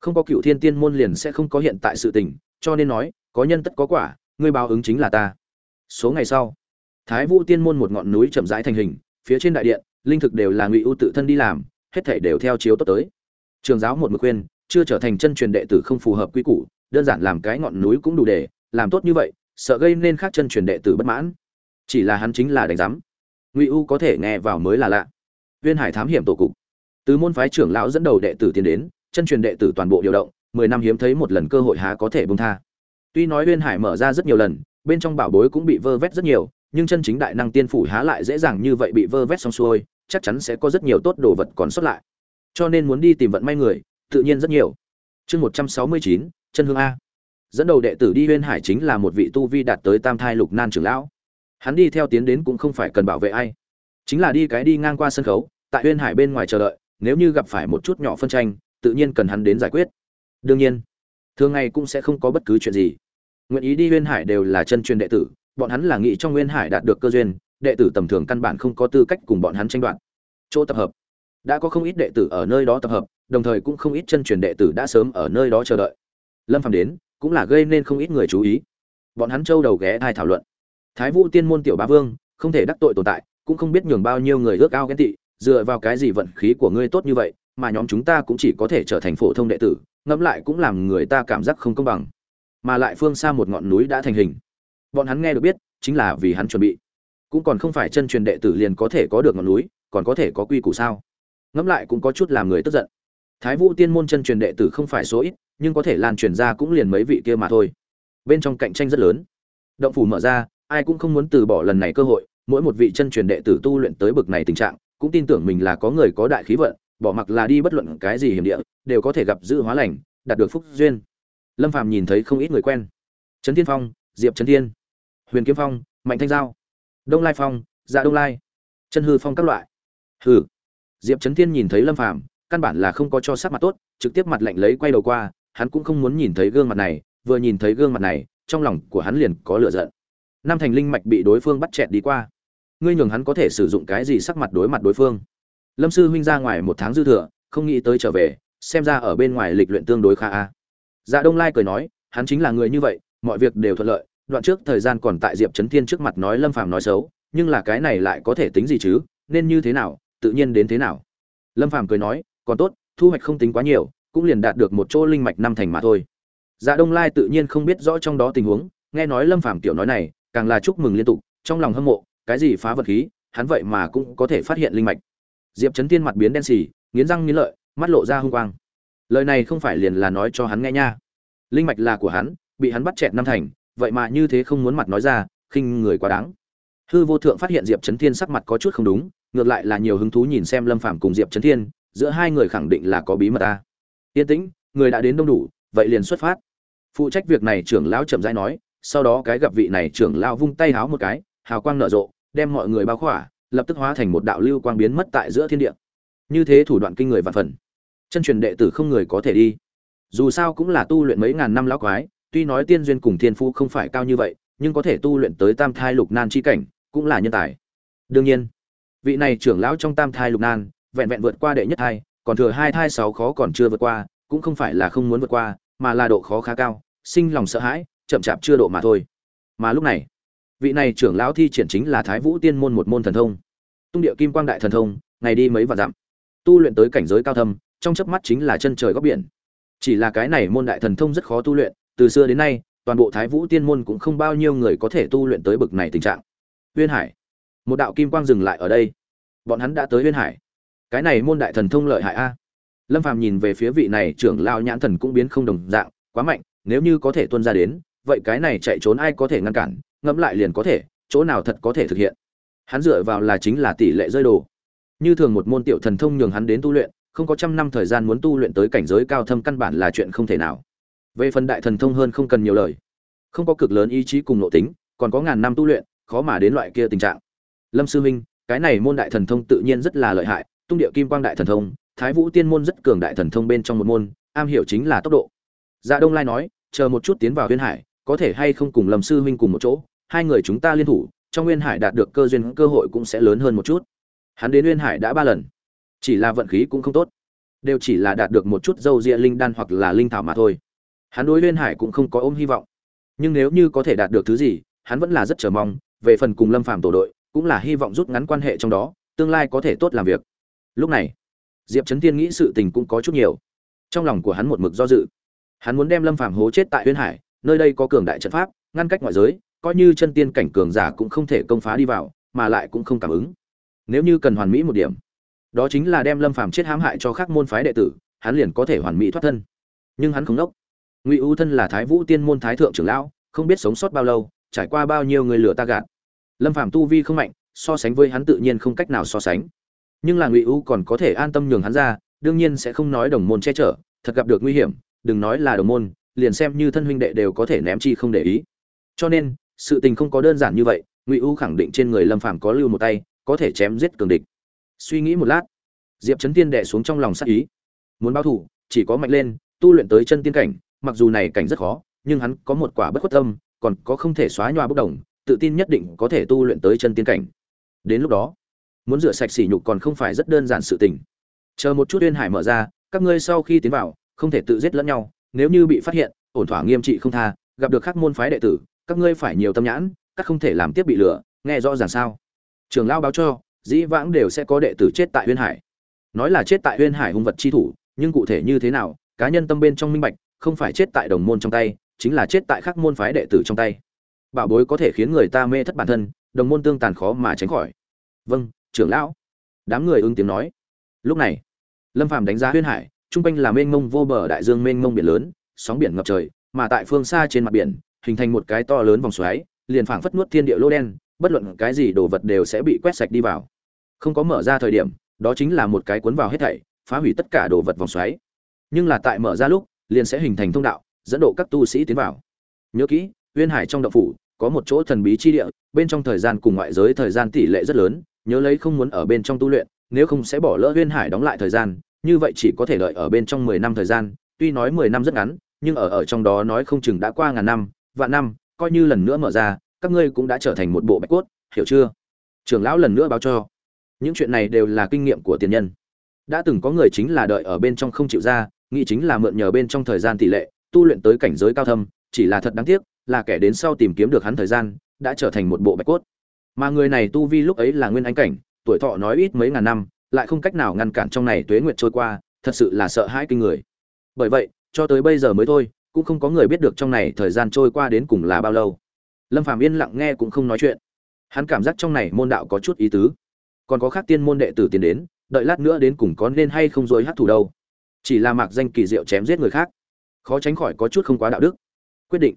Không có cựu thiên tiên môn liền sẽ không có hiện tại sự tình, cho nên nói, có nhân tất có quả, ngươi báo ứng chính là ta số ngày sau, thái vũ tiên môn một ngọn núi chậm rãi thành hình, phía trên đại điện, linh thực đều là ngụy ưu tự thân đi làm, hết thảy đều theo chiếu tốt tới. Trường giáo một mực khuyên, chưa trở thành chân truyền đệ tử không phù hợp quy củ, đơn giản làm cái ngọn núi cũng đủ để, làm tốt như vậy, sợ gây nên khác chân truyền đệ tử bất mãn. Chỉ là hắn chính là đánh giám. Ngụy u có thể nghe vào mới là lạ. Viên hải thám hiểm tổ cục. Từ môn phái trưởng lão dẫn đầu đệ tử tiến đến, chân truyền đệ tử toàn bộ điều động, mười năm hiếm thấy một lần cơ hội há có thể bông tha. Tuy nói viên hải mở ra rất nhiều lần bên trong bảo bối cũng bị vơ vét rất nhiều, nhưng chân chính đại năng tiên phủ há lại dễ dàng như vậy bị vơ vét xong xuôi, chắc chắn sẽ có rất nhiều tốt đồ vật còn sót lại. Cho nên muốn đi tìm vận may người, tự nhiên rất nhiều. Chương một trăm sáu mươi chín, chân hương a. Dẫn đầu đệ tử đi huyên hải chính là một vị tu vi đạt tới tam thai lục nan trưởng lão. Hắn đi theo tiến đến cũng không phải cần bảo vệ ai, chính là đi cái đi ngang qua sân khấu, tại huyên hải bên ngoài chờ đợi, nếu như gặp phải một chút nhỏ phân tranh, tự nhiên cần hắn đến giải quyết. Đương nhiên, thường ngày cũng sẽ không có bất cứ chuyện gì nguyện ý đi Nguyên hải đều là chân truyền đệ tử, bọn hắn là nghĩ trong nguyên hải đạt được cơ duyên, đệ tử tầm thường căn bản không có tư cách cùng bọn hắn tranh đoạt. Chỗ tập hợp. Đã có không ít đệ tử ở nơi đó tập hợp, đồng thời cũng không ít chân truyền đệ tử đã sớm ở nơi đó chờ đợi. Lâm phàm đến, cũng là gây nên không ít người chú ý. Bọn hắn châu đầu ghé thai thảo luận. Thái vũ tiên môn tiểu bá vương, không thể đắc tội tồn tại, cũng không biết nhường bao nhiêu người ước ao ghen tị, dựa vào cái gì vận khí của ngươi tốt như vậy, mà nhóm chúng ta cũng chỉ có thể trở thành phổ thông đệ tử, ngẫm lại cũng làm người ta cảm giác không công bằng mà lại phương xa một ngọn núi đã thành hình. Bọn hắn nghe được biết, chính là vì hắn chuẩn bị. Cũng còn không phải chân truyền đệ tử liền có thể có được ngọn núi, còn có thể có quy củ sao? Ngẫm lại cũng có chút làm người tức giận. Thái vũ tiên môn chân truyền đệ tử không phải số ít, nhưng có thể lan truyền ra cũng liền mấy vị kia mà thôi. Bên trong cạnh tranh rất lớn. Động phủ mở ra, ai cũng không muốn từ bỏ lần này cơ hội, mỗi một vị chân truyền đệ tử tu luyện tới bực này tình trạng, cũng tin tưởng mình là có người có đại khí vận, bỏ mặc là đi bất luận cái gì hiểm địa, đều có thể gặp dự hóa lành, đạt được phúc duyên lâm phàm nhìn thấy không ít người quen. Trấn thiên phong, diệp trấn thiên, huyền kiếm phong, mạnh thanh giao, đông lai phong dạ đông lai, chân hư phong các loại. Hừ. Diệp trấn thiên nhìn thấy lâm phàm, căn bản là không có cho sắc mặt tốt, trực tiếp mặt lạnh lấy quay đầu qua, hắn cũng không muốn nhìn thấy gương mặt này, vừa nhìn thấy gương mặt này, trong lòng của hắn liền có lửa giận. Nam thành linh mạch bị đối phương bắt chẹt đi qua. Ngươi nhường hắn có thể sử dụng cái gì sắc mặt đối mặt đối phương? Lâm sư huynh ra ngoài một tháng dư thừa, không nghĩ tới trở về, xem ra ở bên ngoài lịch luyện tương đối khá a dạ đông lai cười nói, hắn chính là người như vậy, mọi việc đều thuận lợi, đoạn trước thời gian còn tại diệp trấn thiên trước mặt nói lâm phàm nói xấu, nhưng là cái này lại có thể tính gì chứ, nên như thế nào, tự nhiên đến thế nào. Lâm phàm cười nói, còn tốt, thu hoạch không tính quá nhiều, cũng liền đạt được một chỗ linh mạch năm thành mà thôi. Dạ đông lai tự nhiên không biết rõ trong đó tình huống, nghe nói lâm phàm tiểu nói này, càng là chúc mừng liên tục, trong lòng hâm mộ, cái gì phá vật khí, hắn vậy mà cũng có thể phát hiện linh mạch. Diệp trấn Thiên mặt biến đen xì, nghiến răng nghiến lợi, mắt lộ ra hung quang lời này không phải liền là nói cho hắn nghe nha. Linh mạch là của hắn, bị hắn bắt chẹt năm thành, vậy mà như thế không muốn mặt nói ra, khinh người quá đáng. Hư vô thượng phát hiện diệp trấn thiên sắc mặt có chút không đúng, ngược lại là nhiều hứng thú nhìn xem lâm phàm cùng diệp trấn thiên, giữa hai người khẳng định là có bí mật ta. Yên tĩnh, người đã đến đông đủ, vậy liền xuất phát. Phụ trách việc này trưởng lão chậm rãi nói, sau đó cái gặp vị này trưởng lão vung tay háo một cái, hào quang nở rộ, đem mọi người bao khỏa, lập tức hóa thành một đạo lưu quang biến mất tại giữa thiên địa. Như thế thủ đoạn kinh người vạn phần chân truyền đệ tử không người có thể đi. Dù sao cũng là tu luyện mấy ngàn năm lão quái, tuy nói tiên duyên cùng thiên phú không phải cao như vậy, nhưng có thể tu luyện tới tam thai lục nan chi cảnh, cũng là nhân tài. Đương nhiên, vị này trưởng lão trong tam thai lục nan, vẹn vẹn vượt qua đệ nhất thai, còn thừa hai thai sáu khó còn chưa vượt qua, cũng không phải là không muốn vượt qua, mà là độ khó khá cao, sinh lòng sợ hãi, chậm chạp chưa độ mà thôi. Mà lúc này, vị này trưởng lão thi triển chính là thái vũ tiên môn một môn thần thông. Tung địa kim quang đại thần thông, ngày đi mấy vạn dặm. Tu luyện tới cảnh giới cao thâm trong chớp mắt chính là chân trời góc biển. Chỉ là cái này môn đại thần thông rất khó tu luyện, từ xưa đến nay, toàn bộ thái vũ tiên môn cũng không bao nhiêu người có thể tu luyện tới bực này tình trạng. Uyên hải, một đạo kim quang dừng lại ở đây. Bọn hắn đã tới uyên hải. Cái này môn đại thần thông lợi hại a. Lâm phàm nhìn về phía vị này trưởng lao nhãn thần cũng biến không đồng dạng, quá mạnh, nếu như có thể tuân ra đến, vậy cái này chạy trốn ai có thể ngăn cản, ngẫm lại liền có thể, chỗ nào thật có thể thực hiện. Hắn dựa vào là chính là tỷ lệ rơi đồ. Như thường một môn tiểu thần thông nhường hắn đến tu luyện không có trăm năm thời gian muốn tu luyện tới cảnh giới cao thâm căn bản là chuyện không thể nào. Về phần đại thần thông hơn không cần nhiều lời. Không có cực lớn ý chí cùng nội tính còn có ngàn năm tu luyện khó mà đến loại kia tình trạng. Lâm sư huynh, cái này môn đại thần thông tự nhiên rất là lợi hại tung địa kim quang đại thần thông thái vũ tiên môn rất cường đại thần thông bên trong một môn am hiểu chính là tốc độ. Dạ đông lai nói chờ một chút tiến vào huyên hải có thể hay không cùng lâm sư huynh cùng một chỗ hai người chúng ta liên thủ trong nguyên hải đạt được cơ duyên cơ hội cũng sẽ lớn hơn một chút. Hắn đến nguyên hải đã ba lần chỉ là vận khí cũng không tốt. Đều chỉ là đạt được một chút dâu ria linh đan hoặc là linh thảo mà thôi. Hắn đối liên hải cũng không có ôm hy vọng. Nhưng nếu như có thể đạt được thứ gì, hắn vẫn là rất chờ mong, về phần cùng lâm phạm tổ đội, cũng là hy vọng rút ngắn quan hệ trong đó, tương lai có thể tốt làm việc. Lúc này, diệp trấn tiên nghĩ sự tình cũng có chút nhiều. Trong lòng của hắn một mực do dự. Hắn muốn đem lâm phạm hố chết tại huyên hải, nơi đây có cường đại trận pháp, ngăn cách ngoại giới, coi như chân tiên cảnh cường giả cũng không thể công phá đi vào, mà lại cũng không cảm ứng. Nếu như cần hoàn mỹ một điểm đó chính là đem lâm phàm chết hãm hại cho các môn phái đệ tử, hắn liền có thể hoàn mỹ thoát thân. Nhưng hắn không đốc. Ngụy ưu thân là thái vũ tiên môn thái thượng trưởng lão, không biết sống sót bao lâu, trải qua bao nhiêu người lừa ta gạt. Lâm phàm tu vi không mạnh, so sánh với hắn tự nhiên không cách nào so sánh. Nhưng là ngụy ưu còn có thể an tâm nhường hắn ra, đương nhiên sẽ không nói đồng môn che chở, thật gặp được nguy hiểm, đừng nói là đồng môn, liền xem như thân huynh đệ đều có thể ném chi không để ý. Cho nên, sự tình không có đơn giản như vậy, ngụy u khẳng định trên người lâm phàm có lưu một tay, có thể chém giết cường địch suy nghĩ một lát, diệp trấn tiên đệ xuống trong lòng sắc ý. Muốn báo thủ chỉ có mạnh lên, tu luyện tới chân tiên cảnh, mặc dù này cảnh rất khó, nhưng hắn có một quả bất khuất tâm, còn có không thể xóa nhòa bốc đồng, tự tin nhất định có thể tu luyện tới chân tiên cảnh. Đến lúc đó, muốn rửa sạch sỉ nhục còn không phải rất đơn giản sự tình. Chờ một chút uyên hải mở ra, các ngươi sau khi tiến vào, không thể tự giết lẫn nhau, nếu như bị phát hiện, ổn thỏa nghiêm trị không tha, gặp được các môn phái đệ tử, các ngươi phải nhiều tâm nhãn, các không thể làm tiếp bị lừa, nghe rõ ràng sao? Trường lao báo cho dĩ vãng đều sẽ có đệ tử chết tại huyên hải. Nói là chết tại huyên hải hung vật chi thủ, nhưng cụ thể như thế nào, cá nhân tâm bên trong minh bạch, không phải chết tại đồng môn trong tay, chính là chết tại các môn phái đệ tử trong tay. Bảo bối có thể khiến người ta mê thất bản thân, đồng môn tương tàn khó mà tránh khỏi. Vâng trưởng lão. Đám người ứng tiếng nói. Lúc này, lâm phàm đánh giá huyên hải, trung quanh là mênh mông vô bờ đại dương mênh mông biển lớn, sóng biển ngập trời, mà tại phương xa trên mặt biển, hình thành một cái to lớn vòng xoáy, liền phảng phất nuốt thiên địa lô đen, bất luận cái gì đồ vật đều sẽ bị quét sạch đi vào không có mở ra thời điểm, đó chính là một cái cuốn vào hết thảy, phá hủy tất cả đồ vật vòng xoáy. Nhưng là tại mở ra lúc, liền sẽ hình thành thông đạo, dẫn độ các tu sĩ tiến vào. Nhớ kỹ, uyên hải trong động phủ, có một chỗ thần bí chi địa, bên trong thời gian cùng ngoại giới thời gian tỷ lệ rất lớn, nhớ lấy không muốn ở bên trong tu luyện, nếu không sẽ bỏ lỡ uyên hải đóng lại thời gian, như vậy chỉ có thể đợi ở bên trong mười năm thời gian, tuy nói mười năm rất ngắn, nhưng ở ở trong đó nói không chừng đã qua ngàn năm, vạn năm, coi như lần nữa mở ra, các ngươi cũng đã trở thành một bộ bạch cốt, hiểu chưa? Trưởng lão lần nữa báo cho những chuyện này đều là kinh nghiệm của tiền nhân. Đã từng có người chính là đợi ở bên trong không chịu ra, nghĩ chính là mượn nhờ bên trong thời gian tỷ lệ, tu luyện tới cảnh giới cao thâm, chỉ là thật đáng tiếc, là kẻ đến sau tìm kiếm được hắn thời gian, đã trở thành một bộ bạch cốt. Mà người này tu vi lúc ấy là nguyên anh cảnh, tuổi thọ nói ít mấy ngàn năm, lại không cách nào ngăn cản trong này tuế nguyệt trôi qua, thật sự là sợ hãi kinh người. Bởi vậy, cho tới bây giờ mới thôi, cũng không có người biết được trong này thời gian trôi qua đến cùng là bao lâu. Lâm phàm yên lặng nghe cũng không nói chuyện. Hắn cảm giác trong này môn đạo có chút ý tứ còn có khác tiên môn đệ tử tiến đến, đợi lát nữa đến cùng có nên hay không dối hát thủ đâu. Chỉ là mạc danh kỳ diệu chém giết người khác. Khó tránh khỏi có chút không quá đạo đức. Quyết định.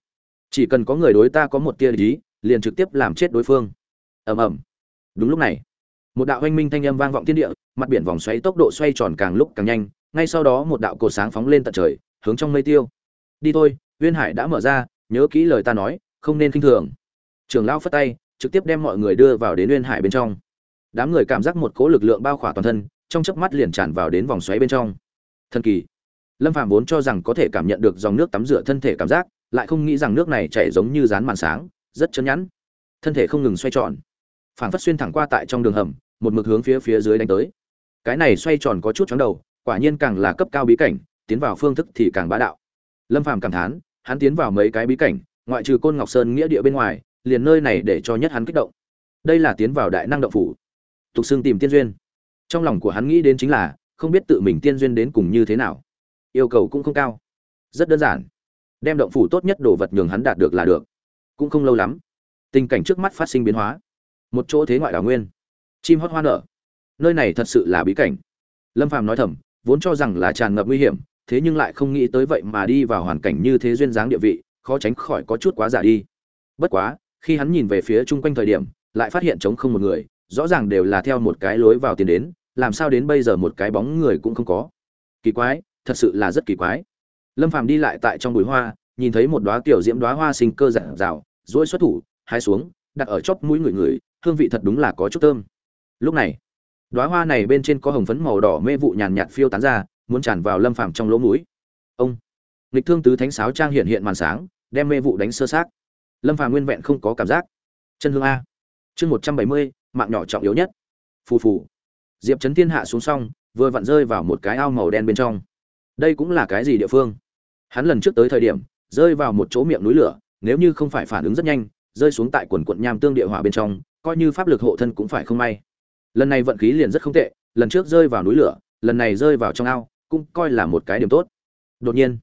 Chỉ cần có người đối ta có một tia lý, liền trực tiếp làm chết đối phương. Ầm ầm. Đúng lúc này, một đạo hoanh minh thanh âm vang vọng thiên địa, mặt biển vòng xoáy tốc độ xoay tròn càng lúc càng nhanh, ngay sau đó một đạo cột sáng phóng lên tận trời, hướng trong mây tiêu. Đi thôi, uyên hải đã mở ra, nhớ kỹ lời ta nói, không nên khinh thường. Trưởng lão phất tay, trực tiếp đem mọi người đưa vào đến uyên hải bên trong đám người cảm giác một cỗ lực lượng bao khỏa toàn thân, trong chớp mắt liền tràn vào đến vòng xoáy bên trong. Thần kỳ. Lâm phàm vốn cho rằng có thể cảm nhận được dòng nước tắm rửa thân thể cảm giác, lại không nghĩ rằng nước này chảy giống như dán màn sáng, rất chấn nhẵn. Thân thể không ngừng xoay tròn. Phảng phất xuyên thẳng qua tại trong đường hầm, một mực hướng phía phía dưới đánh tới. Cái này xoay tròn có chút chóng đầu, quả nhiên càng là cấp cao bí cảnh, tiến vào phương thức thì càng bá đạo. Lâm phàm cảm thán, hắn tiến vào mấy cái bí cảnh, ngoại trừ côn ngọc sơn nghĩa địa bên ngoài, liền nơi này để cho nhất hắn kích động. Đây là tiến vào đại năng động phủ tục xương tìm tiên duyên. Trong lòng của hắn nghĩ đến chính là, không biết tự mình tiên duyên đến cùng như thế nào. Yêu cầu cũng không cao. Rất đơn giản. Đem động phủ tốt nhất đồ vật nhường hắn đạt được là được. Cũng không lâu lắm, tình cảnh trước mắt phát sinh biến hóa. Một chỗ thế ngoại đảo nguyên. Chim hót hoa nở. Nơi này thật sự là bí cảnh. Lâm phàm nói thầm, vốn cho rằng là tràn ngập nguy hiểm, thế nhưng lại không nghĩ tới vậy mà đi vào hoàn cảnh như thế duyên dáng địa vị, khó tránh khỏi có chút quá giả đi. Bất quá, khi hắn nhìn về phía chung quanh thời điểm, lại phát hiện trống không một người rõ ràng đều là theo một cái lối vào tiền đến, làm sao đến bây giờ một cái bóng người cũng không có. Kỳ quái, thật sự là rất kỳ quái. Lâm phàm đi lại tại trong bụi hoa, nhìn thấy một đóa tiểu diễm đóa hoa sinh cơ giản rào dỗi xuất thủ hai xuống, đặt ở chóp mũi người người, hương vị thật đúng là có chút thơm. Lúc này, đóa hoa này bên trên có hồng phấn màu đỏ mê vụ nhàn nhạt phiêu tán ra, muốn tràn vào lâm phàm trong lỗ mũi. Ông lịch thương tứ thánh sáo trang hiện hiện màn sáng, đem mê vụ đánh sơ sát. Lâm phàm nguyên vẹn không có cảm giác. Chân hương a. Chương một trăm bảy mươi mạng nhỏ trọng yếu nhất. Phù phù. Diệp trấn thiên hạ xuống xong, vừa vặn rơi vào một cái ao màu đen bên trong. Đây cũng là cái gì địa phương? Hắn lần trước tới thời điểm, rơi vào một chỗ miệng núi lửa, nếu như không phải phản ứng rất nhanh, rơi xuống tại quần quận nham tương địa hỏa bên trong, coi như pháp lực hộ thân cũng phải không may. Lần này vận khí liền rất không tệ, lần trước rơi vào núi lửa, lần này rơi vào trong ao, cũng coi là một cái điểm tốt. Đột nhiên,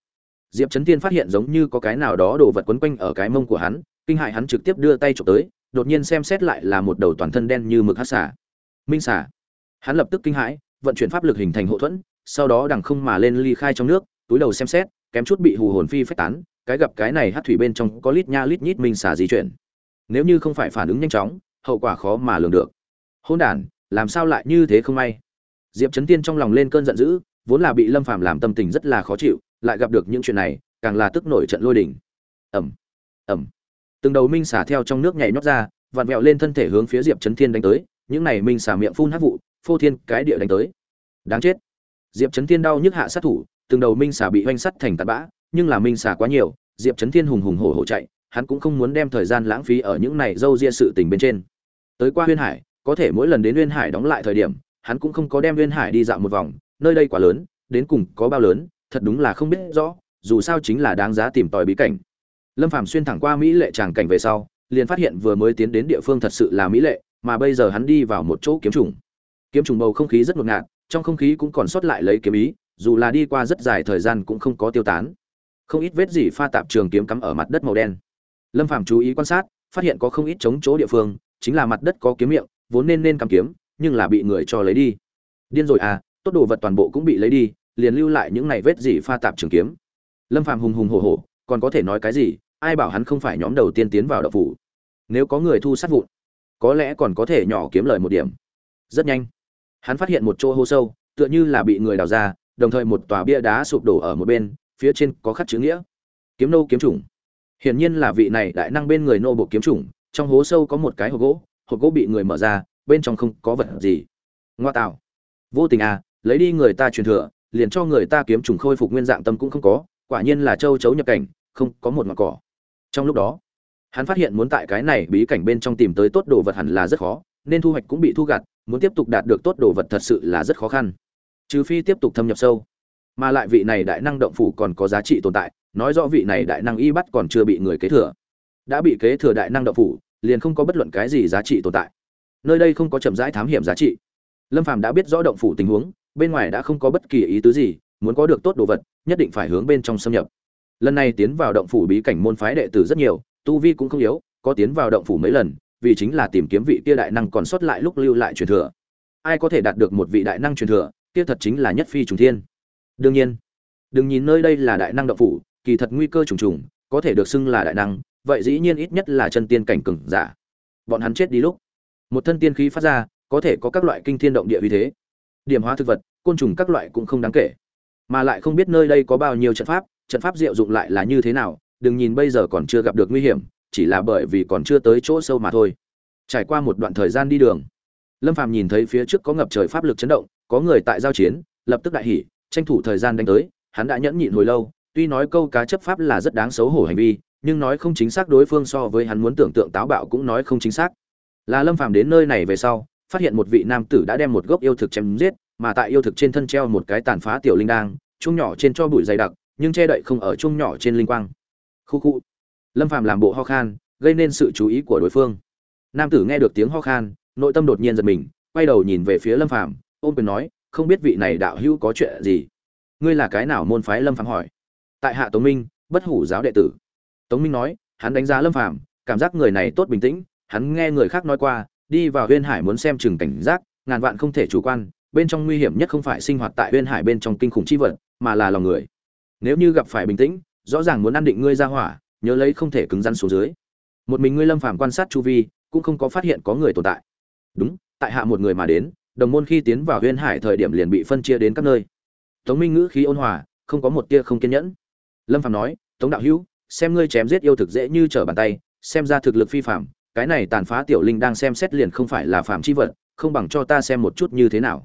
diệp trấn Thiên phát hiện giống như có cái nào đó đồ vật quấn quanh ở cái mông của hắn, kinh hại hắn trực tiếp đưa tay trộm tới đột nhiên xem xét lại là một đầu toàn thân đen như mực hắc xả minh xả hắn lập tức kinh hãi vận chuyển pháp lực hình thành hộ thuẫn sau đó đằng không mà lên ly khai trong nước túi đầu xem xét kém chút bị hù hồn phi phách tán cái gặp cái này hắc thủy bên trong có lít nha lít nhít minh xả di chuyển. Nếu như không phải phản ứng nhanh chóng hậu quả khó mà lường được. Hỗn đản làm sao lại như thế không may? Diệp trấn tiên trong lòng lên cơn giận dữ vốn là bị lâm phàm làm tâm tình rất là khó chịu lại gặp được những chuyện này càng là tức nổi trận lôi đỉnh ầm, ầm từng đầu minh xả theo trong nước nhảy nhót ra, vặn vẹo lên thân thể hướng phía diệp trấn thiên đánh tới, những này minh xả miệng phun hát vụ, phô thiên cái địa đánh tới. Đáng chết. Diệp trấn thiên đau nhức hạ sát thủ, từng đầu minh xả bị oanh sắt thành tạt bã, nhưng là minh xả quá nhiều, diệp trấn thiên hùng hùng hổ hổ chạy, hắn cũng không muốn đem thời gian lãng phí ở những này dâu ria sự tình bên trên. Tới qua huyên hải, có thể mỗi lần đến huyên hải đóng lại thời điểm, hắn cũng không có đem huyên hải đi dạo một vòng, nơi đây quá lớn, đến cùng có bao lớn, thật đúng là không biết rõ, dù sao chính là đáng giá tìm tòi bí cảnh lâm phàm xuyên thẳng qua mỹ lệ tràng cảnh về sau, liền phát hiện vừa mới tiến đến địa phương thật sự là mỹ lệ, mà bây giờ hắn đi vào một chỗ kiếm trùng. Kiếm trùng bầu không khí rất ngột ngạt, trong không khí cũng còn sót lại lấy kiếm ý, dù là đi qua rất dài thời gian cũng không có tiêu tán. Không ít vết gì pha tạp trường kiếm cắm ở mặt đất màu đen. Lâm phàm chú ý quan sát, phát hiện có không ít chống chỗ địa phương, chính là mặt đất có kiếm miệng, vốn nên nên cầm kiếm, nhưng là bị người cho lấy đi. Điên rồi à tốt đồ vật toàn bộ cũng bị lấy đi, liền lưu lại những này vết gì pha tạp trường kiếm. Lâm phàm hùng hùng hổ hổ, còn có thể nói cái gì ai bảo hắn không phải nhóm đầu tiên tiến vào đậu phủ? Nếu có người thu sát vụn, có lẽ còn có thể nhỏ kiếm lời một điểm. Rất nhanh, hắn phát hiện một chỗ hô sâu, tựa như là bị người đào ra, đồng thời một tòa bia đá sụp đổ ở một bên, phía trên có khắc chữ nghĩa. Kiếm nô kiếm chủng. Hiển nhiên là vị này đại năng bên người nô bộ kiếm chủng, trong hố sâu có một cái hộp gỗ hộp gỗ bị người mở ra, bên trong không có vật gì. Ngoa tạo. Vô tình à lấy đi người ta truyền thừa, liền cho người ta kiếm trùng khôi phục nguyên dạng tâm cũng không có, quả nhiên là châu chấu nhập cảnh, không có một mặt cỏ trong lúc đó, hắn phát hiện muốn tại cái này bí cảnh bên trong tìm tới tốt đồ vật hẳn là rất khó, nên thu hoạch cũng bị thu gặt, muốn tiếp tục đạt được tốt đồ vật thật sự là rất khó khăn. Trừ phi tiếp tục thâm nhập sâu. Mà lại vị này đại năng động phủ còn có giá trị tồn tại, nói rõ vị này đại năng y bắt còn chưa bị người kế thừa. Đã bị kế thừa đại năng động phủ, liền không có bất luận cái gì giá trị tồn tại. Nơi đây không có chậm rãi thám hiểm giá trị. Lâm phàm đã biết rõ động phủ tình huống, bên ngoài đã không có bất kỳ ý tứ gì, muốn có được tốt đồ vật, nhất định phải hướng bên trong xâm nhập lần này tiến vào động phủ bí cảnh môn phái đệ tử rất nhiều, tu vi cũng không yếu, có tiến vào động phủ mấy lần, vì chính là tìm kiếm vị kia đại năng còn sót lại lúc lưu lại truyền thừa. Ai có thể đạt được một vị đại năng truyền thừa, kia thật chính là nhất phi trùng thiên. Đương nhiên, đừng nhìn nơi đây là đại năng động phủ, kỳ thật nguy cơ trùng trùng, có thể được xưng là đại năng, vậy dĩ nhiên ít nhất là chân tiên cảnh cừng giả. Bọn hắn chết đi lúc, một thân tiên khí phát ra, có thể có các loại kinh thiên động địa uy thế. Điểm hóa thực vật, côn trùng các loại cũng không đáng kể. Mà lại không biết nơi đây có bao nhiêu trận pháp trận pháp diệu dụng lại là như thế nào, đừng nhìn bây giờ còn chưa gặp được nguy hiểm, chỉ là bởi vì còn chưa tới chỗ sâu mà thôi. Trải qua một đoạn thời gian đi đường, lâm phàm nhìn thấy phía trước có ngập trời pháp lực chấn động, có người tại giao chiến, lập tức đại hỉ, tranh thủ thời gian đánh tới, hắn đã nhẫn nhịn hồi lâu, tuy nói câu cá chấp pháp là rất đáng xấu hổ hành vi, nhưng nói không chính xác đối phương so với hắn muốn tưởng tượng táo bạo cũng nói không chính xác. Là lâm phàm đến nơi này về sau, phát hiện một vị nam tử đã đem một gốc yêu thực chém giết, mà tại yêu thực trên thân treo một cái tàn phá tiểu linh đang chung nhỏ trên cho bụi dày đặc nhưng che đậy không ở chung nhỏ trên linh quang. Khu khu. Lâm phàm làm bộ ho khan, gây nên sự chú ý của đối phương. Nam tử nghe được tiếng ho khan, nội tâm đột nhiên giật mình, quay đầu nhìn về phía lâm phàm ôm quyền nói, không biết vị này đạo hữu có chuyện gì? Ngươi là cái nào? Môn phái lâm phàm hỏi. Tại hạ tống minh, bất hủ giáo đệ tử. Tống minh nói, hắn đánh giá lâm phàm, cảm giác người này tốt bình tĩnh, hắn nghe người khác nói qua, đi vào huyên hải muốn xem chừng cảnh giác, ngàn vạn không thể chủ quan, bên trong nguy hiểm nhất không phải sinh hoạt tại huyên hải bên trong kinh khủng chi vật, mà là lòng người nếu như gặp phải bình tĩnh, rõ ràng muốn ăn định ngươi ra hỏa, nhớ lấy không thể cứng rắn xuống dưới. Một mình ngươi lâm phàm quan sát chu vi, cũng không có phát hiện có người tồn tại. Đúng, tại hạ một người mà đến, đồng môn khi tiến vào huyên hải thời điểm liền bị phân chia đến các nơi. Tống minh ngữ khí ôn hòa, không có một tia không kiên nhẫn. Lâm phàm nói, tống đạo hữu, xem ngươi chém giết yêu thực dễ như trở bàn tay, xem ra thực lực phi phạm cái này tàn phá tiểu linh đang xem xét liền không phải là phạm chi vật, không bằng cho ta xem một chút như thế nào.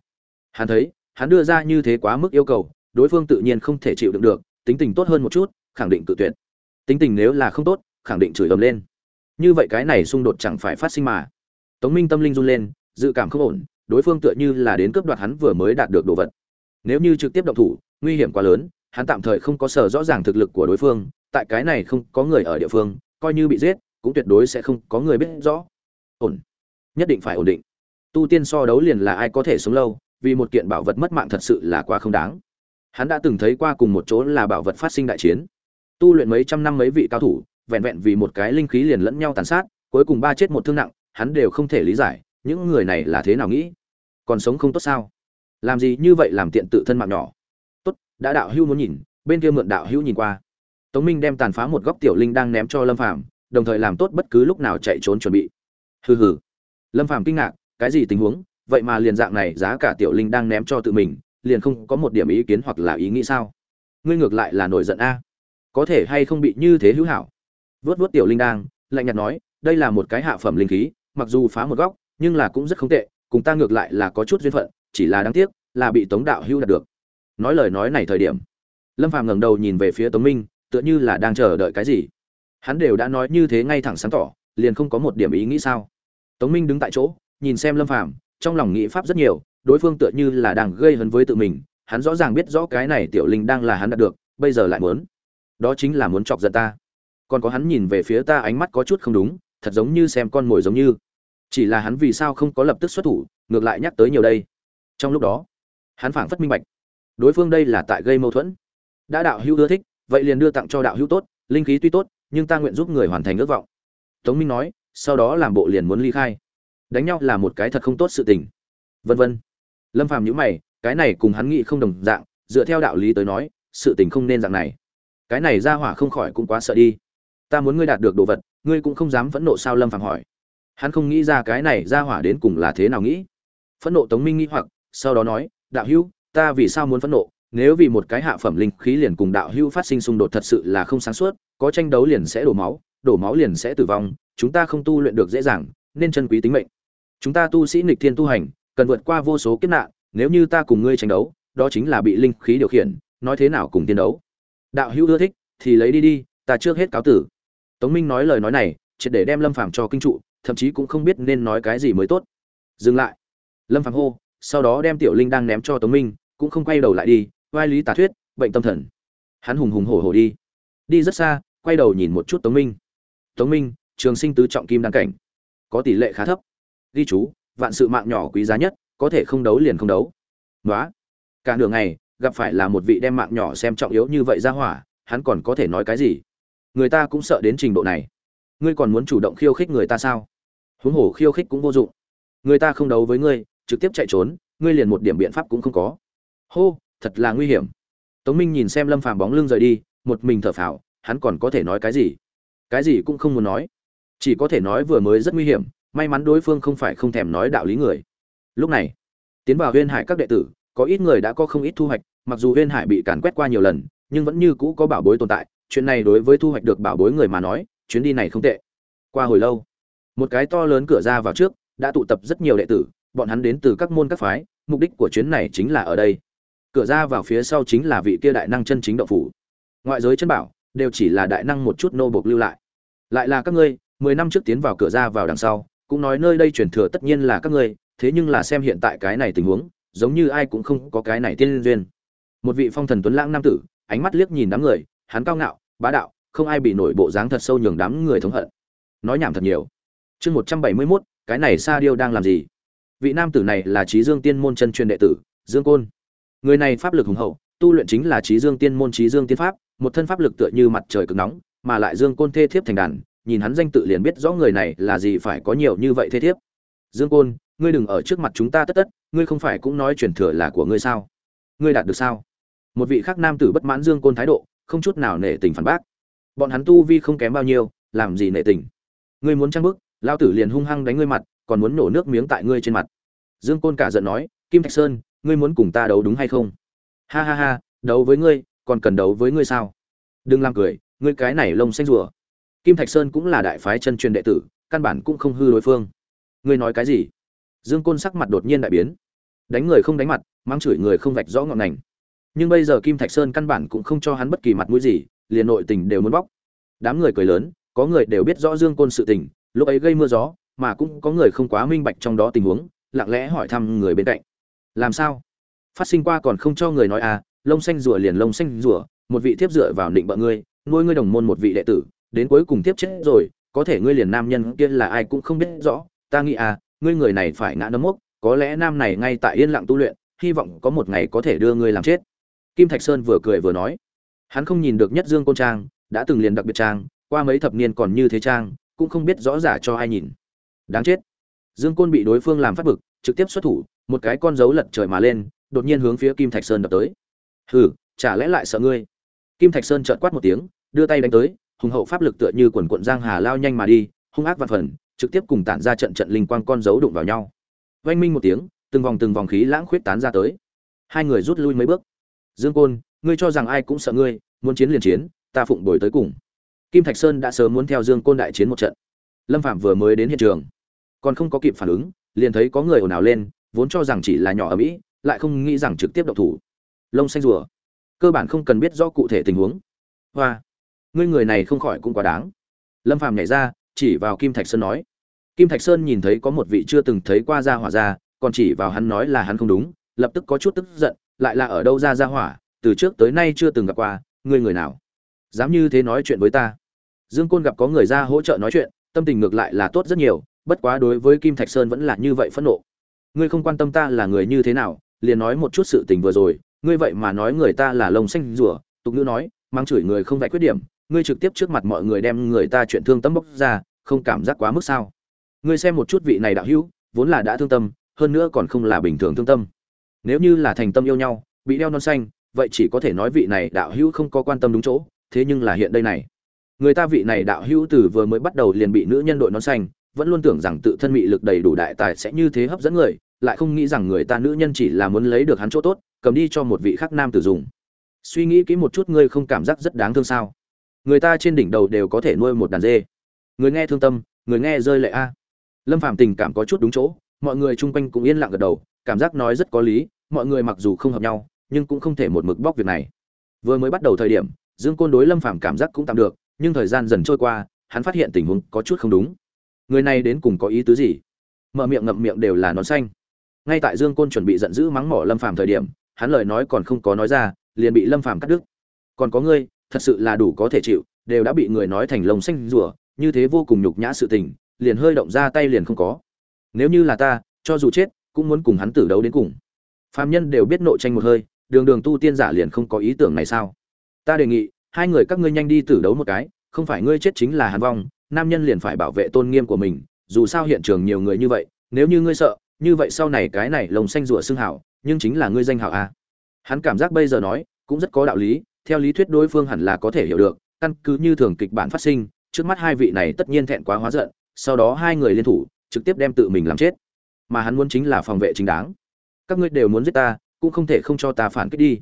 Hắn thấy, hắn đưa ra như thế quá mức yêu cầu đối phương tự nhiên không thể chịu đựng được, tính tình tốt hơn một chút, khẳng định tự tuyệt. Tính tình nếu là không tốt, khẳng định chửi ầm lên. Như vậy cái này xung đột chẳng phải phát sinh mà. Tống minh tâm linh run lên, dự cảm không ổn, đối phương tựa như là đến cướp đoạt hắn vừa mới đạt được đồ vật. Nếu như trực tiếp động thủ, nguy hiểm quá lớn, hắn tạm thời không có sở rõ ràng thực lực của đối phương, tại cái này không có người ở địa phương, coi như bị giết, cũng tuyệt đối sẽ không có người biết rõ. Ổn. Nhất định phải ổn định. Tu tiên so đấu liền là ai có thể sống lâu, vì một kiện bảo vật mất mạng thật sự là quá không đáng hắn đã từng thấy qua cùng một chỗ là bảo vật phát sinh đại chiến. Tu luyện mấy trăm năm mấy vị cao thủ, vẹn vẹn vì một cái linh khí liền lẫn nhau tàn sát, cuối cùng ba chết một thương nặng, hắn đều không thể lý giải, những người này là thế nào nghĩ? Còn sống không tốt sao? Làm gì như vậy làm tiện tự thân mạng nhỏ? Tốt, đã đạo hưu muốn nhìn, bên kia mượn đạo hưu nhìn qua. Tống minh đem tàn phá một góc tiểu linh đang ném cho lâm phàm, đồng thời làm tốt bất cứ lúc nào chạy trốn chuẩn bị. Hừ hừ. Lâm phàm kinh ngạc, cái gì tình huống? Vậy mà liền dạng này giá cả tiểu linh đang ném cho tự mình liền không có một điểm ý kiến hoặc là ý nghĩ sao? Ngươi ngược lại là nổi giận a. Có thể hay không bị như thế hữu hảo? Vớt vớt tiểu linh đang lạnh nhạt nói, đây là một cái hạ phẩm linh khí, mặc dù phá một góc, nhưng là cũng rất không tệ, cùng ta ngược lại là có chút duyên phận, chỉ là đáng tiếc, là bị tống đạo hưu đạt được. Nói lời nói này thời điểm, lâm phàm ngẩng đầu nhìn về phía tống minh, tựa như là đang chờ đợi cái gì. Hắn đều đã nói như thế ngay thẳng sáng tỏ, liền không có một điểm ý nghĩ sao. Tống minh đứng tại chỗ, nhìn xem lâm phàm, trong lòng nghĩ pháp rất nhiều đối phương tựa như là đang gây hấn với tự mình, hắn rõ ràng biết rõ cái này tiểu linh đang là hắn đạt được, bây giờ lại muốn. Đó chính là muốn chọc giận ta. Còn có hắn nhìn về phía ta ánh mắt có chút không đúng, thật giống như xem con mồi giống như. Chỉ là hắn vì sao không có lập tức xuất thủ, ngược lại nhắc tới nhiều đây. Trong lúc đó, hắn phảng phất minh bạch, đối phương đây là tại gây mâu thuẫn. Đã đạo hữu ưa thích, vậy liền đưa tặng cho đạo hữu tốt, linh khí tuy tốt, nhưng ta nguyện giúp người hoàn thành ước vọng. Tống minh nói, sau đó làm bộ liền muốn ly khai. Đánh nhau là một cái thật không tốt sự tình. Vân vân lâm phàm nhíu mày, cái này cùng hắn nghĩ không đồng dạng, dựa theo đạo lý tới nói, sự tình không nên dạng này. Cái này ra hỏa không khỏi cũng quá sợ đi. Ta muốn ngươi đạt được đồ vật, ngươi cũng không dám phẫn nộ sao lâm phàm hỏi. Hắn không nghĩ ra cái này ra hỏa đến cùng là thế nào nghĩ. Phẫn nộ tống minh nghĩ hoặc, sau đó nói, đạo hữu, ta vì sao muốn phẫn nộ? Nếu vì một cái hạ phẩm linh khí liền cùng đạo hữu phát sinh xung đột thật sự là không sáng suốt, có tranh đấu liền sẽ đổ máu đổ máu liền sẽ tử vong, chúng ta không tu luyện được dễ dàng, nên chân quý tính mệnh. Chúng ta tu sĩ nghịch thiên tu hành cần vượt qua vô số kiếp nạn, nếu như ta cùng ngươi tranh đấu, đó chính là bị linh khí điều khiển, nói thế nào cùng tiên đấu. Đạo hữu ưa thích, thì lấy đi đi, ta trước hết cáo tử. Tống minh nói lời nói này, triệt để đem lâm phàm cho kinh trụ, thậm chí cũng không biết nên nói cái gì mới tốt. Dừng lại. Lâm phàm hô, sau đó đem tiểu linh đang ném cho tống minh, cũng không quay đầu lại đi vai lý tà thuyết, bệnh tâm thần. Hắn hùng hùng hổ hổ đi. Đi rất xa, quay đầu nhìn một chút tống minh. Tống minh, trường sinh tứ trọng kim đăng cảnh, có tỷ lệ khá thấp. Ghi chú vạn sự mạng nhỏ quý giá nhất, có thể không đấu liền không đấu. Nói cả nửa ngày, gặp phải là một vị đem mạng nhỏ xem trọng yếu như vậy ra hỏa, hắn còn có thể nói cái gì? Người ta cũng sợ đến trình độ này. Ngươi còn muốn chủ động khiêu khích người ta sao? Huống hồ khiêu khích cũng vô dụng. Người ta không đấu với ngươi, trực tiếp chạy trốn, ngươi liền một điểm biện pháp cũng không có. Hô, thật là nguy hiểm. Tống minh nhìn xem lâm phàm bóng lưng rời đi, một mình thở phào, hắn còn có thể nói cái gì? Cái gì cũng không muốn nói. Chỉ có thể nói vừa mới rất nguy hiểm may mắn đối phương không phải không thèm nói đạo lý người. Lúc này, tiến vào huyên hải các đệ tử, có ít người đã có không ít thu hoạch, mặc dù huyên hải bị càn quét qua nhiều lần, nhưng vẫn như cũ có bảo bối tồn tại, chuyện này đối với thu hoạch được bảo bối người mà nói, chuyến đi này không tệ. Qua hồi lâu, một cái to lớn cửa ra vào trước, đã tụ tập rất nhiều đệ tử, bọn hắn đến từ các môn các phái, mục đích của chuyến này chính là ở đây. Cửa ra vào phía sau chính là vị kia đại năng chân chính động phủ. Ngoại giới chân bảo, đều chỉ là đại năng một chút nô bộc lưu lại. Lại là các ngươi, mười năm trước tiến vào cửa ra vào đằng sau cũng nói nơi đây truyền thừa tất nhiên là các ngươi, thế nhưng là xem hiện tại cái này tình huống, giống như ai cũng không có cái này tiên duyên. Một vị phong thần tuấn lãng nam tử, ánh mắt liếc nhìn đám người, hắn cao ngạo, bá đạo, không ai bị nổi bộ dáng thật sâu nhường đám người thống hận. Nói nhảm thật nhiều. Chương một trăm bảy mươi mốt, cái này sa diêu đang làm gì? Vị nam tử này là trí dương tiên môn chân truyền đệ tử, dương côn. Người này pháp lực hùng hậu, tu luyện chính là trí dương tiên môn trí dương tiên pháp, một thân pháp lực tựa như mặt trời cực nóng, mà lại dương côn thê thiếp thành đàn nhìn hắn danh tự liền biết rõ người này là gì phải có nhiều như vậy thế thiếp. Dương côn, ngươi đừng ở trước mặt chúng ta tất tất, ngươi không phải cũng nói truyền thừa là của ngươi sao? Ngươi đạt được sao? Một vị khác nam tử bất mãn dương côn thái độ, không chút nào nể tình phản bác. Bọn hắn tu vi không kém bao nhiêu, làm gì nể tình? Ngươi muốn trang bức lao tử liền hung hăng đánh ngươi mặt, còn muốn nổ nước miếng tại ngươi trên mặt. Dương côn cả giận nói, kim thạch sơn, ngươi muốn cùng ta đấu đúng hay không? Ha ha ha, đấu với ngươi, còn cần đấu với ngươi sao? Đừng làm cười, ngươi cái này lông xanh rùa kim thạch sơn cũng là đại phái chân truyền đệ tử, căn bản cũng không hư đối phương. Ngươi nói cái gì? Dương côn sắc mặt đột nhiên đại biến. Đánh người không đánh mặt, mắng chửi người không vạch rõ ngọn ngành. Nhưng bây giờ kim thạch sơn căn bản cũng không cho hắn bất kỳ mặt mũi gì, liền nội tình đều muốn bóc. Đám người cười lớn, có người đều biết rõ dương côn sự tình, lúc ấy gây mưa gió, mà cũng có người không quá minh bạch trong đó tình huống, lặng lẽ hỏi thăm người bên cạnh. Làm sao? Phát sinh qua còn không cho người nói à lông xanh rùa liền lông xanh rùa, một vị thiếp dựa vào định bợ ngươi, nuôi ngươi đồng môn một vị đệ tử đến cuối cùng tiếp chết rồi, có thể ngươi liền nam nhân kia là ai cũng không biết rõ. Ta nghĩ à ngươi người này phải ngã nấm mốc, có lẽ nam này ngay tại yên lặng tu luyện, hy vọng có một ngày có thể đưa ngươi làm chết. Kim thạch sơn vừa cười vừa nói. Hắn không nhìn được nhất dương côn trang, đã từng liền đặc biệt trang, qua mấy thập niên còn như thế trang, cũng không biết rõ giả cho ai nhìn. Đáng chết. Dương côn bị đối phương làm phát bực, trực tiếp xuất thủ, một cái con dấu lật trời mà lên, đột nhiên hướng phía kim thạch sơn đập tới. Hừ, chả lẽ lại sợ ngươi? Kim thạch sơn trợn quát một tiếng, đưa tay đánh tới hùng hậu pháp lực tựa như quần quận giang hà lao nhanh mà đi, hung ác vạn phần, trực tiếp cùng tản ra trận trận linh quang con dấu đụng vào nhau. Vang minh một tiếng, từng vòng từng vòng khí lãng khuyết tán ra tới. Hai người rút lui mấy bước. Dương côn, ngươi cho rằng ai cũng sợ ngươi, muốn chiến liền chiến, ta phụng đổi tới cùng. Kim thạch sơn đã sớm muốn theo dương côn đại chiến một trận. Lâm phạm vừa mới đến hiện trường, còn không có kịp phản ứng, liền thấy có người ồn ào lên, vốn cho rằng chỉ là nhỏ ở mỹ, lại không nghĩ rằng trực tiếp động thủ. Lông xanh rùa. Cơ bản không cần biết rõ cụ thể tình huống. Hoa ngươi người này không khỏi cũng quá đáng. Lâm phàm nhảy ra, chỉ vào kim thạch sơn nói. Kim thạch sơn nhìn thấy có một vị chưa từng thấy qua ra hỏa ra, còn chỉ vào hắn nói là hắn không đúng, lập tức có chút tức giận, lại là ở đâu ra ra hỏa, từ trước tới nay chưa từng gặp qua, ngươi người nào? Dám như thế nói chuyện với ta. Dương côn gặp có người ra hỗ trợ nói chuyện, tâm tình ngược lại là tốt rất nhiều, bất quá đối với kim thạch sơn vẫn là như vậy phẫn nộ. Ngươi không quan tâm ta là người như thế nào, liền nói một chút sự tình vừa rồi, ngươi vậy mà nói người ta là lông xanh rùa, tục ngữ nói, mang chửi người không vạch khuyết điểm ngươi trực tiếp trước mặt mọi người đem người ta chuyện thương tâm bốc ra, không cảm giác quá mức sao? Ngươi xem một chút vị này đạo hữu, vốn là đã thương tâm, hơn nữa còn không là bình thường thương tâm. Nếu như là thành tâm yêu nhau, bị đeo non xanh, vậy chỉ có thể nói vị này đạo hữu không có quan tâm đúng chỗ, thế nhưng là hiện đây này. Người ta vị này đạo hữu từ vừa mới bắt đầu liền bị nữ nhân đội non xanh, vẫn luôn tưởng rằng tự thân mị lực đầy đủ đại tài sẽ như thế hấp dẫn người, lại không nghĩ rằng người ta nữ nhân chỉ là muốn lấy được hắn chỗ tốt, cầm đi cho một vị khác nam tử dùng. Suy nghĩ kỹ một chút, ngươi không cảm giác rất đáng thương sao? Người ta trên đỉnh đầu đều có thể nuôi một đàn dê. Người nghe thương tâm, người nghe rơi lệ a. Lâm phàm tình cảm có chút đúng chỗ, mọi người chung quanh cũng yên lặng gật đầu, cảm giác nói rất có lý, mọi người mặc dù không hợp nhau, nhưng cũng không thể một mực bóc việc này. Vừa mới bắt đầu thời điểm, dương côn đối lâm phàm cảm giác cũng tạm được, nhưng thời gian dần trôi qua, hắn phát hiện tình huống có chút không đúng. Người này đến cùng có ý tứ gì? Mở miệng ngậm miệng đều là nón xanh. Ngay tại dương côn chuẩn bị giận dữ mắng mỏ lâm phàm thời điểm, hắn lời nói còn không có nói ra, liền bị lâm phàm cắt đứt. Còn có ngươi thật sự là đủ có thể chịu, đều đã bị người nói thành lồng xanh rùa, như thế vô cùng nhục nhã sự tình, liền hơi động ra tay liền không có. Nếu như là ta, cho dù chết, cũng muốn cùng hắn tử đấu đến cùng. Phàm nhân đều biết nội tranh một hơi, đường đường tu tiên giả liền không có ý tưởng này sao? Ta đề nghị, hai người các ngươi nhanh đi tử đấu một cái, không phải ngươi chết chính là hắn vong, nam nhân liền phải bảo vệ tôn nghiêm của mình, dù sao hiện trường nhiều người như vậy, nếu như ngươi sợ, như vậy sau này cái này lồng xanh rùa xương hảo, nhưng chính là ngươi danh hảo a hắn cảm giác bây giờ nói, cũng rất có đạo lý theo lý thuyết đối phương hẳn là có thể hiểu được, căn cứ như thường kịch bản phát sinh, trước mắt hai vị này tất nhiên thẹn quá hóa giận, sau đó hai người liên thủ, trực tiếp đem tự mình làm chết. Mà hắn muốn chính là phòng vệ chính đáng. Các ngươi đều muốn giết ta, cũng không thể không cho ta phản kích đi.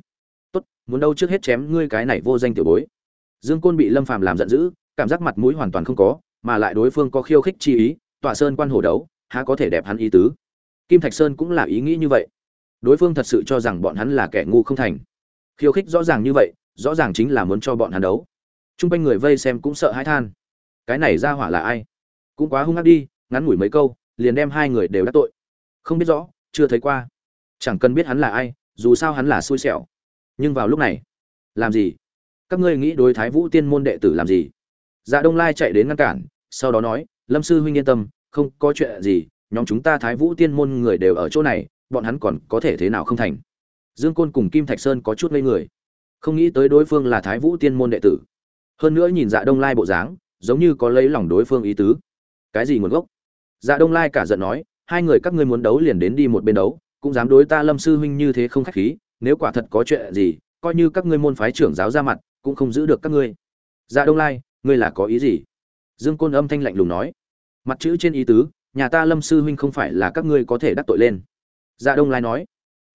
Tốt, muốn đâu trước hết chém ngươi cái này vô danh tiểu bối. Dương côn bị lâm phàm làm giận dữ, cảm giác mặt mũi hoàn toàn không có, mà lại đối phương có khiêu khích chi ý, tọa sơn quan hồ đấu, há có thể đẹp hắn ý tứ. Kim thạch sơn cũng là ý nghĩ như vậy. Đối phương thật sự cho rằng bọn hắn là kẻ ngu không thành. Khiêu khích rõ ràng như vậy rõ ràng chính là muốn cho bọn hắn đấu. Chung quanh người vây xem cũng sợ hãi than. Cái này ra hỏa là ai? Cũng quá hung hăng đi, ngắn ngủi mấy câu, liền đem hai người đều đắc tội. Không biết rõ, chưa thấy qua. Chẳng cần biết hắn là ai, dù sao hắn là xui xẻo. Nhưng vào lúc này, làm gì? Các ngươi nghĩ đối thái vũ tiên môn đệ tử làm gì? Dạ đông lai chạy đến ngăn cản, sau đó nói, lâm sư huynh yên tâm, không có chuyện gì, nhóm chúng ta thái vũ tiên môn người đều ở chỗ này, bọn hắn còn có thể thế nào không thành? Dương côn cùng kim thạch sơn có chút ngây người không nghĩ tới đối phương là thái vũ tiên môn đệ tử. Hơn nữa nhìn dạ đông lai bộ dáng, giống như có lấy lòng đối phương ý tứ. Cái gì nguồn gốc? Dạ đông lai cả giận nói, hai người các ngươi muốn đấu liền đến đi một bên đấu, cũng dám đối ta lâm sư huynh như thế không khách khí, nếu quả thật có chuyện gì, coi như các ngươi môn phái trưởng giáo ra mặt, cũng không giữ được các ngươi. Dạ đông lai, ngươi là có ý gì? Dương côn âm thanh lạnh lùng nói. Mặt chữ trên ý tứ, nhà ta lâm sư huynh không phải là các ngươi có thể đắc tội lên. Dạ đông lai nói.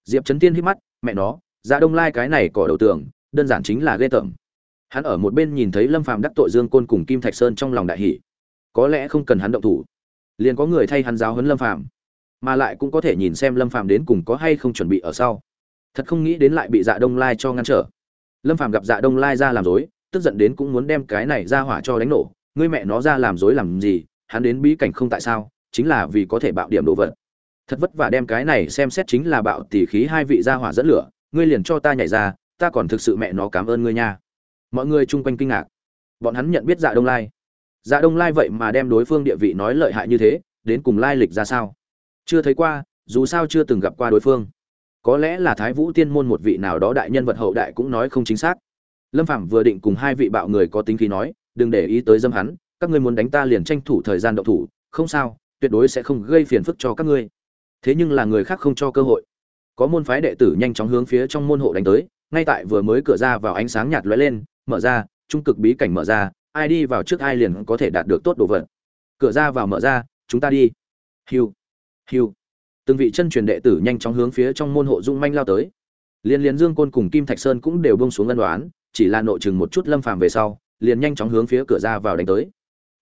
Diệp trấn tiên hít mắt, mẹ nó dạ đông lai cái này cỏ đầu tường đơn giản chính là ghê tởm. Hắn ở một bên nhìn thấy lâm phàm đắc tội dương côn cùng kim thạch sơn trong lòng đại hỷ có lẽ không cần hắn động thủ. Liền có người thay hắn giáo huấn lâm phàm, mà lại cũng có thể nhìn xem lâm phàm đến cùng có hay không chuẩn bị ở sau. Thật không nghĩ đến lại bị dạ đông lai cho ngăn trở. Lâm phàm gặp dạ đông lai ra làm dối tức giận đến cũng muốn đem cái này ra hỏa cho đánh nổ. Ngươi mẹ nó ra làm dối làm gì? Hắn đến bí cảnh không tại sao? Chính là vì có thể bạo điểm đồ vật. Thật vất vả đem cái này xem xét chính là bạo tỉ khí hai vị gia hỏa dẫn lửa. Ngươi liền cho ta nhảy ra ta còn thực sự mẹ nó cảm ơn ngươi nha. Mọi người chung quanh kinh ngạc. Bọn hắn nhận biết dạ đông lai. Dạ đông lai vậy mà đem đối phương địa vị nói lợi hại như thế, đến cùng lai lịch ra sao? Chưa thấy qua, dù sao chưa từng gặp qua đối phương. Có lẽ là thái vũ tiên môn một vị nào đó đại nhân vật hậu đại cũng nói không chính xác. Lâm phạm vừa định cùng hai vị bạo người có tính khí nói, đừng để ý tới dâm hắn, các ngươi muốn đánh ta liền tranh thủ thời gian động thủ, không sao, tuyệt đối sẽ không gây phiền phức cho các ngươi. Thế nhưng là người khác không cho cơ hội. Có môn phái đệ tử nhanh chóng hướng phía trong môn hộ đánh tới ngay tại vừa mới cửa ra vào ánh sáng nhạt lóe lên, mở ra, trung cực bí cảnh mở ra, ai đi vào trước ai liền có thể đạt được tốt đồ vật. Cửa ra vào mở ra, chúng ta đi. Hiu hiu. Từng vị chân truyền đệ tử nhanh chóng hướng phía trong môn hộ dung manh lao tới. Liên liên dương côn cùng kim thạch sơn cũng đều bông xuống ân đoán chỉ là nội chừng một chút lâm phàm về sau, liền nhanh chóng hướng phía cửa ra vào đánh tới.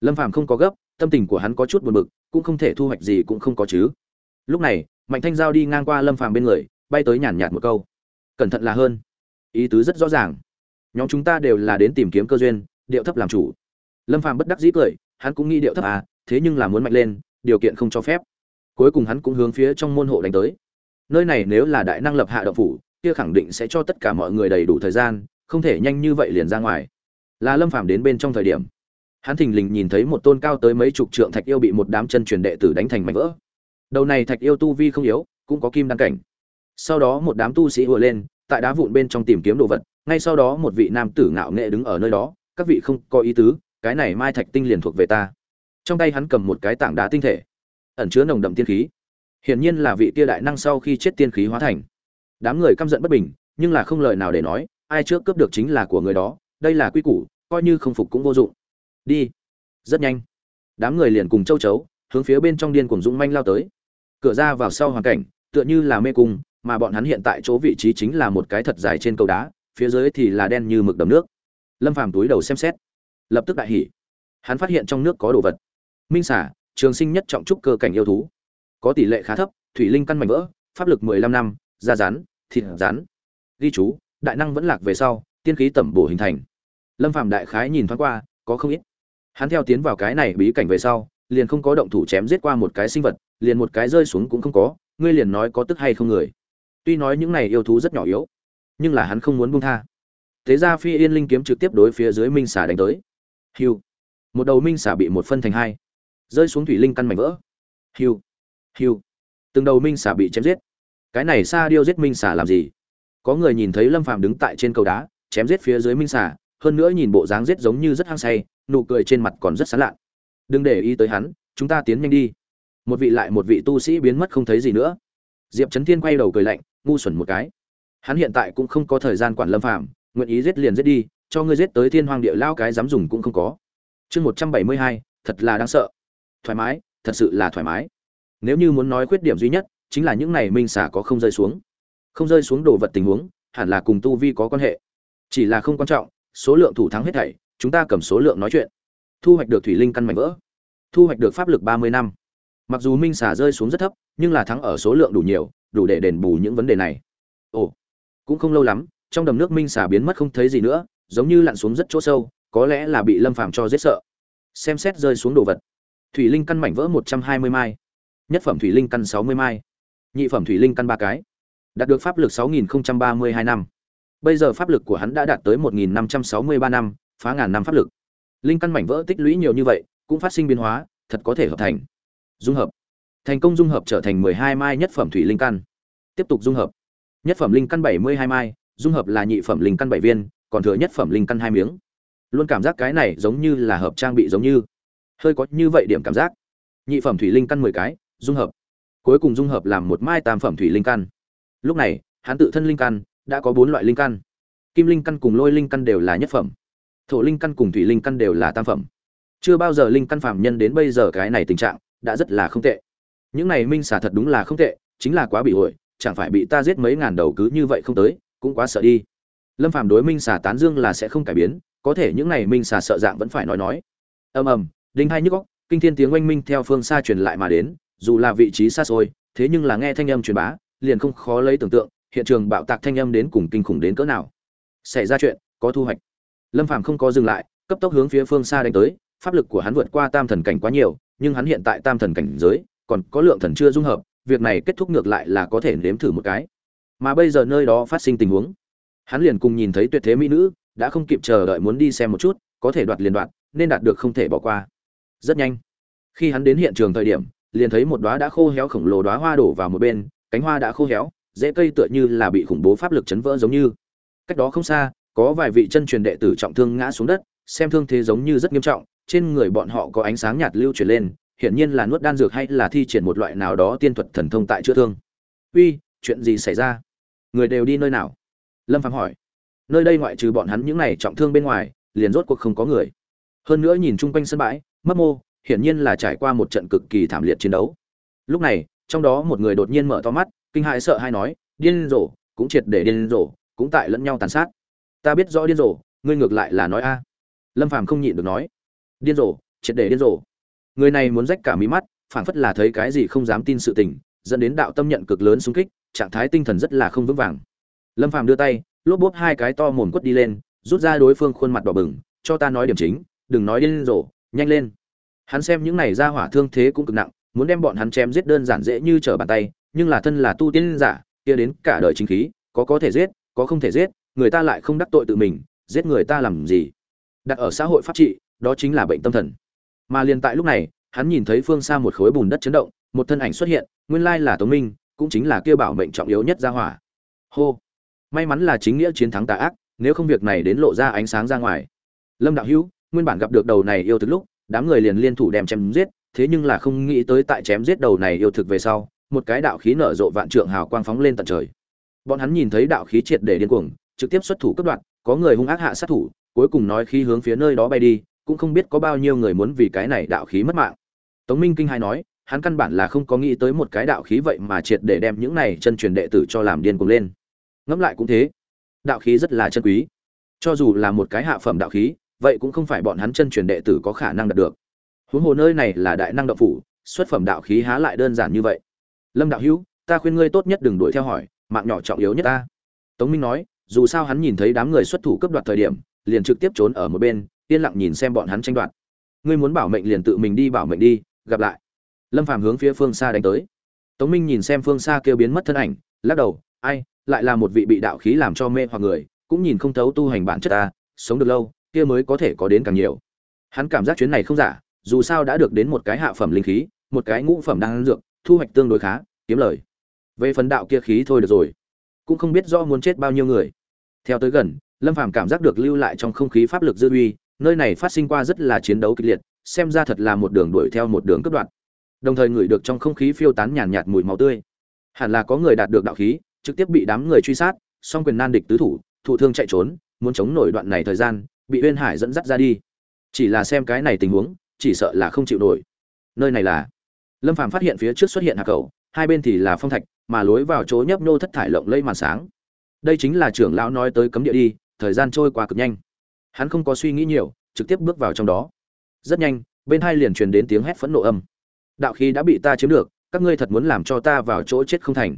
Lâm phàm không có gấp, tâm tình của hắn có chút buồn bực, cũng không thể thu hoạch gì cũng không có chứ. Lúc này, mạnh thanh giao đi ngang qua lâm phàm bên người, bay tới nhàn nhạt một câu. Cẩn thận là hơn ý tứ rất rõ ràng. Nhóm chúng ta đều là đến tìm kiếm cơ duyên, điệu thấp làm chủ. Lâm phàm bất đắc dĩ cười, hắn cũng nghĩ điệu thấp à thế nhưng là muốn mạnh lên, điều kiện không cho phép. Cuối cùng hắn cũng hướng phía trong môn hộ đánh tới. Nơi này nếu là đại năng lập hạ động phủ, kia khẳng định sẽ cho tất cả mọi người đầy đủ thời gian, không thể nhanh như vậy liền ra ngoài. Là lâm phàm đến bên trong thời điểm, hắn thình lình nhìn thấy một tôn cao tới mấy chục trượng thạch yêu bị một đám chân truyền đệ tử đánh thành mảnh vỡ. Đầu này thạch yêu tu vi không yếu, cũng có kim đăng cảnh. Sau đó một đám tu sĩ ùa lên tại đá vụn bên trong tìm kiếm đồ vật, ngay sau đó một vị nam tử ngạo nghệ đứng ở nơi đó, các vị không có ý tứ, cái này mai thạch tinh liền thuộc về ta. Trong tay hắn cầm một cái tảng đá tinh thể, ẩn chứa nồng đậm tiên khí. Hiển nhiên là vị tia đại năng sau khi chết tiên khí hóa thành. Đám người căm giận bất bình, nhưng là không lời nào để nói, ai trước cướp được chính là của người đó, đây là quy củ, coi như không phục cũng vô dụng. Đi. Rất nhanh. Đám người liền cùng châu chấu, hướng phía bên trong điên cùng dũng manh lao tới. Cửa ra vào sau hoàn cảnh, tựa như là mê cung mà bọn hắn hiện tại chỗ vị trí chính là một cái thật dài trên cầu đá, phía dưới thì là đen như mực đầm nước. Lâm phàm túi đầu xem xét, lập tức đại hỉ. Hắn phát hiện trong nước có đồ vật. Minh xả trường sinh nhất trọng trúc cơ cảnh yêu thú. Có tỷ lệ khá thấp, thủy linh căn mảnh vỡ, pháp lực mười lăm năm, da rán thịt rán ghi chú, đại năng vẫn lạc về sau, tiên khí tẩm bổ hình thành. Lâm phàm đại khái nhìn thoáng qua, có không ít. Hắn theo tiến vào cái này bí cảnh về sau, liền không có động thủ chém giết qua một cái sinh vật, liền một cái rơi xuống cũng không có, ngươi liền nói có tức hay không người tuy nói những này yêu thú rất nhỏ yếu, nhưng là hắn không muốn buông tha. Thế ra phi yên linh kiếm trực tiếp đối phía dưới minh xà đánh tới. Hiu. Một đầu minh xà bị một phân thành hai. Rơi xuống thủy linh căn mảnh vỡ. Hiu. Hiu. Từng đầu minh xà bị chém giết. Cái này xa điêu giết minh xà làm gì? Có người nhìn thấy lâm phàm đứng tại trên cầu đá, chém giết phía dưới minh xà, hơn nữa nhìn bộ dáng giết giống như rất hăng say, nụ cười trên mặt còn rất sán lạn. Đừng để ý tới hắn, chúng ta tiến nhanh đi. Một vị lại một vị tu sĩ biến mất không thấy gì nữa. Diệp trấn thiên quay đầu cười lạnh ngu xuẩn một cái. Hắn hiện tại cũng không có thời gian quản lâm phàm, nguyện ý giết liền giết đi, cho ngươi giết tới thiên hoàng địa lao cái dám dùng cũng không có. Chương một trăm bảy mươi hai, thật là đáng sợ. Thoải mái, thật sự là thoải mái. Nếu như muốn nói khuyết điểm duy nhất, chính là những này minh xả có không rơi xuống. Không rơi xuống đồ vật tình huống, hẳn là cùng tu vi có quan hệ. Chỉ là không quan trọng, số lượng thủ thắng hết thảy, chúng ta cầm số lượng nói chuyện. Thu hoạch được thủy linh căn mảnh vỡ. Thu hoạch được pháp lực ba mươi năm. Mặc dù minh xả rơi xuống rất thấp, nhưng là thắng ở số lượng đủ nhiều đủ để đền bù những vấn đề này. Ồ, cũng không lâu lắm, trong đầm nước minh xà biến mất không thấy gì nữa, giống như lặn xuống rất chỗ sâu, có lẽ là bị lâm phàm cho giết sợ. Xem xét rơi xuống đồ vật. Thủy linh căn mảnh vỡ một trăm hai mươi mai. Nhất phẩm thủy linh căn sáu mươi mai. Nhị phẩm thủy linh căn ba cái. Đạt được pháp lực sáu nghìn ba mươi hai năm. Bây giờ pháp lực của hắn đã đạt tới một nghìn năm trăm sáu mươi ba năm, phá ngàn năm pháp lực. Linh căn mảnh vỡ tích lũy nhiều như vậy, cũng phát sinh biến hóa, thật có thể hợp thành. Dung hợp thành công dung hợp trở thành mười hai mai nhất phẩm thủy linh căn tiếp tục dung hợp nhất phẩm linh căn bảy mươi hai mai dung hợp là nhị phẩm linh căn bảy viên còn thừa nhất phẩm linh căn hai miếng luôn cảm giác cái này giống như là hợp trang bị giống như hơi có như vậy điểm cảm giác nhị phẩm thủy linh căn mười cái dung hợp cuối cùng dung hợp làm một mai tam phẩm thủy linh căn lúc này hắn tự thân linh căn đã có bốn loại linh căn kim linh căn cùng lôi linh căn đều là nhất phẩm thổ linh căn cùng thủy linh căn đều là tam phẩm chưa bao giờ linh căn phạm nhân đến bây giờ cái này tình trạng đã rất là không tệ những này minh xả thật đúng là không tệ, chính là quá bị ổi chẳng phải bị ta giết mấy ngàn đầu cứ như vậy không tới, cũng quá sợ đi. Lâm phàm đối minh xả tán dương là sẽ không cải biến, có thể những này minh xả sợ dạng vẫn phải nói nói. Ầm ầm, đinh hai nhức góc kinh thiên tiếng oanh minh theo phương xa truyền lại mà đến, dù là vị trí xa xôi, thế nhưng là nghe thanh âm truyền bá, liền không khó lấy tưởng tượng, hiện trường bạo tạc thanh âm đến cùng kinh khủng đến cỡ nào. Xảy ra chuyện, có thu hoạch. Lâm phàm không có dừng lại, cấp tốc hướng phía phương xa đánh tới, pháp lực của hắn vượt qua tam thần cảnh quá nhiều, nhưng hắn hiện tại tam thần cảnh giới còn có lượng thần chưa dung hợp, việc này kết thúc ngược lại là có thể nếm thử một cái. Mà bây giờ nơi đó phát sinh tình huống, hắn liền cùng nhìn thấy tuyệt thế mỹ nữ, đã không kịp chờ đợi muốn đi xem một chút, có thể đoạt liền đoạt, nên đạt được không thể bỏ qua. Rất nhanh, khi hắn đến hiện trường thời điểm, liền thấy một đóa đã khô héo khổng lồ đóa hoa đổ vào một bên, cánh hoa đã khô héo, rễ cây tựa như là bị khủng bố pháp lực chấn vỡ giống như. Cách đó không xa, có vài vị chân truyền đệ tử trọng thương ngã xuống đất, xem thương thế giống như rất nghiêm trọng, trên người bọn họ có ánh sáng nhạt lưu chuyển lên hiển nhiên là nuốt đan dược hay là thi triển một loại nào đó tiên thuật thần thông tại chữa thương. Uy, chuyện gì xảy ra? Người đều đi nơi nào? Lâm phàm hỏi. Nơi đây ngoại trừ bọn hắn những này trọng thương bên ngoài, liền rốt cuộc không có người. Hơn nữa nhìn chung quanh sân bãi, mấp mô, hiển nhiên là trải qua một trận cực kỳ thảm liệt chiến đấu. Lúc này, trong đó một người đột nhiên mở to mắt, kinh hãi sợ hay nói, điên rồ, cũng triệt để điên rồ, cũng tại lẫn nhau tàn sát. Ta biết rõ điên rồ, ngươi ngược lại là nói a. Lâm phàm không nhịn được nói, điên rồ, triệt để điên rồ người này muốn rách cả mí mắt, phảng phất là thấy cái gì không dám tin sự tình, dẫn đến đạo tâm nhận cực lớn xung kích, trạng thái tinh thần rất là không vững vàng. Lâm phàm đưa tay, lốp bốp hai cái to mồm quất đi lên, rút ra đối phương khuôn mặt đỏ bừng, cho ta nói điểm chính, đừng nói điên rồ, nhanh lên. Hắn xem những này ra hỏa thương thế cũng cực nặng, muốn đem bọn hắn chém giết đơn giản dễ như trở bàn tay, nhưng là thân là tu tiên giả, kia đến cả đời chính khí, có có thể giết, có không thể giết, người ta lại không đắc tội tự mình, giết người ta làm gì? Đặt ở xã hội pháp trị, đó chính là bệnh tâm thần mà liền tại lúc này, hắn nhìn thấy phương xa một khối bùn đất chấn động, một thân ảnh xuất hiện, nguyên lai là tống minh, cũng chính là kia bảo mệnh trọng yếu nhất ra hỏa. Hô! May mắn là chính nghĩa chiến thắng tà ác, nếu không việc này đến lộ ra ánh sáng ra ngoài. Lâm đạo hữu, nguyên bản gặp được đầu này yêu thực lúc, đám người liền liên thủ đem chém giết, thế nhưng là không nghĩ tới tại chém giết đầu này yêu thực về sau, một cái đạo khí nở rộ vạn trượng hào quang phóng lên tận trời. Bọn hắn nhìn thấy đạo khí triệt để điên cuồng, trực tiếp xuất thủ cấp đoạn có người hung ác hạ sát thủ, cuối cùng nói khi hướng phía nơi đó bay đi cũng không biết có bao nhiêu người muốn vì cái này đạo khí mất mạng. Tống minh kinh hai nói, hắn căn bản là không có nghĩ tới một cái đạo khí vậy mà triệt để đem những này chân truyền đệ tử cho làm điên cuồng lên. Ngẫm lại cũng thế, đạo khí rất là chân quý. Cho dù là một cái hạ phẩm đạo khí, vậy cũng không phải bọn hắn chân truyền đệ tử có khả năng đạt được. Huống hồ nơi này là đại năng đạo phủ, xuất phẩm đạo khí há lại đơn giản như vậy. Lâm đạo hữu, ta khuyên ngươi tốt nhất đừng đuổi theo hỏi, mạng nhỏ trọng yếu nhất ta. Tống minh nói, dù sao hắn nhìn thấy đám người xuất thủ cướp đoạt thời điểm, liền trực tiếp trốn ở một bên yên lặng nhìn xem bọn hắn tranh đoạt. Ngươi muốn bảo mệnh liền tự mình đi, bảo mệnh đi, gặp lại. Lâm phàm hướng phía phương xa đánh tới. Tống minh nhìn xem phương xa kêu biến mất thân ảnh, lắc đầu, ai, lại là một vị bị đạo khí làm cho mê hoặc người, cũng nhìn không thấu tu hành bản chất ta, sống được lâu, kia mới có thể có đến càng nhiều. Hắn cảm giác chuyến này không giả, dù sao đã được đến một cái hạ phẩm linh khí, một cái ngũ phẩm đang dược, thu hoạch tương đối khá, kiếm lời. Về phần đạo kia khí thôi được rồi, cũng không biết do muốn chết bao nhiêu người. Theo tới gần, lâm phàm cảm giác được lưu lại trong không khí pháp lực dư uy nơi này phát sinh qua rất là chiến đấu kịch liệt, xem ra thật là một đường đuổi theo một đường cướp đoạt. Đồng thời ngửi được trong không khí phiêu tán nhàn nhạt mùi máu tươi. Hẳn là có người đạt được đạo khí, trực tiếp bị đám người truy sát, song quyền nan địch tứ thủ, thụ thương chạy trốn, muốn chống nổi đoạn này thời gian, bị uyên hải dẫn dắt ra đi. Chỉ là xem cái này tình huống, chỉ sợ là không chịu nổi. Nơi này là lâm phàm phát hiện phía trước xuất hiện hạ cầu hai bên thì là phong thạch, mà lối vào chỗ nhấp nô thất thải lộng lây màn sáng. Đây chính là trưởng lão nói tới cấm địa đi, thời gian trôi qua cực nhanh hắn không có suy nghĩ nhiều, trực tiếp bước vào trong đó. Rất nhanh, bên hai liền truyền đến tiếng hét phẫn nộ âm. Đạo khí đã bị ta chiếm được, các ngươi thật muốn làm cho ta vào chỗ chết không thành.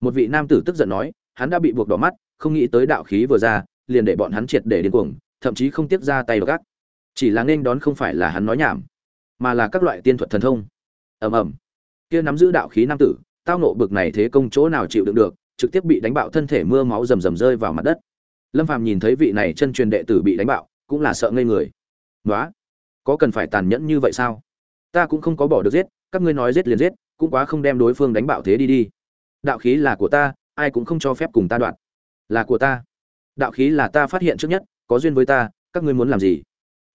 Một vị nam tử tức giận nói, hắn đã bị buộc đỏ mắt, không nghĩ tới đạo khí vừa ra, liền để bọn hắn triệt để điên cuồng, thậm chí không tiếp ra tay gác. Chỉ là nên đón không phải là hắn nói nhảm, mà là các loại tiên thuật thần thông. Ầm ầm. Kia nắm giữ đạo khí nam tử, tao nộ bực này thế công chỗ nào chịu đựng được, trực tiếp bị đánh bạo thân thể mưa máu rầm rầm rơi vào mặt đất lâm phàm nhìn thấy vị này chân truyền đệ tử bị đánh bạo, cũng là sợ ngây người. Nói có cần phải tàn nhẫn như vậy sao? Ta cũng không có bỏ được giết, các ngươi nói giết liền giết, cũng quá không đem đối phương đánh bạo thế đi đi. Đạo khí là của ta, ai cũng không cho phép cùng ta đoạn. Là của ta. Đạo khí là ta phát hiện trước nhất, có duyên với ta, các ngươi muốn làm gì?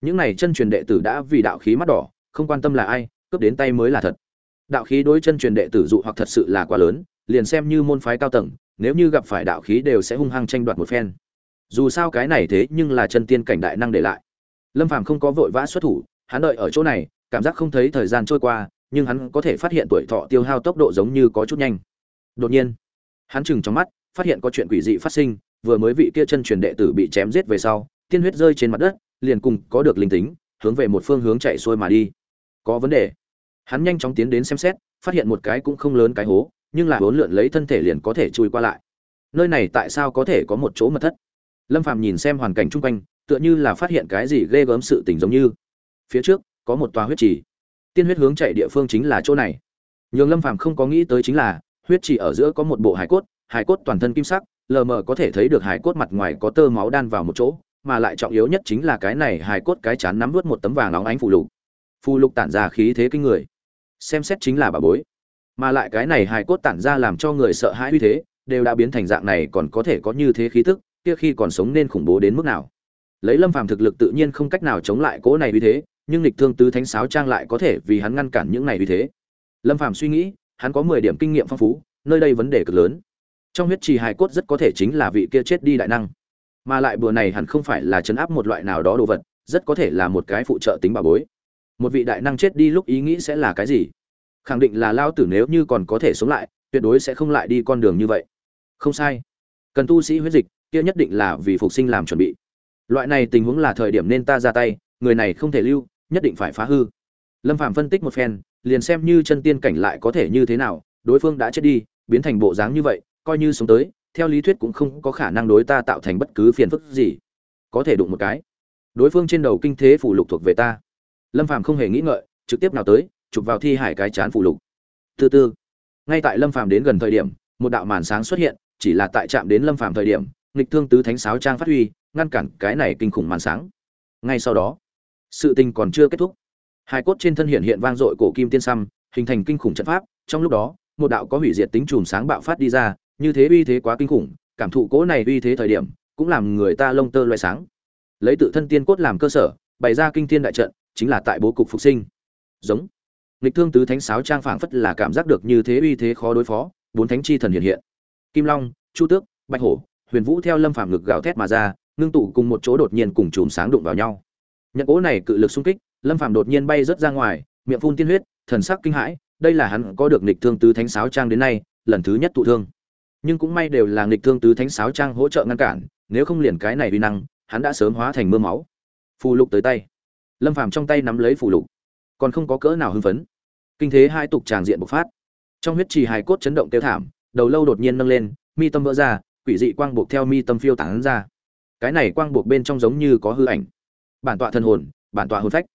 Những này chân truyền đệ tử đã vì đạo khí mắt đỏ, không quan tâm là ai, cướp đến tay mới là thật. Đạo khí đối chân truyền đệ tử dụ hoặc thật sự là quá lớn, liền xem như môn phái cao tầng, nếu như gặp phải đạo khí đều sẽ hung hăng tranh đoạt một phen dù sao cái này thế nhưng là chân tiên cảnh đại năng để lại. Lâm phàm không có vội vã xuất thủ, hắn đợi ở chỗ này, cảm giác không thấy thời gian trôi qua, nhưng hắn có thể phát hiện tuổi thọ tiêu hao tốc độ giống như có chút nhanh. Đột nhiên, hắn chừng trong mắt, phát hiện có chuyện quỷ dị phát sinh, vừa mới vị kia chân truyền đệ tử bị chém giết về sau, tiên huyết rơi trên mặt đất, liền cùng có được linh tính, hướng về một phương hướng chạy xuôi mà đi. Có vấn đề. Hắn nhanh chóng tiến đến xem xét, phát hiện một cái cũng không lớn cái hố, nhưng là hỗn lượn lấy thân thể liền có thể chui qua lại. Nơi này tại sao có thể có một chỗ mật thất? Lâm phàm nhìn xem hoàn cảnh chung quanh, tựa như là phát hiện cái gì ghê gớm sự tình giống như. Phía trước, có một tòa huyết trì. Tiên huyết hướng chạy địa phương chính là chỗ này. Nhường lâm phàm không có nghĩ tới chính là, huyết trì ở giữa có một bộ hải cốt hải cốt toàn thân kim sắc, lờ mờ có thể thấy được hải cốt mặt ngoài có tơ máu đan vào một chỗ, mà lại trọng yếu nhất chính là cái này hải cốt cái chán nắm vớt một tấm vàng óng ánh phù lục. Phù lục tản ra khí thế kinh người. Xem xét chính là bà bối. Mà lại cái này hải cốt tản ra làm cho người sợ hãi uy thế, đều đã biến thành dạng này còn có thể có như thế khí tức kia khi còn sống nên khủng bố đến mức nào? Lấy lâm phàm thực lực tự nhiên không cách nào chống lại cỗ này uy thế, nhưng lịch thương tứ thánh sáo trang lại có thể vì hắn ngăn cản những này uy thế. Lâm phàm suy nghĩ, hắn có mười điểm kinh nghiệm phong phú, nơi đây vấn đề cực lớn. Trong huyết trì hài cốt rất có thể chính là vị kia chết đi đại năng. Mà lại bữa này hẳn không phải là chấn áp một loại nào đó đồ vật, rất có thể là một cái phụ trợ tính bảo bối. Một vị đại năng chết đi lúc ý nghĩ sẽ là cái gì? Khẳng định là lao tử nếu như còn có thể sống lại, tuyệt đối sẽ không lại đi con đường như vậy. Không sai. Cần tu sĩ huyết dịch kia nhất định là vì phục sinh làm chuẩn bị. Loại này tình huống là thời điểm nên ta ra tay, người này không thể lưu, nhất định phải phá hư. Lâm phạm phân tích một phen, liền xem như chân tiên cảnh lại có thể như thế nào, đối phương đã chết đi, biến thành bộ dáng như vậy, coi như sống tới, theo lý thuyết cũng không có khả năng đối ta tạo thành bất cứ phiền phức gì. Có thể đụng một cái. Đối phương trên đầu kinh thế phủ lục thuộc về ta. Lâm phàm không hề nghĩ ngợi, trực tiếp nào tới, chụp vào thi hải cái chán phủ lục. Từ từ. Ngay tại lâm phàm đến gần thời điểm, một đạo màn sáng xuất hiện, chỉ là tại chạm đến lâm phàm thời điểm nghịch thương tứ thánh sáo trang phát huy, ngăn cản cái này kinh khủng màn sáng. Ngay sau đó, sự tình còn chưa kết thúc. Hai cốt trên thân hiện hiện vang dội cổ kim tiên xăm, hình thành kinh khủng trận pháp, trong lúc đó, một đạo có hủy diệt tính chùm sáng bạo phát đi ra, như thế uy thế quá kinh khủng, cảm thụ cố này uy thế thời điểm, cũng làm người ta lông tơ loại sáng. Lấy tự thân tiên cốt làm cơ sở, bày ra kinh thiên đại trận, chính là tại bố cục phục sinh. Giống. Nghịch thương tứ thánh sáo trang phảng phất là cảm giác được như thế uy thế khó đối phó, bốn thánh chi thần hiện hiện. Kim long, chu tước, bạch hổ huyền vũ theo lâm phàm ngực gào thét mà ra, ngưng tụ cùng một chỗ đột nhiên cùng chùm sáng đụng vào nhau. Nhận cố này cự lực xung kích, lâm phàm đột nhiên bay rớt ra ngoài, miệng phun tiên huyết, thần sắc kinh hãi, đây là hắn có được nghịch thương tứ thánh sáo trang đến nay, lần thứ nhất tụ thương. Nhưng cũng may đều là nghịch thương tứ thánh sáo trang hỗ trợ ngăn cản, nếu không liền cái này uy năng, hắn đã sớm hóa thành mưa máu. Phù lục tới tay. Lâm phàm trong tay nắm lấy phù lục, còn không có cỡ nào hưng phấn. Kinh thế hai tục tràng diện bộc phát. Trong huyết trì hài cốt chấn động tiêu thảm, đầu lâu đột nhiên nâng lên, mi tâm vỡ ra quỷ dị quang buộc theo mi tâm phiêu tán ra. Cái này quang buộc bên trong giống như có hư ảnh. Bản tọa thân hồn bản tọa hồn phách.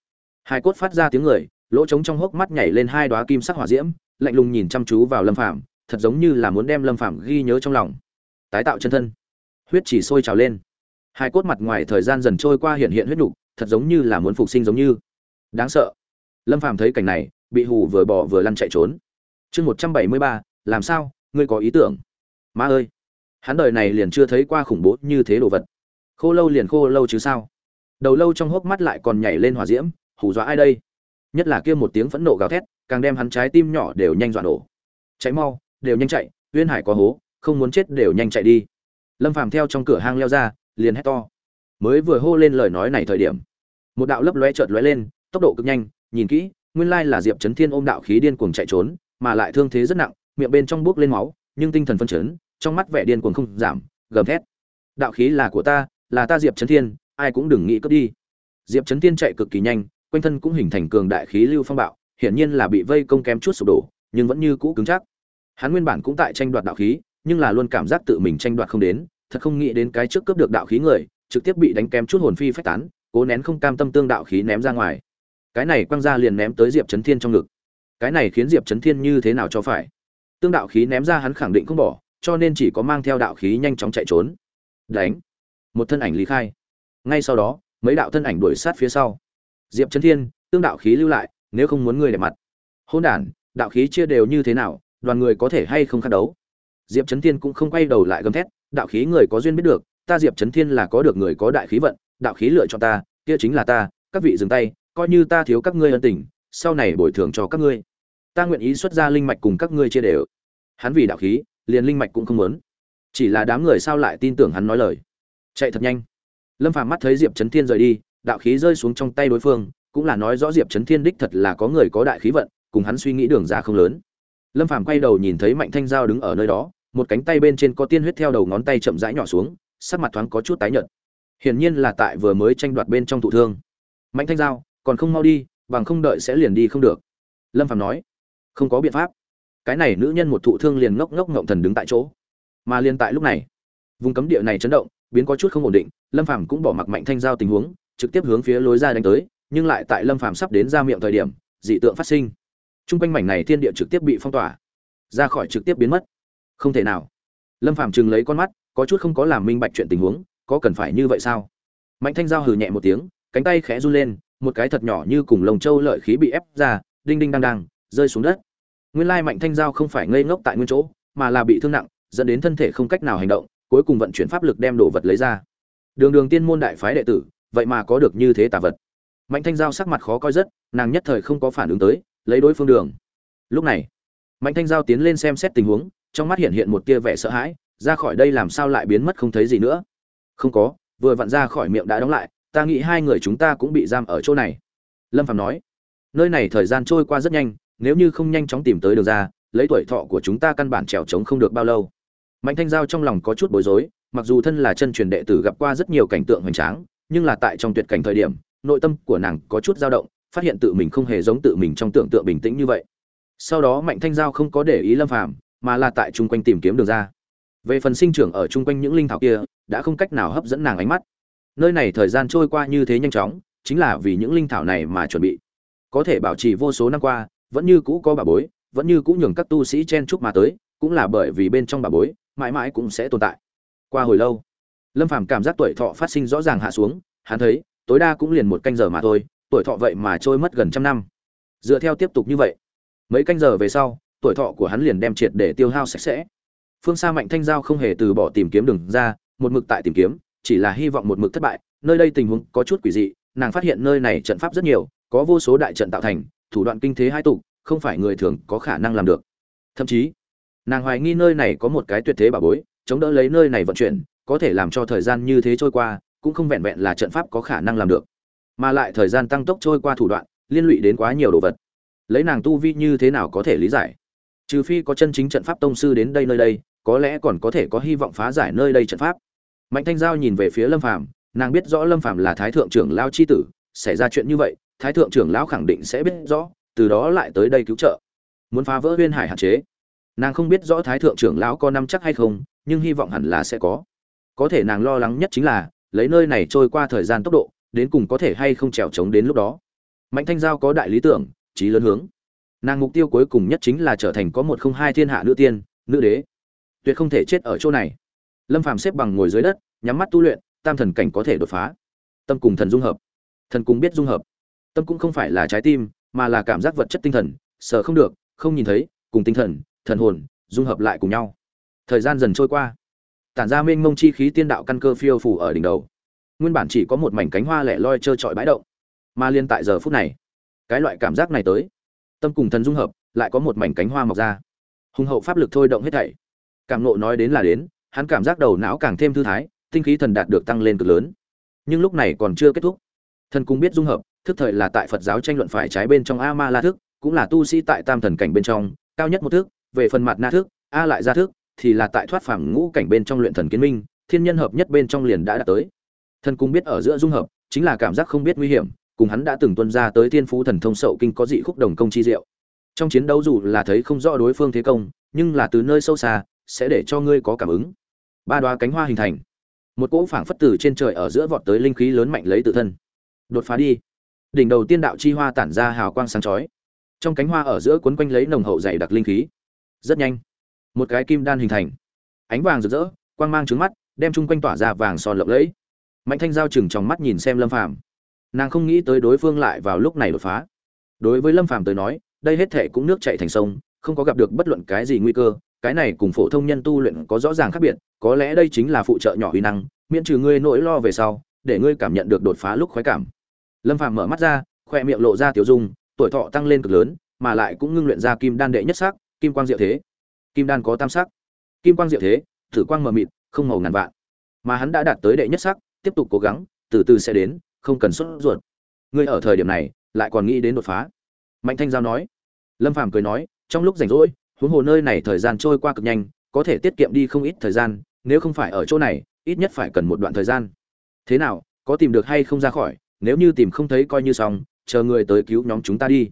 Hai cốt phát ra tiếng người lỗ trống trong hốc mắt nhảy lên hai đóa kim sắc hỏa diễm lạnh lùng nhìn chăm chú vào lâm phạm, thật giống như là muốn đem lâm phạm ghi nhớ trong lòng. Tái tạo chân thân. Huyết chỉ sôi trào lên. Hai cốt mặt ngoài thời gian dần trôi qua hiện hiện huyết nhục thật giống như là muốn phục sinh giống như. Đáng sợ. Lâm phạm thấy cảnh này bị hù vừa bỏ vừa lăn chạy trốn. Chương một trăm bảy mươi ba làm sao? Ngươi có ý tưởng? Má ơi! Hắn đời này liền chưa thấy qua khủng bố như thế đồ vật. Khô lâu liền khô lâu chứ sao? Đầu lâu trong hốc mắt lại còn nhảy lên hỏa diễm, hù dọa ai đây? Nhất là kia một tiếng phẫn nộ gào thét, càng đem hắn trái tim nhỏ đều nhanh dọa nổ. Cháy mau, đều nhanh chạy, uyên hải có hố, không muốn chết đều nhanh chạy đi. Lâm phàm theo trong cửa hang leo ra, liền hét to. Mới vừa hô lên lời nói này thời điểm, một đạo lấp lóe chợt lóe lên, tốc độ cực nhanh, nhìn kỹ, nguyên lai là diệp chấn thiên ôm đạo khí điên cuồng chạy trốn, mà lại thương thế rất nặng, miệng bên trong buốc lên máu, nhưng tinh thần phân chấn trong mắt vẻ điên cuồng không giảm, gầm thét. Đạo khí là của ta, là ta diệp chấn thiên, ai cũng đừng nghĩ cướp đi. Diệp chấn thiên chạy cực kỳ nhanh, quanh thân cũng hình thành cường đại khí lưu phong bạo, hiển nhiên là bị vây công kém chút sụp đổ, nhưng vẫn như cũ cứng chắc. Hắn nguyên bản cũng tại tranh đoạt đạo khí, nhưng là luôn cảm giác tự mình tranh đoạt không đến, thật không nghĩ đến cái trước cướp được đạo khí người, trực tiếp bị đánh kém chút hồn phi phách tán, cố nén không cam tâm tương đạo khí ném ra ngoài. Cái này quăng ra liền ném tới diệp chấn thiên trong ngực. Cái này khiến diệp chấn thiên như thế nào cho phải? Tương đạo khí ném ra hắn khẳng định không bỏ cho nên chỉ có mang theo đạo khí nhanh chóng chạy trốn. Đánh. Một thân ảnh lý khai. Ngay sau đó, mấy đạo thân ảnh đuổi sát phía sau. Diệp chấn thiên, tương đạo khí lưu lại, nếu không muốn người đẹp mặt. Hôn đản, đạo khí chia đều như thế nào, đoàn người có thể hay không khắc đấu? Diệp chấn thiên cũng không quay đầu lại gầm thét, đạo khí người có duyên biết được, ta diệp chấn thiên là có được người có đại khí vận, đạo khí lựa chọn ta, kia chính là ta, các vị dừng tay, coi như ta thiếu các ngươi ân tình, sau này bồi thường cho các ngươi. Ta nguyện ý xuất ra linh mạch cùng các ngươi chia đều. Hắn vì đạo khí liền linh mạch cũng không muốn. Chỉ là đám người sao lại tin tưởng hắn nói lời. Chạy thật nhanh. Lâm phàm mắt thấy diệp trấn thiên rời đi, đạo khí rơi xuống trong tay đối phương, cũng là nói rõ diệp trấn thiên đích thật là có người có đại khí vận, cùng hắn suy nghĩ đường ra không lớn. Lâm phàm quay đầu nhìn thấy mạnh thanh giao đứng ở nơi đó, một cánh tay bên trên có tiên huyết theo đầu ngón tay chậm rãi nhỏ xuống, sắc mặt thoáng có chút tái nhợt. Hiển nhiên là tại vừa mới tranh đoạt bên trong thụ thương. Mạnh thanh giao, còn không mau đi, bằng không đợi sẽ liền đi không được. Lâm phàm nói. Không có biện pháp cái này nữ nhân một thụ thương liền ngốc ngốc ngộng thần đứng tại chỗ. Mà liền tại lúc này, vùng cấm địa này chấn động, biến có chút không ổn định, lâm phàm cũng bỏ mặc mạnh thanh giao tình huống, trực tiếp hướng phía lối ra đánh tới, nhưng lại tại lâm phàm sắp đến ra miệng thời điểm, dị tượng phát sinh. Trung quanh mảnh này thiên địa trực tiếp bị phong tỏa, ra khỏi trực tiếp biến mất. Không thể nào. Lâm phàm chừng lấy con mắt, có chút không có làm minh bạch chuyện tình huống, có cần phải như vậy sao? Mạnh thanh giao hừ nhẹ một tiếng, cánh tay khẽ run lên, một cái thật nhỏ như cùng lồng châu lợi khí bị ép ra, đinh đinh đang đang rơi xuống đất nguyên lai mạnh thanh giao không phải ngây ngốc tại nguyên chỗ, mà là bị thương nặng, dẫn đến thân thể không cách nào hành động, cuối cùng vận chuyển pháp lực đem đồ vật lấy ra. Đường đường tiên môn đại phái đệ tử, vậy mà có được như thế tà vật. Mạnh thanh giao sắc mặt khó coi rất, nàng nhất thời không có phản ứng tới, lấy đối phương đường. Lúc này, mạnh thanh giao tiến lên xem xét tình huống, trong mắt hiện hiện một tia vẻ sợ hãi, ra khỏi đây làm sao lại biến mất không thấy gì nữa. Không có, vừa vặn ra khỏi miệng đã đóng lại, ta nghĩ hai người chúng ta cũng bị giam ở chỗ này. Lâm phạm nói, nơi này thời gian trôi qua rất nhanh nếu như không nhanh chóng tìm tới đường ra, lấy tuổi thọ của chúng ta căn bản trèo trống không được bao lâu. Mạnh thanh giao trong lòng có chút bối rối, mặc dù thân là chân truyền đệ tử gặp qua rất nhiều cảnh tượng hoành tráng, nhưng là tại trong tuyệt cảnh thời điểm, nội tâm của nàng có chút dao động, phát hiện tự mình không hề giống tự mình trong tưởng tượng bình tĩnh như vậy. Sau đó mạnh thanh giao không có để ý lâm phàm, mà là tại chung quanh tìm kiếm đường ra. Về phần sinh trưởng ở chung quanh những linh thảo kia, đã không cách nào hấp dẫn nàng ánh mắt. Nơi này thời gian trôi qua như thế nhanh chóng, chính là vì những linh thảo này mà chuẩn bị. Có thể bảo trì vô số năm qua vẫn như cũ có bà bối, vẫn như cũ nhường các tu sĩ chen chúc mà tới, cũng là bởi vì bên trong bà bối, mãi mãi cũng sẽ tồn tại. Qua hồi lâu, lâm phàm cảm giác tuổi thọ phát sinh rõ ràng hạ xuống, hắn thấy, tối đa cũng liền một canh giờ mà thôi, tuổi thọ vậy mà trôi mất gần trăm năm. Dựa theo tiếp tục như vậy, mấy canh giờ về sau, tuổi thọ của hắn liền đem triệt để tiêu hao sạch sẽ. Phương xa mạnh thanh giao không hề từ bỏ tìm kiếm đường ra, một mực tại tìm kiếm, chỉ là hy vọng một mực thất bại, nơi đây tình huống có chút quỷ dị, nàng phát hiện nơi này trận pháp rất nhiều, có vô số đại trận tạo thành thủ đoạn kinh thế hai tục, không phải người thường có khả năng làm được. Thậm chí, nàng hoài nghi nơi này có một cái tuyệt thế bảo bối, chống đỡ lấy nơi này vận chuyển, có thể làm cho thời gian như thế trôi qua, cũng không vẹn vẹn là trận pháp có khả năng làm được. Mà lại thời gian tăng tốc trôi qua thủ đoạn, liên lụy đến quá nhiều đồ vật. Lấy nàng tu vi như thế nào có thể lý giải? Trừ phi có chân chính trận pháp tông sư đến đây nơi đây, có lẽ còn có thể có hy vọng phá giải nơi đây trận pháp. Mạnh thanh giao nhìn về phía lâm phàm, nàng biết rõ lâm phàm là thái thượng trưởng lao chi tử, xảy ra chuyện như vậy thái thượng trưởng lão khẳng định sẽ biết rõ, từ đó lại tới đây cứu trợ. Muốn phá vỡ huyên hải hạn chế. Nàng không biết rõ thái thượng trưởng lão có năm chắc hay không, nhưng hy vọng hẳn là sẽ có. Có thể nàng lo lắng nhất chính là, lấy nơi này trôi qua thời gian tốc độ, đến cùng có thể hay không trèo trống đến lúc đó. Mạnh thanh giao có đại lý tưởng trí lớn hướng. Nàng mục tiêu cuối cùng nhất chính là trở thành có một không hai thiên hạ nữ tiên, nữ đế. Tuyệt không thể chết ở chỗ này. Lâm phàm xếp bằng ngồi dưới đất, nhắm mắt tu luyện, tam thần cảnh có thể đột phá. Tâm cùng thần dung hợp. Thần cùng biết dung hợp tâm cũng không phải là trái tim, mà là cảm giác vật chất tinh thần sợ không được, không nhìn thấy, cùng tinh thần thần hồn, dung hợp lại cùng nhau. Thời gian dần trôi qua. Tản ra mênh mông chi khí tiên đạo căn cơ phiêu phủ ở đỉnh đầu. Nguyên bản chỉ có một mảnh cánh hoa lẻ loi trơ trọi bãi động mà liên tại giờ phút này, cái loại cảm giác này tới. Tâm cùng thần dung hợp, lại có một mảnh cánh hoa mọc ra. Hùng hậu pháp lực thôi động hết thảy. Cảm nộ nói đến là đến, hắn cảm giác đầu não càng thêm thư thái, tinh khí thần đạt được tăng lên cực lớn. Nhưng lúc này còn chưa kết thúc. Thần cũng biết dung hợp thức thời là tại phật giáo tranh luận phải trái bên trong a ma la thức cũng là tu sĩ tại tam thần cảnh bên trong, cao nhất một thức, về phần mặt na thức a lại ra thức, thì là tại thoát phàm ngũ cảnh bên trong luyện thần kiến minh, thiên nhân hợp nhất bên trong liền đã đạt tới. Thần cung biết ở giữa dung hợp, chính là cảm giác không biết nguy hiểm, cùng hắn đã từng tuân ra tới thiên phú thần thông sậu kinh có dị khúc đồng công chi diệu. Trong chiến đấu dù là thấy không rõ đối phương thế công, nhưng là từ nơi sâu xa, sẽ để cho ngươi có cảm ứng. Ba đoá cánh hoa hình thành. Một cỗ phảng phất từ trên trời ở giữa vọt tới linh khí lớn mạnh lấy tự thân. Đột phá đi đỉnh đầu tiên đạo chi hoa tản ra hào quang sáng chói. Trong cánh hoa ở giữa quấn quanh lấy nồng hậu dày đặc linh khí. Rất nhanh, một cái kim đan hình thành. Ánh vàng rực rỡ, quang mang trứng mắt, đem chung quanh tỏa ra vàng son lộng lẫy. Mạnh thanh giao chừng trong mắt nhìn xem lâm phàm. Nàng không nghĩ tới đối phương lại vào lúc này đột phá. Đối với lâm phàm tới nói, đây hết thệ cũng nước chảy thành sông, không có gặp được bất luận cái gì nguy cơ, cái này cùng phổ thông nhân tu luyện có rõ ràng khác biệt, có lẽ đây chính là phụ trợ nhỏ uy năng, miễn trừ ngươi nỗi lo về sau, để ngươi cảm nhận được đột phá lúc khoái cảm lâm phàm mở mắt ra, khoe miệng lộ ra tiểu dung, tuổi thọ tăng lên cực lớn, mà lại cũng ngưng luyện ra kim đan đệ nhất sắc, kim quang diệu thế. Kim đan có tam sắc. Kim quang diệu thế thử quang mờ mịt, không màu ngàn vạn. Mà hắn đã đạt tới đệ nhất sắc, tiếp tục cố gắng, từ từ sẽ đến, không cần sốt ruột. Ngươi ở thời điểm này, lại còn nghĩ đến đột phá. Mạnh thanh giao nói. Lâm phàm cười nói, trong lúc rảnh rỗi, huống hồ nơi này thời gian trôi qua cực nhanh, có thể tiết kiệm đi không ít thời gian, nếu không phải ở chỗ này, ít nhất phải cần một đoạn thời gian. Thế nào, có tìm được hay không ra khỏi? Nếu như tìm không thấy coi như xong, chờ người tới cứu nhóm chúng ta đi.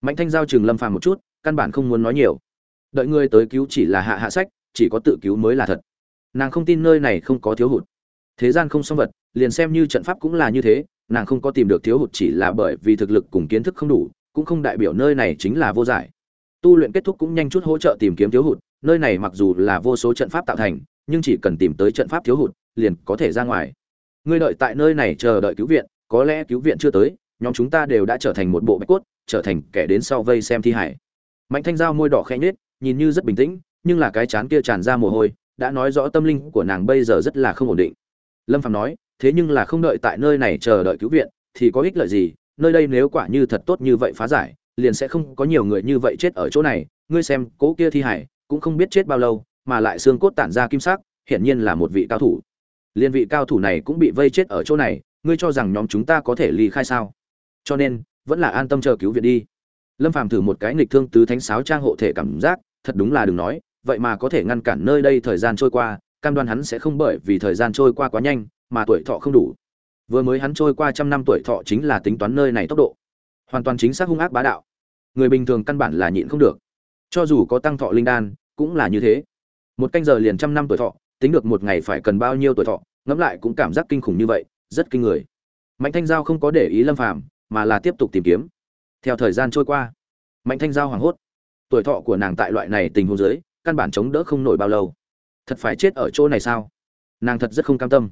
Mạnh thanh giao chừng lâm phàm một chút, căn bản không muốn nói nhiều. Đợi người tới cứu chỉ là hạ hạ sách, chỉ có tự cứu mới là thật. Nàng không tin nơi này không có thiếu hụt. Thế gian không xong vật, liền xem như trận pháp cũng là như thế, nàng không có tìm được thiếu hụt chỉ là bởi vì thực lực cùng kiến thức không đủ, cũng không đại biểu nơi này chính là vô giải. Tu luyện kết thúc cũng nhanh chút hỗ trợ tìm kiếm thiếu hụt, nơi này mặc dù là vô số trận pháp tạo thành, nhưng chỉ cần tìm tới trận pháp thiếu hụt, liền có thể ra ngoài. Ngươi đợi tại nơi này chờ đợi cứu viện có lẽ cứu viện chưa tới, nhóm chúng ta đều đã trở thành một bộ bạch cốt, trở thành kẻ đến sau vây xem thi hải. Mạnh thanh giao môi đỏ khẽ nhếch, nhìn như rất bình tĩnh, nhưng là cái chán kia tràn ra mồ hôi, đã nói rõ tâm linh của nàng bây giờ rất là không ổn định. Lâm phạm nói, thế nhưng là không đợi tại nơi này chờ đợi cứu viện, thì có ích lợi gì, nơi đây nếu quả như thật tốt như vậy phá giải, liền sẽ không có nhiều người như vậy chết ở chỗ này, ngươi xem, cố kia thi hải, cũng không biết chết bao lâu, mà lại xương cốt tản ra kim sắc, hiển nhiên là một vị cao thủ. Liên vị cao thủ này cũng bị vây chết ở chỗ này ngươi cho rằng nhóm chúng ta có thể ly khai sao? Cho nên, vẫn là an tâm chờ cứu viện đi. Lâm phàm thử một cái nghịch thương tứ thánh sáo trang hộ thể cảm giác, thật đúng là đừng nói, vậy mà có thể ngăn cản nơi đây thời gian trôi qua, cam đoan hắn sẽ không bởi vì thời gian trôi qua quá nhanh, mà tuổi thọ không đủ. Vừa mới hắn trôi qua trăm năm tuổi thọ chính là tính toán nơi này tốc độ. Hoàn toàn chính xác hung ác bá đạo. Người bình thường căn bản là nhịn không được. Cho dù có tăng thọ linh đan, cũng là như thế. Một canh giờ liền trăm năm tuổi thọ, tính được một ngày phải cần bao nhiêu tuổi thọ, ngẫm lại cũng cảm giác kinh khủng như vậy rất kinh người. Mạnh thanh giao không có để ý lâm phàm, mà là tiếp tục tìm kiếm. Theo thời gian trôi qua, mạnh thanh giao hoảng hốt. Tuổi thọ của nàng tại loại này tình huống dưới, căn bản chống đỡ không nổi bao lâu. Thật phải chết ở chỗ này sao? Nàng thật rất không cam tâm.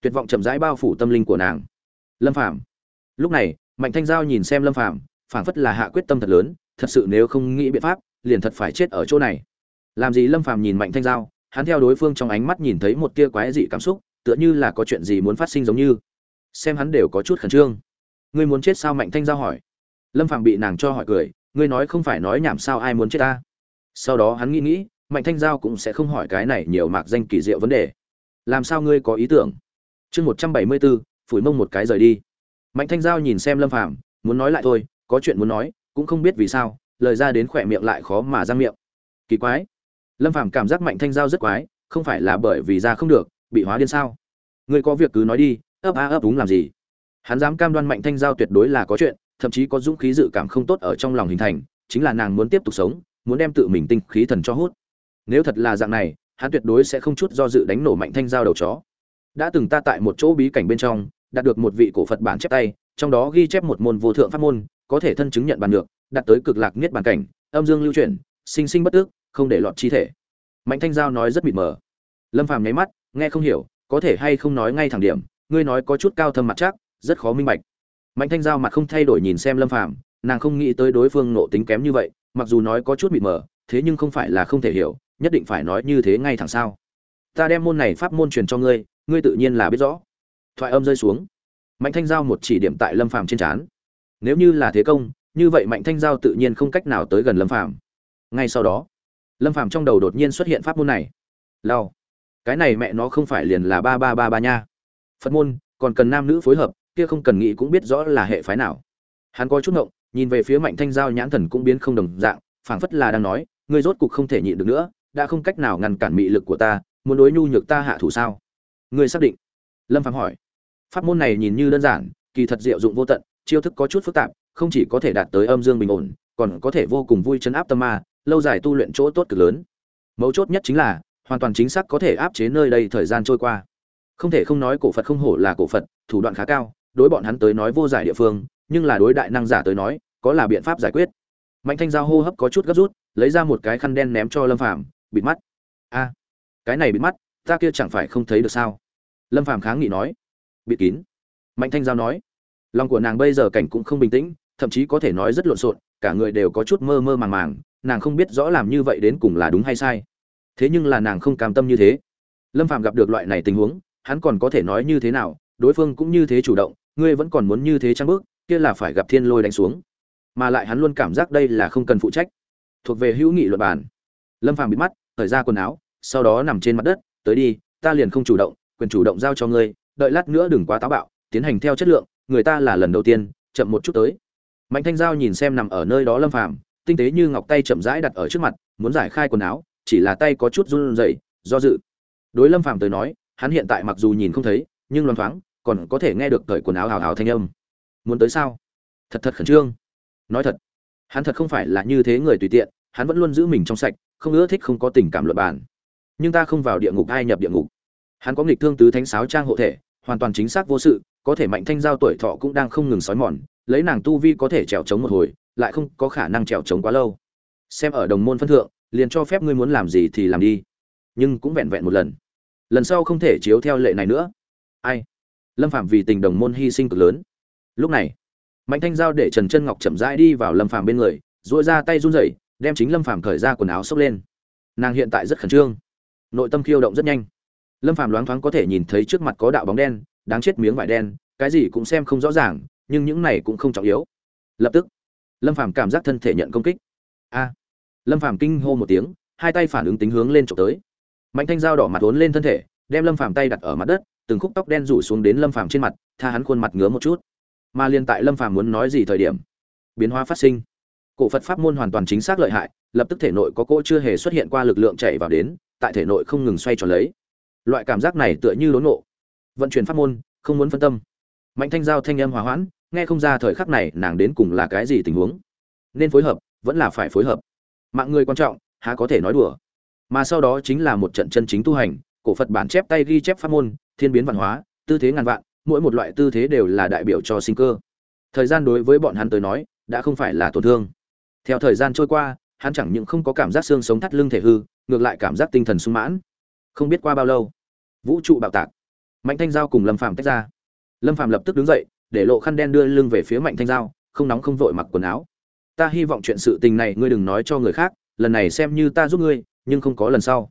Tuyệt vọng chậm rãi bao phủ tâm linh của nàng. Lâm phàm. Lúc này, mạnh thanh giao nhìn xem lâm phàm, phảng phất là hạ quyết tâm thật lớn, thật sự nếu không nghĩ biện pháp, liền thật phải chết ở chỗ này. Làm gì lâm phàm nhìn mạnh thanh giao, hắn theo đối phương trong ánh mắt nhìn thấy một tia quái dị cảm xúc tựa như là có chuyện gì muốn phát sinh giống như. Xem hắn đều có chút khẩn trương. Ngươi muốn chết sao mạnh thanh giao hỏi. Lâm phàm bị nàng cho hỏi cười, ngươi nói không phải nói nhảm sao ai muốn chết ta? Sau đó hắn nghĩ nghĩ, mạnh thanh giao cũng sẽ không hỏi cái này nhiều mạc danh kỳ diệu vấn đề. Làm sao ngươi có ý tưởng? Chương một trăm bảy mươi bốn, phủi mông một cái rời đi. Mạnh thanh giao nhìn xem lâm phàm, muốn nói lại thôi, có chuyện muốn nói, cũng không biết vì sao, lời ra đến khỏe miệng lại khó mà răng miệng. Kỳ quái. Lâm phàm cảm giác mạnh thanh giao rất quái, không phải là bởi vì ra không được bị hóa điên sao? Ngươi có việc cứ nói đi, ấp a ấp đúng làm gì? Hắn dám cam đoan mạnh thanh giao tuyệt đối là có chuyện, thậm chí có dũng khí dự cảm không tốt ở trong lòng hình thành, chính là nàng muốn tiếp tục sống, muốn đem tự mình tinh khí thần cho hút. Nếu thật là dạng này, hắn tuyệt đối sẽ không chút do dự đánh nổ mạnh thanh giao đầu chó. Đã từng ta tại một chỗ bí cảnh bên trong, đạt được một vị cổ phật bản chép tay, trong đó ghi chép một môn vô thượng pháp môn, có thể thân chứng nhận bàn được, đạt tới cực lạc niết bàn cảnh, âm dương lưu chuyển, sinh sinh bất tước, không để lọt chi thể. Mạnh thanh giao nói rất mịt mờ. Lâm phàm nháy mắt nghe không hiểu, có thể hay không nói ngay thẳng điểm, ngươi nói có chút cao thâm mặt chắc, rất khó minh bạch. Mạnh thanh giao mặt không thay đổi nhìn xem lâm phàm, nàng không nghĩ tới đối phương nộ tính kém như vậy, mặc dù nói có chút mịt mờ, thế nhưng không phải là không thể hiểu, nhất định phải nói như thế ngay thẳng sao. Ta đem môn này pháp môn truyền cho ngươi ngươi tự nhiên là biết rõ. Thoại âm rơi xuống. Mạnh thanh giao một chỉ điểm tại lâm phàm trên trán. Nếu như là thế công, như vậy mạnh thanh giao tự nhiên không cách nào tới gần lâm phàm. Ngay sau đó, lâm phàm trong đầu đột nhiên xuất hiện pháp môn này. Lao cái này mẹ nó không phải liền là ba ba ba ba nha. Phật môn, còn cần nam nữ phối hợp, kia không cần nghĩ cũng biết rõ là hệ phái nào. Hắn có chút ngộng, nhìn về phía mạnh thanh giao nhãn thần cũng biến không đồng dạng, phảng phất là đang nói, ngươi rốt cục không thể nhịn được nữa, đã không cách nào ngăn cản mị lực của ta, muốn đối nhu nhược ta hạ thủ sao? Ngươi xác định? Lâm phàm hỏi. Pháp môn này nhìn như đơn giản, kỳ thật diệu dụng vô tận, chiêu thức có chút phức tạp, không chỉ có thể đạt tới âm dương bình ổn, còn có thể vô cùng vui chấn áp tâm ma, lâu dài tu luyện chỗ tốt cực lớn. Mấu chốt nhất chính là hoàn toàn chính xác có thể áp chế nơi đây thời gian trôi qua. Không thể không nói cổ phật không hổ là cổ phật, thủ đoạn khá cao, đối bọn hắn tới nói vô giải địa phương, nhưng là đối đại năng giả tới nói, có là biện pháp giải quyết. Mạnh thanh giao hô hấp có chút gấp rút, lấy ra một cái khăn đen ném cho lâm phàm, bịt mắt. A, cái này bịt mắt, ta kia chẳng phải không thấy được sao? Lâm phàm kháng nghị nói. Bịt kín. Mạnh thanh giao nói. Lòng của nàng bây giờ cảnh cũng không bình tĩnh, thậm chí có thể nói rất lộn xộn, cả người đều có chút mơ mơ màng màng, nàng không biết rõ làm như vậy đến cùng là đúng hay sai thế nhưng là nàng không cam tâm như thế. Lâm phàm gặp được loại này tình huống, hắn còn có thể nói như thế nào, đối phương cũng như thế chủ động, ngươi vẫn còn muốn như thế trang bước, kia là phải gặp thiên lôi đánh xuống. Mà lại hắn luôn cảm giác đây là không cần phụ trách. Thuộc về hữu nghị luật bản lâm phàm bị mắt, thời ra quần áo, sau đó nằm trên mặt đất, tới đi, ta liền không chủ động, quyền chủ động giao cho ngươi, đợi lát nữa đừng quá táo bạo, tiến hành theo chất lượng, người ta là lần đầu tiên, chậm một chút tới. Mạnh thanh giao nhìn xem nằm ở nơi đó lâm phàm, tinh tế như ngọc tay chậm rãi đặt ở trước mặt, muốn giải khai quần áo chỉ là tay có chút run rẩy, do dự. Đối lâm phàm tới nói, hắn hiện tại mặc dù nhìn không thấy, nhưng loan thoáng, còn có thể nghe được cởi quần áo hào hào thanh âm. Muốn tới sao? Thật thật khẩn trương. Nói thật, hắn thật không phải là như thế người tùy tiện, hắn vẫn luôn giữ mình trong sạch, không ưa thích không có tình cảm luận bản nhưng ta không vào địa ngục ai nhập địa ngục. Hắn có nghịch thương tứ thánh sáo trang hộ thể, hoàn toàn chính xác vô sự, có thể mạnh thanh giao tuổi thọ cũng đang không ngừng sói mòn, lấy nàng tu vi có thể trèo trống một hồi, lại không có khả năng trèo trống quá lâu. Xem ở đồng môn phân thượng liền cho phép ngươi muốn làm gì thì làm đi. Nhưng cũng vẹn vẹn một lần. Lần sau không thể chiếu theo lệ này nữa. Ai? Lâm phạm vì tình đồng môn hy sinh cực lớn. Lúc này, mạnh thanh giao để trần chân ngọc chậm rãi đi vào lâm Phạm bên người dội ra tay run rẩy, đem chính lâm phạm khởi ra quần áo xốc lên. Nàng hiện tại rất khẩn trương. Nội tâm khiêu động rất nhanh. Lâm Phạm loáng thoáng có thể nhìn thấy trước mặt có đạo bóng đen, đáng chết miếng vải đen, cái gì cũng xem không rõ ràng, nhưng những này cũng không trọng yếu. Lập tức, lâm Phạm cảm giác thân thể nhận công kích. A! Lâm phàm kinh hô một tiếng, hai tay phản ứng tính hướng lên trộm tới. Mạnh thanh dao đỏ mặt vốn lên thân thể, đem lâm phàm tay đặt ở mặt đất, từng khúc tóc đen rủ xuống đến lâm phàm trên mặt, tha hắn khuôn mặt ngứa một chút. Mà liên tại lâm phàm muốn nói gì thời điểm, biến hóa phát sinh. Cổ phật pháp môn hoàn toàn chính xác lợi hại, lập tức thể nội có cỗ chưa hề xuất hiện qua lực lượng chạy vào đến, tại thể nội không ngừng xoay tròn lấy. Loại cảm giác này tựa như đốn ngộ. Vận chuyển pháp môn, không muốn phân tâm. Mạnh thanh giao thanh âm hòa hoãn, nghe không ra thời khắc này nàng đến cùng là cái gì tình huống. Nên phối hợp, vẫn là phải phối hợp mạng người quan trọng, há có thể nói đùa. Mà sau đó chính là một trận chân chính tu hành, cổ phật bản chép tay ghi chép pháp môn, thiên biến văn hóa, tư thế ngàn vạn, mỗi một loại tư thế đều là đại biểu cho sinh cơ. Thời gian đối với bọn hắn tới nói, đã không phải là tổn thương. Theo thời gian trôi qua, hắn chẳng những không có cảm giác xương sống thắt lưng thể hư, ngược lại cảm giác tinh thần sung mãn. Không biết qua bao lâu, vũ trụ bạo tạc. Mạnh thanh giao cùng lâm phàm tách ra. Lâm phàm lập tức đứng dậy, để lộ khăn đen đưa lưng về phía mạnh thanh giao, không nóng không vội mặc quần áo ta hy vọng chuyện sự tình này ngươi đừng nói cho người khác, lần này xem như ta giúp ngươi, nhưng không có lần sau.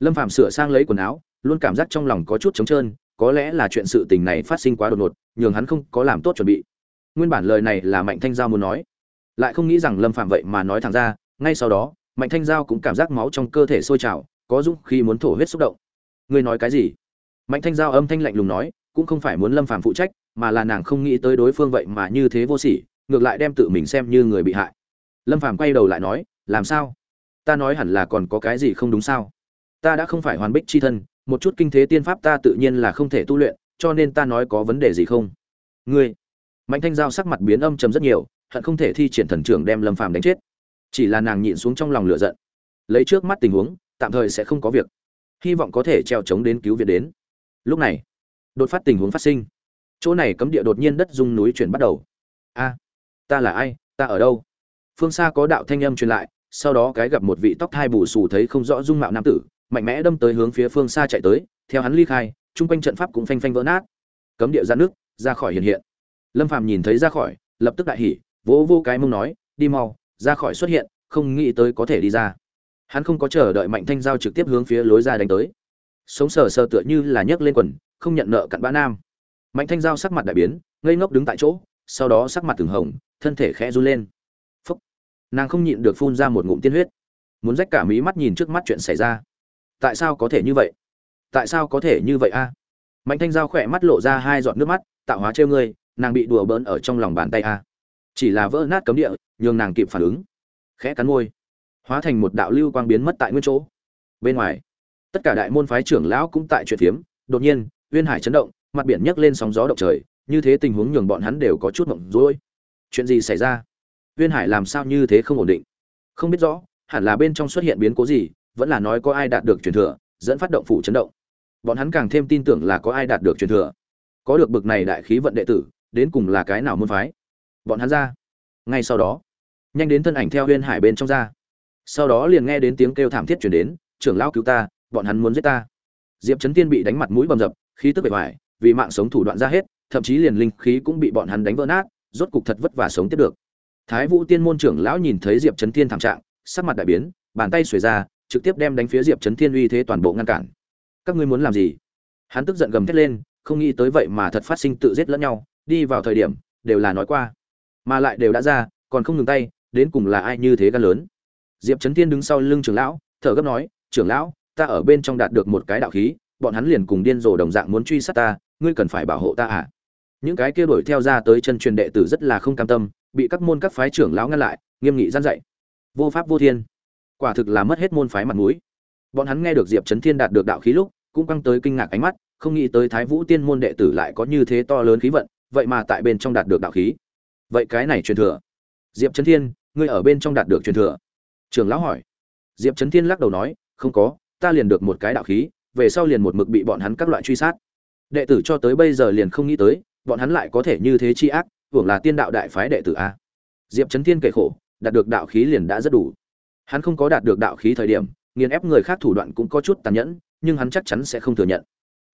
Lâm Phạm sửa sang lấy quần áo, luôn cảm giác trong lòng có chút trống trơn, có lẽ là chuyện sự tình này phát sinh quá đột ngột, nhường hắn không có làm tốt chuẩn bị. Nguyên bản lời này là mạnh thanh giao muốn nói. Lại không nghĩ rằng lâm phạm vậy mà nói thẳng ra, ngay sau đó, mạnh thanh giao cũng cảm giác máu trong cơ thể sôi trào, có dũng khi muốn thổ huyết xúc động. Ngươi nói cái gì? Mạnh thanh giao âm thanh lạnh lùng nói, cũng không phải muốn lâm phạm phụ trách, mà là nàng không nghĩ tới đối phương vậy mà như thế vô sỉ ngược lại đem tự mình xem như người bị hại. Lâm Phàm quay đầu lại nói, làm sao? Ta nói hẳn là còn có cái gì không đúng sao? Ta đã không phải hoàn bích c h i thân, một chút kinh thế tiên pháp ta tự nhiên là không thể tu luyện, cho nên ta nói có vấn đề gì không? Ngươi. Mạnh thanh giao sắc mặt biến âm trầm rất nhiều, hận không thể thi triển thần trưởng đem lâm phàm đánh chết. Chỉ là nàng nhịn xuống trong lòng lửa giận. Lấy trước mắt tình huống, tạm thời sẽ không có việc. Hy vọng có thể treo chống đến cứu viện đến. Lúc này, đột phát tình huống phát sinh. Chỗ này cấm địa đột nhiên đất dung núi chuyển bắt đầu. A! Ta là ai, ta ở đâu? Phương xa có đạo thanh âm truyền lại, sau đó cái gặp một vị tóc thai bù xù thấy không rõ dung mạo nam tử, mạnh mẽ đâm tới hướng phía phương xa chạy tới, theo hắn ly khai, chung quanh trận pháp cũng phanh phanh vỡ nát. Cấm địa ra nước ra khỏi hiện hiện. Lâm phàm nhìn thấy ra khỏi, lập tức đại hỉ, vỗ vô cái mông nói, đi mau, ra khỏi xuất hiện, không nghĩ tới có thể đi ra. Hắn không có chờ đợi mạnh thanh giao trực tiếp hướng phía lối ra đánh tới. Sống sờ sờ tựa như là nhấc lên quần, không nhận nợ cặn bã nam. Mạnh thanh giao sắc mặt đại biến, ngây ngốc đứng tại chỗ sau đó sắc mặt từng hồng, thân thể khẽ run lên. Phúc. Nàng không nhịn được phun ra một ngụm tiên huyết. Muốn rách cả mí mắt nhìn trước mắt chuyện xảy ra. Tại sao có thể như vậy? Tại sao có thể như vậy a? Mạnh thanh giao khỏe mắt lộ ra hai giọt nước mắt, tạo hóa trêu ngươi, nàng bị đùa bỡn ở trong lòng bàn tay a. Chỉ là vỡ nát cấm địa, nhường nàng kịp phản ứng. Khẽ cắn môi. Hóa thành một đạo lưu quang biến mất tại nguyên chỗ. Bên ngoài, tất cả đại môn phái trưởng lão cũng tại chuyện phiếm. Đột nhiên, uyên hải chấn động, mặt biển nhấc lên sóng gió động trời như thế tình huống nhường bọn hắn đều có chút mộng rối chuyện gì xảy ra? Viên hải làm sao như thế không ổn định? Không biết rõ, hẳn là bên trong xuất hiện biến cố gì, vẫn là nói có ai đạt được truyền thừa, dẫn phát động phủ chấn động. Bọn hắn càng thêm tin tưởng là có ai đạt được truyền thừa. Có được bực này đại khí vận đệ tử, đến cùng là cái nào môn phái? Bọn hắn ra. Ngay sau đó, nhanh đến thân ảnh theo huyên hải bên trong ra. Sau đó liền nghe đến tiếng kêu thảm thiết chuyển đến, trưởng lão cứu ta, bọn hắn muốn giết ta. Diệp trấn tiên bị đánh mặt mũi bầm dập, khí tức bề ngoài vì mạng sống thủ đoạn ra hết thậm chí liền linh khí cũng bị bọn hắn đánh vỡ nát, rốt cục thật vất vả sống tiếp được. Thái vũ tiên môn trưởng lão nhìn thấy diệp Chấn Thiên thảm trạng, sắc mặt đại biến, bàn tay xuề ra, trực tiếp đem đánh phía diệp Chấn thiên uy thế toàn bộ ngăn cản. Các ngươi muốn làm gì? Hắn tức giận gầm thét lên, không nghĩ tới vậy mà thật phát sinh tự giết lẫn nhau, đi vào thời điểm, đều là nói qua. Mà lại đều đã ra, còn không ngừng tay, đến cùng là ai như thế gan lớn. Diệp Chấn thiên đứng sau lưng trưởng lão, thở gấp nói, trưởng lão, ta ở bên trong đạt được một cái đạo khí, bọn hắn liền cùng điên rồ đồng dạng muốn truy sát ta, ngươi cần phải bảo hộ ta à? Những cái kia đuổi theo ra tới chân truyền đệ tử rất là không cam tâm, bị các môn các phái trưởng lão ngăn lại, nghiêm nghị gian dạy. Vô pháp vô thiên. Quả thực là mất hết môn phái mặt mũi. Bọn hắn nghe được diệp trấn thiên đạt được đạo khí lúc, cũng căng tới kinh ngạc ánh mắt, không nghĩ tới thái vũ tiên môn đệ tử lại có như thế to lớn khí vận, vậy mà tại bên trong đạt được đạo khí. Vậy cái này truyền thừa. Diệp trấn thiên, ngươi ở bên trong đạt được truyền thừa? Trường lão hỏi. Diệp trấn thiên lắc đầu nói, không có, ta liền được một cái đạo khí, về sau liền một mực bị bọn hắn các loại truy sát. Đệ tử cho tới bây giờ liền không nghĩ tới bọn hắn lại có thể như thế chi ác, hưởng là tiên đạo đại phái đệ tử a. Diệp trấn thiên kể khổ, đạt được đạo khí liền đã rất đủ. Hắn không có đạt được đạo khí thời điểm, nghiền ép người khác thủ đoạn cũng có chút tàn nhẫn, nhưng hắn chắc chắn sẽ không thừa nhận.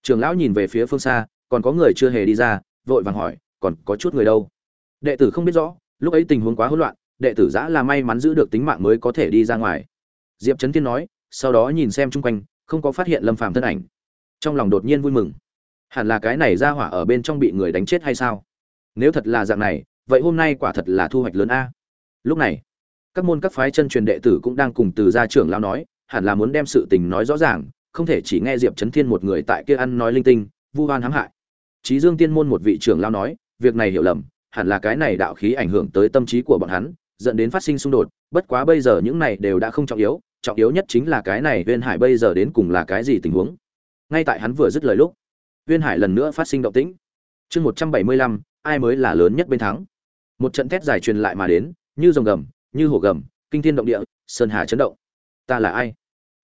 Trường lão nhìn về phía phương xa, còn có người chưa hề đi ra, vội vàng hỏi, còn có chút người đâu? Đệ tử không biết rõ, lúc ấy tình huống quá hỗn loạn, đệ tử giã là may mắn giữ được tính mạng mới có thể đi ra ngoài. Diệp trấn thiên nói, sau đó nhìn xem chung quanh, không có phát hiện lâm phàm thân ảnh. Trong lòng đột nhiên vui mừng hẳn là cái này ra hỏa ở bên trong bị người đánh chết hay sao? Nếu thật là dạng này, vậy hôm nay quả thật là thu hoạch lớn a. Lúc này, các môn các phái chân truyền đệ tử cũng đang cùng từ gia trưởng lao nói, hẳn là muốn đem sự tình nói rõ ràng, không thể chỉ nghe diệp trấn thiên một người tại kia ăn nói linh tinh, vu oan hãm hại. Trí dương tiên môn một vị trưởng lao nói, việc này hiểu lầm, hẳn là cái này đạo khí ảnh hưởng tới tâm trí của bọn hắn, dẫn đến phát sinh xung đột, bất quá bây giờ những này đều đã không trọng yếu trọng yếu nhất chính là cái này uyên hải bây giờ đến cùng là cái gì tình huống. Ngay tại hắn vừa dứt lời lúc uyên hải lần nữa phát sinh động tĩnh. Chương một trăm bảy mươi lăm, ai mới là lớn nhất bên thắng? Một trận thét dài truyền lại mà đến, như rồng gầm, như hổ gầm, kinh thiên động địa, sơn hà chấn động. Ta là ai?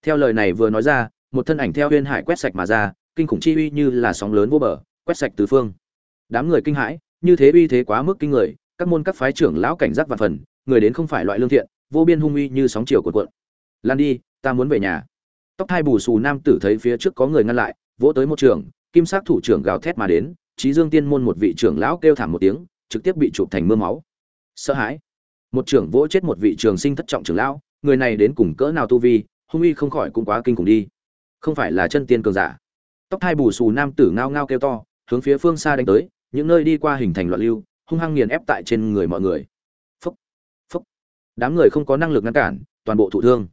Theo lời này vừa nói ra, một thân ảnh theo Uyên hải quét sạch mà ra, kinh khủng chi uy như là sóng lớn vô bờ, quét sạch tứ phương. Đám người kinh hãi, như thế uy thế quá mức kinh người, các môn các phái trưởng lão cảnh giác vạn phần, người đến không phải loại lương thiện, vô biên hung uy như sóng chiều cuộn cuộn. Lan đi, ta muốn về nhà. Tóc hai bù xù nam tử thấy phía trước có người ngăn lại, vỗ tới một trường kim sắc thủ trưởng gào thét mà đến, Chí dương tiên môn một vị trưởng lão kêu thảm một tiếng, trực tiếp bị chụp thành mưa máu. Sợ hãi. Một trưởng vỗ chết một vị trường sinh thất trọng trưởng lão, người này đến cùng cỡ nào tu vi, hung uy không khỏi cũng quá kinh khủng đi. Không phải là chân tiên cường giả. Tóc hai bù xù nam tử ngao ngao kêu to, hướng phía phương xa đánh tới, những nơi đi qua hình thành loạn lưu, hung hăng nghiền ép tại trên người mọi người. Phúc phúc. Đám người không có năng lực ngăn cản, toàn bộ thụ thương.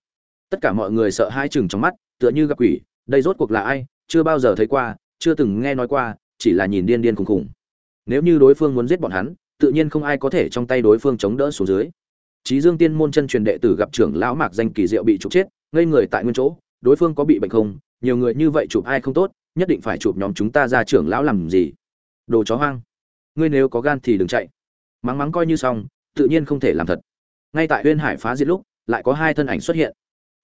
Tất cả mọi người sợ hãi chừng trong mắt, tựa như gặp quỷ, đây rốt cuộc là ai, chưa bao giờ thấy qua chưa từng nghe nói qua chỉ là nhìn điên điên khùng khùng nếu như đối phương muốn giết bọn hắn tự nhiên không ai có thể trong tay đối phương chống đỡ xuống dưới Chí Dương Tiên môn chân truyền đệ tử gặp trưởng lão Mạc danh kỳ diệu bị trục chết, ngây người tại nguyên chỗ, đối phương có bị bệnh không? Nhiều người như vậy chụp ai không tốt, nhất định phải chụp nhóm chúng ta ra trưởng lão làm gì? Đồ chó hoang. Ngươi nếu có gan thì đừng chạy. Mắng mắng coi như xong, tự nhiên không thể làm thật. Ngay tại Uyên Hải phá diệt lúc, lại có hai thân ảnh xuất hiện.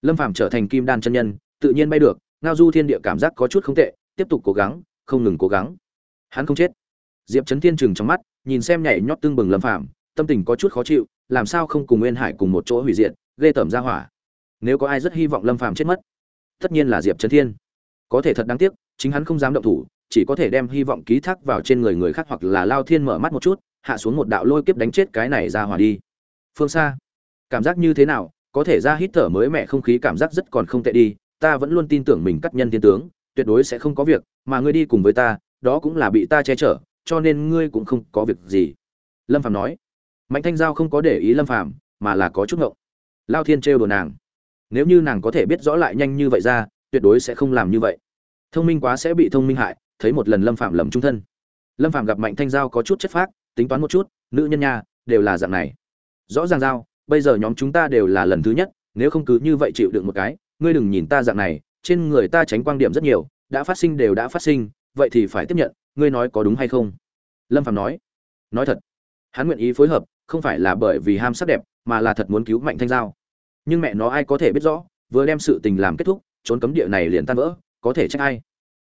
Lâm Phàm trở thành Kim Đan chân nhân, tự nhiên bay được, ngao du thiên địa cảm giác có chút không tệ, tiếp tục cố gắng, không ngừng cố gắng. Hắn không chết. Diệp Chấn Thiên trừng trong mắt, nhìn xem nhảy nhót tương bừng Lâm Phàm, tâm tình có chút khó chịu, làm sao không cùng Nguyên Hải cùng một chỗ hủy diệt, ghê tởm ra hỏa. Nếu có ai rất hy vọng Lâm Phàm chết mất, tất nhiên là Diệp Chấn Thiên. Có thể thật đáng tiếc, chính hắn không dám động thủ, chỉ có thể đem hy vọng ký thác vào trên người người khác hoặc là Lao Thiên mở mắt một chút, hạ xuống một đạo lôi kiếp đánh chết cái này ra hỏa đi. Phương xa, cảm giác như thế nào? Có thể ra hít thở mới mẻ không khí cảm giác rất còn không tệ đi, ta vẫn luôn tin tưởng mình cắt nhân thiên tướng, tuyệt đối sẽ không có việc, mà ngươi đi cùng với ta, đó cũng là bị ta che chở, cho nên ngươi cũng không có việc gì." Lâm Phàm nói. Mạnh thanh giao không có để ý lâm phàm mà là có chút ngộng. Lao thiên trêu đồ nàng. Nếu như nàng có thể biết rõ lại nhanh như vậy ra tuyệt đối sẽ không làm như vậy. Thông minh quá sẽ bị thông minh hại. Thấy một lần lâm phạm lầm trung thân. Lâm phạm gặp mạnh thanh giao có chút chất phác tính toán một chút nữ nhân nha đều là dạng này. Rõ ràng giao bây giờ nhóm chúng ta đều là lần thứ nhất nếu không cứ như vậy chịu đựng một cái ngươi đừng nhìn ta dạng này trên người ta tránh quan điểm rất nhiều, đã phát sinh đều đã phát sinh, vậy thì phải tiếp nhận, ngươi nói có đúng hay không? Lâm phạm nói. Nói thật, hắn nguyện ý phối hợp, không phải là bởi vì ham sắc đẹp, mà là thật muốn cứu mạnh thanh giao. Nhưng mẹ nó ai có thể biết rõ, vừa đem sự tình làm kết thúc, trốn cấm địa này liền tan vỡ, có thể trách ai?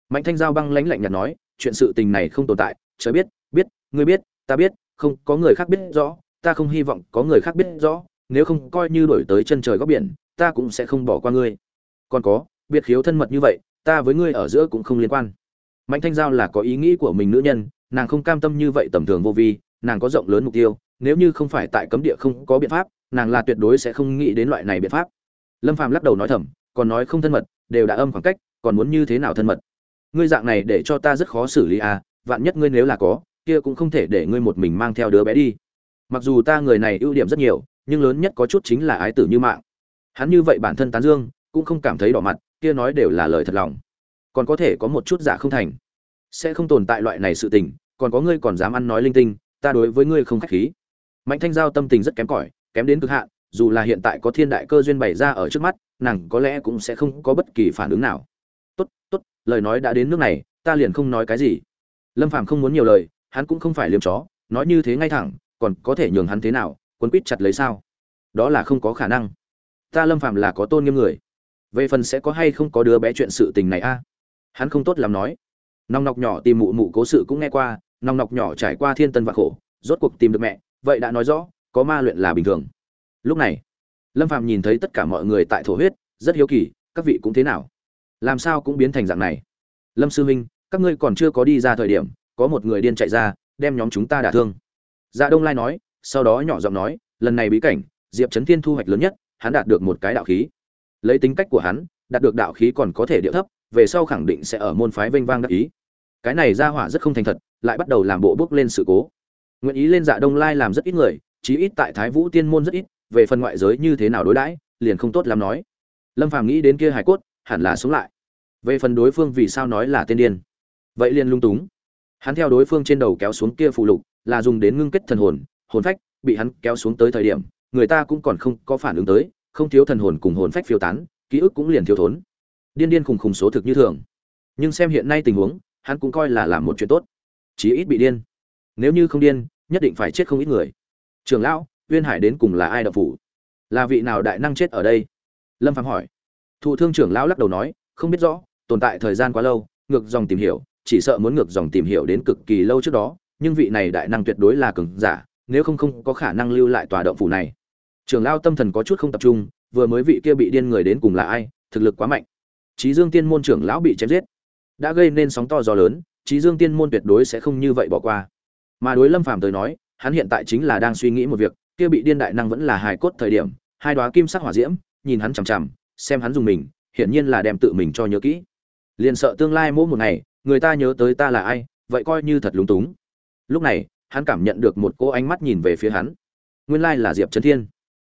Mạnh thanh giao băng lãnh lạnh nhạt nói, chuyện sự tình này không tồn tại chớ biết biết, ngươi biết, ta biết, không, có người khác biết rõ, ta không hy vọng có người khác biết rõ, nếu không coi như đổi tới chân trời góc biển, ta cũng sẽ không bỏ qua ngươi. Còn có biệt khiếu thân mật như vậy, ta với ngươi ở giữa cũng không liên quan. Mạnh thanh giao là có ý nghĩ của mình nữ nhân, nàng không cam tâm như vậy tầm thường vô vi, nàng có rộng lớn mục tiêu, nếu như không phải tại cấm địa không có biện pháp, nàng là tuyệt đối sẽ không nghĩ đến loại này biện pháp. Lâm phàm lắc đầu nói thầm, còn nói không thân mật, đều đã âm khoảng cách, còn muốn như thế nào thân mật? Ngươi dạng này để cho ta rất khó xử lý à vạn nhất ngươi nếu là có, kia cũng không thể để ngươi một mình mang theo đứa bé đi. Mặc dù ta người này ưu điểm rất nhiều, nhưng lớn nhất có chút chính là ái tử như mạng. Hắn như vậy bản thân tán dương, cũng không cảm thấy đỏ mặt kia nói đều là lời thật lòng. Còn có thể có một chút giả không thành. Sẽ không tồn tại loại này sự tình, còn có ngươi còn dám ăn nói linh tinh, ta đối với ngươi không khách khí. Mạnh thanh giao tâm tình rất kém cỏi, kém đến cực hạn, dù là hiện tại có thiên đại cơ duyên bày ra ở trước mắt, nàng có lẽ cũng sẽ không có bất kỳ phản ứng nào. Tốt tốt, lời nói đã đến nước này, ta liền không nói cái gì. Lâm phàm không muốn nhiều lời, hắn cũng không phải liếm chó, nói như thế ngay thẳng, còn có thể nhường hắn thế nào, quấn quýt chặt lấy sao? Đó là không có khả năng. Ta lâm phàm là có tôn nghiêm người về phần sẽ có hay không có đứa bé chuyện sự tình này a? À? Hắn không tốt làm nói. Nòng nọc nhỏ tìm mụ mụ cố sự cũng nghe qua, nòng nọc nhỏ trải qua thiên tân vạn khổ, rốt cuộc tìm được mẹ, vậy đã nói rõ, có ma luyện là bình thường. Lúc này, lâm phạm nhìn thấy tất cả mọi người tại thổ huyết, rất hiếu kỳ, các vị cũng thế nào? Làm sao cũng biến thành dạng này? Lâm sư huynh các ngươi còn chưa có đi ra thời điểm, có một người điên chạy ra, đem nhóm chúng ta đả thương. Dạ đông lai nói, sau đó nhỏ giọng nói, lần này bí cảnh, diệp trấn thiên thu hoạch lớn nhất, hắn đạt được một cái đạo khí lấy tính cách của hắn, đạt được đạo khí còn có thể điệu thấp, về sau khẳng định sẽ ở môn phái vênh vang đắc ý. Cái này ra hỏa rất không thành thật, lại bắt đầu làm bộ bước lên sự cố. Nguyện ý lên dạ đông lai làm rất ít người, chí ít tại thái vũ tiên môn rất ít, về phần ngoại giới như thế nào đối đãi, liền không tốt làm nói. Lâm phàm nghĩ đến kia hải cốt, hẳn là sống lại. Về phần đối phương vì sao nói là tên điên? Vậy liền lung túng. Hắn theo đối phương trên đầu kéo xuống kia phụ lục, là dùng đến ngưng kết thần hồn hồn phách, bị hắn kéo xuống tới thời điểm, người ta cũng còn không có phản ứng tới không thiếu thần hồn cùng hồn phách phiêu tán, ký ức cũng liền thiếu thốn. Điên điên khùng khùng số thực như thường. Nhưng xem hiện nay tình huống, hắn cũng coi là làm một chuyện tốt. Chí ít bị điên. Nếu như không điên, nhất định phải chết không ít người. Trường lão, uyên hải đến cùng là ai đập phủ? Là vị nào đại năng chết ở đây? Lâm phạm hỏi. Thụ thương trưởng lão lắc đầu nói, không biết rõ, tồn tại thời gian quá lâu, ngược dòng tìm hiểu, chỉ sợ muốn ngược dòng tìm hiểu đến cực kỳ lâu trước đó, nhưng vị này đại năng tuyệt đối là cường giả, nếu không không có khả năng lưu lại tòa động phủ này trưởng lão tâm thần có chút không tập trung, vừa mới vị kia bị điên người đến cùng là ai, thực lực quá mạnh. Chí dương tiên môn trưởng lão bị chém giết. Đã gây nên sóng to gió lớn, Chí dương tiên môn tuyệt đối sẽ không như vậy bỏ qua. Mà đối lâm phàm tới nói, hắn hiện tại chính là đang suy nghĩ một việc, kia bị điên đại năng vẫn là hài cốt thời điểm, hai đóa kim sắc hỏa diễm, nhìn hắn chằm chằm, xem hắn dùng mình, hiển nhiên là đem tự mình cho nhớ kỹ. Liền sợ tương lai mỗi một ngày, người ta nhớ tới ta là ai, vậy coi như thật lúng túng. Lúc này, hắn cảm nhận được một cô ánh mắt nhìn về phía hắn. Nguyên lai là diệp trấn thiên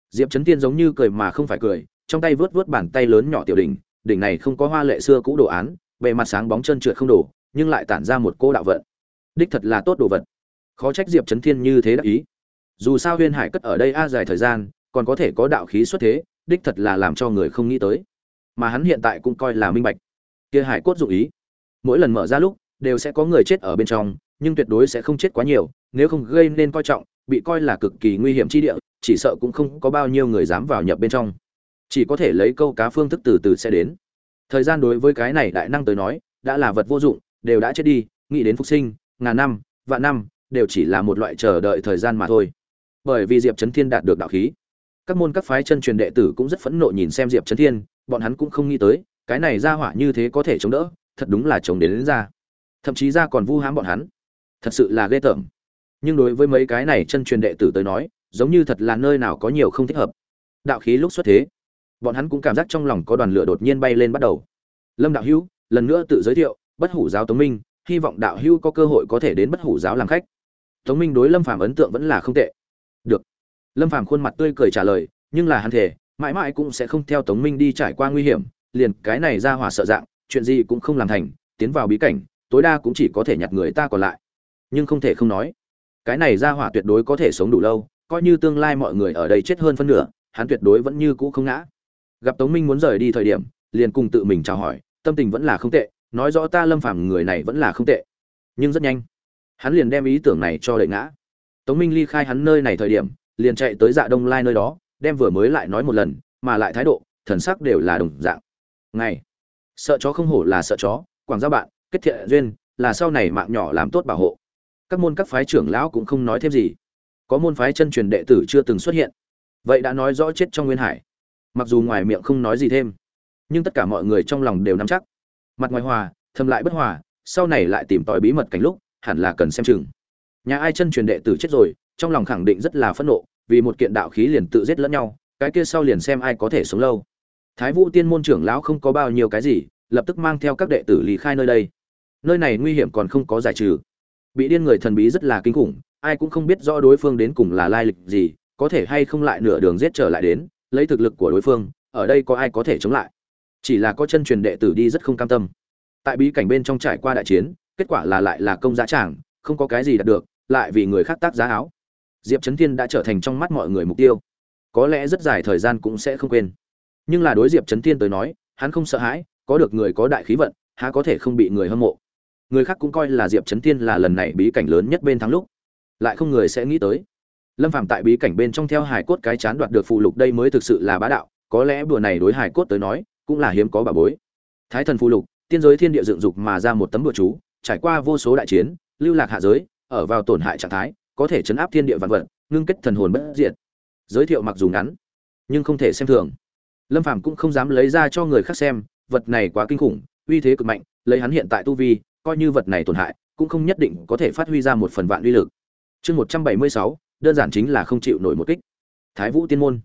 diệp trấn thiên giống như cười mà không phải cười, trong tay vớt vớt bàn tay lớn nhỏ tiểu đỉnh đỉnh này không có hoa lệ xưa cũ đồ án, bề mặt sáng bóng chân trượt không đổ, nhưng lại tản ra một cô đạo vận. Đích thật là tốt đồ vật. Khó trách diệp trấn thiên như thế đắc ý. Dù sao huyên hải cất ở đây a dài thời gian, còn có thể có đạo khí xuất thế, đích thật là làm cho người không nghĩ tới. Mà hắn hiện tại cũng coi là minh bạch. Kia hải cốt dụng ý. Mỗi lần mở ra lúc, đều sẽ có người chết ở bên trong, nhưng tuyệt đối sẽ không chết quá nhiều, nếu không gây nên coi trọng, bị coi là cực kỳ nguy hiểm chi địa chỉ sợ cũng không có bao nhiêu người dám vào nhập bên trong. Chỉ có thể lấy câu cá phương thức từ từ sẽ đến. Thời gian đối với cái này đại năng tới nói đã là vật vô dụng đều đã chết đi nghĩ đến phục sinh ngàn năm vạn năm đều chỉ là một loại chờ đợi thời gian mà thôi. Bởi vì diệp trấn thiên đạt được đạo khí. Các môn các phái chân truyền đệ tử cũng rất phẫn nộ nhìn xem diệp trấn thiên bọn hắn cũng không nghĩ tới cái này ra hỏa như thế có thể chống đỡ thật đúng là chống đến, đến ra. Thậm chí ra còn vu hãm bọn hắn. Thật sự là ghê tởm. Nhưng đối với mấy cái này chân truyền đệ tử tới nói giống như thật là nơi nào có nhiều không thích hợp. Đạo khí lúc xuất thế, bọn hắn cũng cảm giác trong lòng có đoàn lửa đột nhiên bay lên bắt đầu. Lâm đạo hữu, lần nữa tự giới thiệu, bất hủ giáo tống minh, hy vọng đạo hữu có cơ hội có thể đến bất hủ giáo làm khách. Tống minh đối lâm phàm ấn tượng vẫn là không tệ. Được. Lâm phàm khuôn mặt tươi cười trả lời, nhưng là hắn thể mãi mãi cũng sẽ không theo tống minh đi trải qua nguy hiểm, liền cái này ra hỏa sợ dạng, chuyện gì cũng không làm thành, tiến vào bí cảnh, tối đa cũng chỉ có thể nhặt người ta còn lại. Nhưng không thể không nói, cái này ra hỏa tuyệt đối có thể sống đủ lâu coi như tương lai mọi người ở đây chết hơn phân nửa, hắn tuyệt đối vẫn như cũ không ngã. Gặp tống minh muốn rời đi thời điểm, liền cùng tự mình chào hỏi, tâm tình vẫn là không tệ, nói rõ ta lâm phàm người này vẫn là không tệ. Nhưng rất nhanh, hắn liền đem ý tưởng này cho đợi ngã. Tống minh ly khai hắn nơi này thời điểm, liền chạy tới dạ đông lai nơi đó, đem vừa mới lại nói một lần, mà lại thái độ, thần sắc đều là đồng dạng. Ngày, sợ chó không hổ là sợ chó, quảng giao bạn, kết thiện duyên, là sau này mạng nhỏ làm tốt bảo hộ. Các môn các phái trưởng lão cũng không nói thêm gì có môn phái chân truyền đệ tử chưa từng xuất hiện. Vậy đã nói rõ chết trong nguyên hải. Mặc dù ngoài miệng không nói gì thêm, nhưng tất cả mọi người trong lòng đều nắm chắc. Mặt ngoài hòa, thầm lại bất hòa, sau này lại tìm tòi bí mật cảnh lúc, hẳn là cần xem chừng. Nhà ai chân truyền đệ tử chết rồi, trong lòng khẳng định rất là phẫn nộ, vì một kiện đạo khí liền tự giết lẫn nhau, cái kia sau liền xem ai có thể sống lâu. Thái vũ tiên môn trưởng lão không có bao nhiêu cái gì, lập tức mang theo các đệ tử lý khai nơi đây. Nơi này nguy hiểm còn không có giải trừ. Bị điên người thần bí rất là kinh khủng ai cũng không biết rõ đối phương đến cùng là lai lịch gì, có thể hay không lại nửa đường giết trở lại đến, lấy thực lực của đối phương, ở đây có ai có thể chống lại. Chỉ là có chân truyền đệ tử đi rất không cam tâm. Tại bí cảnh bên trong trải qua đại chiến, kết quả là lại là công giá tràng, không có cái gì đạt được, lại vì người khác tác giá áo. Diệp trấn thiên đã trở thành trong mắt mọi người mục tiêu. Có lẽ rất dài thời gian cũng sẽ không quên. Nhưng là đối diệp trấn thiên tới nói, hắn không sợ hãi, có được người có đại khí vận, há có thể không bị người hâm mộ. Người khác cũng coi là diệp trấn thiên là lần này bí cảnh lớn nhất bên thắng lúc lại không người sẽ nghĩ tới. Lâm phàm tại bí cảnh bên trong theo hải cốt cái chán đoạt được phụ lục đây mới thực sự là bá đạo, có lẽ bữa này đối hải cốt tới nói, cũng là hiếm có bà bối. Thái thần phụ lục, tiên giới thiên địa dựng dục mà ra một tấm bữa chú, trải qua vô số đại chiến, lưu lạc hạ giới, ở vào tổn hại trạng thái, có thể chấn áp thiên địa vạn vật, ngưng kết thần hồn bất diệt. Giới thiệu mặc dù ngắn, nhưng không thể xem thường. Lâm phàm cũng không dám lấy ra cho người khác xem, vật này quá kinh khủng, uy thế cực mạnh, lấy hắn hiện tại tu vi, coi như vật này tổn hại, cũng không nhất định có thể phát huy ra một phần vạn uy lực chương một trăm bảy mươi sáu, đơn giản chính là không chịu nổi một kích. Thái vũ tiên môn.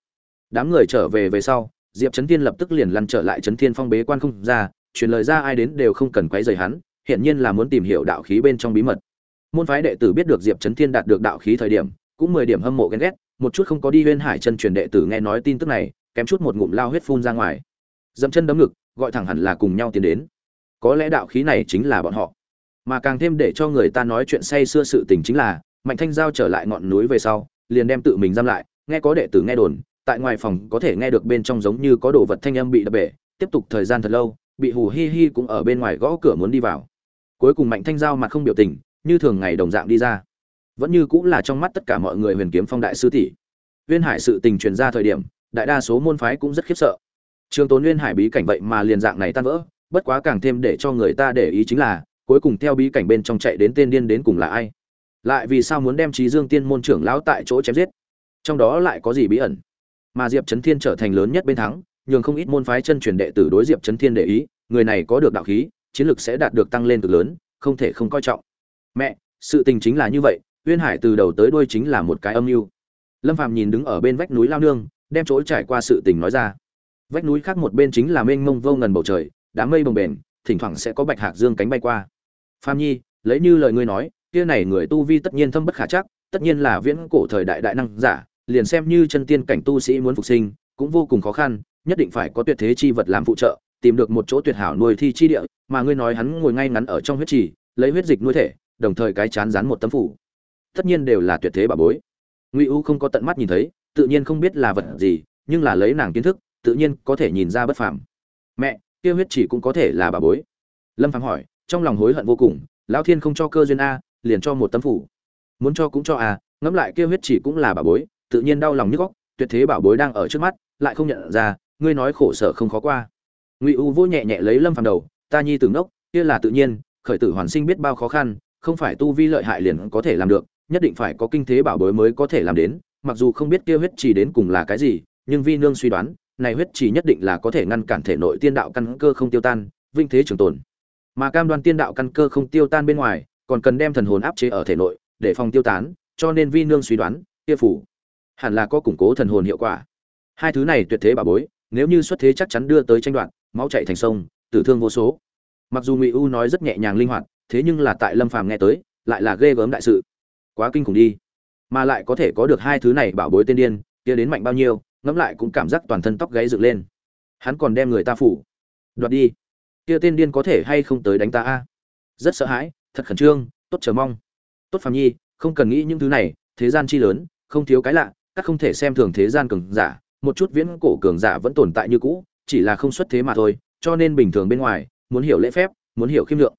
Đám người trở về về sau, diệp trấn tiên lập tức liền lăn trở lại trấn thiên phong bế quan không ra, truyền lời ra ai đến đều không cần quấy rầy hắn, hiển nhiên là muốn tìm hiểu đạo khí bên trong bí mật. Môn phái đệ tử biết được diệp trấn thiên đạt được đạo khí thời điểm, cũng mười điểm hâm mộ ghen ghét, một chút không có đi huyên hải chân truyền đệ tử nghe nói tin tức này, kém chút một ngụm lao huyết phun ra ngoài. Dẫm chân đấm ngực, gọi thẳng hẳn là cùng nhau tiến đến. Có lẽ đạo khí này chính là bọn họ. Mà càng thêm để cho người ta nói chuyện say xưa sự tình chính là mạnh thanh giao trở lại ngọn núi về sau, liền đem tự mình giam lại, nghe có đệ tử nghe đồn, tại ngoài phòng có thể nghe được bên trong giống như có đồ vật thanh âm bị đập bể, tiếp tục thời gian thật lâu, bị hù hi hi cũng ở bên ngoài gõ cửa muốn đi vào. Cuối cùng mạnh thanh giao mặt không biểu tình, như thường ngày đồng dạng đi ra. Vẫn như cũng là trong mắt tất cả mọi người huyền kiếm phong đại sư tỷ. Uyên hải sự tình truyền ra thời điểm, đại đa số môn phái cũng rất khiếp sợ. Trường tốn uyên hải bí cảnh vậy mà liền dạng này tan vỡ, bất quá càng thêm để cho người ta để ý chính là, cuối cùng theo bí cảnh bên trong chạy đến tên điên đến cùng là ai lại vì sao muốn đem trí dương tiên môn trưởng lão tại chỗ chém giết? Trong đó lại có gì bí ẩn? Mà diệp trấn thiên trở thành lớn nhất bên thắng, nhường không ít môn phái chân truyền đệ tử đối diệp trấn thiên để ý, người này có được đạo khí, chiến lực sẽ đạt được tăng lên cực lớn, không thể không coi trọng. Mẹ, sự tình chính là như vậy, uyên hải từ đầu tới đuôi chính là một cái âm mưu. Lâm phàm nhìn đứng ở bên vách núi lao nương, đem chỗ trải qua sự tình nói ra. Vách núi khác một bên chính là mênh mông vô ngần bầu trời, đám mây bồng bềnh, thỉnh thoảng sẽ có bạch hạc dương cánh bay qua. Phàm nhi, lấy như lời ngươi nói kia này người tu vi tất nhiên thâm bất khả chắc, tất nhiên là viễn cổ thời đại đại năng giả, liền xem như chân tiên cảnh tu sĩ muốn phục sinh, cũng vô cùng khó khăn, nhất định phải có tuyệt thế chi vật làm phụ trợ, tìm được một chỗ tuyệt hảo nuôi thi chi địa, mà ngươi nói hắn ngồi ngay ngắn ở trong huyết trì, lấy huyết dịch nuôi thể, đồng thời cái chán rán một tấm phủ. Tất nhiên đều là tuyệt thế bà bối. Ngụy u không có tận mắt nhìn thấy, tự nhiên không biết là vật gì, nhưng là lấy nàng kiến thức, tự nhiên có thể nhìn ra bất phàm. Mẹ, kia huyết chỉ cũng có thể là bà bối. Lâm phàm hỏi, trong lòng hối hận vô cùng, lão thiên không cho cơ duyên a liền cho một tấm phủ. Muốn cho cũng cho à, ngẫm lại kia huyết chỉ cũng là bảo bối tự nhiên đau lòng nhức góc tuyệt thế bảo bối đang ở trước mắt lại không nhận ra ngươi nói khổ sở không khó qua. Ngụy u vô nhẹ nhẹ lấy lâm phàm đầu ta nhi tưởng ngốc kia là tự nhiên khởi tử hoàn sinh biết bao khó khăn không phải tu vi lợi hại liền có thể làm được nhất định phải có kinh thế bảo bối mới có thể làm đến mặc dù không biết kia huyết chỉ đến cùng là cái gì nhưng vi nương suy đoán này huyết chỉ nhất định là có thể ngăn cản thể nội tiên đạo căn cơ không tiêu tan vinh thế trường tồn. Mà cam đoan tiên đạo căn cơ không tiêu tan bên ngoài còn cần đem thần hồn áp chế ở thể nội để phòng tiêu tán, cho nên vi nương suy đoán, kia phủ hẳn là có củng cố thần hồn hiệu quả. Hai thứ này tuyệt thế bảo bối, nếu như xuất thế chắc chắn đưa tới tranh đoạn máu chạy thành sông, tử thương vô số. Mặc dù ngụy u nói rất nhẹ nhàng linh hoạt, thế nhưng là tại lâm phàm nghe tới, lại là ghê gớm đại sự. Quá kinh khủng đi. Mà lại có thể có được hai thứ này bảo bối tên điên, kia đến mạnh bao nhiêu, ngẫm lại cũng cảm giác toàn thân tóc gáy dựng lên. Hắn còn đem người ta phủ. Đoạt đi. Kia tên điên có thể hay không tới đánh ta a? Rất sợ hãi thật khẩn trương, tốt chờ mong. Tốt Phạm nhi, không cần nghĩ những thứ này, thế gian chi lớn, không thiếu cái lạ, các không thể xem thường thế gian cường giả, một chút viễn cổ cường giả vẫn tồn tại như cũ, chỉ là không xuất thế mà thôi, cho nên bình thường bên ngoài, muốn hiểu lễ phép, muốn hiểu khiêm lượng.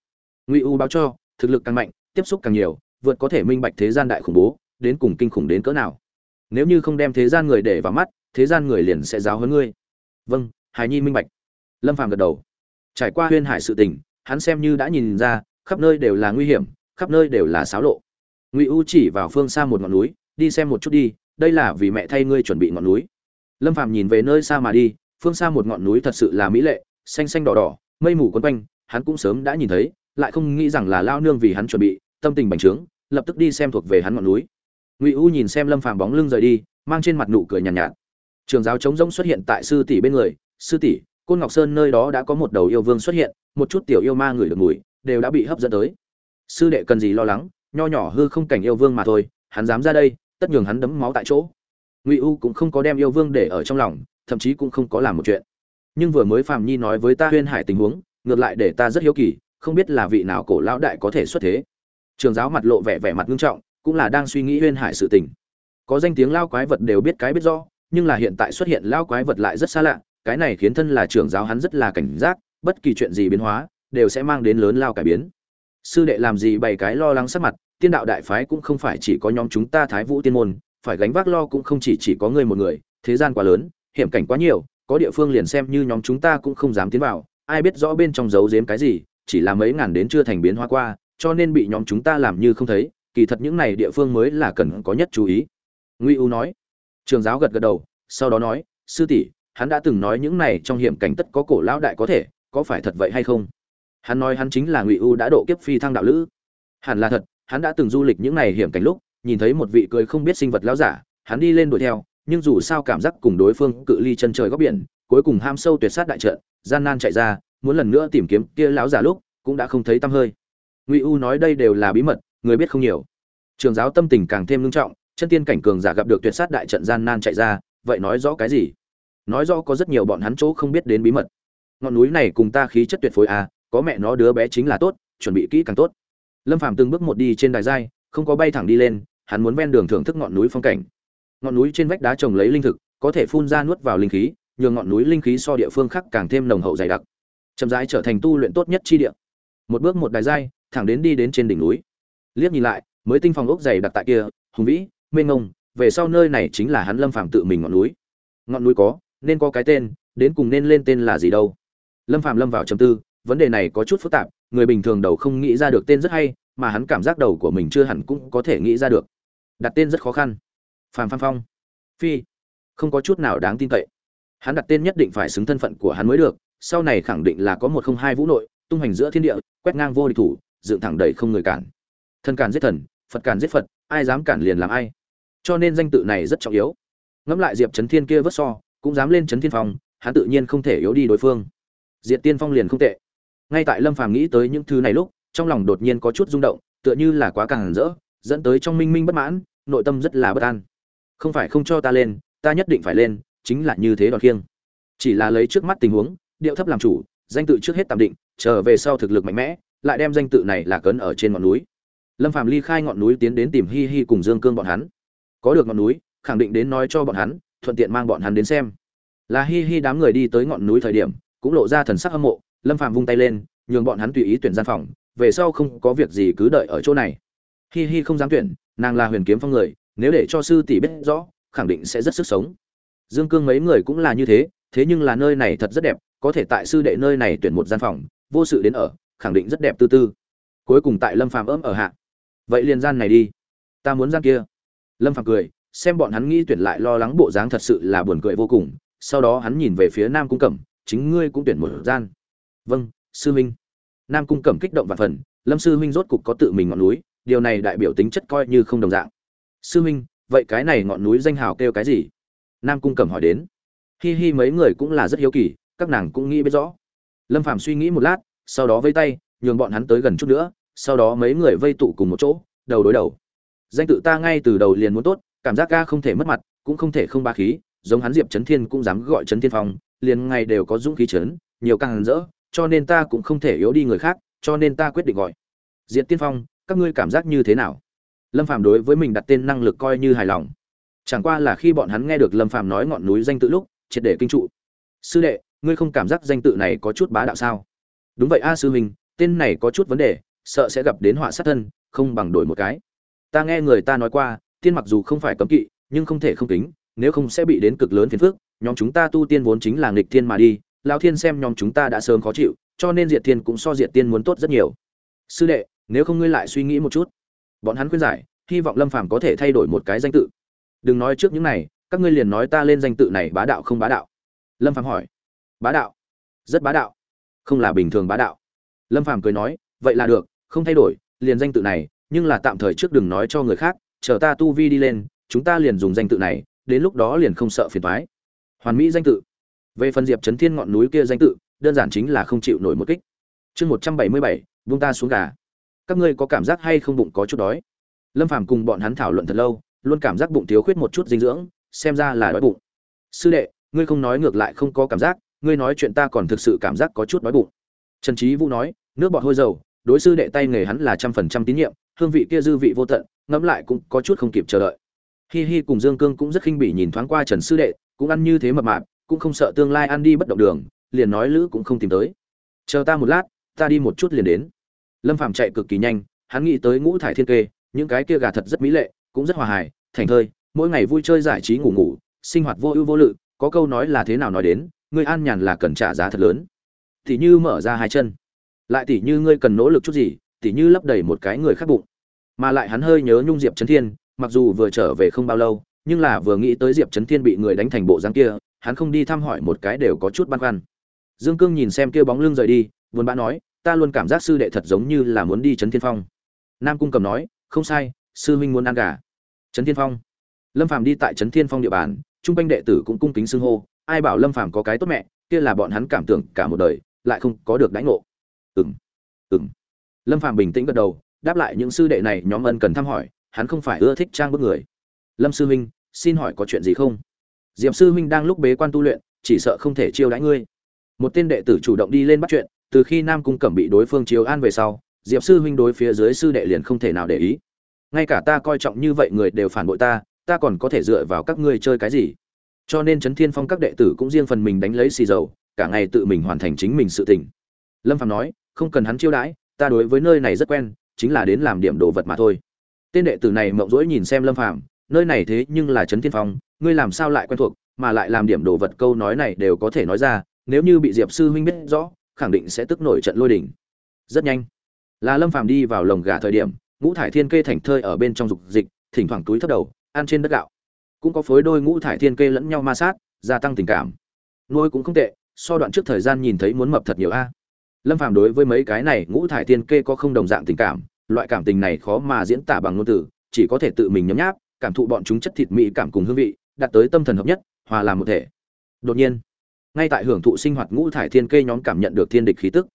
Ngụy u báo cho, thực lực càng mạnh, tiếp xúc càng nhiều, vượt có thể minh bạch thế gian đại khủng bố, đến cùng kinh khủng đến cỡ nào. Nếu như không đem thế gian người để vào mắt, thế gian người liền sẽ giáo hơn ngươi. Vâng hài nhi minh bạch. Lâm phàm gật đầu. Trải qua huyên hải sự tình, hắn xem như đã nhìn ra khắp nơi đều là nguy hiểm khắp nơi đều là xáo lộ. Ngụy u chỉ vào phương xa một ngọn núi đi xem một chút đi đây là vì mẹ thay ngươi chuẩn bị ngọn núi. Lâm phàm nhìn về nơi xa mà đi phương xa một ngọn núi thật sự là mỹ lệ xanh xanh đỏ đỏ mây mù quấn quanh hắn cũng sớm đã nhìn thấy lại không nghĩ rằng là lao nương vì hắn chuẩn bị tâm tình bành trướng lập tức đi xem thuộc về hắn ngọn núi. Ngụy u nhìn xem lâm phàm bóng lưng rời đi mang trên mặt nụ cười nhàn nhạt, nhạt. Trường giáo trống rỗng xuất hiện tại sư tỷ bên người sư tỷ côn ngọc sơn nơi đó đã có một đầu yêu vương xuất hiện một chút tiểu yêu ma người được mùi đều đã bị hấp dẫn tới. Sư đệ cần gì lo lắng, nho nhỏ hư không cảnh yêu vương mà thôi, hắn dám ra đây, tất nhường hắn đấm máu tại chỗ. Ngụy u cũng không có đem yêu vương để ở trong lòng, thậm chí cũng không có làm một chuyện. Nhưng vừa mới phạm nhi nói với ta huyên hải tình huống, ngược lại để ta rất hiếu kỳ, không biết là vị nào cổ lão đại có thể xuất thế. Trường giáo mặt lộ vẻ vẻ mặt nghiêm trọng, cũng là đang suy nghĩ huyên hải sự tình. Có danh tiếng lao quái vật đều biết cái biết rõ, nhưng là hiện tại xuất hiện lao quái vật lại rất xa lạ, cái này khiến thân là trưởng giáo hắn rất là cảnh giác, bất kỳ chuyện gì biến hóa đều sẽ mang đến lớn lao cải biến. Sư đệ làm gì bày cái lo lắng sắc mặt, tiên đạo đại phái cũng không phải chỉ có nhóm chúng ta thái vũ tiên môn, phải gánh vác lo cũng không chỉ chỉ có ngươi một người, thế gian quá lớn, hiểm cảnh quá nhiều, có địa phương liền xem như nhóm chúng ta cũng không dám tiến vào, ai biết rõ bên trong giấu giếm cái gì, chỉ là mấy ngàn đến chưa thành biến hóa qua, cho nên bị nhóm chúng ta làm như không thấy, kỳ thật những này địa phương mới là cần có nhất chú ý. Nguy u nói. Trường giáo gật gật đầu, sau đó nói, sư tỷ, hắn đã từng nói những này trong hiểm cảnh tất có cổ lão đại có thể, có phải thật vậy hay không? Hắn nói hắn chính là ngụy u đã độ kiếp phi thăng đạo lữ. Hẳn là thật, hắn đã từng du lịch những ngày hiểm cảnh lúc, nhìn thấy một vị cười không biết sinh vật lão giả, hắn đi lên đuổi theo, nhưng dù sao cảm giác cùng đối phương cự ly chân trời góc biển, cuối cùng ham sâu tuyệt sát đại trận, gian nan chạy ra, muốn lần nữa tìm kiếm kia lão giả lúc, cũng đã không thấy tăm hơi. Ngụy u nói đây đều là bí mật, người biết không nhiều. Trường giáo tâm tình càng thêm nghiêm trọng, chân tiên cảnh cường giả gặp được tuyệt sát đại trận gian nan chạy ra, vậy nói rõ cái gì? Nói rõ có rất nhiều bọn hắn chỗ không biết đến bí mật. Ngọn núi này cùng ta khí chất tuyệt phối à có mẹ nó đứa bé chính là tốt, chuẩn bị kỹ càng tốt. Lâm phàm từng bước một đi trên đài giai, không có bay thẳng đi lên, hắn muốn ven đường thưởng thức ngọn núi phong cảnh. Ngọn núi trên vách đá trồng lấy linh thực, có thể phun ra nuốt vào linh khí nhường ngọn núi linh khí so địa phương khác càng thêm nồng hậu dày đặc. Chậm rãi trở thành tu luyện tốt nhất chi địa. Một bước một đài giai, thẳng đến đi đến trên đỉnh núi. Liếc nhìn lại, mới tinh phòng ốc dày đặc tại kia, hùng vĩ, mênh ngông về sau nơi này chính là hắn lâm phàm tự mình ngọn núi. Ngọn núi có, nên có cái tên, đến cùng nên lên tên là gì đâu. Lâm phàm lâm vào trầm tư vấn đề này có chút phức tạp, người bình thường đầu không nghĩ ra được tên rất hay, mà hắn cảm giác đầu của mình chưa hẳn cũng có thể nghĩ ra được. Đặt tên rất khó khăn. Phàm phan phong. Phi. Không có chút nào đáng tin cậy. Hắn đặt tên nhất định phải xứng thân phận của hắn mới được, sau này khẳng định là có một không hai vũ nội, tung hành giữa thiên địa, quét ngang vô địch thủ, dựng thẳng đầy không người cản. Thân cản giết thần, phật cản giết phật, ai dám cản liền làm ai. Cho nên danh tự này rất trọng yếu. Ngẫm lại diệp trấn thiên kia vớt so, cũng dám lên trấn thiên phong, hắn tự nhiên không thể yếu đi đối phương. Diệt tiên phong liền không tệ ngay tại lâm phàm nghĩ tới những thứ này lúc, trong lòng đột nhiên có chút rung động, tựa như là quá càng rỡ, dẫn tới trong minh minh bất mãn, nội tâm rất là bất an. Không phải không cho ta lên, ta nhất định phải lên, chính là như thế đòn khiêng. Chỉ là lấy trước mắt tình huống, điệu thấp làm chủ, danh tự trước hết tạm định, trở về sau thực lực mạnh mẽ, lại đem danh tự này là cấn ở trên ngọn núi. Lâm phàm ly khai ngọn núi tiến đến tìm hi hi cùng dương cương bọn hắn. Có được ngọn núi, khẳng định đến nói cho bọn hắn, thuận tiện mang bọn hắn đến xem. Là hi hi đám người đi tới ngọn núi thời điểm, cũng lộ ra thần sắc hâm mộ lâm phàm vung tay lên, nhường bọn hắn tùy ý tuyển gian phòng, về sau không có việc gì cứ đợi ở chỗ này. Hi hi không dám tuyển, nàng là huyền kiếm phong người, nếu để cho sư tỷ biết rõ, khẳng định sẽ rất sức sống. Dương cương mấy người cũng là như thế thế nhưng là nơi này thật rất đẹp, có thể tại sư đệ nơi này tuyển một gian phòng, vô sự đến ở, khẳng định rất đẹp tư tư. Cuối cùng tại lâm phàm ấm ở hạ. Vậy liền gian này đi. Ta muốn gian kia. Lâm phàm cười, xem bọn hắn nghĩ tuyển lại lo lắng bộ dáng thật sự là buồn cười vô cùng, sau đó hắn nhìn về phía nam cung cẩm, chính ngươi cũng tuyển một gian vâng sư huynh. Nam cung cẩm kích động và phần, lâm sư huynh rốt cục có tự mình ngọn núi, điều này đại biểu tính chất coi như không đồng dạng. Sư huynh, vậy cái này ngọn núi danh hào kêu cái gì? Nam cung cẩm hỏi đến. Hi hi, mấy người cũng là rất hiếu kỳ, các nàng cũng nghĩ biết rõ. Lâm phàm suy nghĩ một lát, sau đó vây tay, nhường bọn hắn tới gần chút nữa, sau đó mấy người vây tụ cùng một chỗ, đầu đối đầu. Danh tự ta ngay từ đầu liền muốn tốt, cảm giác ca không thể mất mặt, cũng không thể không ba khí, giống hắn diệp trấn thiên cũng dám gọi trấn thiên phong, liền ngay đều có dũng khí trấn nhiều càng rỡ cho nên ta cũng không thể yếu đi người khác, cho nên ta quyết định gọi. Diện tiên phong, các ngươi cảm giác như thế nào? Lâm phàm đối với mình đặt tên năng lực coi như hài lòng. Chẳng qua là khi bọn hắn nghe được lâm phàm nói ngọn núi danh tự lúc, triệt để kinh trụ. Sư đệ, ngươi không cảm giác danh tự này có chút bá đạo sao? Đúng vậy a sư huynh, tên này có chút vấn đề, sợ sẽ gặp đến họa sát thân, không bằng đổi một cái. Ta nghe người ta nói qua, tiên mặc dù không phải cấm kỵ, nhưng không thể không kính, nếu không sẽ bị đến cực lớn phiền phức, nhóm chúng ta tu tiên vốn chính là nghịch thiên mà đi lão thiên xem nhóm chúng ta đã sớm khó chịu, cho nên diệt thiên cũng so diệt tiên muốn tốt rất nhiều. Sư đệ, nếu không ngươi lại suy nghĩ một chút. Bọn hắn khuyên giải, hy vọng lâm phàm có thể thay đổi một cái danh tự. Đừng nói trước những này, các ngươi liền nói ta lên danh tự này bá đạo không bá đạo? Lâm phàm hỏi. Bá đạo? Rất bá đạo. Không là bình thường bá đạo. Lâm phàm cười nói, vậy là được, không thay đổi, liền danh tự này, nhưng là tạm thời trước đừng nói cho người khác, chờ ta tu vi đi lên, chúng ta liền dùng danh tự này, đến lúc đó liền không sợ phiền toái. Hoàn mỹ danh tự về phần diệp trấn thiên ngọn núi kia danh tự, đơn giản chính là không chịu nổi một kích. Chương một trăm bảy mươi bảy vung ta xuống gà. Các ngươi có cảm giác hay không bụng có chút đói? Lâm phàm cùng bọn hắn thảo luận thật lâu, luôn cảm giác bụng thiếu khuyết một chút dinh dưỡng, xem ra là đói bụng. Sư đệ, ngươi không nói ngược lại không có cảm giác, ngươi nói chuyện ta còn thực sự cảm giác có chút đói bụng. Trần trí vũ nói, nước bọt hôi dầu, đối sư đệ tay nghề hắn là trăm phần trăm tín nhiệm, hương vị kia dư vị vô tận, ngẫm lại cũng có chút không kịp chờ đợi. Hi hi cùng dương cương cũng rất khinh bỉ nhìn thoáng qua trần sư đệ, cũng ăn như thế mập mạp cũng không sợ tương lai ăn đi bất động đường, liền nói lữ cũng không tìm tới. Chờ ta một lát, ta đi một chút liền đến. Lâm phàm chạy cực kỳ nhanh, hắn nghĩ tới ngũ thải thiên kê, những cái kia gà thật rất mỹ lệ, cũng rất hòa hài, thành thơi, mỗi ngày vui chơi giải trí ngủ ngủ, sinh hoạt vô ưu vô lự, có câu nói là thế nào nói đến, ngươi an nhàn là cần trả giá thật lớn. Tỷ như mở ra hai chân. Lại tỉ như ngươi cần nỗ lực chút gì tỉ như lấp đầy một cái người khác bụng. Mà lại hắn hơi nhớ nhung diệp trấn thiên, mặc dù vừa trở về không bao lâu nhưng là vừa nghĩ tới diệp trấn thiên bị người đánh thành bộ dáng kia, hắn không đi thăm hỏi một cái đều có chút băn khoăn. Dương cương nhìn xem kia bóng lưng rời đi, buồn bã nói, ta luôn cảm giác sư đệ thật giống như là muốn đi trấn thiên phong. Nam cung cầm nói, không sai, sư huynh muốn ăn gà. Trấn thiên phong. Lâm phàm đi tại trấn thiên phong địa bàn trung quanh đệ tử cũng cung kính xưng hô, ai bảo lâm phàm có cái tốt mẹ, kia là bọn hắn cảm tưởng cả một đời, lại không có được đánh ngộ. Ừm ừm. Lâm phàm bình tĩnh gật đầu, đáp lại những sư đệ này nhóm ân cần thăm hỏi, hắn không phải ưa thích trang bức người. Lâm sư huynh xin hỏi có chuyện gì không? Diệp sư huynh đang lúc bế quan tu luyện, chỉ sợ không thể chiêu đãi ngươi. Một tên đệ tử chủ động đi lên bắt chuyện, từ khi nam cung cẩm bị đối phương chiếu an về sau, diệp sư huynh đối phía dưới sư đệ liền không thể nào để ý. Ngay cả ta coi trọng như vậy người đều phản bội ta ta còn có thể dựa vào các ngươi chơi cái gì? Cho nên trấn thiên phong các đệ tử cũng riêng phần mình đánh lấy xì dầu, cả ngày tự mình hoàn thành chính mình sự tình. Lâm phạm nói, không cần hắn chiêu đãi, ta đối với nơi này rất quen, chính là đến làm điểm đồ vật mà thôi. Tên đệ tử này mộng rỗi nhìn xem lâm phàm nơi này thế nhưng là trấn thiên phong, ngươi làm sao lại quen thuộc, mà lại làm điểm đồ vật câu nói này đều có thể nói ra, nếu như bị diệp sư huynh biết rõ, khẳng định sẽ tức nổi trận lôi đỉnh rất nhanh, là lâm phàm đi vào lồng gà thời điểm, ngũ thải thiên kê thành thơi ở bên trong dục dịch, thỉnh thoảng túi thấp đầu, ăn trên đất gạo. Cũng có phối đôi ngũ thải thiên kê lẫn nhau ma sát, gia tăng tình cảm. Nuôi cũng không tệ, so đoạn trước thời gian nhìn thấy muốn mập thật nhiều a. Lâm phàm đối với mấy cái này ngũ thải thiên kê có không đồng dạng tình cảm, loại cảm tình này khó mà diễn tả bằng ngôn từ, chỉ có thể tự mình nhấm nháp cảm thụ bọn chúng chất thịt mỹ cảm cùng hương vị, đạt tới tâm thần hợp nhất, hòa làm một thể. Đột nhiên, ngay tại hưởng thụ sinh hoạt ngũ thải thiên kê nhóm cảm nhận được thiên địch khí tức,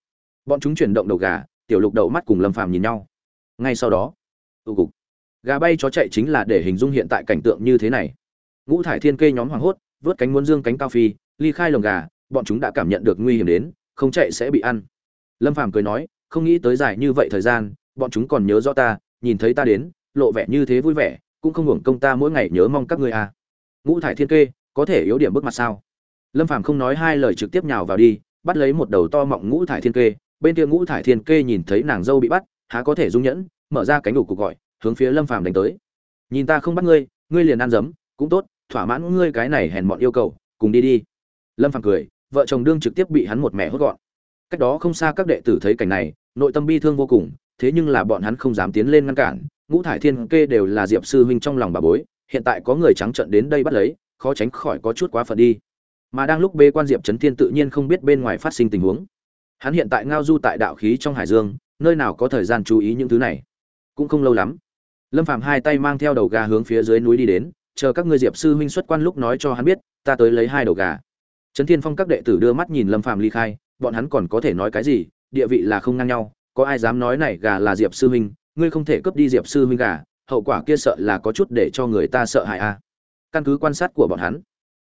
bọn chúng chuyển động đầu gà, tiểu lục đầu mắt cùng lâm phàm nhìn nhau. Ngay sau đó tụ cục, gà bay chó chạy chính là để hình dung hiện tại cảnh tượng như thế này. Ngũ thải thiên kê nhóm hoảng hốt, vớt cánh muốn dương cánh cao phi, ly khai lồng gà, bọn chúng đã cảm nhận được nguy hiểm đến, không chạy sẽ bị ăn. Lâm phàm cười nói, không nghĩ tới dài như vậy thời gian, bọn chúng còn nhớ rõ ta, nhìn thấy ta đến, lộ vẻ như thế vui vẻ cũng không hưởng công ta mỗi ngày nhớ mong các ngươi à. Ngũ thải thiên kê, có thể yếu điểm bước mặt sao? Lâm phàm không nói hai lời trực tiếp nhào vào đi, bắt lấy một đầu to mọng ngũ thải thiên kê, bên kia ngũ thải thiên kê nhìn thấy nàng dâu bị bắt, há có thể dung nhẫn, mở ra cánh đủ cuộc gọi, hướng phía lâm phàm đánh tới. Nhìn ta không bắt ngươi ngươi liền ăn dấm, cũng tốt, thỏa mãn ngươi cái này hèn mọn yêu cầu, cùng đi đi. Lâm phàm cười, vợ chồng đương trực tiếp bị hắn một mẹ hốt gọn. Cách đó không xa các đệ tử thấy cảnh này, nội tâm bi thương vô cùng, thế nhưng là bọn hắn không dám tiến lên ngăn cản ngũ thải thiên kê đều là diệp sư huynh trong lòng bà bối, hiện tại có người trắng trợn đến đây bắt lấy, khó tránh khỏi có chút quá phận đi. Mà đang lúc bê quan diệp trấn thiên tự nhiên không biết bên ngoài phát sinh tình huống. Hắn hiện tại ngao du tại đạo khí trong hải dương, nơi nào có thời gian chú ý những thứ này. Cũng không lâu lắm, lâm phạm hai tay mang theo đầu gà hướng phía dưới núi đi đến, chờ các ngươi diệp sư huynh xuất quan lúc nói cho hắn biết, ta tới lấy hai đầu gà. Trấn thiên phong các đệ tử đưa mắt nhìn lâm phạm ly khai, bọn hắn còn có thể nói cái gì, địa vị là không ngang nhau, có ai dám nói này gà là diệp sư huynh ngươi không thể cướp đi diệp sư huynh gà, hậu quả kia sợ là có chút để cho người ta sợ hãi a. Căn cứ quan sát của bọn hắn,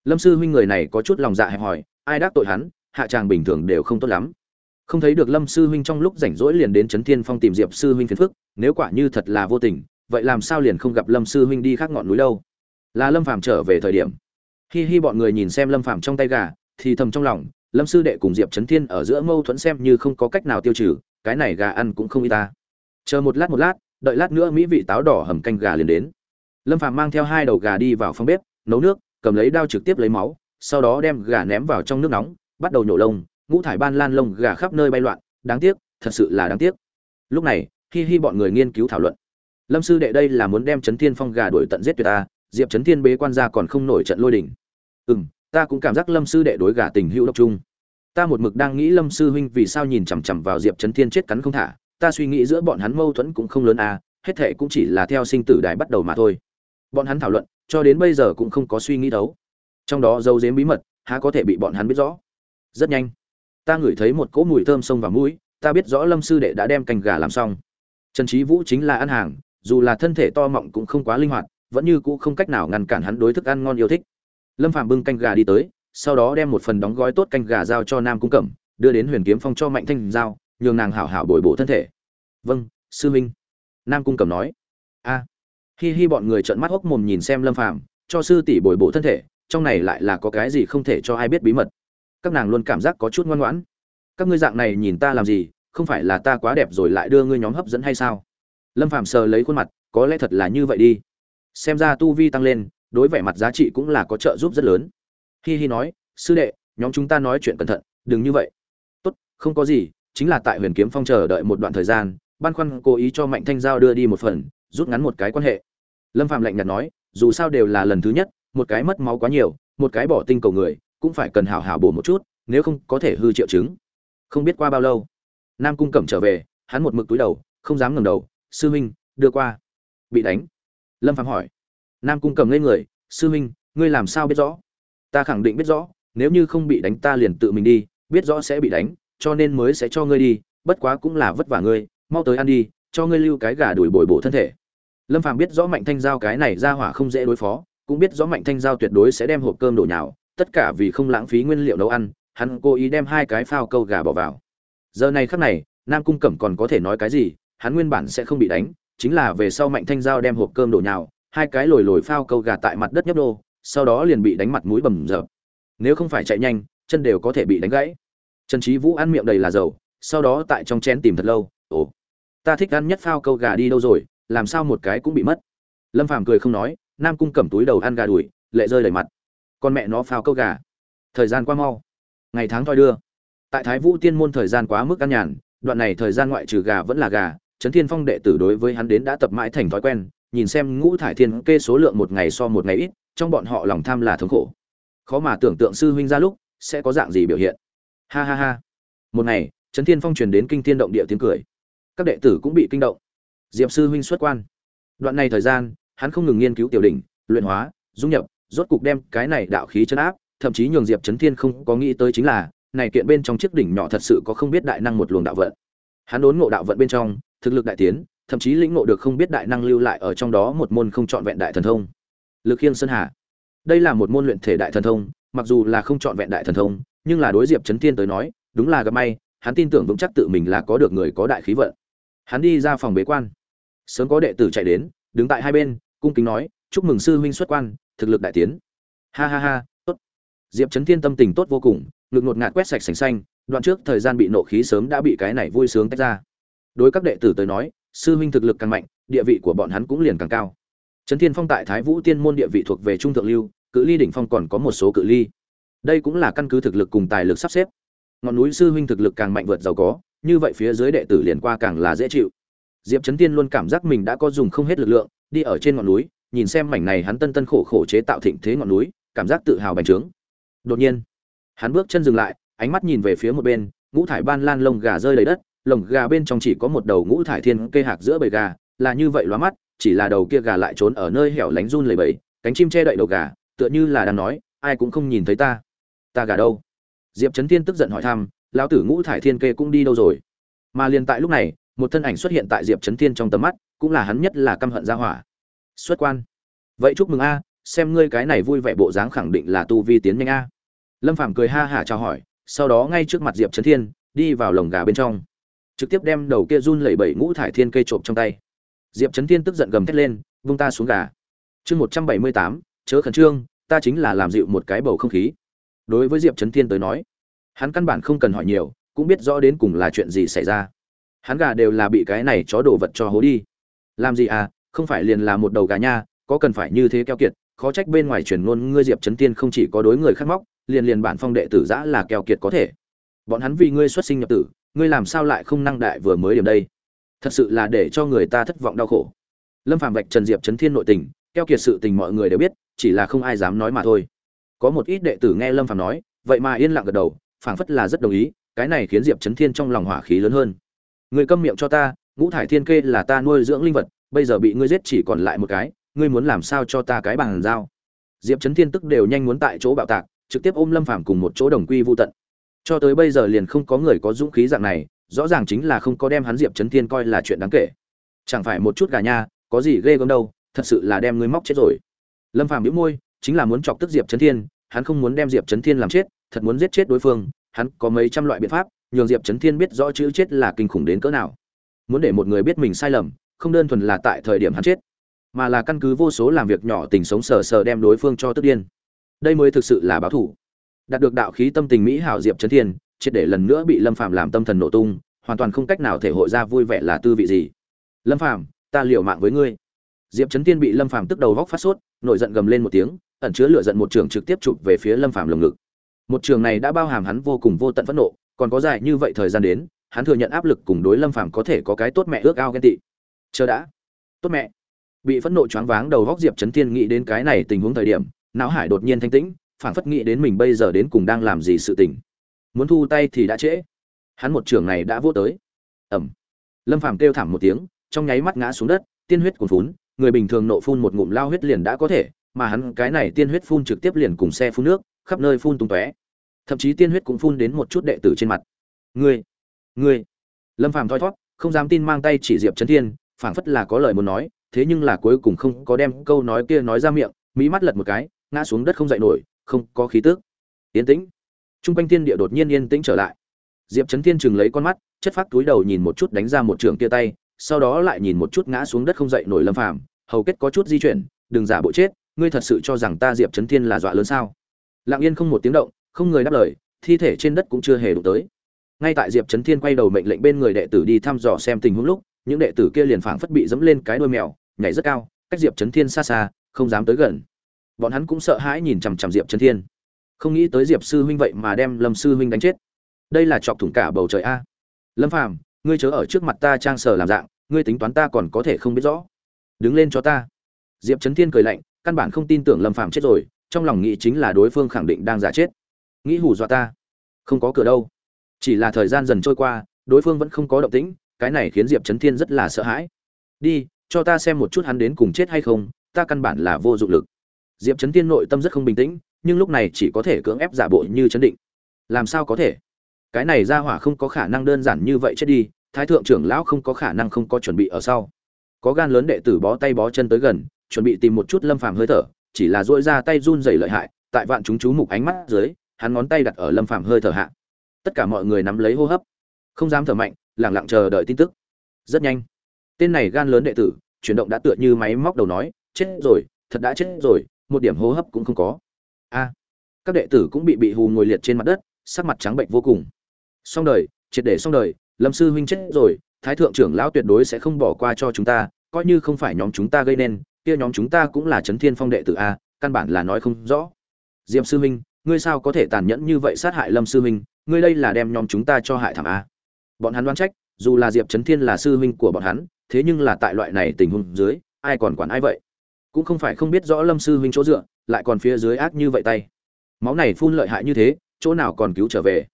lâm sư huynh người này có chút lòng dạ hẹp hòi, ai đắc tội hắn, hạ tràng bình thường đều không tốt lắm. Không thấy được lâm sư huynh trong lúc rảnh rỗi liền đến trấn thiên phong tìm diệp sư huynh phiền phức, nếu quả như thật là vô tình, vậy làm sao liền không gặp lâm sư huynh đi khác ngọn núi đâu? Là lâm phàm trở về thời điểm. Hi hi bọn người nhìn xem lâm phàm trong tay gà, thì thầm trong lòng, lâm sư đệ cùng diệp trấn thiên ở giữa mâu thuẫn xem như không có cách nào tiêu trừ, cái này gà ăn cũng không y ta chờ một lát một lát, đợi lát nữa mỹ vị táo đỏ hầm canh gà liền đến. Lâm phàm mang theo hai đầu gà đi vào phòng bếp, nấu nước, cầm lấy đao trực tiếp lấy máu, sau đó đem gà ném vào trong nước nóng, bắt đầu nhổ lông, ngũ thải ban lan lông gà khắp nơi bay loạn, đáng tiếc, thật sự là đáng tiếc. Lúc này, hi hi bọn người nghiên cứu thảo luận. Lâm sư đệ đây là muốn đem trấn thiên phong gà đuổi tận giết tuyệt ta, diệp trấn thiên bế quan ra còn không nổi trận lôi đỉnh ừ m ta cũng cảm giác lâm sư đệ đối gà tình hữu độc trung ta một mực đang nghĩ lâm sư huynh vì sao nhìn chằm chằm vào diệp trấn thiên chết cắn không thả ta suy nghĩ giữa bọn hắn mâu thuẫn cũng không lớn à hết thệ cũng chỉ là theo sinh tử đài bắt đầu mà thôi. Bọn hắn thảo luận, cho đến bây giờ cũng không có suy nghĩ đấu trong đó dấu giếm bí mật, há có thể bị bọn hắn biết rõ? Rất nhanh, ta ngửi thấy một cỗ mùi thơm sông vào mũi, ta biết rõ lâm sư đệ đã đem canh gà làm xong. Trần Chí vũ chính là ăn hàng, dù là thân thể to mọng cũng không quá linh hoạt, vẫn như cũ không cách nào ngăn cản hắn đối thức ăn ngon yêu thích. Lâm phạm bưng canh gà đi tới, sau đó đem một phần đóng gói tốt canh gà giao cho nam cung cẩm, đưa đến huyền kiếm phong cho mạnh thanh giao nhường nàng hảo hảo bồi bổ thân thể. Vâng sư minh nam cung cẩm nói. A. Hi hi bọn người trợn mắt hốc mồm nhìn xem lâm phàm, cho sư tỷ bồi bổ thân thể, trong này lại là có cái gì không thể cho ai biết bí mật? Các nàng luôn cảm giác có chút ngoan ngoãn. Các ngươi dạng này nhìn ta làm gì, không phải là ta quá đẹp rồi lại đưa ngươi nhóm hấp dẫn hay sao? Lâm phàm sờ lấy khuôn mặt, có lẽ thật là như vậy đi. Xem ra tu vi tăng lên, đối vẻ mặt giá trị cũng là có trợ giúp rất lớn. Hi hi nói, sư đệ, nhóm chúng ta nói chuyện cẩn thận, đừng như vậy. Tốt, không có gì chính là tại huyền kiếm phong chờ đợi một đoạn thời gian, ban khoăn cố ý cho mạnh thanh giao đưa đi một phần, rút ngắn một cái quan hệ. Lâm phạm lạnh nhạt nói, dù sao đều là lần thứ nhất, một cái mất máu quá nhiều, một cái bỏ tinh cầu người, cũng phải cần hảo hảo bổ một chút, nếu không có thể hư triệu chứng. Không biết qua bao lâu, nam cung cẩm trở về, hắn một mực túi đầu, không dám ngẩng đầu, sư huynh, đưa qua. Bị đánh? Lâm phạm hỏi. Nam cung cẩm lên người, sư huynh, ngươi làm sao biết rõ? Ta khẳng định biết rõ, nếu như không bị đánh ta liền tự mình đi, biết rõ sẽ bị đánh cho nên mới sẽ cho ngươi đi, bất quá cũng là vất vả ngươi, mau tới ăn đi, cho ngươi lưu cái gà đuổi bồi bổ thân thể. Lâm phàm biết rõ mạnh thanh giao cái này ra hỏa không dễ đối phó, cũng biết rõ mạnh thanh giao tuyệt đối sẽ đem hộp cơm đổ nhào, tất cả vì không lãng phí nguyên liệu nấu ăn, hắn cố ý đem hai cái phao câu gà bỏ vào. Giờ này khắc này, nam cung cẩm còn có thể nói cái gì, hắn nguyên bản sẽ không bị đánh, chính là về sau mạnh thanh giao đem hộp cơm đổ nhào, hai cái lồi lồi phao câu gà tại mặt đất nhấp đô sau đó liền bị đánh mặt mũi bầm dập. Nếu không phải chạy nhanh, chân đều có thể bị đánh gãy trần trí vũ ăn miệng đầy là dầu, sau đó tại trong chén tìm thật lâu. Ồ, ta thích ăn nhất phao câu gà đi đâu rồi, làm sao một cái cũng bị mất? Lâm phàm cười không nói, nam cung cầm túi đầu ăn gà đùi lệ rơi đầy mặt. Con mẹ nó phao câu gà. Thời gian qua mau. Ngày tháng thoi đưa. Tại thái vũ tiên môn thời gian quá mức ăn nhàn, đoạn này thời gian ngoại trừ gà vẫn là gà, trấn thiên phong đệ tử đối với hắn đến đã tập mãi thành thói quen, nhìn xem ngũ thải thiên kê số lượng một ngày so một ngày ít, trong bọn họ lòng tham là thống khổ. Khó mà tưởng tượng sư huynh ra lúc, sẽ có dạng gì biểu hiện ha ha ha. Một ngày, trấn thiên phong truyền đến kinh thiên động địa tiếng cười. Các đệ tử cũng bị kinh động. Diệp sư huynh xuất quan. Đoạn này thời gian, hắn không ngừng nghiên cứu tiểu đỉnh, luyện hóa, dung nhập, rốt cục đem cái này đạo khí chấn áp, thậm chí nhường diệp trấn thiên không có nghĩ tới chính là, này kiện bên trong chiếc đỉnh nhỏ thật sự có không biết đại năng một luồng đạo vận. Hắn đốn ngộ đạo vận bên trong, thực lực đại tiến, thậm chí lĩnh ngộ được không biết đại năng lưu lại ở trong đó một môn không trọn vẹn đại thần thông. Lực khiêng sơn hà. Đây là một môn luyện thể đại thần thông, mặc dù là không trọn vẹn đại thần thông nhưng là đối diệp trấn thiên tới nói, đúng là gặp may, hắn tin tưởng vững chắc tự mình là có được người có đại khí vận. Hắn đi ra phòng bế quan. Sớm có đệ tử chạy đến, đứng tại hai bên, cung kính nói, chúc mừng sư huynh xuất quan, thực lực đại tiến. Ha ha ha, tốt. Diệp trấn thiên tâm tình tốt vô cùng, ngực ngột ngạt quét sạch sành xanh, đoạn trước thời gian bị nộ khí sớm đã bị cái này vui sướng tách ra. Đối các đệ tử tới nói, sư huynh thực lực càng mạnh, địa vị của bọn hắn cũng liền càng cao. Trấn thiên phong tại thái vũ tiên môn địa vị thuộc về trung thượng lưu, cự ly đỉnh phong còn có một số cự ly đây cũng là căn cứ thực lực cùng tài lực sắp xếp. Ngọn núi sư huynh thực lực càng mạnh vượt giàu có, như vậy phía dưới đệ tử liền qua càng là dễ chịu. Diệp trấn tiên luôn cảm giác mình đã có dùng không hết lực lượng, đi ở trên ngọn núi, nhìn xem mảnh này hắn tân tân khổ khổ chế tạo thịnh thế ngọn núi, cảm giác tự hào bành trướng. Đột nhiên, hắn bước chân dừng lại, ánh mắt nhìn về phía một bên, ngũ thải ban lan lông gà rơi đầy đất, lồng gà bên trong chỉ có một đầu ngũ thải thiên cây hạc giữa bầy gà, là như vậy lóa mắt, chỉ là đầu kia gà lại trốn ở nơi hẻo lánh run lầy bầy, cánh chim che đậy đầu gà, tựa như là đang nói, ai cũng không nhìn thấy ta ta gà đâu? Diệp trấn thiên tức giận hỏi thăm, lão tử ngũ thải thiên kê cũng đi đâu rồi? Mà liền tại lúc này, một thân ảnh xuất hiện tại diệp trấn thiên trong tầm mắt, cũng là hắn nhất là căm hận gia hỏa. Xuất quan. Vậy chúc mừng a, xem ngươi cái này vui vẻ bộ dáng khẳng định là tu vi tiến nhanh a. Lâm phàm cười ha hả chào hỏi, sau đó ngay trước mặt diệp trấn thiên, đi vào lồng gà bên trong. Trực tiếp đem đầu kia run lẩy bẩy ngũ thải thiên cây trộm trong tay. Diệp trấn thiên tức giận gầm thét lên, vung ta xuống gà. Chương một trăm bảy mươi tám, chớ khẩn trương, ta chính là làm dịu một cái bầu không khí đối với diệp trấn thiên tới nói, hắn căn bản không cần hỏi nhiều, cũng biết rõ đến cùng là chuyện gì xảy ra. Hắn gà đều là bị cái này chó đồ vật cho hố đi. Làm gì à không phải liền là một đầu gà nha, có cần phải như thế keo kiệt, khó trách bên ngoài truyền ngôn ngươi diệp trấn tiên không chỉ có đối người khác móc, liền liền bản phong đệ tử giã là keo kiệt có thể. Bọn hắn vì ngươi xuất sinh nhập tử, ngươi làm sao lại không năng đại vừa mới điểm đây? Thật sự là để cho người ta thất vọng đau khổ. Lâm phạm vạch trần diệp trấn thiên nội tình, keo kiệt sự tình mọi người đều biết, chỉ là không ai dám nói mà thôi có một ít đệ tử nghe lâm phàm nói, vậy mà yên lặng gật đầu, phảng phất là rất đồng ý, cái này khiến diệp trấn thiên trong lòng hỏa khí lớn hơn. Người câm miệng cho ta, ngũ thải thiên kê là ta nuôi dưỡng linh vật, bây giờ bị ngươi giết chỉ còn lại một cái, ngươi muốn làm sao cho ta cái bằng dao diệp trấn thiên tức đều nhanh muốn tại chỗ bạo tạc, trực tiếp ôm lâm phàm cùng một chỗ đồng quy vô tận. Cho tới bây giờ liền không có người có dũng khí dạng này, rõ ràng chính là không có đem hắn diệp trấn thiên coi là chuyện đáng kể. Chẳng phải một chút gà nha, có gì ghê gớm đâu, thật sự là đem ngươi móc chết rồi. Lâm phàm nhíu môi chính là muốn chọc tức diệp Chấn thiên, hắn không muốn đem diệp Chấn thiên làm chết, thật muốn giết chết đối phương, hắn có mấy trăm loại biện pháp, nhường diệp Chấn thiên biết rõ chữ chết là kinh khủng đến cỡ nào. Muốn để một người biết mình sai lầm, không đơn thuần là tại thời điểm hắn chết, mà là căn cứ vô số làm việc nhỏ tình sống sờ sờ đem đối phương cho tức điên. Đây mới thực sự là báo thủ đạt được đạo khí tâm tình mỹ hảo diệp Chấn thiên, triệt để lần nữa bị lâm phàm làm tâm thần nổ tung, hoàn toàn không cách nào thể hội ra vui vẻ là tư vị gì. Lâm phàm, ta liều mạng với ngươi. Diệp Chấn thiên bị lâm phàm tức đầu góc phát sốt, nổi giận gầm lên một tiếng ẩn chứa lửa giận một trường trực tiếp chụp về phía lâm phàm lồng ngực. Một trường này đã bao hàm hắn vô cùng vô tận phẫn nộ, còn có dài như vậy thời gian đến, hắn thừa nhận áp lực cùng đối lâm phàm có thể có cái tốt mẹ ước ao ghen tị. Chờ đã. Tốt mẹ. Bị phẫn nộ choáng váng đầu góc diệp trấn thiên nghĩ đến cái này tình huống thời điểm, não hải đột nhiên thanh tĩnh phản phất nghĩ đến mình bây giờ đến cùng đang làm gì sự tình. Muốn thu tay thì đã trễ. Hắn một trường này đã vô tới. Ẩm lâm phàm kêu thảm một tiếng, trong nháy mắt ngã xuống đất, tiên huyết cuồn phún người bình thường nộ phun một ngụm lao huyết liền đã có thể mà hắn cái này tiên huyết phun trực tiếp liền cùng xe phun nước, khắp nơi phun tung tóe. Thậm chí tiên huyết cũng phun đến một chút đệ tử trên mặt. Ngươi ngươi. Lâm phàm thoi thoát không dám tin mang tay chỉ diệp chấn thiên, phảng phất là có lời muốn nói, thế nhưng là cuối cùng không có đem câu nói kia nói ra miệng mỹ mắt lật một cái, ngã xuống đất không dậy nổi, không có khí tức. Yên tĩnh. Trung quanh thiên địa đột nhiên yên tĩnh trở lại. Diệp chấn thiên chừng lấy con mắt, chất phát túi đầu nhìn một chút đánh ra một trường kia tay, sau đó lại nhìn một chút ngã xuống đất không dậy nổi lâm phàm, hầu kết có chút di chuyển, đừng giả bộ chết ngươi thật sự cho rằng ta diệp trấn thiên là dọa lớn sao? Lặng yên không một tiếng động, không người đáp lời, thi thể trên đất cũng chưa hề đụng tới. Ngay tại diệp trấn thiên quay đầu mệnh lệnh bên người đệ tử đi thăm dò xem tình huống lúc, những đệ tử kia liền phảng phất bị dẫm lên cái đuôi mèo, nhảy rất cao, cách diệp trấn thiên xa xa, không dám tới gần. Bọn hắn cũng sợ hãi nhìn chằm chằm diệp trấn thiên. Không nghĩ tới diệp sư huynh vậy mà đem lâm sư huynh đánh chết. Đây là chọc thủng cả bầu trời a. Lâm phàm, ngươi chớ ở trước mặt ta trang sở làm dạng, ngươi tính toán ta còn có thể không biết rõ. Đứng lên cho ta. Diệp trấn thiên cười lạnh căn bản không tin tưởng lâm phàm chết rồi, trong lòng nghĩ chính là đối phương khẳng định đang giả chết. Nghĩ hù dọa ta. Không có cửa đâu. Chỉ là thời gian dần trôi qua, đối phương vẫn không có động tĩnh, cái này khiến diệp trấn thiên rất là sợ hãi. Đi, cho ta xem một chút hắn đến cùng chết hay không, ta căn bản là vô dụng lực. Diệp trấn thiên nội tâm rất không bình tĩnh, nhưng lúc này chỉ có thể cưỡng ép giả bộ như chấn định. Làm sao có thể? Cái này ra hỏa không có khả năng đơn giản như vậy chết đi, thái thượng trưởng lão không có khả năng không có chuẩn bị ở sau. Có gan lớn đệ tử bó tay bó chân tới gần chuẩn bị tìm một chút lâm phàm hơi thở, chỉ là dỗi ra tay run rẩy lợi hại, tại vạn chúng chú mục ánh mắt dưới, hắn ngón tay đặt ở lâm phàm hơi thở hạ. Tất cả mọi người nắm lấy hô hấp, không dám thở mạnh lẳng lặng chờ đợi tin tức. Rất nhanh, tên này gan lớn đệ tử, chuyển động đã tựa như máy móc đầu nói, chết rồi, thật đã chết rồi, một điểm hô hấp cũng không có. A, các đệ tử cũng bị bị hù ngồi liệt trên mặt đất, sắc mặt trắng bệnh vô cùng. Xong đời, triệt để xong đời, lâm sư huynh chết rồi, thái thượng trưởng lão tuyệt đối sẽ không bỏ qua cho chúng ta, coi như không phải nhóm chúng ta gây nên kia nhóm chúng ta cũng là chấn thiên phong đệ tử a, căn bản là nói không rõ. Diệm sư huynh, ngươi sao có thể tàn nhẫn như vậy sát hại lâm sư huynh? Ngươi đây là đem nhóm chúng ta cho hại thảm a. Bọn hắn đoán trách, dù là diệp trấn thiên là sư huynh của bọn hắn, thế nhưng là tại loại này tình huống dưới, ai còn quản ai vậy? Cũng không phải không biết rõ lâm sư huynh chỗ dựa, lại còn phía dưới ác như vậy tay. Máu này phun lợi hại như thế, chỗ nào còn cứu trở về?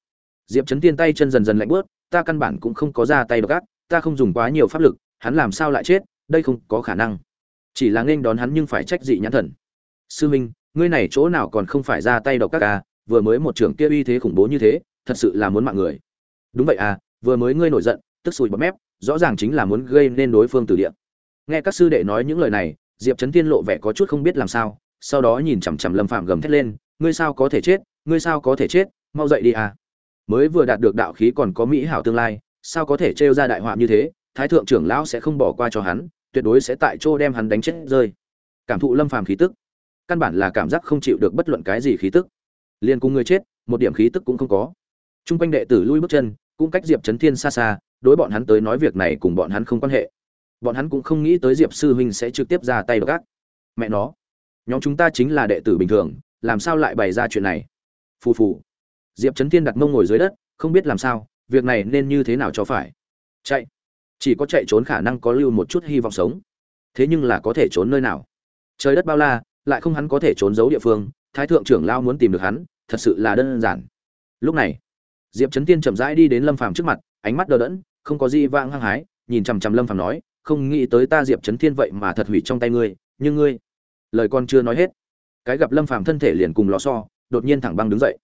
Diệp trấn tiên tay chân dần dần lạnh bớt ta căn bản cũng không có ra tay độc ác, ta không dùng quá nhiều pháp lực, hắn làm sao lại chết? Đây không có khả năng chỉ là nghênh đón hắn nhưng phải trách dị nhãn thần. Sư minh, ngươi này chỗ nào còn không phải ra tay độc các ca, vừa mới một trưởng kia uy thế khủng bố như thế, thật sự là muốn mạng người. Đúng vậy à vừa mới ngươi nổi giận, tức sùi bọt mép, rõ ràng chính là muốn gây nên đối phương từ địa. Nghe các sư đệ nói những lời này, diệp trấn tiên lộ vẻ có chút không biết làm sao, sau đó nhìn chằm chằm lâm phạm gầm thét lên, ngươi sao có thể chết, ngươi sao có thể chết, mau dậy đi à. Mới vừa đạt được đạo khí còn có mỹ hảo tương lai, sao có thể trêu ra đại họa như thế, thái thượng trưởng lão sẽ không bỏ qua cho hắn tuyệt đối sẽ tại chỗ đem hắn đánh chết rơi. Cảm thụ lâm phàm khí tức, căn bản là cảm giác không chịu được bất luận cái gì khí tức. Liền cùng người chết, một điểm khí tức cũng không có. Trung quanh đệ tử lui bước chân, cũng cách diệp trấn thiên xa xa, đối bọn hắn tới nói việc này cùng bọn hắn không quan hệ. Bọn hắn cũng không nghĩ tới diệp sư huynh sẽ trực tiếp ra tay gác mẹ nó, nhóm chúng ta chính là đệ tử bình thường, làm sao lại bày ra chuyện này? Phù phù. Diệp trấn thiên đặt mông ngồi dưới đất, không biết làm sao, việc này nên như thế nào cho phải. Chạy chỉ có chạy trốn khả năng có lưu một chút hy vọng sống. Thế nhưng là có thể trốn nơi nào? Trời đất bao la, lại không hắn có thể trốn giấu địa phương, thái thượng trưởng lao muốn tìm được hắn, thật sự là đơn giản. Lúc này, diệp trấn tiên chậm rãi đi đến lâm phàm trước mặt, ánh mắt đờ đẫn, không có gì vang hăng hái, nhìn chằm chằm lâm phàm nói, không nghĩ tới ta diệp trấn thiên vậy mà thật hủy trong tay ngươi, nhưng ngươi, lời con chưa nói hết, cái gặp lâm phàm thân thể liền cùng lò so đột nhiên thẳng băng đứng dậy.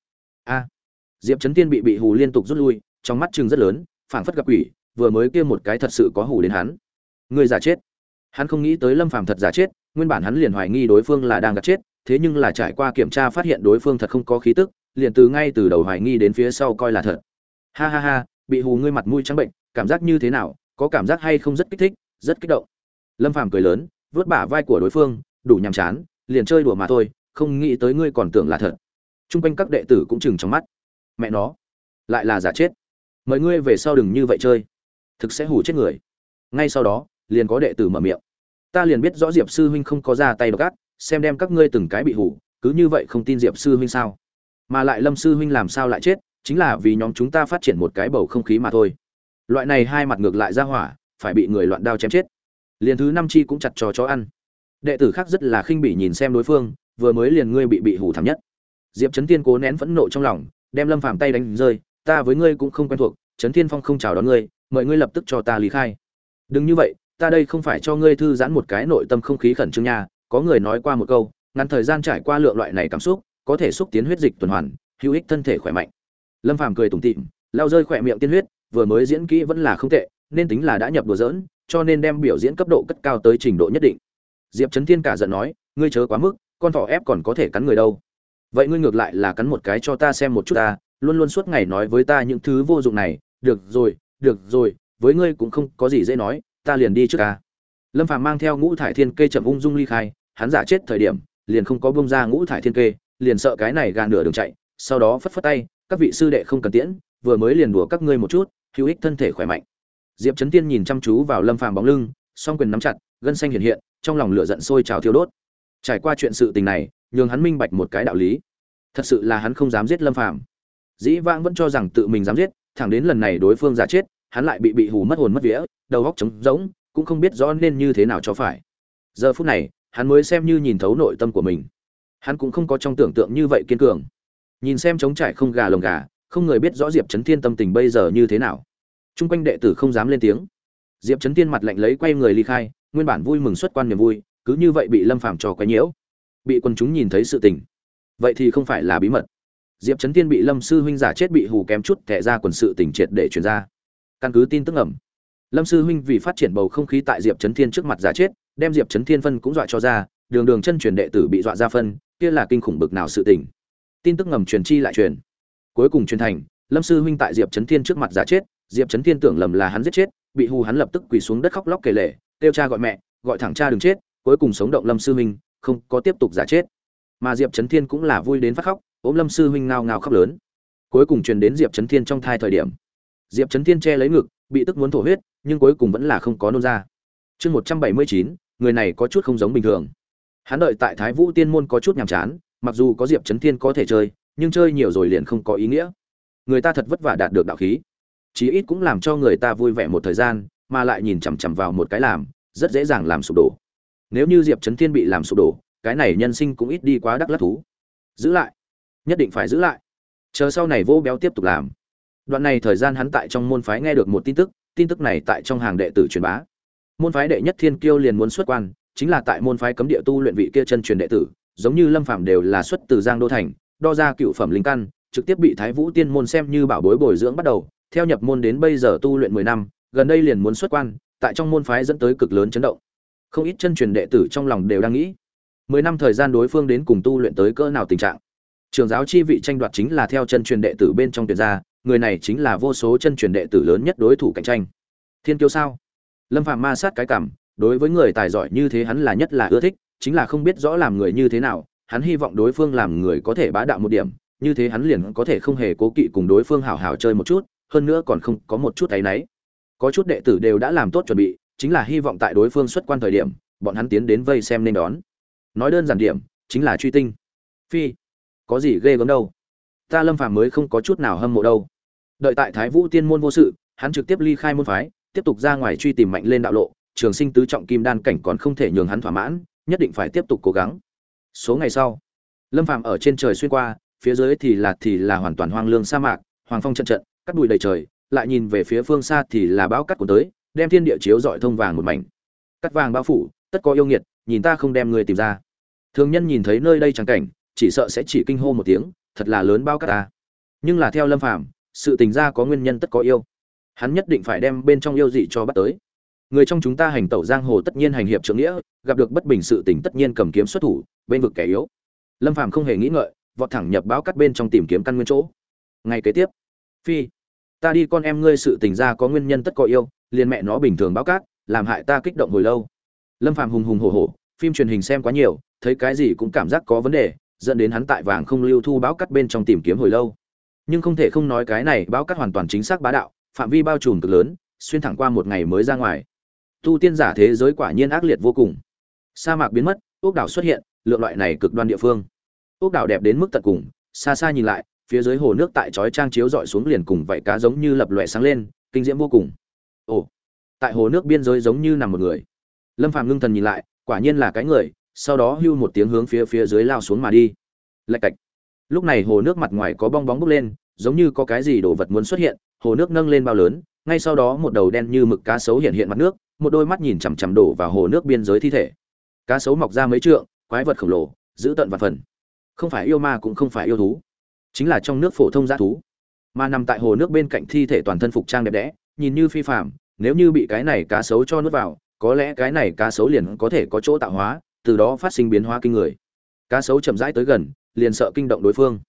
A, diệp trấn tiên bị bị hù liên tục rút lui, trong mắt chừng rất lớn, phảng phất gặp quỷ vừa mới kia một cái thật sự có hù đến hắn. Người giả chết. Hắn không nghĩ tới lâm phàm thật giả chết, nguyên bản hắn liền hoài nghi đối phương là đang gạt chết, thế nhưng là trải qua kiểm tra phát hiện đối phương thật không có khí tức, liền từ ngay từ đầu hoài nghi đến phía sau coi là thật. Ha ha ha, bị hù ngươi mặt mũi trắng bệnh, cảm giác như thế nào, có cảm giác hay không rất kích thích, rất kích động. Lâm phàm cười lớn, vớt bả vai của đối phương, đủ nhàm chán, liền chơi đùa mà thôi, không nghĩ tới ngươi còn tưởng là thật. Trung quanh các đệ tử cũng chừng trong mắt. Mẹ nó, lại là giả chết. Mời ngươi về sau đừng như vậy chơi thực sẽ hù chết người. Ngay sau đó, liền có đệ tử mở miệng. Ta liền biết rõ diệp sư huynh không có ra tay độc ác, xem đem các ngươi từng cái bị hủ cứ như vậy không tin diệp sư huynh sao? Mà lại lâm sư huynh làm sao lại chết, chính là vì nhóm chúng ta phát triển một cái bầu không khí mà thôi. Loại này hai mặt ngược lại ra hỏa, phải bị người loạn đao chém chết. Liền thứ năm chi cũng chặt trò chó ăn. Đệ tử khác rất là khinh bỉ nhìn xem đối phương, vừa mới liền ngươi bị bị hủ thảm nhất. Diệp trấn tiên cố nén phẫn nộ trong lòng, đem lâm phàm tay đánh rơi, ta với ngươi cũng không quen thuộc trấn thiên phong không chào đón ngươi mời ngươi lập tức cho ta lý khai. Đừng như vậy, ta đây không phải cho ngươi thư giãn một cái nội tâm không khí khẩn trương nha. Có người nói qua một câu, ngắn thời gian trải qua lượng loại này cảm xúc, có thể xúc tiến huyết dịch tuần hoàn, hữu ích thân thể khỏe mạnh. Lâm phàm cười tủm tỉm, lao rơi khỏe miệng tiên huyết, vừa mới diễn kỹ vẫn là không tệ, nên tính là đã nhập đùa dỡn cho nên đem biểu diễn cấp độ cất cao tới trình độ nhất định. Diệp trấn thiên cả giận nói, ngươi chớ quá mức, con thỏ ép còn có thể cắn người đâu. Vậy ngươi ngược lại là cắn một cái cho ta xem một chút ta, luôn luôn suốt ngày nói với ta những thứ vô dụng này, được rồi được rồi, với ngươi cũng không có gì dễ nói, ta liền đi trước ca. Lâm phàm mang theo ngũ thải thiên kê chậm ung dung ly khai, hắn giả chết thời điểm, liền không có bông ra ngũ thải thiên kê, liền sợ cái này gà nửa đường chạy, sau đó phất phất tay, các vị sư đệ không cần tiễn, vừa mới liền đùa các ngươi một chút, hữu ích thân thể khỏe mạnh. Diệp trấn tiên nhìn chăm chú vào lâm phàm bóng lưng, song quyền nắm chặt, gân xanh hiện hiện, trong lòng lửa giận sôi trào thiêu đốt. Trải qua chuyện sự tình này, nhường hắn minh bạch một cái đạo lý. Thật sự là hắn không dám giết lâm phàm. Dĩ vãng vẫn cho rằng tự mình dám giết thẳng đến lần này đối phương giả chết, hắn lại bị bị hù mất hồn mất vía, đầu óc trống rỗng, cũng không biết rõ nên như thế nào cho phải. Giờ phút này, hắn mới xem như nhìn thấu nội tâm của mình. Hắn cũng không có trong tưởng tượng như vậy kiên cường. Nhìn xem trống trải không gà lồng gà, không người biết rõ diệp Chấn thiên tâm tình bây giờ như thế nào. Trung quanh đệ tử không dám lên tiếng. Diệp Chấn thiên mặt lạnh lấy quay người ly khai, nguyên bản vui mừng xuất quan niềm vui, cứ như vậy bị lâm phàm trò quấy nhiễu. Bị quần chúng nhìn thấy sự tình. Vậy thì không phải là bí mật diệp trấn thiên bị lâm sư huynh giả chết bị hù kém chút thẻ ra quần sự tình triệt để truyền ra. Căn cứ tin tức ẩm lâm sư huynh vì phát triển bầu không khí tại diệp trấn thiên trước mặt giả chết, đem diệp trấn thiên phân cũng dọa cho ra, đường đường chân truyền đệ tử bị dọa ra phân, kia là kinh khủng bực nào sự tình. Tin tức ngầm truyền chi lại truyền. Cuối cùng truyền thành, lâm sư huynh tại diệp trấn thiên trước mặt giả chết, diệp trấn thiên tưởng lầm là hắn giết chết, bị hù hắn lập tức quỳ xuống đất khóc lóc kể lể kêu cha gọi mẹ, gọi thẳng cha đừng chết, cuối cùng sống động lâm sư huynh, không có tiếp tục giả chết. Mà diệp trấn thiên cũng là vui đến phát khóc ôm lâm sư huynh ngao ngao khóc lớn. Cuối cùng truyền đến diệp trấn thiên trong thai thời điểm. Diệp trấn thiên che lấy ngực, bị tức muốn thổ huyết, nhưng cuối cùng vẫn là không có nôn ra. Chương một trăm bảy mươi chín, người này có chút không giống bình thường. Hắn đợi tại thái vũ tiên môn có chút nhàm chán, mặc dù có diệp trấn thiên có thể chơi, nhưng chơi nhiều rồi liền không có ý nghĩa. Người ta thật vất vả đạt được đạo khí. Chí ít cũng làm cho người ta vui vẻ một thời gian, mà lại nhìn chằm chằm vào một cái làm, rất dễ dàng làm sụp đổ. Nếu như diệp trấn thiên bị làm sụp đổ, cái này nhân sinh cũng ít đi quá đắc lắc thú. Giữ lại nhất định phải giữ lại. Chờ sau này vô béo tiếp tục làm. Đoạn này thời gian hắn tại trong môn phái nghe được một tin tức tin tức này tại trong hàng đệ tử truyền bá. Môn phái đệ nhất thiên kiêu liền muốn xuất quan, chính là tại môn phái cấm địa tu luyện vị kia chân truyền đệ tử, giống như lâm phạm đều là xuất từ giang đô thành, đo ra cựu phẩm linh căn, trực tiếp bị thái vũ tiên môn xem như bảo bối bồi dưỡng bắt đầu, theo nhập môn đến bây giờ tu luyện mười năm, gần đây liền muốn xuất quan, tại trong môn phái dẫn tới cực lớn chấn động. Không ít chân truyền đệ tử trong lòng đều đang nghĩ, mười năm thời gian đối phương đến cùng tu luyện tới cỡ nào tình trạng trường giáo chi vị tranh đoạt chính là theo chân truyền đệ tử bên trong tuyển gia người này chính là vô số chân truyền đệ tử lớn nhất đối thủ cạnh tranh. Thiên kiêu sao? Lâm phạm ma sát cái cảm, đối với người tài giỏi như thế hắn là nhất là ưa thích, chính là không biết rõ làm người như thế nào, hắn hy vọng đối phương làm người có thể bá đạo một điểm, như thế hắn liền có thể không hề cố kỵ cùng đối phương hảo hảo chơi một chút, hơn nữa còn không có một chút ấy náy. Có chút đệ tử đều đã làm tốt chuẩn bị, chính là hy vọng tại đối phương xuất quan thời điểm, bọn hắn tiến đến vây xem nên đón. Nói đơn giản điểm, chính là truy tinh. Phi có gì ghê gớm đâu. Ta lâm phàm mới không có chút nào hâm mộ đâu. Đợi tại thái vũ tiên môn vô sự, hắn trực tiếp ly khai môn phái, tiếp tục ra ngoài truy tìm mạnh lên đạo lộ, trường sinh tứ trọng kim đan cảnh còn không thể nhường hắn thỏa mãn, nhất định phải tiếp tục cố gắng. Số ngày sau, lâm phàm ở trên trời xuyên qua, phía dưới thì là thì là hoàn toàn hoang lương sa mạc, hoàng phong trận trận, cắt bụi đầy trời, lại nhìn về phía phương xa thì là bão cắt của tới, đem thiên địa chiếu dọi thông vàng một mảnh. Cắt vàng bao phủ, tất có yêu nghiệt, nhìn ta không đem người tìm ra. Thường nhân nhìn thấy nơi đây trắng cảnh chỉ sợ sẽ chỉ kinh hô một tiếng, thật là lớn bao cắt ta. Nhưng là theo lâm phàm, sự tình ra có nguyên nhân tất có yêu. Hắn nhất định phải đem bên trong yêu dị cho bắt tới. Người trong chúng ta hành tẩu giang hồ tất nhiên hành hiệp trưởng nghĩa, gặp được bất bình sự tình tất nhiên cầm kiếm xuất thủ, bên vực kẻ yếu. Lâm phàm không hề nghĩ ngợi, vọt thẳng nhập báo cắt bên trong tìm kiếm căn nguyên chỗ. Ngay kế tiếp, phi, ta đi con em ngươi sự tình ra có nguyên nhân tất có yêu, liền mẹ nó bình thường báo cát, làm hại ta kích động hồi lâu. Lâm phàm hùng hùng hổ hổ, phim truyền hình xem quá nhiều, thấy cái gì cũng cảm giác có vấn đề dẫn đến hắn tại vàng không lưu thu báo cắt bên trong tìm kiếm hồi lâu. Nhưng không thể không nói cái này báo cắt hoàn toàn chính xác bá đạo, phạm vi bao trùm cực lớn, xuyên thẳng qua một ngày mới ra ngoài. Tu tiên giả thế giới quả nhiên ác liệt vô cùng. Sa mạc biến mất, ốc đảo xuất hiện, lượng loại này cực đoan địa phương. Ốc đảo đẹp đến mức tận cùng, xa xa nhìn lại, phía dưới hồ nước tại chói trang chiếu dọi xuống liền cùng vậy cá giống như lập loè sáng lên, kinh diễm vô cùng. Ồ, tại hồ nước biên giới giống như nằm một người. Lâm phàm ngưng thần nhìn lại, quả nhiên là cái người sau đó hưu một tiếng hướng phía phía dưới lao xuống mà đi. Lạch cạch. Lúc này hồ nước mặt ngoài có bong bóng bốc lên, giống như có cái gì đồ vật muốn xuất hiện, hồ nước nâng lên bao lớn, ngay sau đó một đầu đen như mực cá sấu hiện hiện mặt nước, một đôi mắt nhìn chằm chằm đổ vào hồ nước biên giới thi thể. Cá sấu mọc ra mấy trượng, quái vật khổng lồ, giữ tận và phần. Không phải yêu ma cũng không phải yêu thú, chính là trong nước phổ thông g thú. Mà nằm tại hồ nước bên cạnh thi thể toàn thân phục trang đẹp đẽ, nhìn như phi phạm nếu như bị cái này cá sấu cho nuốt vào, có lẽ cái này cá sấu liền có thể có chỗ tạo hóa từ đó phát sinh biến hóa kinh người. Cá sấu chậm rãi tới gần, liền sợ kinh động đối phương.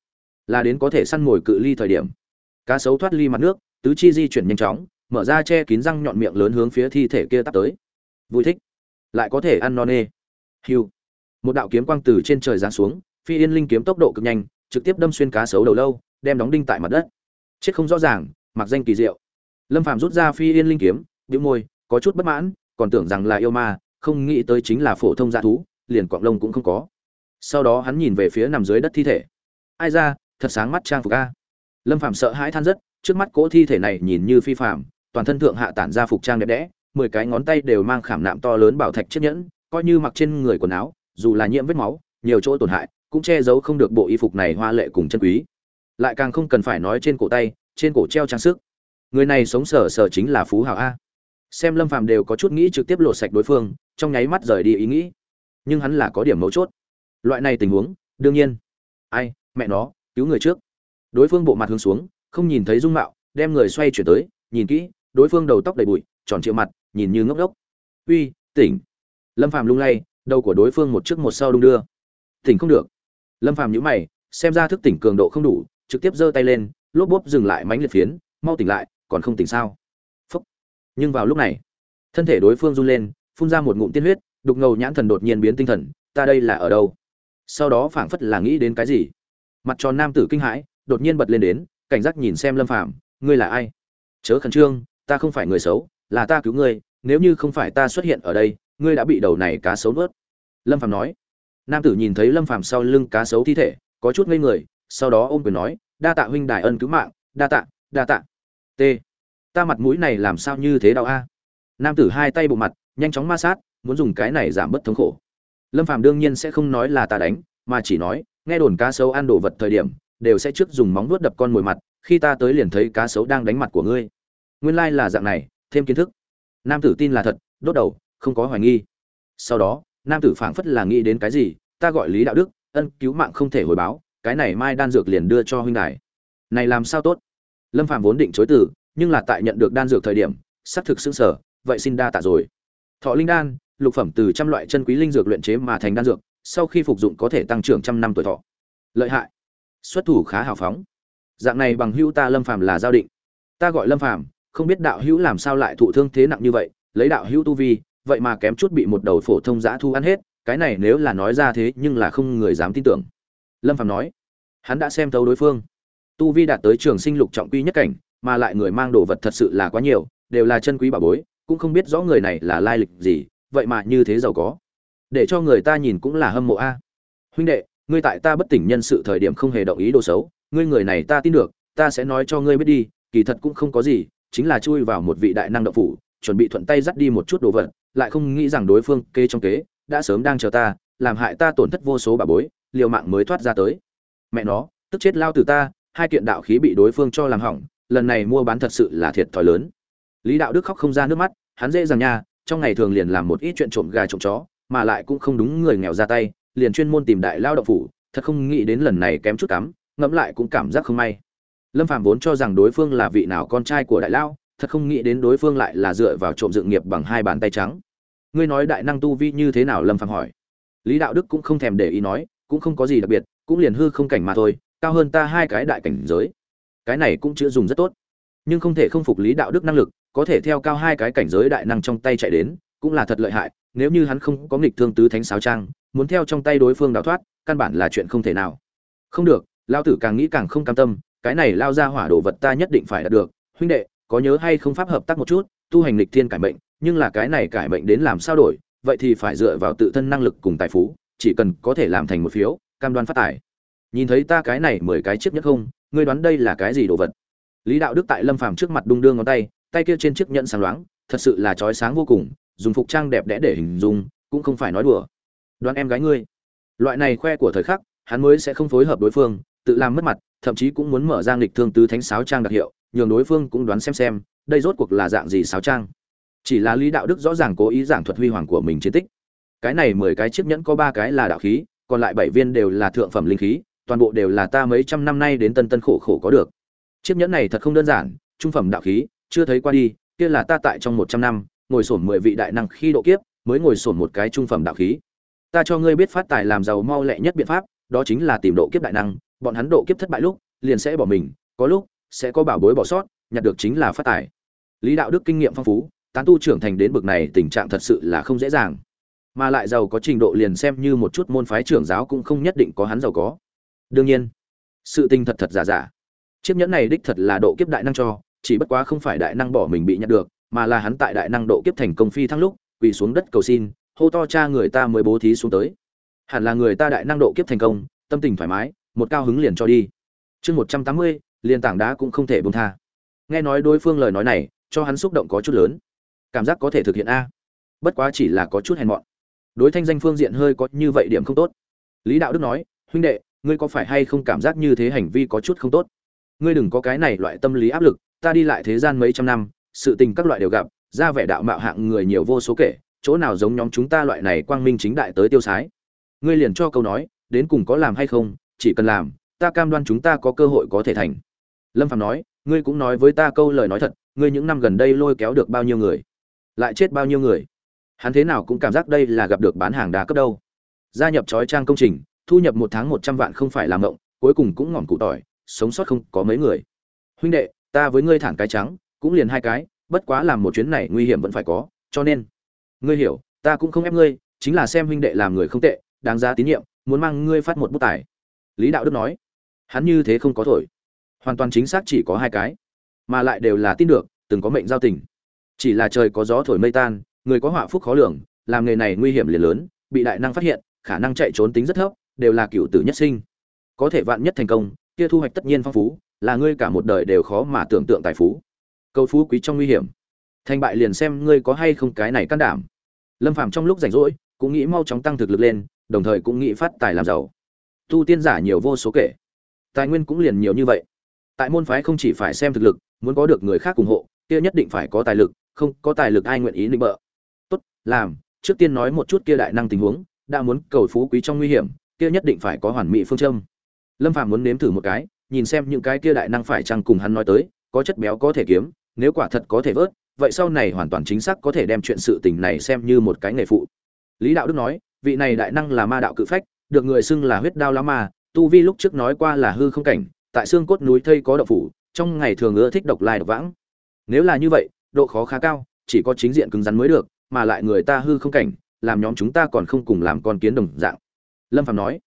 Là đến có thể săn mồi cự ly thời điểm. Cá sấu thoát ly mặt nước, tứ chi di chuyển nhanh chóng, mở ra che kín răng nhọn miệng lớn hướng phía thi thể kia tắt tới. Vui thích. Lại có thể ăn non nê. Hiu. Một đạo kiếm quang từ trên trời giáng xuống, phi yên linh kiếm tốc độ cực nhanh, trực tiếp đâm xuyên cá sấu đầu lâu, đem đóng đinh tại mặt đất. Chết không rõ ràng, mặc danh kỳ diệu. Lâm phàm rút ra phi yên linh kiếm, bĩu môi, có chút bất mãn, còn tưởng rằng là yêu ma không nghĩ tới chính là phổ thông dạ thú liền quạng lông cũng không có. Sau đó hắn nhìn về phía nằm dưới đất thi thể. Ai ra thật sáng mắt trang phục a. Lâm phạm sợ hãi than rất trước mắt cỗ thi thể này nhìn như phi phàm, toàn thân thượng hạ tản ra phục trang đẹp đẽ mười cái ngón tay đều mang khảm nạm to lớn bảo thạch chiếc nhẫn coi như mặc trên người quần áo dù là nhiễm vết máu nhiều chỗ tổn hại cũng che giấu không được bộ y phục này hoa lệ cùng chân quý. Lại càng không cần phải nói trên cổ tay trên cổ treo trang sức. Người này sống sờ sờ chính là phú hào a. Xem lâm phàm đều có chút nghĩ trực tiếp lột sạch đối phương trong nháy mắt rời đi ý nghĩ. Nhưng hắn là có điểm mấu chốt. Loại này tình huống, đương nhiên. Ai, mẹ nó, cứu người trước. Đối phương bộ mặt hướng xuống, không nhìn thấy dung mạo, đem người xoay chuyển tới, nhìn kỹ, đối phương đầu tóc đầy bụi, tròn trịa mặt, nhìn như ngốc đốc uy, tỉnh. Lâm phàm lung lay, đầu của đối phương một trước một sau đung đưa. Tỉnh không được. Lâm phàm nhíu mày, xem ra thức tỉnh cường độ không đủ, trực tiếp giơ tay lên, lốp bốp dừng lại mánh liệt phiến, mau tỉnh lại, còn không tỉnh sao? Phúc. Nhưng vào lúc này, thân thể đối phương run lên phun ra một ngụm tiên huyết, đục ngầu nhãn thần đột nhiên biến tinh thần, ta đây là ở đâu? Sau đó phảng phất là nghĩ đến cái gì? Mặt tròn nam tử kinh hãi, đột nhiên bật lên đến, cảnh giác nhìn xem lâm phàm, ngươi là ai? Chớ khẩn trương, ta không phải người xấu, là ta cứu ngươi, nếu như không phải ta xuất hiện ở đây, ngươi đã bị đầu này cá sấu nuốt. Lâm phàm nói. Nam tử nhìn thấy lâm phàm sau lưng cá sấu thi thể, có chút ngây người, sau đó ôm quyền nói, đa tạ huynh đại ân cứu mạng, đa tạ đa tạ. T, ta mặt mũi này làm sao như thế đau a? Nam tử hai tay bộ mặt nhanh chóng ma sát, muốn dùng cái này giảm bớt thống khổ. Lâm phàm đương nhiên sẽ không nói là ta đánh, mà chỉ nói, nghe đồn cá sấu ăn đồ vật thời điểm, đều sẽ trước dùng móng vuốt đập con mồi mặt, khi ta tới liền thấy cá sấu đang đánh mặt của ngươi. Nguyên lai là dạng này, thêm kiến thức. Nam tử tin là thật, đốt đầu, không có hoài nghi. Sau đó, nam tử phảng phất là nghĩ đến cái gì, ta gọi lý đạo đức, ân cứu mạng không thể hồi báo, cái này mai đan dược liền đưa cho huynh đài. Này làm sao tốt? Lâm phạm vốn định chối từ, nhưng là tại nhận được đan dược thời điểm xác thực xương sở vậy xin đa tạ rồi thọ linh đan, lục phẩm từ trăm loại chân quý linh dược luyện chế mà thành đan dược, sau khi phục dụng có thể tăng trưởng trăm năm tuổi thọ. Lợi hại. Xuất thủ khá hào phóng. Dạng này bằng hữu ta lâm phàm là giao định. Ta gọi lâm phàm, không biết đạo hữu làm sao lại thụ thương thế nặng như vậy, lấy đạo hữu tu vi, vậy mà kém chút bị một đầu phổ thông giã thu ăn hết, cái này nếu là nói ra thế nhưng là không người dám tin tưởng. Lâm phàm nói. Hắn đã xem thấu đối phương. Tu vi đạt tới trường sinh lục trọng quy nhất cảnh, mà lại người mang đồ vật thật sự là quá nhiều, đều là chân quý bảo bối cũng không biết rõ người này là lai lịch gì, vậy mà như thế giàu có. Để cho người ta nhìn cũng là hâm mộ a. Huynh đệ, ngươi tại ta bất tỉnh nhân sự thời điểm không hề động ý đồ xấu, ngươi người này ta tin được, ta sẽ nói cho ngươi biết đi, kỳ thật cũng không có gì, chính là chui vào một vị đại năng động phủ, chuẩn bị thuận tay dắt đi một chút đồ vật, lại không nghĩ rằng đối phương kê trong kế, đã sớm đang chờ ta, làm hại ta tổn thất vô số bà bối, liều mạng mới thoát ra tới. Mẹ nó, tức chết lao từ ta, hai kiện đạo khí bị đối phương cho làm hỏng, lần này mua bán thật sự là thiệt thòi lớn. Lý đạo đức khóc không ra nước mắt hắn dễ dàng nha, trong ngày thường liền làm một ít chuyện trộm gà trộm chó, mà lại cũng không đúng người nghèo ra tay, liền chuyên môn tìm đại lao động phủ, thật không nghĩ đến lần này kém chút cắm, ngẫm lại cũng cảm giác không may. Lâm phạm vốn cho rằng đối phương là vị nào con trai của đại lao, thật không nghĩ đến đối phương lại là dựa vào trộm dựng nghiệp bằng hai bàn tay trắng. Ngươi nói đại năng tu vi như thế nào? Lâm phạm hỏi. Lý đạo đức cũng không thèm để ý nói, cũng không có gì đặc biệt, cũng liền hư không cảnh mà thôi, cao hơn ta hai cái đại cảnh giới. Cái này cũng chưa dùng rất tốt. Nhưng không thể không phục lý đạo đức năng lực có thể theo cao hai cái cảnh giới đại năng trong tay chạy đến, cũng là thật lợi hại, nếu như hắn không có nghịch thương tứ thánh sáo trang, muốn theo trong tay đối phương đào thoát, căn bản là chuyện không thể nào. Không được, lao tử càng nghĩ càng không cam tâm, cái này lao ra hỏa đồ vật ta nhất định phải đạt được. Huynh đệ, có nhớ hay không pháp hợp tác một chút, tu hành lịch thiên cải mệnh, nhưng là cái này cải mệnh đến làm sao đổi, vậy thì phải dựa vào tự thân năng lực cùng tài phú, chỉ cần có thể làm thành một phiếu, cam đoan phát tài. Nhìn thấy ta cái này mười cái chiếc nhất không, ngươi đoán đây là cái gì đồ vật? Lý đạo đức tại lâm phàm trước mặt đung đưa ngón tay tay kia trên chiếc nhẫn sáng loáng, thật sự là chói sáng vô cùng, dùng phục trang đẹp đẽ để hình dung, cũng không phải nói đùa. Đoán em gái ngươi. Loại này khoe của thời khắc, hắn mới sẽ không phối hợp đối phương, tự làm mất mặt, thậm chí cũng muốn mở ra nghịch thương tứ thánh sáo trang đặc hiệu, nhường đối phương cũng đoán xem xem, đây rốt cuộc là dạng gì sáo trang. Chỉ là lý đạo đức rõ ràng cố ý giảng thuật huy hoàng của mình chiến tích. Cái này mười cái chiếc nhẫn có ba cái là đạo khí, còn lại bảy viên đều là thượng phẩm linh khí, toàn bộ đều là ta mấy trăm năm nay đến tân tân khổ khổ có được. Chiếc nhẫn này thật không đơn giản, trung phẩm đạo khí chưa thấy qua đi, kia là ta tại trong một trăm năm, ngồi sổn mười vị đại năng khi độ kiếp, mới ngồi sổn một cái trung phẩm đạo khí. Ta cho ngươi biết phát tài làm giàu mau lẹ nhất biện pháp, đó chính là tìm độ kiếp đại năng, bọn hắn độ kiếp thất bại lúc, liền sẽ bỏ mình, có lúc, sẽ có bảo bối bỏ sót, nhặt được chính là phát tài. Lý đạo đức kinh nghiệm phong phú, tán tu trưởng thành đến bực này tình trạng thật sự là không dễ dàng. Mà lại giàu có trình độ liền xem như một chút môn phái trưởng giáo cũng không nhất định có hắn giàu có. Đương nhiên, sự tình thật thật giả giả. Chiếc nhẫn này đích thật là độ kiếp đại năng cho chỉ bất quá không phải đại năng bỏ mình bị nhặt được, mà là hắn tại đại năng độ kiếp thành công phi thăng lúc, quỳ xuống đất cầu xin, hô to cha người ta mới bố thí xuống tới. Hẳn là người ta đại năng độ kiếp thành công, tâm tình thoải mái, một cao hứng liền cho đi. Chương một trăm tám mươi, liền tảng đá cũng không thể buông tha. Nghe nói đối phương lời nói này, cho hắn xúc động có chút lớn. Cảm giác có thể thực hiện a. Bất quá chỉ là có chút hèn mọn. Đối thanh danh phương diện hơi có như vậy điểm không tốt. Lý đạo đức nói, huynh đệ, ngươi có phải hay không cảm giác như thế hành vi có chút không tốt? Ngươi đừng có cái này loại tâm lý áp lực ta đi lại thế gian mấy trăm năm, sự tình các loại đều gặp, ra vẻ đạo mạo hạng người nhiều vô số kể, chỗ nào giống nhóm chúng ta loại này quang minh chính đại tới tiêu sái. Ngươi liền cho câu nói, đến cùng có làm hay không, chỉ cần làm, ta cam đoan chúng ta có cơ hội có thể thành. Lâm phạm nói, ngươi cũng nói với ta câu lời nói thật, ngươi những năm gần đây lôi kéo được bao nhiêu người, lại chết bao nhiêu người? Hắn thế nào cũng cảm giác đây là gặp được bán hàng đa cấp đâu. Gia nhập trói trang công trình, thu nhập một tháng một trăm vạn không phải làm ngộng cuối cùng cũng ngỏm cụ tỏi, sống sót không có mấy người. Huynh đệ ta với ngươi thản cái trắng, cũng liền hai cái, bất quá làm một chuyến này nguy hiểm vẫn phải có, cho nên, ngươi hiểu, ta cũng không ép ngươi, chính là xem huynh đệ làm người không tệ, đáng giá tín nhiệm, muốn mang ngươi phát một bút tài. Lý đạo đức nói. Hắn như thế không có thổi. Hoàn toàn chính xác chỉ có hai cái, mà lại đều là tin được, từng có mệnh giao tình. Chỉ là trời có gió thổi mây tan, người có họa phúc khó lường, làm nghề này nguy hiểm liền lớn, bị đại năng phát hiện, khả năng chạy trốn tính rất thấp, đều là cựu tử nhất sinh. Có thể vạn nhất thành công, kia thu hoạch tất nhiên phong phú là ngươi cả một đời đều khó mà tưởng tượng tài phú. Câu phú quý trong nguy hiểm. Thành bại liền xem ngươi có hay không cái này can đảm. Lâm phàm trong lúc rảnh rỗi, cũng nghĩ mau chóng tăng thực lực lên, đồng thời cũng nghĩ phát tài làm giàu. Tu tiên giả nhiều vô số kể. Tài nguyên cũng liền nhiều như vậy. Tại môn phái không chỉ phải xem thực lực, muốn có được người khác ủng hộ, kia nhất định phải có tài lực, không có tài lực ai nguyện ý định bợ. Tốt, làm, trước tiên nói một chút kia đại năng tình huống, đã muốn cầu phú quý trong nguy hiểm, kia nhất định phải có hoàn mỹ phương châm. Lâm phạm muốn nếm thử một cái nhìn xem những cái kia đại năng phải chăng cùng hắn nói tới, có chất béo có thể kiếm, nếu quả thật có thể vớt, vậy sau này hoàn toàn chính xác có thể đem chuyện sự tình này xem như một cái nghề phụ. Lý đạo đức nói, vị này đại năng là ma đạo cự phách, được người xưng là huyết đao lão ma, tu vi lúc trước nói qua là hư không cảnh, tại xương cốt núi thây có độc phủ, trong ngày thường ưa thích độc lai độc vãng. Nếu là như vậy, độ khó khá cao, chỉ có chính diện cứng rắn mới được, mà lại người ta hư không cảnh, làm nhóm chúng ta còn không cùng làm con kiến đồng dạng. Lâm phàm nói.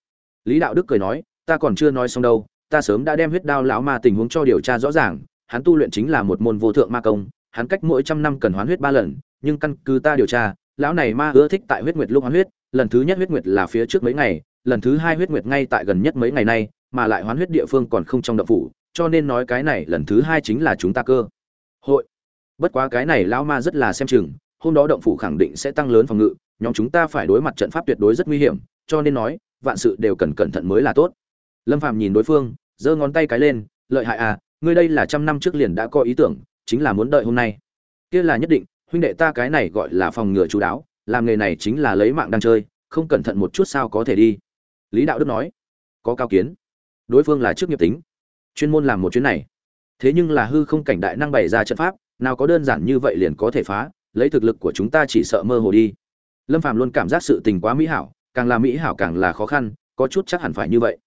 Lý đạo đức cười nói, ta còn chưa nói xong đâu ta sớm đã đem huyết đao lão ma tình huống cho điều tra rõ ràng, hắn tu luyện chính là một môn vô thượng ma công, hắn cách mỗi trăm năm cần hoán huyết ba lần, nhưng căn cứ ta điều tra, lão này ma ưa thích tại huyết nguyệt lúc hoán huyết, lần thứ nhất huyết nguyệt là phía trước mấy ngày, lần thứ hai huyết nguyệt ngay tại gần nhất mấy ngày nay, mà lại hoán huyết địa phương còn không trong động phủ, cho nên nói cái này lần thứ hai chính là chúng ta cơ. Hội. Bất quá cái này lão ma rất là xem chừng, hôm đó động phủ khẳng định sẽ tăng lớn phòng ngự, nhóm chúng ta phải đối mặt trận pháp tuyệt đối rất nguy hiểm, cho nên nói, vạn sự đều cần cẩn thận mới là tốt lâm Phạm nhìn đối phương, giơ ngón tay cái lên, lợi hại à ngươi đây là trăm năm trước liền đã có ý tưởng, chính là muốn đợi hôm nay. Kia là nhất định, huynh đệ ta cái này gọi là phòng ngừa chú đáo, làm nghề này chính là lấy mạng đang chơi, không cẩn thận một chút sao có thể đi. Lý đạo đức nói. Có cao kiến. Đối phương là trước nghiệp tính, chuyên môn làm một chuyến này. Thế nhưng là hư không cảnh đại năng bày ra trận pháp, nào có đơn giản như vậy liền có thể phá, lấy thực lực của chúng ta chỉ sợ mơ hồ đi. Lâm phàm luôn cảm giác sự tình quá mỹ hảo, càng là mỹ hảo càng là khó khăn, có chút chắc hẳn phải như vậy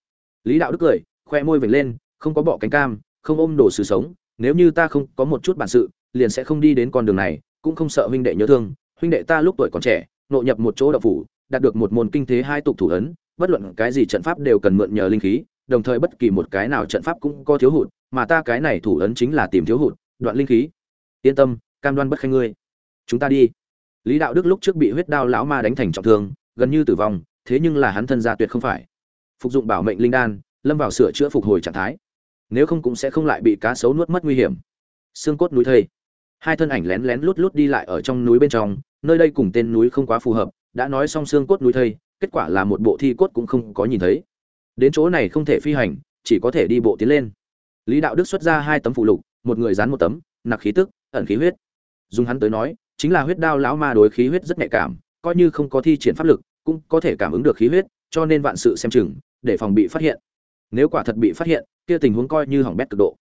lý đạo đức cười, khoe môi vểnh lên, không có bọ cánh cam, không ôm đồ sự sống, nếu như ta không có một chút bản sự, liền sẽ không đi đến con đường này, cũng không sợ huynh đệ nhớ thương. Huynh đệ ta lúc tuổi còn trẻ, nội nhập một chỗ đậu phủ, đạt được một môn kinh thế hai tục thủ ấn, bất luận cái gì trận pháp đều cần mượn nhờ linh khí, đồng thời bất kỳ một cái nào trận pháp cũng có thiếu hụt, mà ta cái này thủ ấn chính là tìm thiếu hụt, đoạn linh khí. Yên tâm, cam đoan bất khanh ngươi. Chúng ta đi. Lý đạo đức lúc trước bị huyết đao lão ma đánh thành trọng thương, gần như tử vong, thế nhưng là hắn thân gia tuyệt không phải phục dụng bảo mệnh linh đan, lâm vào sửa chữa phục hồi trạng thái. Nếu không cũng sẽ không lại bị cá sấu nuốt mất nguy hiểm. Xương cốt núi thây. Hai thân ảnh lén lén lút lút đi lại ở trong núi bên trong, nơi đây cùng tên núi không quá phù hợp, đã nói xong xương cốt núi thây, kết quả là một bộ thi cốt cũng không có nhìn thấy. Đến chỗ này không thể phi hành, chỉ có thể đi bộ tiến lên. Lý đạo đức xuất ra hai tấm phụ lục, một người dán một tấm, nặc khí tức, ẩn khí huyết. Dùng hắn tới nói, chính là huyết đao lão ma đối khí huyết rất nhạy cảm, coi như không có thi triển pháp lực, cũng có thể cảm ứng được khí huyết, cho nên vạn sự xem chừng để phòng bị phát hiện. Nếu quả thật bị phát hiện, kia tình huống coi như hỏng bét cực độ.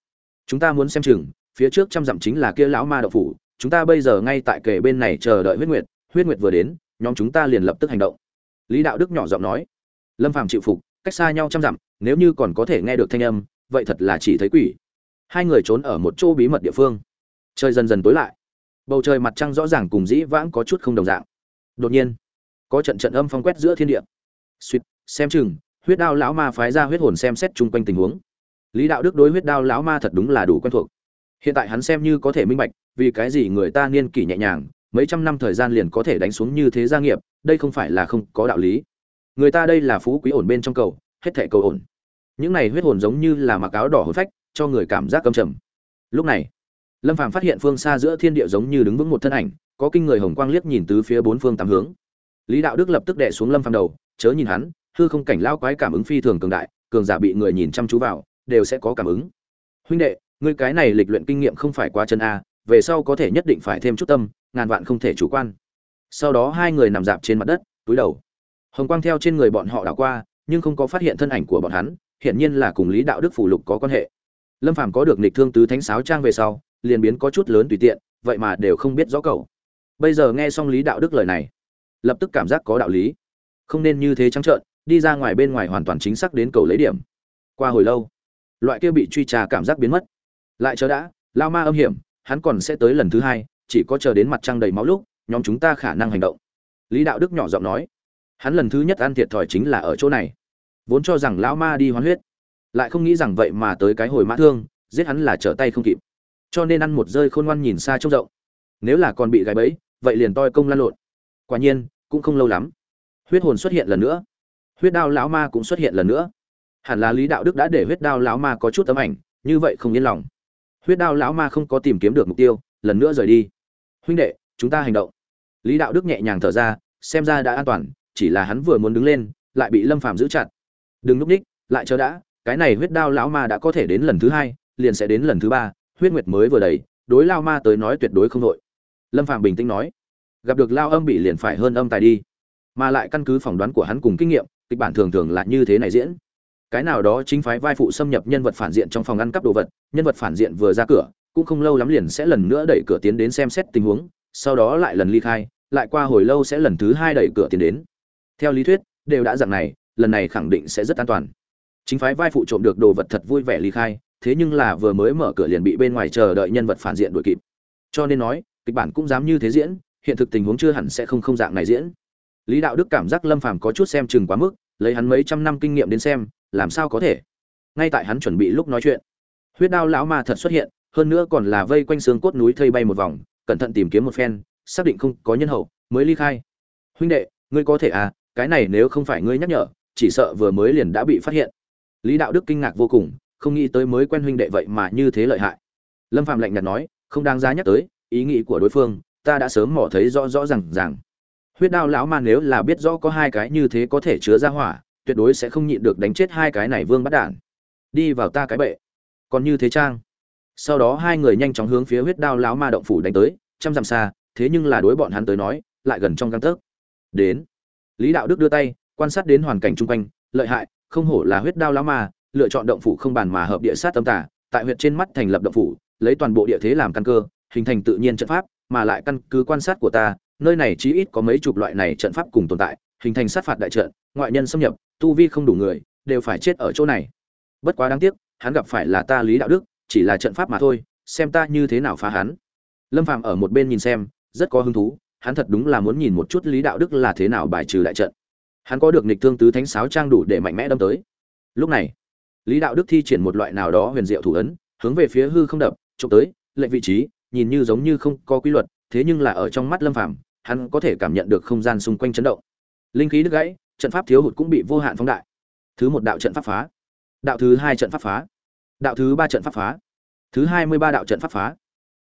Chúng ta muốn xem chừng, phía trước trăm dặm chính là kia lão ma đậu phủ, chúng ta bây giờ ngay tại kề bên này chờ đợi huyết nguyệt huyết nguyệt vừa đến, nhóm chúng ta liền lập tức hành động. Lý đạo đức nhỏ giọng nói. Lâm phàm chịu phục, cách xa nhau trăm dặm, nếu như còn có thể nghe được thanh âm, vậy thật là chỉ thấy quỷ. Hai người trốn ở một chỗ bí mật địa phương. Trời dần dần tối lại. Bầu trời mặt trăng rõ ràng cùng dĩ vãng có chút không đồng dạng. Đột nhiên, có trận trận âm phong quét giữa thiên địa. Suýt, xem chừng huyết đao lão ma phái ra huyết hồn xem xét chung quanh tình huống. Lý đạo đức đối huyết đao lão ma thật đúng là đủ quen thuộc. Hiện tại hắn xem như có thể minh bạch, vì cái gì người ta niên kỷ nhẹ nhàng, mấy trăm năm thời gian liền có thể đánh xuống như thế gia nghiệp, đây không phải là không có đạo lý. Người ta đây là phú quý ổn bên trong cầu, hết thệ cầu ổn. Những này huyết hồn giống như là mặc áo đỏ hồn phách, cho người cảm giác căm trầm. Lúc này, lâm phàm phát hiện phương xa giữa thiên địa giống như đứng vững một thân ảnh, có kinh người hồng quang liếc nhìn từ phía bốn phương tám hướng. Lý đạo đức lập tức đè xuống lâm phàm đầu, chớ nhìn hắn hư không cảnh lao quái cảm ứng phi thường cường đại, cường giả bị người nhìn chăm chú vào, đều sẽ có cảm ứng. Huynh đệ, ngươi cái này lịch luyện kinh nghiệm không phải quá chân a, về sau có thể nhất định phải thêm chút tâm, ngàn vạn không thể chủ quan. Sau đó hai người nằm dạp trên mặt đất, túi đầu. Hồng quang theo trên người bọn họ đảo qua, nhưng không có phát hiện thân ảnh của bọn hắn, hiển nhiên là cùng lý đạo đức phủ lục có quan hệ. Lâm phàm có được nịch thương tứ thánh sáo trang về sau, liền biến có chút lớn tùy tiện, vậy mà đều không biết rõ cậu. Bây giờ nghe xong lý đạo đức lời này, lập tức cảm giác có đạo lý. Không nên như thế trắng trợn đi ra ngoài bên ngoài hoàn toàn chính xác đến cầu lấy điểm. Qua hồi lâu, loại kia bị truy trà cảm giác biến mất. Lại chờ đã, lao ma âm hiểm, hắn còn sẽ tới lần thứ hai, chỉ có chờ đến mặt trăng đầy máu lúc, nhóm chúng ta khả năng hành động. Lý đạo đức nhỏ giọng nói, hắn lần thứ nhất ăn thiệt thòi chính là ở chỗ này. Vốn cho rằng lão ma đi hoán huyết, lại không nghĩ rằng vậy mà tới cái hồi mã thương, giết hắn là trở tay không kịp. Cho nên ăn một rơi khôn ngoan nhìn xa trông rộng. Nếu là còn bị gãy bẫy, vậy liền toi công lan lộn. Quả nhiên, cũng không lâu lắm, huyết hồn xuất hiện lần nữa huyết đao lão ma cũng xuất hiện lần nữa. Hẳn là lý đạo đức đã để huyết đao lão ma có chút tấm ảnh, như vậy không yên lòng. Huyết đao lão ma không có tìm kiếm được mục tiêu, lần nữa rời đi. Huynh đệ, chúng ta hành động. Lý đạo đức nhẹ nhàng thở ra, xem ra đã an toàn, chỉ là hắn vừa muốn đứng lên, lại bị lâm phàm giữ chặt. Đừng núp ních, lại chờ đã, cái này huyết đao lão ma đã có thể đến lần thứ hai, liền sẽ đến lần thứ ba, huyết nguyệt mới vừa đầy, đối lao ma tới nói tuyệt đối không đội lâm phạm bình tĩnh nói. Gặp được lao âm bị liền phải hơn âm tài đi. Mà lại căn cứ phỏng đoán của hắn cùng kinh nghiệm kịch bản thường thường là như thế này diễn. Cái nào đó chính phái vai phụ xâm nhập nhân vật phản diện trong phòng ăn cắp đồ vật, nhân vật phản diện vừa ra cửa, cũng không lâu lắm liền sẽ lần nữa đẩy cửa tiến đến xem xét tình huống, sau đó lại lần ly khai, lại qua hồi lâu sẽ lần thứ hai đẩy cửa tiến đến. Theo lý thuyết, đều đã dạng này, lần này khẳng định sẽ rất an toàn. Chính phái vai phụ trộm được đồ vật thật vui vẻ ly khai, thế nhưng là vừa mới mở cửa liền bị bên ngoài chờ đợi nhân vật phản diện đuổi kịp. Cho nên nói, kịch bản cũng dám như thế diễn, hiện thực tình huống chưa hẳn sẽ không không dạng này diễn lý đạo đức cảm giác lâm phàm có chút xem chừng quá mức, lấy hắn mấy trăm năm kinh nghiệm đến xem, làm sao có thể? Ngay tại hắn chuẩn bị lúc nói chuyện, huyết đao lão ma thật xuất hiện, hơn nữa còn là vây quanh xương cốt núi thây bay một vòng, cẩn thận tìm kiếm một phen, xác định không có nhân hậu, mới ly khai. Huynh đệ, ngươi có thể à cái này nếu không phải ngươi nhắc nhở, chỉ sợ vừa mới liền đã bị phát hiện. Lý đạo đức kinh ngạc vô cùng, không nghĩ tới mới quen huynh đệ vậy mà như thế lợi hại. Lâm phạm lạnh nhạt nói, không đáng giá nhắc tới, ý nghĩ của đối phương, ta đã sớm mò thấy rõ rõ ràng ràng huyết đao lão ma nếu là biết rõ có hai cái như thế có thể chứa ra hỏa, tuyệt đối sẽ không nhịn được đánh chết hai cái này vương bắt đản đi vào ta cái bệ. Còn như thế trang sau đó hai người nhanh chóng hướng phía huyết đao lão ma động phủ đánh tới, trăm dặm xa, thế nhưng là đối bọn hắn tới nói, lại gần trong găng tấc. Đến. Lý đạo đức đưa tay, quan sát đến hoàn cảnh chung quanh, lợi hại, không hổ là huyết đao lão ma, lựa chọn động phủ không bàn mà hợp địa sát tâm tả tại huyệt trên mắt thành lập động phủ, lấy toàn bộ địa thế làm căn cơ, hình thành tự nhiên trận pháp, mà lại căn cứ quan sát của ta nơi này chí ít có mấy chục loại này trận pháp cùng tồn tại, hình thành sát phạt đại trận, ngoại nhân xâm nhập, tu vi không đủ người, đều phải chết ở chỗ này. Bất quá đáng tiếc, hắn gặp phải là ta lý đạo đức, chỉ là trận pháp mà thôi, xem ta như thế nào phá hắn. Lâm phàm ở một bên nhìn xem, rất có hứng thú, hắn thật đúng là muốn nhìn một chút lý đạo đức là thế nào bài trừ đại trận. Hắn có được nịch thương tứ thánh sáo trang đủ để mạnh mẽ đâm tới. Lúc này, lý đạo đức thi triển một loại nào đó huyền diệu thủ ấn, hướng về phía hư không đập, chụp tới lệnh vị trí, nhìn như giống như không có quy luật, thế nhưng là ở trong mắt lâm phàm hắn có thể cảm nhận được không gian xung quanh chấn động. Linh khí đứt gãy, trận pháp thiếu hụt cũng bị vô hạn phóng đại. Thứ một đạo trận pháp phá. Đạo thứ hai trận pháp phá. Đạo thứ ba trận pháp phá. Thứ hai mươi ba đạo trận pháp phá.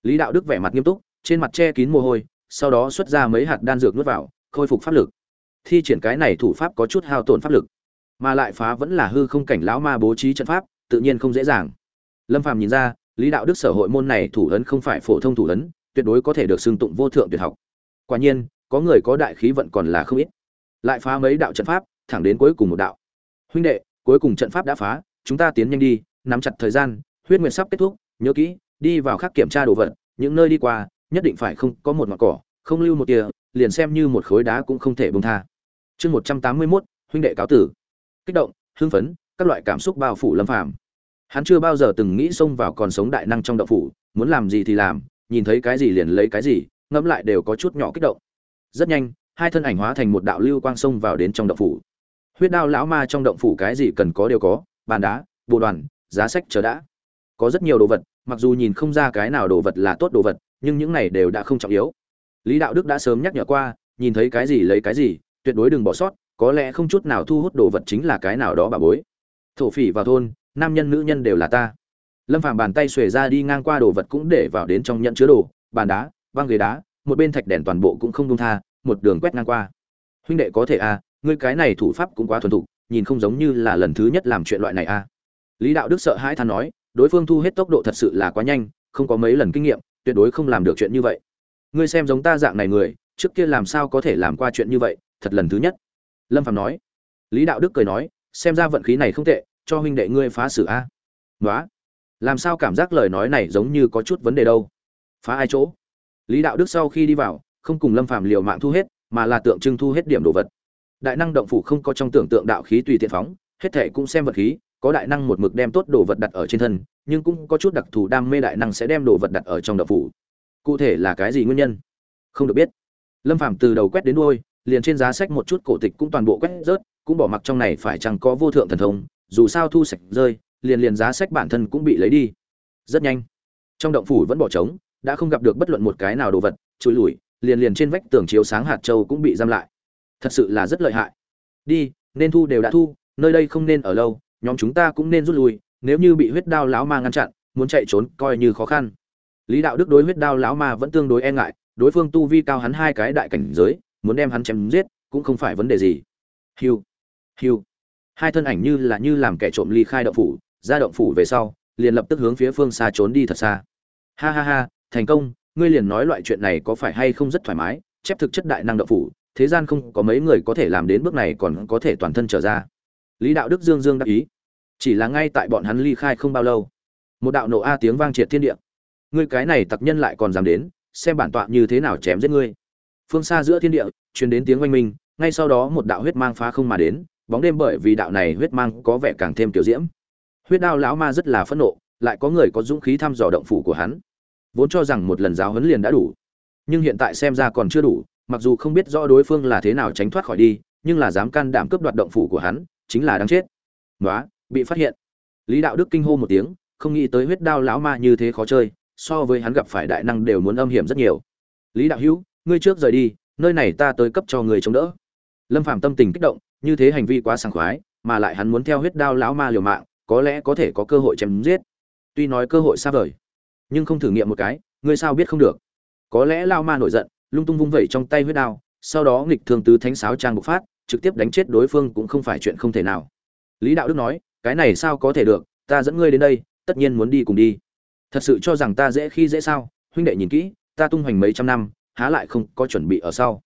Lý đạo đức vẻ mặt nghiêm túc, trên mặt che kín mồ hôi, sau đó xuất ra mấy hạt đan dược nuốt vào, khôi phục pháp lực. Thi triển cái này thủ pháp có chút hao tổn pháp lực, mà lại phá vẫn là hư không cảnh lão ma bố trí trận pháp, tự nhiên không dễ dàng. Lâm phàm nhìn ra, lý đạo đức sở hội môn này thủ ấn không phải phổ thông thủ ấn, tuyệt đối có thể được xưng tụng vô thượng tuyệt học quả nhiên, có người có đại khí vận còn là không ít. Lại phá mấy đạo trận pháp, thẳng đến cuối cùng một đạo. Huynh đệ, cuối cùng trận pháp đã phá, chúng ta tiến nhanh đi, nắm chặt thời gian, huyết nguyệt sắp kết thúc, nhớ kỹ, đi vào khắc kiểm tra đồ vật, những nơi đi qua, nhất định phải không có một mặt cỏ, không lưu một tia, liền xem như một khối đá cũng không thể bông tha. Chương một trăm tám mươi mốt, huynh đệ cáo tử. Kích động, hưng phấn, các loại cảm xúc bao phủ lâm phàm. Hắn chưa bao giờ từng nghĩ xông vào còn sống đại năng trong đậu phủ, muốn làm gì thì làm, nhìn thấy cái gì liền lấy cái gì ngẫm lại đều có chút nhỏ kích động. Rất nhanh, hai thân ảnh hóa thành một đạo lưu quang xông vào đến trong động phủ. Huyết đao lão ma trong động phủ cái gì cần có đều có, bàn đá bộ đoàn, giá sách chờ đã. Có rất nhiều đồ vật, mặc dù nhìn không ra cái nào đồ vật là tốt đồ vật, nhưng những này đều đã không trọng yếu. Lý đạo đức đã sớm nhắc nhở qua, nhìn thấy cái gì lấy cái gì, tuyệt đối đừng bỏ sót, có lẽ không chút nào thu hút đồ vật chính là cái nào đó bà bối. Thổ phỉ vào thôn, nam nhân nữ nhân đều là ta. Lâm phàm bàn tay xuề ra đi ngang qua đồ vật cũng để vào đến trong nhận chứa đồ, bàn đá văng ghế đá một bên thạch đèn toàn bộ cũng không đông tha một đường quét ngang qua. Huynh đệ có thể a à, ngươi cái này thủ pháp cũng quá thuần thục nhìn không giống như là lần thứ nhất làm chuyện loại này a à. lý đạo đức sợ hãi than nói đối phương thu hết tốc độ thật sự là quá nhanh không có mấy lần kinh nghiệm tuyệt đối không làm được chuyện như vậy. Ngươi xem giống ta dạng này người trước kia làm sao có thể làm qua chuyện như vậy thật lần thứ nhất. Lâm phạm nói. Lý đạo đức cười nói xem ra vận khí này không tệ cho huynh đệ ngươi phá xử a. Nói làm sao cảm giác lời nói này giống như có chút vấn đề đâu? Phá ai chỗ? Lý đạo đức sau khi đi vào, không cùng lâm phạm liều mạng thu hết, mà là tượng trưng thu hết điểm đồ vật. Đại năng động phủ không có trong tưởng tượng đạo khí tùy tiện phóng, hết thể cũng xem vật khí, có đại năng một mực đem tốt đồ vật đặt ở trên thân, nhưng cũng có chút đặc thù đam mê đại năng sẽ đem đồ vật đặt ở trong động phủ. Cụ thể là cái gì nguyên nhân? Không được biết. Lâm phạm từ đầu quét đến đuôi, liền trên giá sách một chút cổ tịch cũng toàn bộ quét rớt, cũng bỏ mặc trong này phải chẳng có vô thượng thần thông, dù sao thu sạch rơi, liền liền giá sách bản thân cũng bị lấy đi. Rất nhanh. Trong động phủ vẫn bỏ trống đã không gặp được bất luận một cái nào đồ vật trôi lủi, liền liền trên vách tường chiếu sáng hạt châu cũng bị giam lại. Thật sự là rất lợi hại. Đi, nên thu đều đã thu, nơi đây không nên ở lâu, nhóm chúng ta cũng nên rút lui, nếu như bị huyết đao lão ma ngăn chặn, muốn chạy trốn coi như khó khăn. Lý đạo đức đối huyết đao lão ma vẫn tương đối e ngại, đối phương tu vi cao hắn hai cái đại cảnh giới, muốn đem hắn chém giết, cũng không phải vấn đề gì. Hiu hiu hai thân ảnh như là như làm kẻ trộm ly khai động phủ, ra động phủ về sau, liền lập tức hướng phía phương xa trốn đi thật xa. Ha ha ha thành công, ngươi liền nói loại chuyện này có phải hay không rất thoải mái, chép thực chất đại năng động phủ, thế gian không có mấy người có thể làm đến bước này còn có thể toàn thân trở ra. Lý đạo đức dương dương đắc ý. Chỉ là ngay tại bọn hắn ly khai không bao lâu, một đạo nổ a tiếng vang triệt thiên địa. Ngươi cái này tặc nhân lại còn dám đến, xem bản tọa như thế nào chém giết ngươi. Phương xa giữa thiên địa, truyền đến tiếng oanh minh, ngay sau đó một đạo huyết mang phá không mà đến, bóng đêm bởi vì đạo này huyết mang có vẻ càng thêm tiểu diễm. Huyết đao lão ma rất là phẫn nộ, lại có người có dũng khí thăm dò động phủ của hắn vốn cho rằng một lần giáo huấn liền đã đủ. Nhưng hiện tại xem ra còn chưa đủ, mặc dù không biết rõ đối phương là thế nào tránh thoát khỏi đi, nhưng là dám can đảm cướp đoạt động phủ của hắn, chính là đáng chết. Nói bị phát hiện. Lý đạo đức kinh hô một tiếng, không nghĩ tới huyết đao lão ma như thế khó chơi, so với hắn gặp phải đại năng đều muốn âm hiểm rất nhiều. Lý đạo hữu, ngươi trước rời đi, nơi này ta tới cấp cho người chống đỡ. Lâm phàm tâm tình kích động, như thế hành vi quá sảng khoái, mà lại hắn muốn theo huyết đao lão ma liều mạng, có lẽ có thể có cơ hội chém giết. Tuy nói cơ hội xa vời nhưng không thử nghiệm một cái, ngươi sao biết không được? Có lẽ lao ma nổi giận, lung tung vung vẩy trong tay huyết đao, sau đó nghịch thương tứ thánh sáo trang bộc phát, trực tiếp đánh chết đối phương cũng không phải chuyện không thể nào. Lý đạo đức nói, cái này sao có thể được, ta dẫn ngươi đến đây, tất nhiên muốn đi cùng đi. Thật sự cho rằng ta dễ khi dễ sao? Huynh đệ nhìn kỹ, ta tung hoành mấy trăm năm, há lại không có chuẩn bị ở sau.